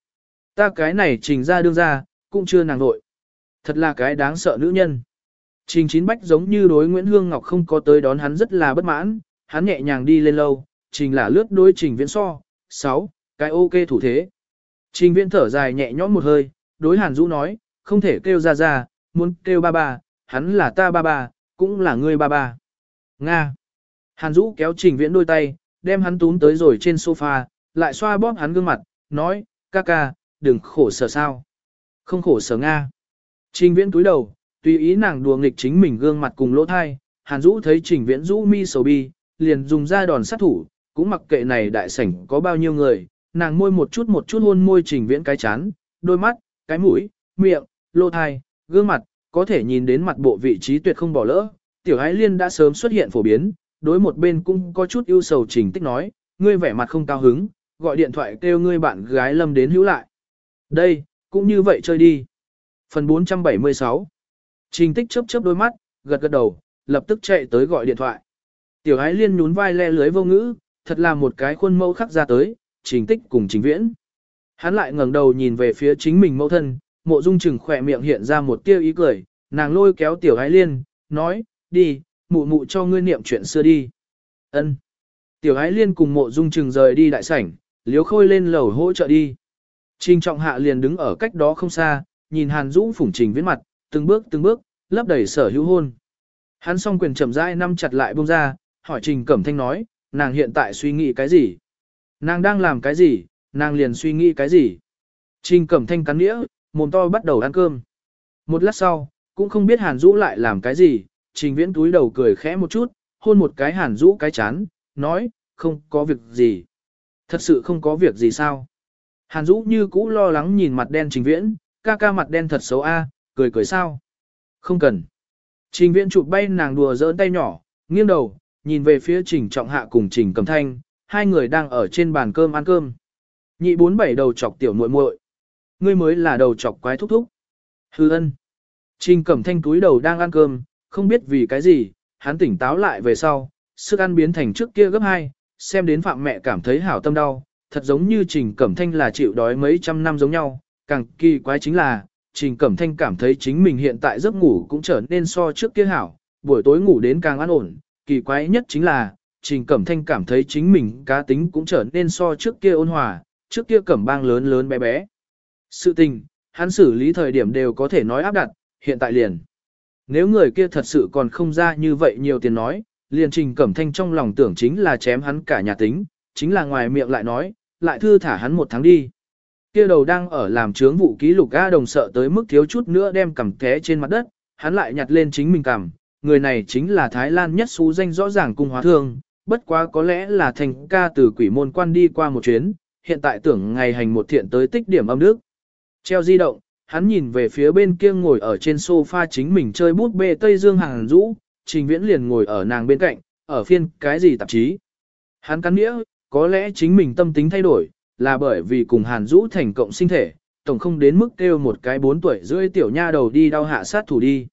Speaker 1: ta cái này trình ra đương ra, cũng chưa nàng vội. Thật là cái đáng sợ nữ nhân. Trình chín bách giống như đối Nguyễn Hương Ngọc không có tới đón hắn rất là bất mãn, hắn nhẹ nhàng đi lên lâu, trình là lướt đối trình viễn so, 6, cái ok thủ thế. Trình viễn thở dài nhẹ nhõm một hơi, đối Hàn Dũ nói, không thể kêu ra ra, muốn kêu ba ba, hắn là ta ba ba, cũng là ngươi ba ba. Nga. Hàn Dũ kéo trình viễn đôi tay, đem hắn túm tới rồi trên sofa, lại xoa bóp hắn gương mặt, nói, ca ca, đừng khổ sở sao. Không khổ sở Nga. Trình viễn túi đầu, tùy ý nàng đùa nghịch chính mình gương mặt cùng lỗ thai, Hàn Dũ thấy trình viễn rũ mi sầu bi, liền dùng ra đòn sát thủ, cũng mặc kệ này đại sảnh có bao nhiêu người, nàng môi một chút một chút hôn môi trình viễn cái chán, đôi mắt, cái mũi, miệng, lỗ thai, gương mặt, có thể nhìn đến mặt bộ vị trí tuyệt không bỏ lỡ. Tiểu Ái Liên đã sớm xuất hiện phổ biến, đối một bên cũng có chút ưu sầu trình tích nói, ngươi vẻ mặt không cao hứng, gọi điện thoại kêu ngươi bạn gái lâm đến hữu lại. Đây, cũng như vậy chơi đi. Phần 476 Trình tích chớp chớp đôi mắt, gật gật đầu, lập tức chạy tới gọi điện thoại. Tiểu Ái Liên nhún vai le lưới vô ngữ, thật là một cái khuôn mẫu khắc ra tới, trình tích cùng trình viễn. Hắn lại ngẩng đầu nhìn về phía chính mình mẫu thân, mộ dung trừng khỏe miệng hiện ra một tia ý cười, nàng lôi kéo tiểu ái liên, nói, đi, mụ mụ cho ngươi niệm chuyện xưa đi. ân Tiểu ái liên cùng mộ dung trừng rời đi đại sảnh, liếu khôi lên lầu hỗ trợ đi. Trình trọng hạ liền đứng ở cách đó không xa, nhìn hàn dũ phủng trình viễn mặt, từng bước từng bước, lấp đầy sở hữu hôn. Hắn song quyền chậm rãi năm chặt lại buông ra, hỏi trình cẩm thanh nói, nàng hiện tại suy nghĩ cái gì? Nàng đang làm cái gì, nàng liền suy nghĩ cái gì? Trình cẩm thanh cắn nĩa, mồm to bắt đầu ăn cơm. Một lát sau, cũng không biết Hàn Dũ lại làm cái gì, trình viễn túi đầu cười khẽ một chút, hôn một cái Hàn Dũ cái chán, nói, không có việc gì. Thật sự không có việc gì sao? Hàn Dũ như cũ lo lắng nhìn mặt đen trình viễn, ca ca mặt đen thật xấu a, cười cười sao? Không cần. Trình viễn chụp bay nàng đùa giỡn tay nhỏ, nghiêng đầu, nhìn về phía trình trọng hạ cùng trình cầm thanh, hai người đang ở trên bàn cơm ăn cơm. Nhị bốn bảy đầu chọc tiểu muội muội, Ngươi mới là đầu chọc quái thúc thúc. Hư ân. Trình cẩm thanh túi đầu đang ăn cơm, không biết vì cái gì, hắn tỉnh táo lại về sau, sức ăn biến thành trước kia gấp hai, xem đến phạm mẹ cảm thấy hảo tâm đau, thật giống như trình cẩm thanh là chịu đói mấy trăm năm giống nhau, càng kỳ quái chính là, trình cẩm thanh cảm thấy chính mình hiện tại giấc ngủ cũng trở nên so trước kia hảo, buổi tối ngủ đến càng an ổn, kỳ quái nhất chính là, trình cẩm thanh cảm thấy chính mình cá tính cũng trở nên so trước kia ôn hòa, trước kia cẩm bang lớn lớn bé bé. Sự tình, hắn xử lý thời điểm đều có thể nói áp đặt, hiện tại liền. Nếu người kia thật sự còn không ra như vậy nhiều tiền nói, liền trình cẩm thanh trong lòng tưởng chính là chém hắn cả nhà tính, chính là ngoài miệng lại nói, lại thư thả hắn một tháng đi. Kia đầu đang ở làm chướng vụ ký lục A đồng sợ tới mức thiếu chút nữa đem cầm té trên mặt đất, hắn lại nhặt lên chính mình cầm, người này chính là Thái Lan nhất xú danh rõ ràng cung hóa thương, bất quá có lẽ là thành ca từ quỷ môn quan đi qua một chuyến, hiện tại tưởng ngày hành một thiện tới tích điểm âm đức. Treo di động, hắn nhìn về phía bên kia ngồi ở trên sofa chính mình chơi bút bê Tây Dương hàng rũ, trình viễn liền ngồi ở nàng bên cạnh, ở phiên cái gì tạp chí. Hắn cắn nghĩa, có lẽ chính mình tâm tính thay đổi, là bởi vì cùng hàn rũ thành cộng sinh thể, tổng không đến mức kêu một cái bốn tuổi rưỡi tiểu nha đầu đi đau hạ sát thủ đi.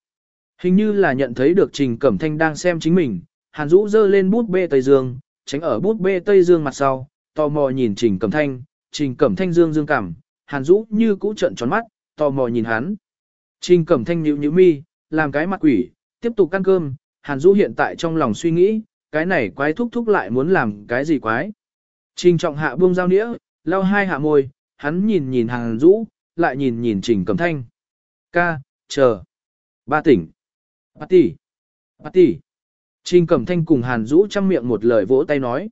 Speaker 1: Hình như là nhận thấy được Trình Cẩm Thanh đang xem chính mình, Hàn Dũ dơ lên bút bê Tây Dương, tránh ở bút bê Tây Dương mặt sau, tò mò nhìn Trình Cẩm Thanh, Trình Cẩm Thanh dương dương cảm, Hàn Dũ như cũ trận tròn mắt, tò mò nhìn hắn. Trình Cẩm Thanh nhíu nhíu mi, làm cái mặt quỷ, tiếp tục ăn cơm, Hàn Dũ hiện tại trong lòng suy nghĩ, cái này quái thúc thúc lại muốn làm cái gì quái. Trình trọng hạ buông dao nĩa, lau hai hạ môi, hắn nhìn nhìn Hàn Dũ, lại nhìn nhìn Trình Cẩm Thanh. Ca, chờ. Ba tỉnh. Ba tỷ. Ba tỷ. Trình Cẩm Thanh cùng Hàn Dũ chăm miệng một lời vỗ tay nói.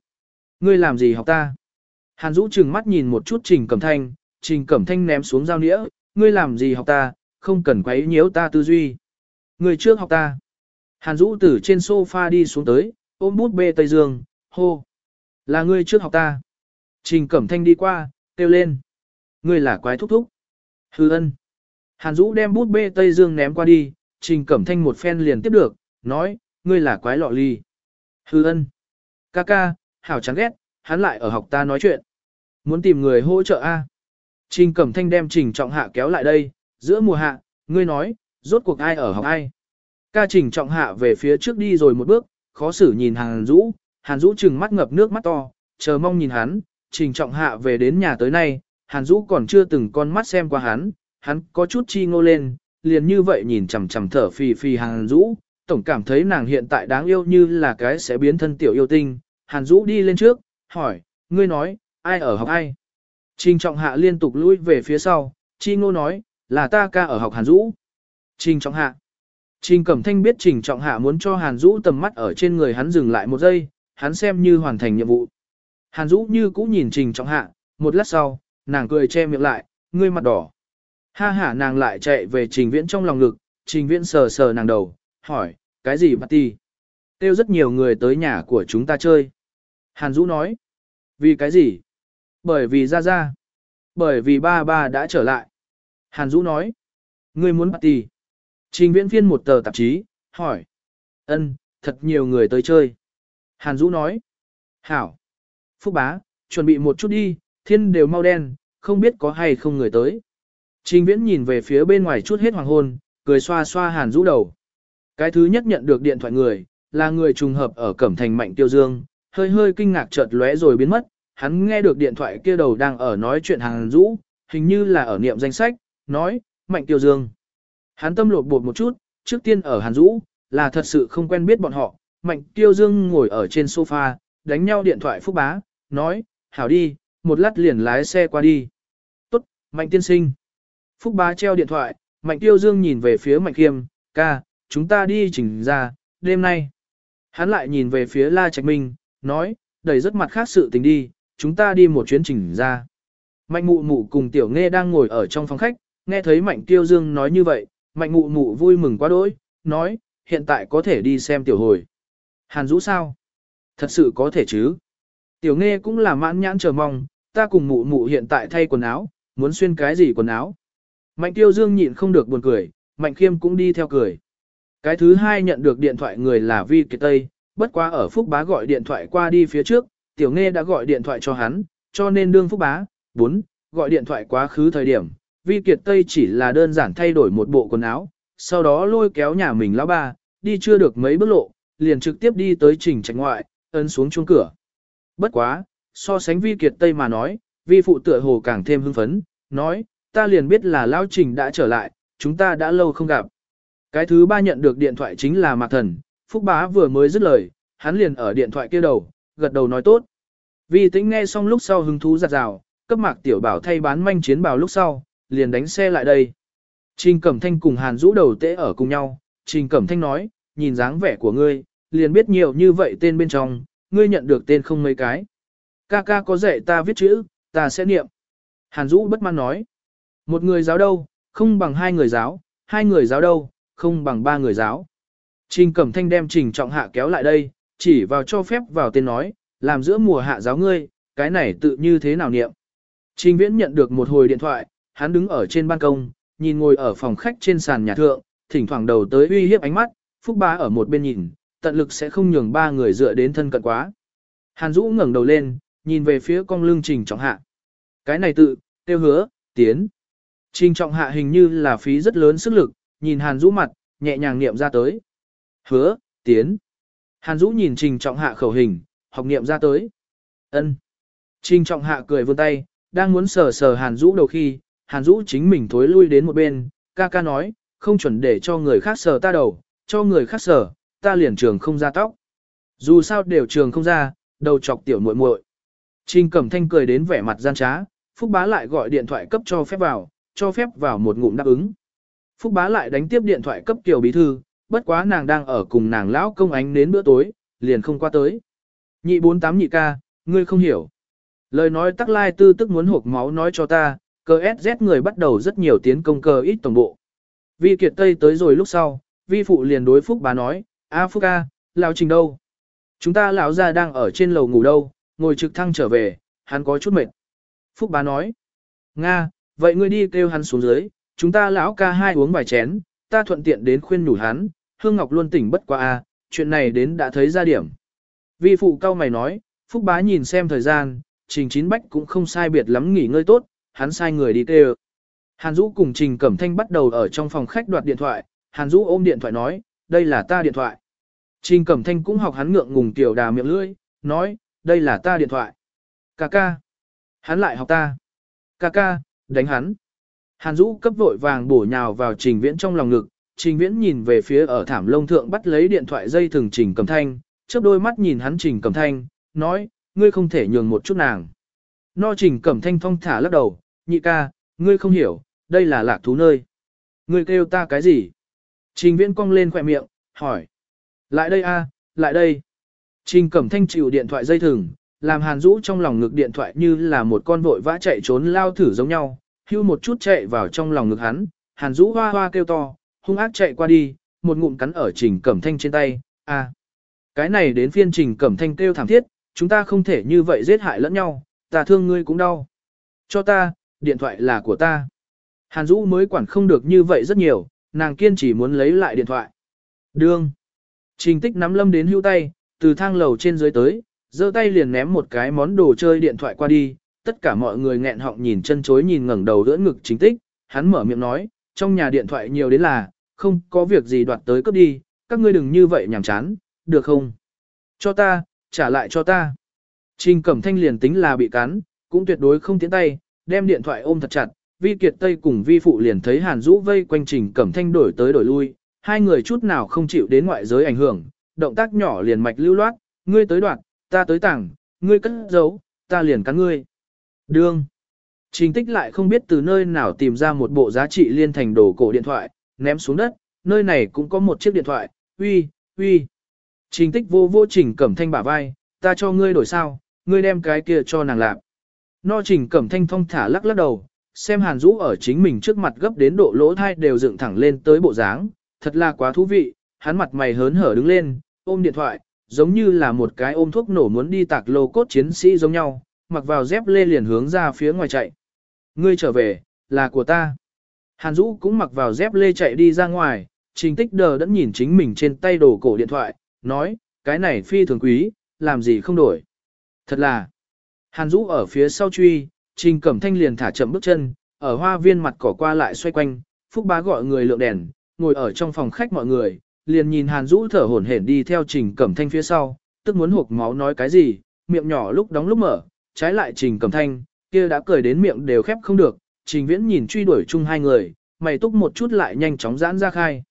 Speaker 1: Ngươi làm gì học ta? Hàn Dũ trừng mắt nhìn một chút Trình Cẩm Thanh, Trình Cẩm Thanh ném xuống dao nĩa, ngươi làm gì học ta, không cần quấy nhiễu ta tư duy. Ngươi trước học ta. Hàn Dũ từ trên sofa đi xuống tới, ôm bút bê Tây Dương, hô. Là ngươi trước học ta. Trình Cẩm Thanh đi qua, kêu lên. Ngươi là quái thúc thúc. Hư ân. Hàn Dũ đem bút bê Tây Dương ném qua đi, Trình Cẩm Thanh một phen liền tiếp được, nói, ngươi là quái lọ ly. Hư ân. Ca ca, hảo chán ghét, hắn lại ở học ta nói chuyện. Muốn tìm người hỗ trợ a? Trình Cẩm Thanh đem Trình Trọng Hạ kéo lại đây, giữa mùa hạ, ngươi nói, rốt cuộc ai ở học ai. Ca Trình Trọng Hạ về phía trước đi rồi một bước, khó xử nhìn Hàn Dũ, Hàn Dũ trừng mắt ngập nước mắt to, chờ mong nhìn hắn, Trình Trọng Hạ về đến nhà tới nay, Hàn Dũ còn chưa từng con mắt xem qua hắn, hắn có chút chi ngô lên, liền như vậy nhìn chằm chằm thở phì phì Hàn Dũ, tổng cảm thấy nàng hiện tại đáng yêu như là cái sẽ biến thân tiểu yêu tinh. Hàn Dũ đi lên trước, hỏi, ngươi nói, ai ở học ai? Trình Trọng Hạ liên tục lui về phía sau, chi ngô nói, là ta ca ở học Hàn Dũ. Trình Trọng Hạ. Trình Cẩm Thanh biết Trình Trọng Hạ muốn cho Hàn Dũ tầm mắt ở trên người hắn dừng lại một giây, hắn xem như hoàn thành nhiệm vụ. Hàn Dũ như cũ nhìn Trình Trọng Hạ, một lát sau, nàng cười che miệng lại, ngươi mặt đỏ. Ha ha nàng lại chạy về Trình Viễn trong lòng ngực, Trình Viễn sờ sờ nàng đầu, hỏi, cái gì party? Tiêu rất nhiều người tới nhà của chúng ta chơi. Hàn Dũ nói, vì cái gì? Bởi vì ra ra. Bởi vì ba ba đã trở lại. Hàn Dũ nói, ngươi muốn party. Trình Viễn phiên một tờ tạp chí, hỏi, ân, thật nhiều người tới chơi. Hàn Dũ nói, hảo. Phúc bá, chuẩn bị một chút đi, thiên đều mau đen, không biết có hay không người tới. Trình Viễn nhìn về phía bên ngoài chút hết hoàng hôn, cười xoa xoa Hàn Dũ đầu. Cái thứ nhất nhận được điện thoại người, là người trùng hợp ở Cẩm Thành Mạnh Tiêu Dương, hơi hơi kinh ngạc chợt lóe rồi biến mất, hắn nghe được điện thoại kia đầu đang ở nói chuyện Hàn Dũ, hình như là ở niệm danh sách, nói, Mạnh Tiêu Dương. Hắn tâm lột bột một chút, trước tiên ở Hàn Dũ, là thật sự không quen biết bọn họ, Mạnh Tiêu Dương ngồi ở trên sofa, đánh nhau điện thoại phúc bá, nói, hảo đi, một lát liền lái xe qua đi. Tốt, Mạnh tiên sinh. Phúc bá treo điện thoại, Mạnh Tiêu Dương nhìn về phía Mạnh Khiêm, ca, chúng ta đi chỉnh ra, đêm nay. Hắn lại nhìn về phía La Trạch Minh, nói, đầy rất mặt khác sự tình đi, chúng ta đi một chuyến chỉnh ra. Mạnh mụ mụ cùng tiểu nghe đang ngồi ở trong phòng khách, nghe thấy Mạnh Tiêu Dương nói như vậy, Mạnh mụ mụ vui mừng quá đỗi, nói, hiện tại có thể đi xem tiểu hồi. Hàn Dũ sao? Thật sự có thể chứ? Tiểu nghe cũng là mãn nhãn chờ mong, ta cùng mụ mụ hiện tại thay quần áo, muốn xuyên cái gì quần áo. Mạnh Tiêu Dương nhịn không được buồn cười, Mạnh Khiêm cũng đi theo cười. Cái thứ hai nhận được điện thoại người là Vi Kiệt Tây, bất quá ở Phúc Bá gọi điện thoại qua đi phía trước, Tiểu Nghe đã gọi điện thoại cho hắn, cho nên đương Phúc Bá, 4, gọi điện thoại quá khứ thời điểm, Vi Kiệt Tây chỉ là đơn giản thay đổi một bộ quần áo, sau đó lôi kéo nhà mình lão ba, đi chưa được mấy bước lộ, liền trực tiếp đi tới trình trạch ngoại, ấn xuống chuông cửa. Bất quá, so sánh Vi Kiệt Tây mà nói, Vi phụ tựa hồ càng thêm hưng phấn, nói, ta liền biết là Lao Trình đã trở lại, chúng ta đã lâu không gặp. Cái thứ ba nhận được điện thoại chính là Mạc Thần, Phúc Bá vừa mới dứt lời, hắn liền ở điện thoại kia đầu, gật đầu nói tốt. Vi tĩnh nghe xong lúc sau hứng thú giặt rào, cấp Mạc Tiểu Bảo thay bán manh chiến bào lúc sau, liền đánh xe lại đây. Trình Cẩm Thanh cùng Hàn Dũ đầu tễ ở cùng nhau, Trình Cẩm Thanh nói, nhìn dáng vẻ của ngươi, liền biết nhiều như vậy tên bên trong, ngươi nhận được tên không mấy cái. Ca ca có dạy ta viết chữ, ta sẽ niệm. Hàn Dũ bất mãn nói, một người giáo đâu, không bằng hai người giáo, hai người giáo đâu, không bằng ba người giáo. Trình Cẩm Thanh đem Trình Trọng Hạ kéo lại đây, chỉ vào cho phép vào tên nói, làm giữa mùa hạ giáo ngươi, cái này tự như thế nào niệm. Trình Viễn nhận được một hồi điện thoại, hắn đứng ở trên ban công, nhìn ngồi ở phòng khách trên sàn nhà thượng, thỉnh thoảng đầu tới uy hiếp ánh mắt, Phúc Ba ở một bên nhìn, tận lực sẽ không nhường ba người dựa đến thân cận quá. Hàn Dũ ngẩng đầu lên, nhìn về phía con lưng Trình Trọng Hạ. Cái này tự, tiêu hứa, tiến. Trình Trọng Hạ hình như là phí rất lớn sức lực, nhìn Hàn Dũ mặt, nhẹ nhàng niệm ra tới. Hứa, tiến. Hàn Dũ nhìn Trình Trọng Hạ khẩu hình, học niệm ra tới. Ân. Trình trọng hạ cười vươn tay, đang muốn sờ sờ Hàn Dũ đầu khi, Hàn Dũ chính mình thối lui đến một bên, ca ca nói, không chuẩn để cho người khác sờ ta đầu, cho người khác sờ, ta liền trường không ra tóc. Dù sao đều trường không ra, đầu chọc tiểu muội muội. Trình Cẩm Thanh cười đến vẻ mặt gian trá, Phúc Bá lại gọi điện thoại cấp cho phép vào, cho phép vào một ngụm đáp ứng. Phúc Bá lại đánh tiếp điện thoại cấp Kiều Bí Thư, bất quá nàng đang ở cùng nàng lão công ánh đến bữa tối, liền không qua tới. Nhị bốn tám nhị ca, ngươi không hiểu. Lời nói tắc lai tư tức muốn hộp máu nói cho ta, cờ SZ người bắt đầu rất nhiều tiến công cờ ít tổng bộ. Vi Kiệt Tây tới rồi lúc sau, vi phụ liền đối Phúc bá nói, A Phúc ca, lão trình đâu? Chúng ta lão gia đang ở trên lầu ngủ đâu, ngồi trực thăng trở về, hắn có chút mệt. Phúc bá nói, Nga, vậy ngươi đi kêu hắn xuống dưới, chúng ta lão ca hai uống vài chén, ta thuận tiện đến khuyên nhủ hắn, Hương Ngọc luôn tỉnh bất quá a, chuyện này đến đã thấy ra điểm. Vi phụ cao mày nói, Phúc bá nhìn xem thời gian, Trình Chín Bách cũng không sai biệt lắm nghỉ ngơi tốt, hắn sai người đi kêu. Hàn Dũ cùng Trình Cẩm Thanh bắt đầu ở trong phòng khách đoạt điện thoại, Hàn Dũ ôm điện thoại nói, đây là ta điện thoại. Trình Cẩm Thanh cũng học hắn ngượng ngùng tiểu đà miệng lưỡi, nói, đây là ta điện thoại. Cà ca. Hắn lại học ta. Cà ca, đánh hắn. Hàn Dũ cấp vội vàng bổ nhào vào Trình Viễn trong lòng ngực, Trình Viễn nhìn về phía ở thảm lông thượng bắt lấy điện thoại dây thường Trình Cẩm Thanh, chớp đôi mắt nhìn hắn Trình Cẩm Thanh, nói, ngươi không thể nhường một chút nàng. No Trình Cẩm Thanh thong thả lắc đầu, nhị ca, ngươi không hiểu, đây là lạc thú nơi. Ngươi kêu ta cái gì? Trình Viễn cong lên khỏe miệng, hỏi. Lại đây a, lại đây. Trình Cẩm Thanh chịu điện thoại dây thừng, làm Hàn Dũ trong lòng ngực điện thoại như là một con vội vã chạy trốn lao thử giống nhau, hưu một chút chạy vào trong lòng ngực hắn, Hàn Dũ hoa hoa kêu to, hung ác chạy qua đi, một ngụm cắn ở Trình Cẩm Thanh trên tay, a. Cái này đến phiên Trình Cẩm Thanh kêu thảm thiết, chúng ta không thể như vậy giết hại lẫn nhau, ta thương ngươi cũng đau. Cho ta, điện thoại là của ta. Hàn Dũ mới quản không được như vậy rất nhiều, nàng kiên chỉ muốn lấy lại điện thoại. Đương. Trình tích nắm lâm đến hưu tay, từ thang lầu trên dưới tới, giơ tay liền ném một cái món đồ chơi điện thoại qua đi, tất cả mọi người nghẹn họng nhìn chân chối nhìn ngẩng đầu đỡ ngực chính tích, hắn mở miệng nói, trong nhà điện thoại nhiều đến là, không có việc gì đoạt tới cướp đi, các ngươi đừng như vậy nhảm chán, được không? Cho ta, trả lại cho ta. Trình Cẩm Thanh liền tính là bị cắn, cũng tuyệt đối không tiến tay, đem điện thoại ôm thật chặt, Vi Kiệt Tây cùng Vi Phụ liền thấy Hàn Dũ vây quanh Trình Cẩm Thanh đổi tới đổi lui, hai người chút nào không chịu đến ngoại giới ảnh hưởng, động tác nhỏ liền mạch lưu loát, ngươi tới đoạn, ta tới tảng, ngươi cất giấu, ta liền cắn ngươi. Đương. Trình tích lại không biết từ nơi nào tìm ra một bộ giá trị liên thành đồ cổ điện thoại, ném xuống đất, nơi này cũng có một chiếc điện thoại, uy, uy. Trình tích vô vô trình cẩm thanh bả vai, ta cho ngươi đổi sao, ngươi đem cái kia cho nàng làm. No trình cẩm thanh thong thả lắc lắc đầu, xem hàn rũ ở chính mình trước mặt gấp đến độ lỗ thai đều dựng thẳng lên tới bộ dáng, thật là quá thú vị, hắn mặt mày hớn hở đứng lên, ôm điện thoại, giống như là một cái ôm thuốc nổ muốn đi tạc lô cốt chiến sĩ giống nhau, mặc vào dép lê liền hướng ra phía ngoài chạy. Ngươi trở về, là của ta. Hàn Dũ cũng mặc vào dép lê chạy đi ra ngoài, trình tích đờ đẫn nhìn chính mình trên tay đồ cổ điện thoại, nói, cái này phi thường quý, làm gì không đổi. Thật là, Hàn Dũ ở phía sau truy, trình cẩm thanh liền thả chậm bước chân, ở hoa viên mặt cỏ qua lại xoay quanh, Phúc Bá gọi người lượng đèn, ngồi ở trong phòng khách mọi người, liền nhìn Hàn Dũ thở hổn hển đi theo trình cẩm thanh phía sau, tức muốn hộp máu nói cái gì, miệng nhỏ lúc đóng lúc mở, trái lại trình cẩm thanh, kia đã cười đến miệng đều khép không được, trình viễn nhìn truy đuổi chung hai người, mày túc một chút lại nhanh chóng giãn ra khai.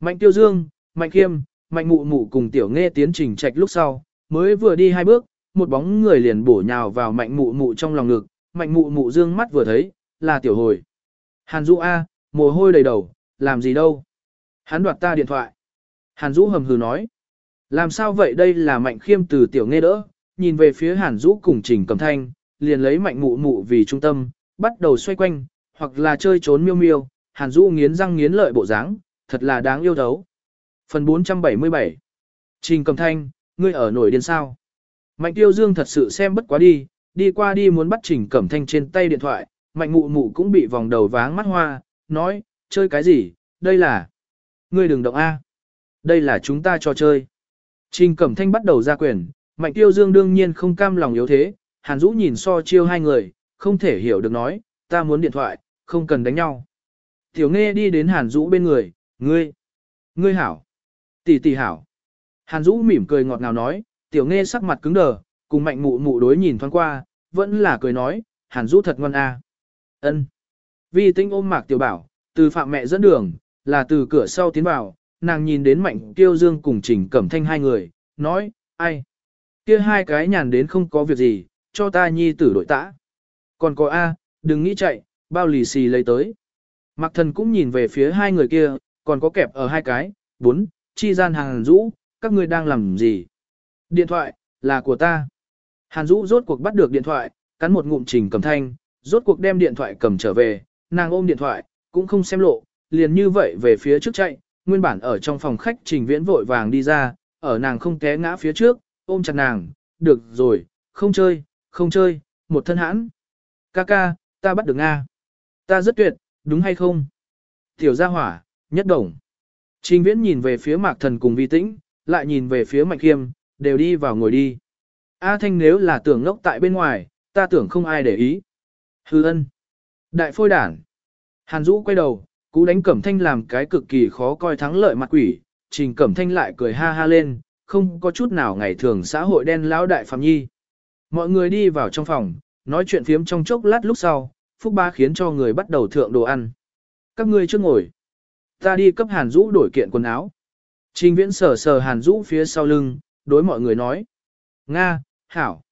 Speaker 1: Mạnh tiêu dương, mạnh khiêm, mạnh mụ mụ cùng tiểu nghe tiến trình trạch lúc sau, mới vừa đi hai bước, một bóng người liền bổ nhào vào mạnh mụ mụ trong lòng ngực, mạnh mụ mụ dương mắt vừa thấy, là tiểu hồi. Hàn Dũ A, mồ hôi đầy đầu, làm gì đâu. Hắn đoạt ta điện thoại. Hàn Dũ hầm hừ nói. Làm sao vậy đây là mạnh khiêm từ tiểu nghe đỡ, nhìn về phía Hàn Dũ cùng trình Cẩm thanh, liền lấy mạnh mụ mụ vì trung tâm, bắt đầu xoay quanh, hoặc là chơi trốn miêu miêu, Hàn Dũ nghiến răng nghiến lợi bộ dáng, thật là đáng yêu thấu. Phần 477 Trình Cẩm thanh, ngươi ở nổi điên sao? Mạnh tiêu dương thật sự xem bất quá đi, đi qua đi muốn bắt trình cẩm thanh trên tay điện thoại, mạnh mụ mụ cũng bị vòng đầu váng mắt hoa, nói, chơi cái gì, đây là... Ngươi đừng động A. Đây là chúng ta cho chơi. Trình cẩm thanh bắt đầu ra quyền, mạnh tiêu dương đương nhiên không cam lòng yếu thế, hàn dũ nhìn so chiêu hai người, không thể hiểu được nói, ta muốn điện thoại, không cần đánh nhau. Tiểu nghe đi đến hàn dũ bên người, ngươi, ngươi hảo. Tỷ tỷ hảo. Hàn Dũ mỉm cười ngọt ngào nói, tiểu nghe sắc mặt cứng đờ, cùng mạnh mụ mụ đối nhìn thoáng qua, vẫn là cười nói, Hàn Dũ thật ngoan a. Ân. Vi Tinh ôm Mạc Tiểu Bảo, từ phạm mẹ dẫn đường, là từ cửa sau tiến vào, nàng nhìn đến Mạnh Tiêu Dương cùng Trình Cẩm Thanh hai người, nói, ai? Kia hai cái nhàn đến không có việc gì, cho ta nhi tử đội tã. Còn có A, đừng nghĩ chạy, bao lì xì lấy tới. Mạc Thần cũng nhìn về phía hai người kia, còn có kẹp ở hai cái, bốn, chi gian hàng rũ, các ngươi đang làm gì? Điện thoại, là của ta. Hàn Dũ rốt cuộc bắt được điện thoại, cắn một ngụm trình cầm thanh, rốt cuộc đem điện thoại cầm trở về, nàng ôm điện thoại, cũng không xem lộ, liền như vậy về phía trước chạy, nguyên bản ở trong phòng khách trình viễn vội vàng đi ra, ở nàng không té ngã phía trước, ôm chặt nàng, được rồi, không chơi, không chơi, một thân hãn. Ca ca, ta bắt được Nga. Ta rất tuyệt, đúng hay không? Tiểu gia hỏa, nhất đồng. Trình viễn nhìn về phía mạc thần cùng vi tĩnh, lại nhìn về phía mạnh khiêm, đều đi vào ngồi đi. A Thanh nếu là tưởng ngốc tại bên ngoài, ta tưởng không ai để ý. Hư ân. Đại phôi đản. Hàn Dũ quay đầu, cú đánh Cẩm Thanh làm cái cực kỳ khó coi thắng lợi mặt quỷ, Trình Cẩm Thanh lại cười ha ha lên, không có chút nào ngày thường xã hội đen lão đại phạm nhi. Mọi người đi vào trong phòng, nói chuyện phiếm trong chốc lát lúc sau, Phúc Ba khiến cho người bắt đầu thượng đồ ăn. Các ngươi chưa ngồi. Ta đi cấp Hàn Dũ đổi kiện quần áo. Trình Viễn sờ sờ Hàn Dũ phía sau lưng, đối mọi người nói. Nga, hảo.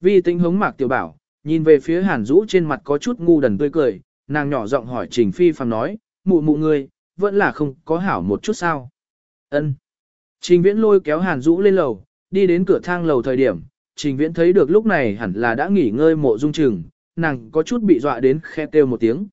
Speaker 1: vì tính hống mạc tiểu bảo, nhìn về phía hàn Dũ trên mặt có chút ngu đần tươi cười, nàng nhỏ giọng hỏi trình phi phàm nói, mụ mụ ngươi, vẫn là không có hảo một chút sao. ân Trình viễn lôi kéo hàn Dũ lên lầu, đi đến cửa thang lầu thời điểm, trình viễn thấy được lúc này hẳn là đã nghỉ ngơi mộ dung trừng, nàng có chút bị dọa đến khe kêu một tiếng.